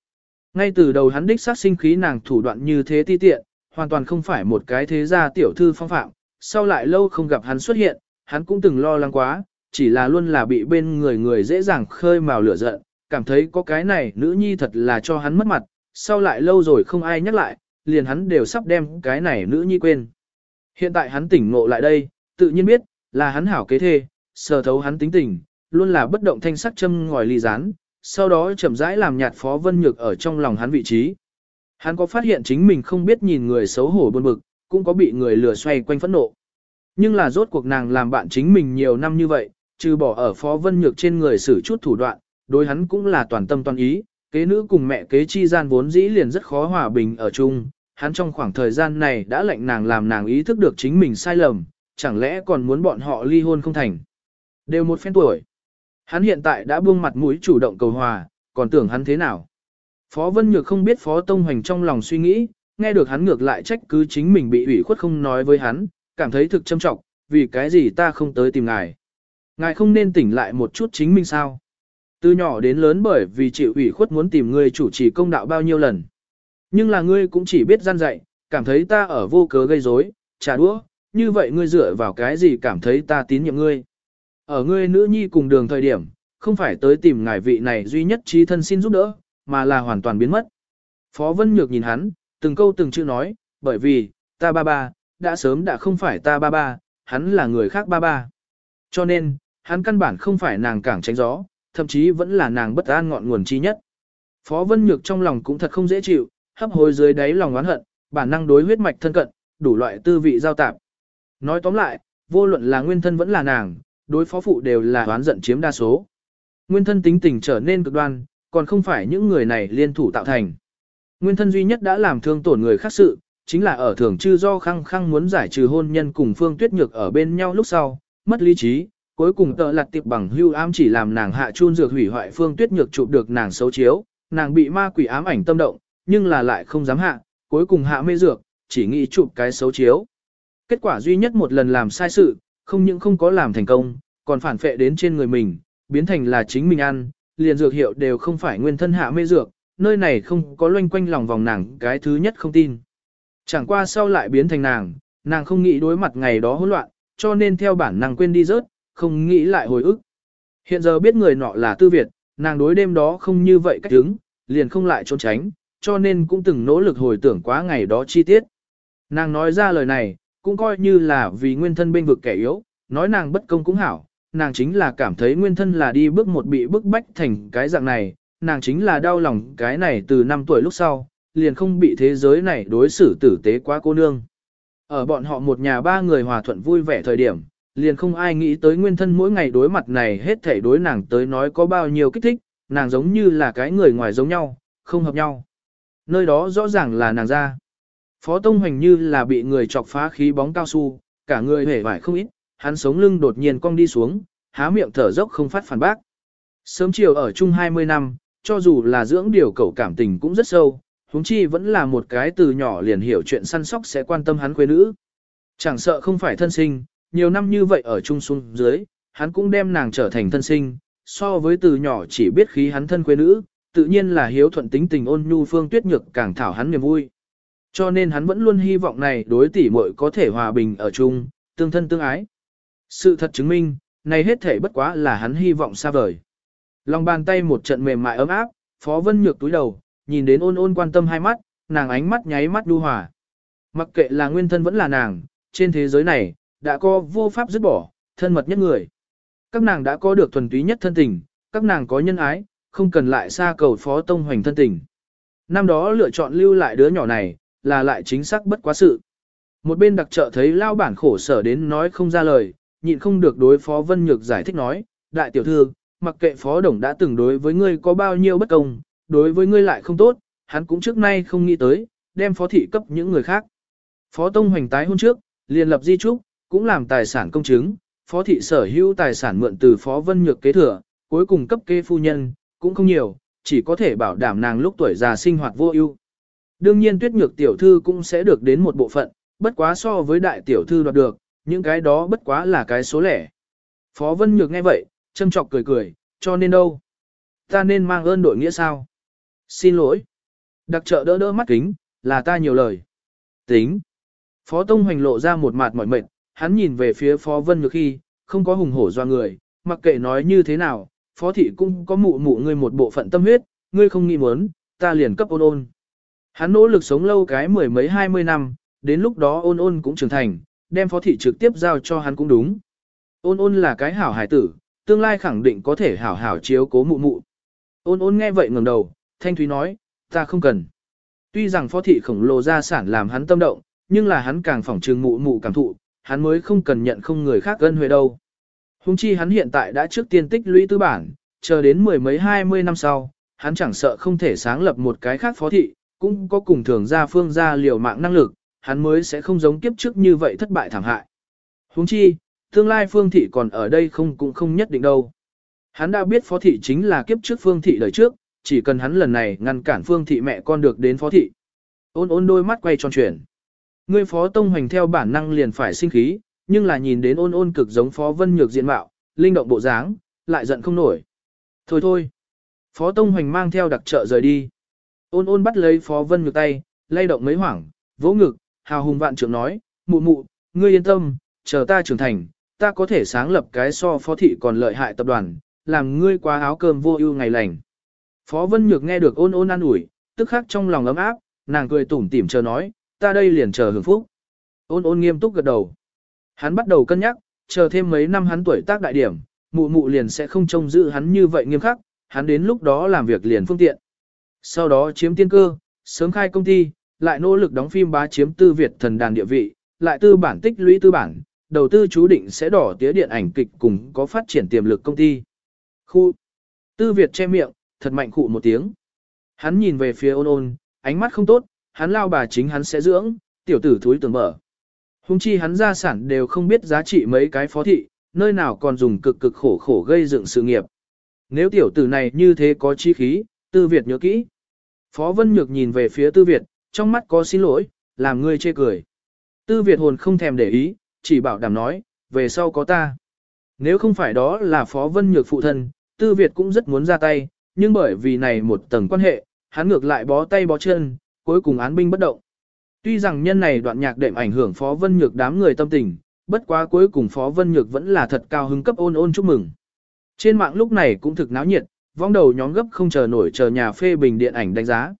Ngay từ đầu hắn đích sát sinh khí nàng thủ đoạn như thế ti tiện, hoàn toàn không phải một cái thế gia tiểu thư phong phạm, sau lại lâu không gặp hắn xuất hiện, hắn cũng từng lo lắng quá, chỉ là luôn là bị bên người người dễ dàng khơi mào lửa giận, cảm thấy có cái này nữ nhi thật là cho hắn mất mặt, sau lại lâu rồi không ai nhắc lại, liền hắn đều sắp đem cái này nữ nhi quên. Hiện tại hắn tỉnh ngộ lại đây, tự nhiên biết, là hắn hảo kế thê, sờ thấu hắn tính tình, luôn là bất động thanh sắc châm ngòi ly rán, sau đó chậm rãi làm nhạt Phó Vân Nhược ở trong lòng hắn vị trí. Hắn có phát hiện chính mình không biết nhìn người xấu hổ buồn bực, cũng có bị người lừa xoay quanh phẫn nộ. Nhưng là rốt cuộc nàng làm bạn chính mình nhiều năm như vậy, trừ bỏ ở Phó Vân Nhược trên người xử chút thủ đoạn, đối hắn cũng là toàn tâm toàn ý, kế nữ cùng mẹ kế chi gian vốn dĩ liền rất khó hòa bình ở chung, hắn trong khoảng thời gian này đã lệnh nàng làm nàng ý thức được chính mình sai lầm, chẳng lẽ còn muốn bọn họ ly hôn không thành. Đều một phen tuổi. Hắn hiện tại đã buông mặt mũi chủ động cầu hòa, còn tưởng hắn thế nào. Phó Vân Nhược không biết Phó Tông Hoành trong lòng suy nghĩ, nghe được hắn ngược lại trách cứ chính mình bị ủy khuất không nói với hắn, cảm thấy thực châm trọng, vì cái gì ta không tới tìm ngài. Ngài không nên tỉnh lại một chút chính mình sao. Từ nhỏ đến lớn bởi vì chịu ủy khuất muốn tìm người chủ trì công đạo bao nhiêu lần. Nhưng là ngươi cũng chỉ biết gian dạy, cảm thấy ta ở vô cớ gây rối, trả đũa, như vậy ngươi dựa vào cái gì cảm thấy ta tín nhiệm ngươi. Ở ngươi nữ nhi cùng đường thời điểm, không phải tới tìm ngài vị này duy nhất trí thân xin giúp đỡ, mà là hoàn toàn biến mất. Phó Vân Nhược nhìn hắn, từng câu từng chữ nói, bởi vì, ta ba ba, đã sớm đã không phải ta ba ba, hắn là người khác ba ba. Cho nên, hắn căn bản không phải nàng cảng tránh gió, thậm chí vẫn là nàng bất an ngọn nguồn chi nhất. Phó Vân Nhược trong lòng cũng thật không dễ chịu, hấp hối dưới đáy lòng oán hận, bản năng đối huyết mạch thân cận, đủ loại tư vị giao tạp. Nói tóm lại, vô luận là nguyên thân vẫn là nàng, đối phó phụ đều là oán giận chiếm đa số. Nguyên thân tính tình trở nên cực đoan, còn không phải những người này liên thủ tạo thành. Nguyên thân duy nhất đã làm thương tổn người khác sự, chính là ở thường chư do khăng khăng muốn giải trừ hôn nhân cùng Phương Tuyết Nhược ở bên nhau lúc sau, mất lý trí, cuối cùng tợ lặt tiệp bằng hưu ám chỉ làm nàng hạ chun dược hủy hoại Phương Tuyết Nhược chụp được nàng xấu chiếu, nàng bị ma quỷ ám ảnh tâm động, nhưng là lại không dám hạ, cuối cùng hạ mê dược, chỉ nghĩ chụp cái xấu chiếu. Kết quả duy nhất một lần làm sai sự, không những không có làm thành công, còn phản phệ đến trên người mình, biến thành là chính mình ăn, liền dược hiệu đều không phải nguyên thân hạ mê dược, nơi này không có loanh quanh lòng vòng nàng cái thứ nhất không tin. Chẳng qua sau lại biến thành nàng, nàng không nghĩ đối mặt ngày đó hỗn loạn, cho nên theo bản năng quên đi rớt, không nghĩ lại hồi ức. Hiện giờ biết người nọ là tư Việt, nàng đối đêm đó không như vậy cách đứng, liền không lại trốn tránh, cho nên cũng từng nỗ lực hồi tưởng quá ngày đó chi tiết. Nàng nói ra lời này, cũng coi như là vì nguyên thân bên vực kẻ yếu, nói nàng bất công cũng hảo, nàng chính là cảm thấy nguyên thân là đi bước một bị bức bách thành cái dạng này, nàng chính là đau lòng cái này từ năm tuổi lúc sau, liền không bị thế giới này đối xử tử tế quá cô nương. Ở bọn họ một nhà ba người hòa thuận vui vẻ thời điểm, liền không ai nghĩ tới nguyên thân mỗi ngày đối mặt này hết thể đối nàng tới nói có bao nhiêu kích thích, nàng giống như là cái người ngoài giống nhau, không hợp nhau. Nơi đó rõ ràng là nàng ra. Phó Tông Hoành như là bị người chọc phá khí bóng cao su, cả người hề vải không ít, hắn sống lưng đột nhiên cong đi xuống, há miệng thở dốc không phát phản bác. Sớm chiều ở chung 20 năm, cho dù là dưỡng điều cậu cảm tình cũng rất sâu, huống chi vẫn là một cái từ nhỏ liền hiểu chuyện săn sóc sẽ quan tâm hắn quê nữ. Chẳng sợ không phải thân sinh, nhiều năm như vậy ở chung xuống dưới, hắn cũng đem nàng trở thành thân sinh, so với từ nhỏ chỉ biết khí hắn thân quê nữ, tự nhiên là hiếu thuận tính tình ôn nhu phương tuyết nhược càng thảo hắn niềm vui. Cho nên hắn vẫn luôn hy vọng này đối tỷ muội có thể hòa bình ở chung, tương thân tương ái. Sự thật chứng minh, này hết thể bất quá là hắn hy vọng xa vời. Lòng bàn tay một trận mềm mại ấm áp, Phó Vân Nhược túi đầu, nhìn đến ôn ôn quan tâm hai mắt, nàng ánh mắt nháy mắt đu hòa. Mặc kệ là nguyên thân vẫn là nàng, trên thế giới này, đã có vô pháp dứt bỏ, thân mật nhất người. Các nàng đã có được thuần túy nhất thân tình, các nàng có nhân ái, không cần lại xa cầu Phó Tông Hoành thân tình. Năm đó lựa chọn lưu lại đứa nhỏ này, là lại chính xác bất quá sự. Một bên đặc trợ thấy lao bản khổ sở đến nói không ra lời, nhịn không được đối Phó Vân Nhược giải thích nói, đại tiểu thư, mặc kệ Phó Đồng đã từng đối với ngươi có bao nhiêu bất công, đối với ngươi lại không tốt, hắn cũng trước nay không nghĩ tới, đem Phó Thị cấp những người khác. Phó Tông hoành tái hôn trước, liền lập di trúc, cũng làm tài sản công chứng, Phó Thị sở hữu tài sản mượn từ Phó Vân Nhược kế thừa, cuối cùng cấp kê phu nhân, cũng không nhiều, chỉ có thể bảo đảm nàng lúc tuổi già sinh hoạt vô ưu. Đương nhiên tuyết nhược tiểu thư cũng sẽ được đến một bộ phận, bất quá so với đại tiểu thư đoạt được, những cái đó bất quá là cái số lẻ. Phó Vân Nhược nghe vậy, châm chọc cười cười, cho nên đâu? Ta nên mang ơn đội nghĩa sao? Xin lỗi. Đặc trợ đỡ đỡ mắt kính, là ta nhiều lời. Tính. Phó Tông Hoành lộ ra một mặt mỏi mệt, hắn nhìn về phía Phó Vân Nhược khi, không có hùng hổ doa người, mặc kệ nói như thế nào, Phó Thị cũng có mụ mụ ngươi một bộ phận tâm huyết, ngươi không nghĩ muốn, ta liền cấp ôn ôn. Hắn nỗ lực sống lâu cái mười mấy hai mươi năm, đến lúc đó ôn ôn cũng trưởng thành, đem phó thị trực tiếp giao cho hắn cũng đúng. Ôn ôn là cái hảo hải tử, tương lai khẳng định có thể hảo hảo chiếu cố mụ mụ. Ôn ôn nghe vậy ngẩng đầu, thanh thúy nói, ta không cần. Tuy rằng phó thị khổng lồ gia sản làm hắn tâm động, nhưng là hắn càng phỏng trừng mụ mụ cảm thụ, hắn mới không cần nhận không người khác ân huệ đâu. Hùng chi hắn hiện tại đã trước tiên tích lũy tư bản, chờ đến mười mấy hai mươi năm sau, hắn chẳng sợ không thể sáng lập một cái khác phó thị, cũng có cùng thường gia phương gia liều mạng năng lực, hắn mới sẽ không giống kiếp trước như vậy thất bại thảm hại. Hùng chi, tương lai phương thị còn ở đây không cũng không nhất định đâu. Hắn đã biết phó thị chính là kiếp trước phương thị đời trước, chỉ cần hắn lần này ngăn cản phương thị mẹ con được đến phó thị. Ôn ôn đôi mắt quay tròn chuyển. Ngươi phó tông hoành theo bản năng liền phải sinh khí, nhưng là nhìn đến ôn ôn cực giống phó vân nhược diện mạo, linh động bộ dáng, lại giận không nổi. Thôi thôi. Phó tông hoành mang theo đặc trợ rời đi. Ôn ôn bắt lấy phó vân nhược tay, lay động mấy hoảng, vỗ ngực, hào hùng vạn trưởng nói, mụ mụ, ngươi yên tâm, chờ ta trưởng thành, ta có thể sáng lập cái so phó thị còn lợi hại tập đoàn, làm ngươi quá áo cơm vô ưu ngày lành. Phó Vân Nhược nghe được ôn ôn an ủi, tức khắc trong lòng ấm áp, nàng cười tủm tỉm chờ nói, ta đây liền chờ hưởng phúc. Ôn ôn nghiêm túc gật đầu. Hắn bắt đầu cân nhắc, chờ thêm mấy năm hắn tuổi tác đại điểm, mụ mụ liền sẽ không trông giữ hắn như vậy nghiêm khắc, hắn đến lúc đó làm việc liền phương tiện. Sau đó chiếm tiên cơ, sớm khai công ty, lại nỗ lực đóng phim bá chiếm tư Việt thần đàn địa vị, lại tư bản tích lũy tư bản, đầu tư chú định sẽ đỏ tía điện ảnh kịch cùng có phát triển tiềm lực công ty. Khu. Tư Việt che miệng, thật mạnh khụ một tiếng. Hắn nhìn về phía ôn ôn, ánh mắt không tốt, hắn lao bà chính hắn sẽ dưỡng, tiểu tử thúi tưởng mở. Hùng chi hắn gia sản đều không biết giá trị mấy cái phó thị, nơi nào còn dùng cực cực khổ khổ gây dựng sự nghiệp. Nếu tiểu tử này như thế có chi khí, Tư Việt nhớ kỹ. Phó Vân Nhược nhìn về phía Tư Việt, trong mắt có xin lỗi, làm ngươi chê cười. Tư Việt hồn không thèm để ý, chỉ bảo đảm nói, về sau có ta. Nếu không phải đó là Phó Vân Nhược phụ thân, Tư Việt cũng rất muốn ra tay, nhưng bởi vì này một tầng quan hệ, hắn ngược lại bó tay bó chân, cuối cùng án binh bất động. Tuy rằng nhân này đoạn nhạc đệm ảnh hưởng Phó Vân Nhược đám người tâm tình, bất quá cuối cùng Phó Vân Nhược vẫn là thật cao hứng cấp ôn ôn chúc mừng. Trên mạng lúc này cũng thực náo nhiệt, vong đầu nhóm gấp không chờ nổi chờ nhà phê bình điện ảnh đánh giá.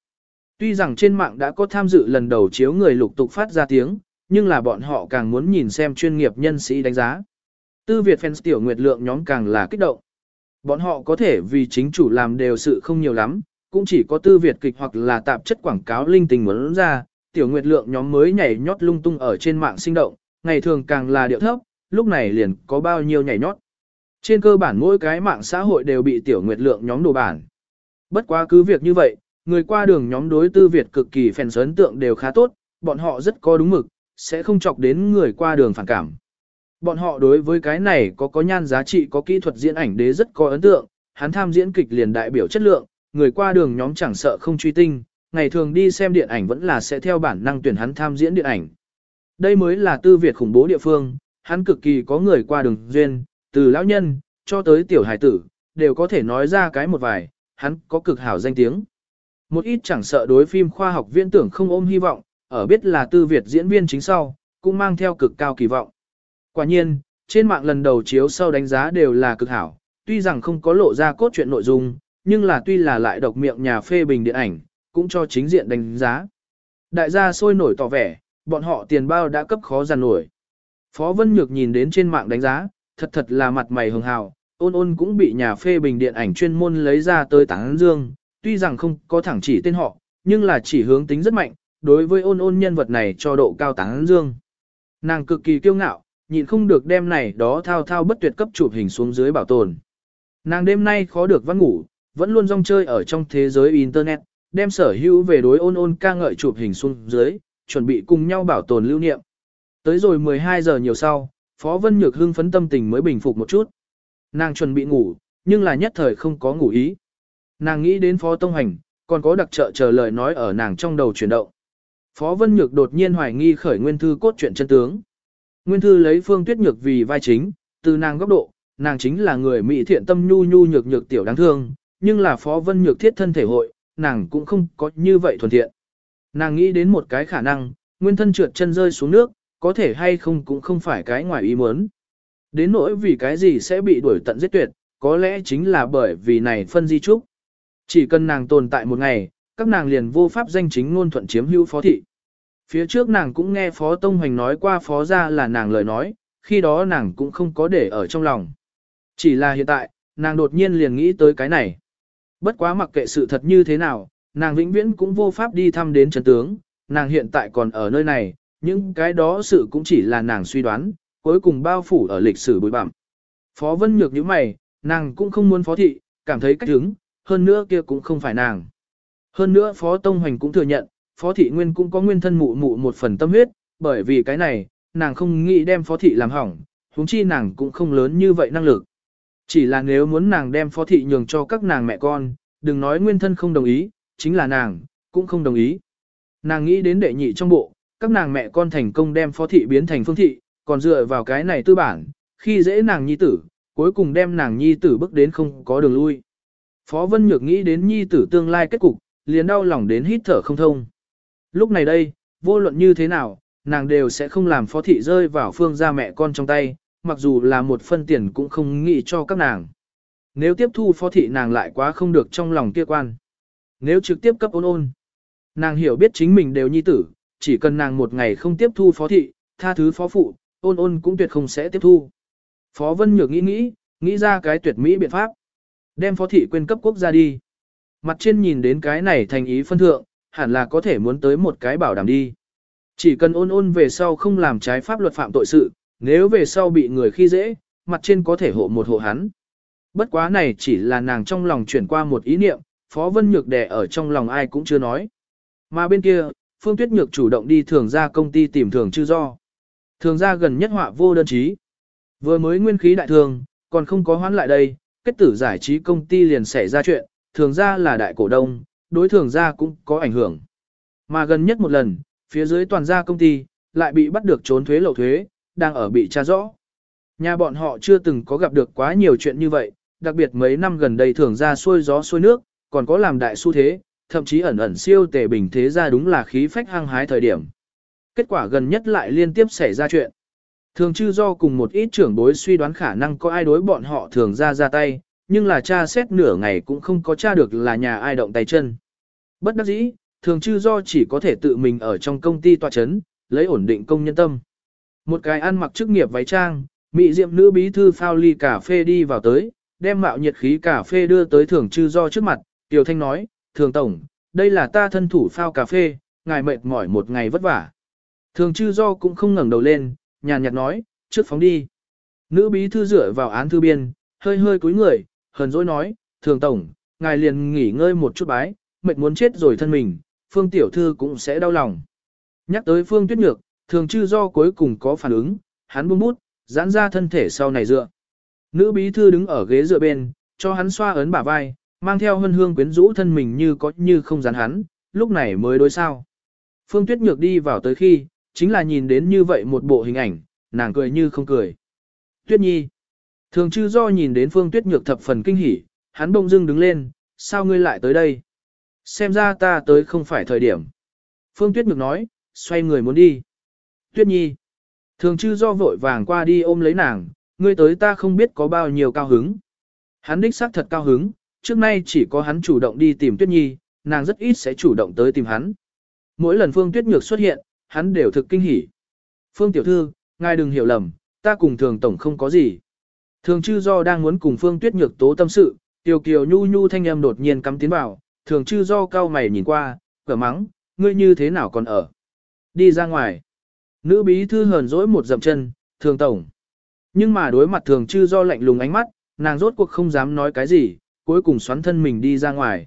Tuy rằng trên mạng đã có tham dự lần đầu chiếu người lục tục phát ra tiếng, nhưng là bọn họ càng muốn nhìn xem chuyên nghiệp nhân sĩ đánh giá. Tư Việt fans tiểu nguyệt lượng nhóm càng là kích động. Bọn họ có thể vì chính chủ làm đều sự không nhiều lắm, cũng chỉ có tư Việt kịch hoặc là tạp chất quảng cáo linh tinh muốn ra, tiểu nguyệt lượng nhóm mới nhảy nhót lung tung ở trên mạng sinh động, ngày thường càng là điệu thấp, lúc này liền có bao nhiêu nhảy nhót. Trên cơ bản mỗi cái mạng xã hội đều bị tiểu nguyệt lượng nhóm đồ bản. Bất quá cứ việc như vậy, người qua đường nhóm đối tư Việt cực kỳ phèn ấn tượng đều khá tốt, bọn họ rất có đúng mực, sẽ không chọc đến người qua đường phản cảm. Bọn họ đối với cái này có có nhan giá trị có kỹ thuật diễn ảnh đế rất có ấn tượng, hắn tham diễn kịch liền đại biểu chất lượng, người qua đường nhóm chẳng sợ không truy tinh, ngày thường đi xem điện ảnh vẫn là sẽ theo bản năng tuyển hắn tham diễn điện ảnh. Đây mới là tư Việt khủng bố địa phương, hắn cực kỳ có người qua đường duyên, từ lão nhân, cho tới tiểu hải tử, đều có thể nói ra cái một vài, hắn có cực hảo danh tiếng. Một ít chẳng sợ đối phim khoa học viễn tưởng không ôm hy vọng, ở biết là tư Việt diễn viên chính sau, cũng mang theo cực cao kỳ vọng. Quả nhiên, trên mạng lần đầu chiếu sau đánh giá đều là cực hảo, tuy rằng không có lộ ra cốt truyện nội dung, nhưng là tuy là lại độc miệng nhà phê bình điện ảnh, cũng cho chính diện đánh giá. Đại gia sôi nổi tỏ vẻ, bọn họ tiền bao đã cấp khó giàn nổi. Phó Vân Nhược nhìn đến trên mạng đánh giá, thật thật là mặt mày hường hào, ôn ôn cũng bị nhà phê bình điện ảnh chuyên môn lấy ra tới tán dương, tuy rằng không có thẳng chỉ tên họ, nhưng là chỉ hướng tính rất mạnh, đối với ôn ôn nhân vật này cho độ cao tán dương. Nàng cực kỳ kiêu ngạo, nhịn không được đem này đó thao thao bất tuyệt cấp chụp hình xuống dưới bảo tồn. Nàng đêm nay khó được văn ngủ, vẫn luôn rong chơi ở trong thế giới Internet, đem sở hữu về đối ôn ôn ca ngợi chụp hình xuống dưới, chuẩn bị cùng nhau bảo tồn lưu niệm. Tới rồi 12 giờ nhiều sau, Phó Vân Nhược hưng phấn tâm tình mới bình phục một chút. Nàng chuẩn bị ngủ, nhưng là nhất thời không có ngủ ý. Nàng nghĩ đến Phó Tông Hành, còn có đặc trợ chờ lời nói ở nàng trong đầu chuyển động. Phó Vân Nhược đột nhiên hoài nghi khởi nguyên thư cốt truyện chân tướng. Nguyên thư lấy Phương Tuyết Nhược vì vai chính, từ nàng góc độ, nàng chính là người mỹ thiện tâm nhu nhu nhược nhược tiểu đáng thương, nhưng là Phó Vân Nhược thiết thân thể hội, nàng cũng không có như vậy thuần thiện. Nàng nghĩ đến một cái khả năng, nguyên thân trượt chân rơi xuống nước, có thể hay không cũng không phải cái ngoài ý muốn. Đến nỗi vì cái gì sẽ bị đuổi tận giết tuyệt, có lẽ chính là bởi vì này phân di trúc. Chỉ cần nàng tồn tại một ngày, các nàng liền vô pháp danh chính ngôn thuận chiếm hữu phó thị. Phía trước nàng cũng nghe Phó Tông Hoành nói qua Phó ra là nàng lời nói, khi đó nàng cũng không có để ở trong lòng. Chỉ là hiện tại, nàng đột nhiên liền nghĩ tới cái này. Bất quá mặc kệ sự thật như thế nào, nàng vĩnh viễn cũng vô pháp đi thăm đến chân tướng, nàng hiện tại còn ở nơi này, những cái đó sự cũng chỉ là nàng suy đoán, cuối cùng bao phủ ở lịch sử bụi bặm. Phó Vân Nhược như mày, nàng cũng không muốn phó thị, cảm thấy cách hứng, hơn nữa kia cũng không phải nàng. Hơn nữa Phó Tông Hoành cũng thừa nhận, Phó Thị Nguyên cũng có nguyên thân mụ mụ một phần tâm huyết, bởi vì cái này, nàng không nghĩ đem Phó Thị làm hỏng, huống chi nàng cũng không lớn như vậy năng lực. Chỉ là nếu muốn nàng đem Phó Thị nhường cho các nàng mẹ con, đừng nói nguyên thân không đồng ý, chính là nàng, cũng không đồng ý. Nàng nghĩ đến đệ nhị trong bộ, các nàng mẹ con thành công đem Phó Thị biến thành Phương Thị, còn dựa vào cái này tư bản, khi dễ nàng nhi tử, cuối cùng đem nàng nhi tử bước đến không có đường lui. Phó Vân Nhược nghĩ đến nhi tử tương lai kết cục, liền đau lòng đến hít thở không thông. Lúc này đây, vô luận như thế nào, nàng đều sẽ không làm phó thị rơi vào phương gia mẹ con trong tay, mặc dù là một phân tiền cũng không nghĩ cho các nàng. Nếu tiếp thu phó thị nàng lại quá không được trong lòng kia quan. Nếu trực tiếp cấp ôn ôn, nàng hiểu biết chính mình đều nhi tử, chỉ cần nàng một ngày không tiếp thu phó thị, tha thứ phó phụ, ôn ôn cũng tuyệt không sẽ tiếp thu. Phó Vân Nhược nghĩ nghĩ, nghĩ ra cái tuyệt mỹ biện pháp. Đem phó thị quên cấp quốc gia đi. Mặt trên nhìn đến cái này thành ý phân thượng, hẳn là có thể muốn tới một cái bảo đảm đi. Chỉ cần ôn ôn về sau không làm trái pháp luật phạm tội sự, nếu về sau bị người khi dễ, mặt trên có thể hộ một hộ hắn. Bất quá này chỉ là nàng trong lòng chuyển qua một ý niệm, Phó Vân Nhược đẻ ở trong lòng ai cũng chưa nói. Mà bên kia, Phương Tuyết Nhược chủ động đi thường ra công ty tìm thường chư do. Thường ra gần nhất họa vô đơn chí. Vừa mới nguyên khí đại thường, còn không có hoán lại đây, kết tử giải trí công ty liền xảy ra chuyện, thường ra là đại cổ đông, đối thường ra cũng có ảnh hưởng. Mà gần nhất một lần, phía dưới toàn gia công ty, lại bị bắt được trốn thuế lậu thuế, đang ở bị tra rõ. Nhà bọn họ chưa từng có gặp được quá nhiều chuyện như vậy, đặc biệt mấy năm gần đây thường ra xuôi gió xuôi nước, còn có làm đại xu thế, thậm chí ẩn ẩn siêu tề bình thế ra đúng là khí phách hăng hái thời điểm. Kết quả gần nhất lại liên tiếp xảy ra chuyện. Thường chư do cùng một ít trưởng bối suy đoán khả năng có ai đối bọn họ thường ra ra tay, nhưng là cha xét nửa ngày cũng không có tra được là nhà ai động tay chân. Bất đắc dĩ, thường chư do chỉ có thể tự mình ở trong công ty tòa chấn, lấy ổn định công nhân tâm. Một cái ăn mặc chức nghiệp váy trang, mỹ diệm nữ bí thư phao ly cà phê đi vào tới, đem mạo nhiệt khí cà phê đưa tới thường chư do trước mặt, Tiểu Thanh nói, thường tổng, đây là ta thân thủ phao cà phê, ngài mệt mỏi một ngày vất vả. Thường chư do cũng không ngẩng đầu lên, nhàn nhạt nói, trước phóng đi. Nữ bí thư dựa vào án thư biên, hơi hơi cúi người, hờn dỗi nói, thường tổng, ngài liền nghỉ ngơi một chút bái, mệt muốn chết rồi thân mình, phương tiểu thư cũng sẽ đau lòng. Nhắc tới phương tuyết nhược, thường chư do cuối cùng có phản ứng, hắn buông bút, giãn ra thân thể sau này dựa. Nữ bí thư đứng ở ghế dựa bên, cho hắn xoa ấn bả vai, mang theo hân hương quyến rũ thân mình như có như không dán hắn, lúc này mới đối sao. Phương tuyết nhược đi vào tới khi, chính là nhìn đến như vậy một bộ hình ảnh, nàng cười như không cười. Tuyết nhi. Thường chư do nhìn đến phương tuyết nhược thập phần kinh hỉ, hắn bỗng dưng đứng lên, sao ngươi lại tới đây? Xem ra ta tới không phải thời điểm. Phương tuyết nhược nói, xoay người muốn đi. Tuyết nhi. Thường chư do vội vàng qua đi ôm lấy nàng, ngươi tới ta không biết có bao nhiêu cao hứng. Hắn đích xác thật cao hứng, trước nay chỉ có hắn chủ động đi tìm Tuyết Nhi, nàng rất ít sẽ chủ động tới tìm hắn. Mỗi lần Phương Tuyết Nhược xuất hiện, hắn đều thực kinh hỉ. Phương Tiểu Thư, ngài đừng hiểu lầm, ta cùng thường tổng không có gì. Thường chư do đang muốn cùng Phương Tuyết Nhược tố tâm sự, Tiểu Kiều Nhu Nhu thanh âm đột nhiên cắm tiến vào, thường chư do cao mày nhìn qua, cửa mắng, ngươi như thế nào còn ở. Đi ra ngoài. Nữ bí thư hờn dỗi một dậm chân, thường tổng. Nhưng mà đối mặt thường chư do lạnh lùng ánh mắt, nàng rốt cuộc không dám nói cái gì, cuối cùng xoắn thân mình đi ra ngoài.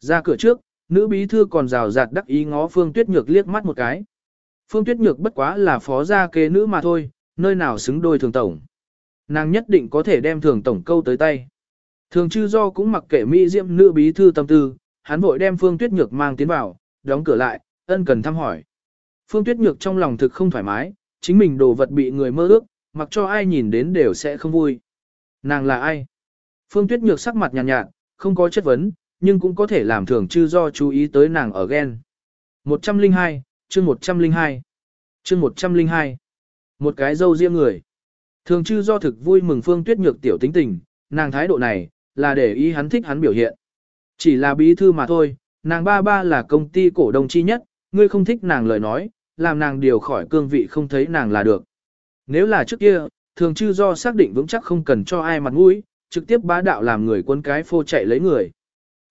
Ra cửa trước, nữ bí thư còn rào rạt đắc ý ngó Phương Tuyết Nhược liếc mắt một cái. Phương Tuyết Nhược bất quá là phó gia kế nữ mà thôi, nơi nào xứng đôi thường tổng. Nàng nhất định có thể đem thường tổng câu tới tay. Thường chư do cũng mặc kệ mỹ diệm nữ bí thư tâm tư, hắn vội đem Phương Tuyết Nhược mang tiến vào, đóng cửa lại, ân cần thăm hỏi. Phương Tuyết Nhược trong lòng thực không thoải mái, chính mình đồ vật bị người mơ ước, mặc cho ai nhìn đến đều sẽ không vui. Nàng là ai? Phương Tuyết Nhược sắc mặt nhàn nhạt, nhạt, không có chất vấn, nhưng cũng có thể làm thường chư do chú ý tới nàng ở ghen. 102, chương 102, chương 102. Một cái dâu riêng người. Thường chư do thực vui mừng Phương Tuyết Nhược tiểu tính tình, nàng thái độ này, là để ý hắn thích hắn biểu hiện. Chỉ là bí thư mà thôi, nàng ba ba là công ty cổ đông chi nhất, ngươi không thích nàng lời nói, làm nàng điều khỏi cương vị không thấy nàng là được. Nếu là trước kia, thường chư do xác định vững chắc không cần cho ai mặt mũi, trực tiếp bá đạo làm người quân cái phô chạy lấy người.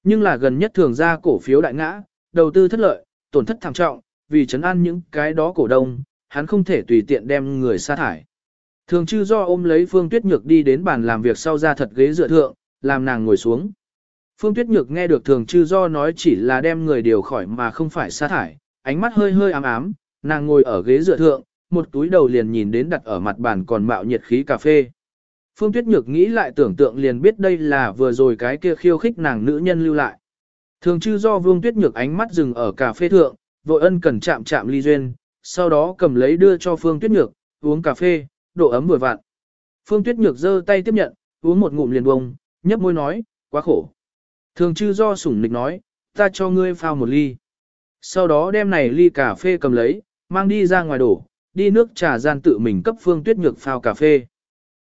Nhưng là gần nhất thường ra cổ phiếu đại ngã, đầu tư thất lợi, tổn thất thảm trọng, vì chấn an những cái đó cổ đông, hắn không thể tùy tiện đem người sa thải. Thường chư do ôm lấy Phương Tuyết Nhược đi đến bàn làm việc sau ra thật ghế dựa thượng, làm nàng ngồi xuống. Phương Tuyết Nhược nghe được thường chư do nói chỉ là đem người điều khỏi mà không phải sa thải, ánh mắt hơi hơi ám ám, nàng ngồi ở ghế dựa thượng, một túi đầu liền nhìn đến đặt ở mặt bàn còn mạo nhiệt khí cà phê. Phương Tuyết Nhược nghĩ lại tưởng tượng liền biết đây là vừa rồi cái kia khiêu khích nàng nữ nhân lưu lại. Thường chư do Vương Tuyết Nhược ánh mắt dừng ở cà phê thượng, vội ân cần chạm chạm ly duyên, sau đó cầm lấy đưa cho Phương Tuyết Nhược, uống cà phê, độ ấm vừa vặn. Phương Tuyết Nhược giơ tay tiếp nhận, uống một ngụm liền bông, nhấp môi nói, quá khổ. Thường chư do sủng nịch nói, ta cho ngươi pha một ly. Sau đó đem này ly cà phê cầm lấy, mang đi ra ngoài đổ, đi nước trà gian tự mình cấp Phương Tuyết Nhược phao cà phê.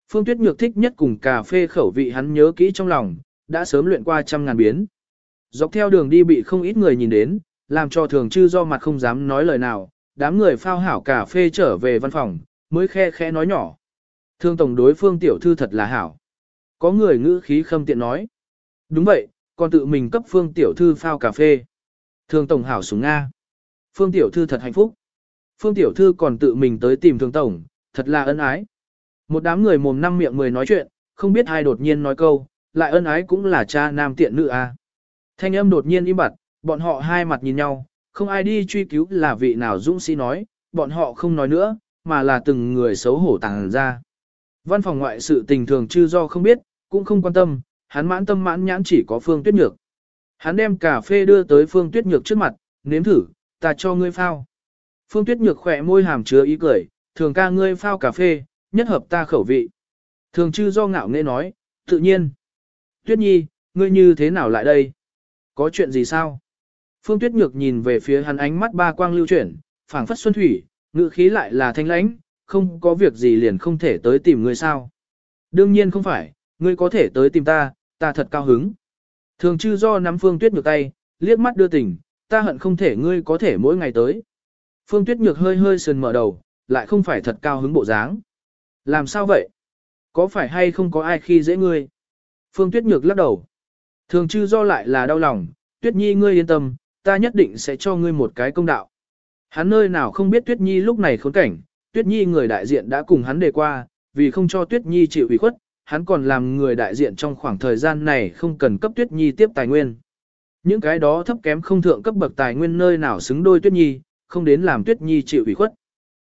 Phương Tuyết Nhược thích nhất cùng cà phê khẩu vị hắn nhớ kỹ trong lòng, đã sớm luyện qua trăm ngàn biến. Dọc theo đường đi bị không ít người nhìn đến, làm cho thường chư do mặt không dám nói lời nào, đám người phao hảo cà phê trở về văn phòng, mới khe khẽ nói nhỏ. Thương tổng đối phương tiểu thư thật là hảo. Có người ngữ khí khâm tiện nói. Đúng vậy, còn tự mình cấp phương tiểu thư phao cà phê. Thương tổng hảo súng Nga. Phương tiểu thư thật hạnh phúc. Phương tiểu thư còn tự mình tới tìm thương tổng, thật là ân ái. Một đám người mồm năm miệng mười nói chuyện, không biết ai đột nhiên nói câu, lại ân ái cũng là cha nam tiện nữ a. À. Thanh âm đột nhiên im bặt, bọn họ hai mặt nhìn nhau, không ai đi truy cứu là vị nào dũng sĩ nói, bọn họ không nói nữa, mà là từng người xấu hổ tàng ra. Văn phòng ngoại sự tình thường chư do không biết, cũng không quan tâm, hắn mãn tâm mãn nhãn chỉ có Phương Tuyết Nhược. Hắn đem cà phê đưa tới Phương Tuyết Nhược trước mặt, nếm thử, ta cho ngươi phao. Phương Tuyết Nhược khỏe môi hàm chứa ý cười, thường ca ngươi phao cà phê, nhất hợp ta khẩu vị. Thường chư do ngạo nghễ nói, tự nhiên. Tuyết Nhi, ngươi như thế nào lại đây? Có chuyện gì sao? Phương Tuyết Nhược nhìn về phía hắn ánh mắt ba quang lưu chuyển, phảng phất xuân thủy, ngữ khí lại là thanh lãnh, không có việc gì liền không thể tới tìm ngươi sao. Đương nhiên không phải, ngươi có thể tới tìm ta, ta thật cao hứng. Thường chư do nắm Phương Tuyết Nhược tay, liếc mắt đưa tình, ta hận không thể ngươi có thể mỗi ngày tới. Phương Tuyết Nhược hơi hơi sườn mở đầu, lại không phải thật cao hứng bộ dáng. Làm sao vậy? Có phải hay không có ai khi dễ ngươi? Phương Tuyết Nhược lắc đầu. Thường chư do lại là đau lòng, Tuyết Nhi ngươi yên tâm, ta nhất định sẽ cho ngươi một cái công đạo. Hắn nơi nào không biết Tuyết Nhi lúc này khốn cảnh, Tuyết Nhi người đại diện đã cùng hắn đề qua, vì không cho Tuyết Nhi chịu ủy khuất, hắn còn làm người đại diện trong khoảng thời gian này không cần cấp Tuyết Nhi tiếp tài nguyên. Những cái đó thấp kém không thượng cấp bậc tài nguyên nơi nào xứng đôi Tuyết Nhi, không đến làm Tuyết Nhi chịu ủy khuất.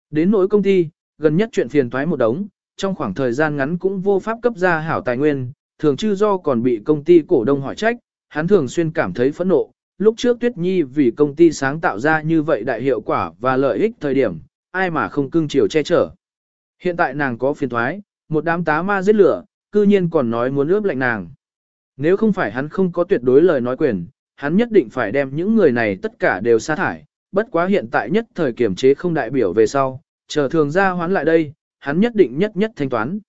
Đến nỗi công ty, gần nhất chuyện phiền toái một đống, trong khoảng thời gian ngắn cũng vô pháp cấp ra hảo tài nguyên, thường chư do còn bị công ty cổ đông hỏi trách, hắn thường xuyên cảm thấy phẫn nộ. Lúc trước Tuyết Nhi vì công ty sáng tạo ra như vậy đại hiệu quả và lợi ích thời điểm, ai mà không cưng chiều che chở. Hiện tại nàng có phiền thoái, một đám tá ma giết lửa, cư nhiên còn nói muốn ướp lạnh nàng. Nếu không phải hắn không có tuyệt đối lời nói quyền, hắn nhất định phải đem những người này tất cả đều sa thải, bất quá hiện tại nhất thời kiểm chế không đại biểu về sau, chờ thường ra hoán lại đây, hắn nhất định nhất nhất thanh toán.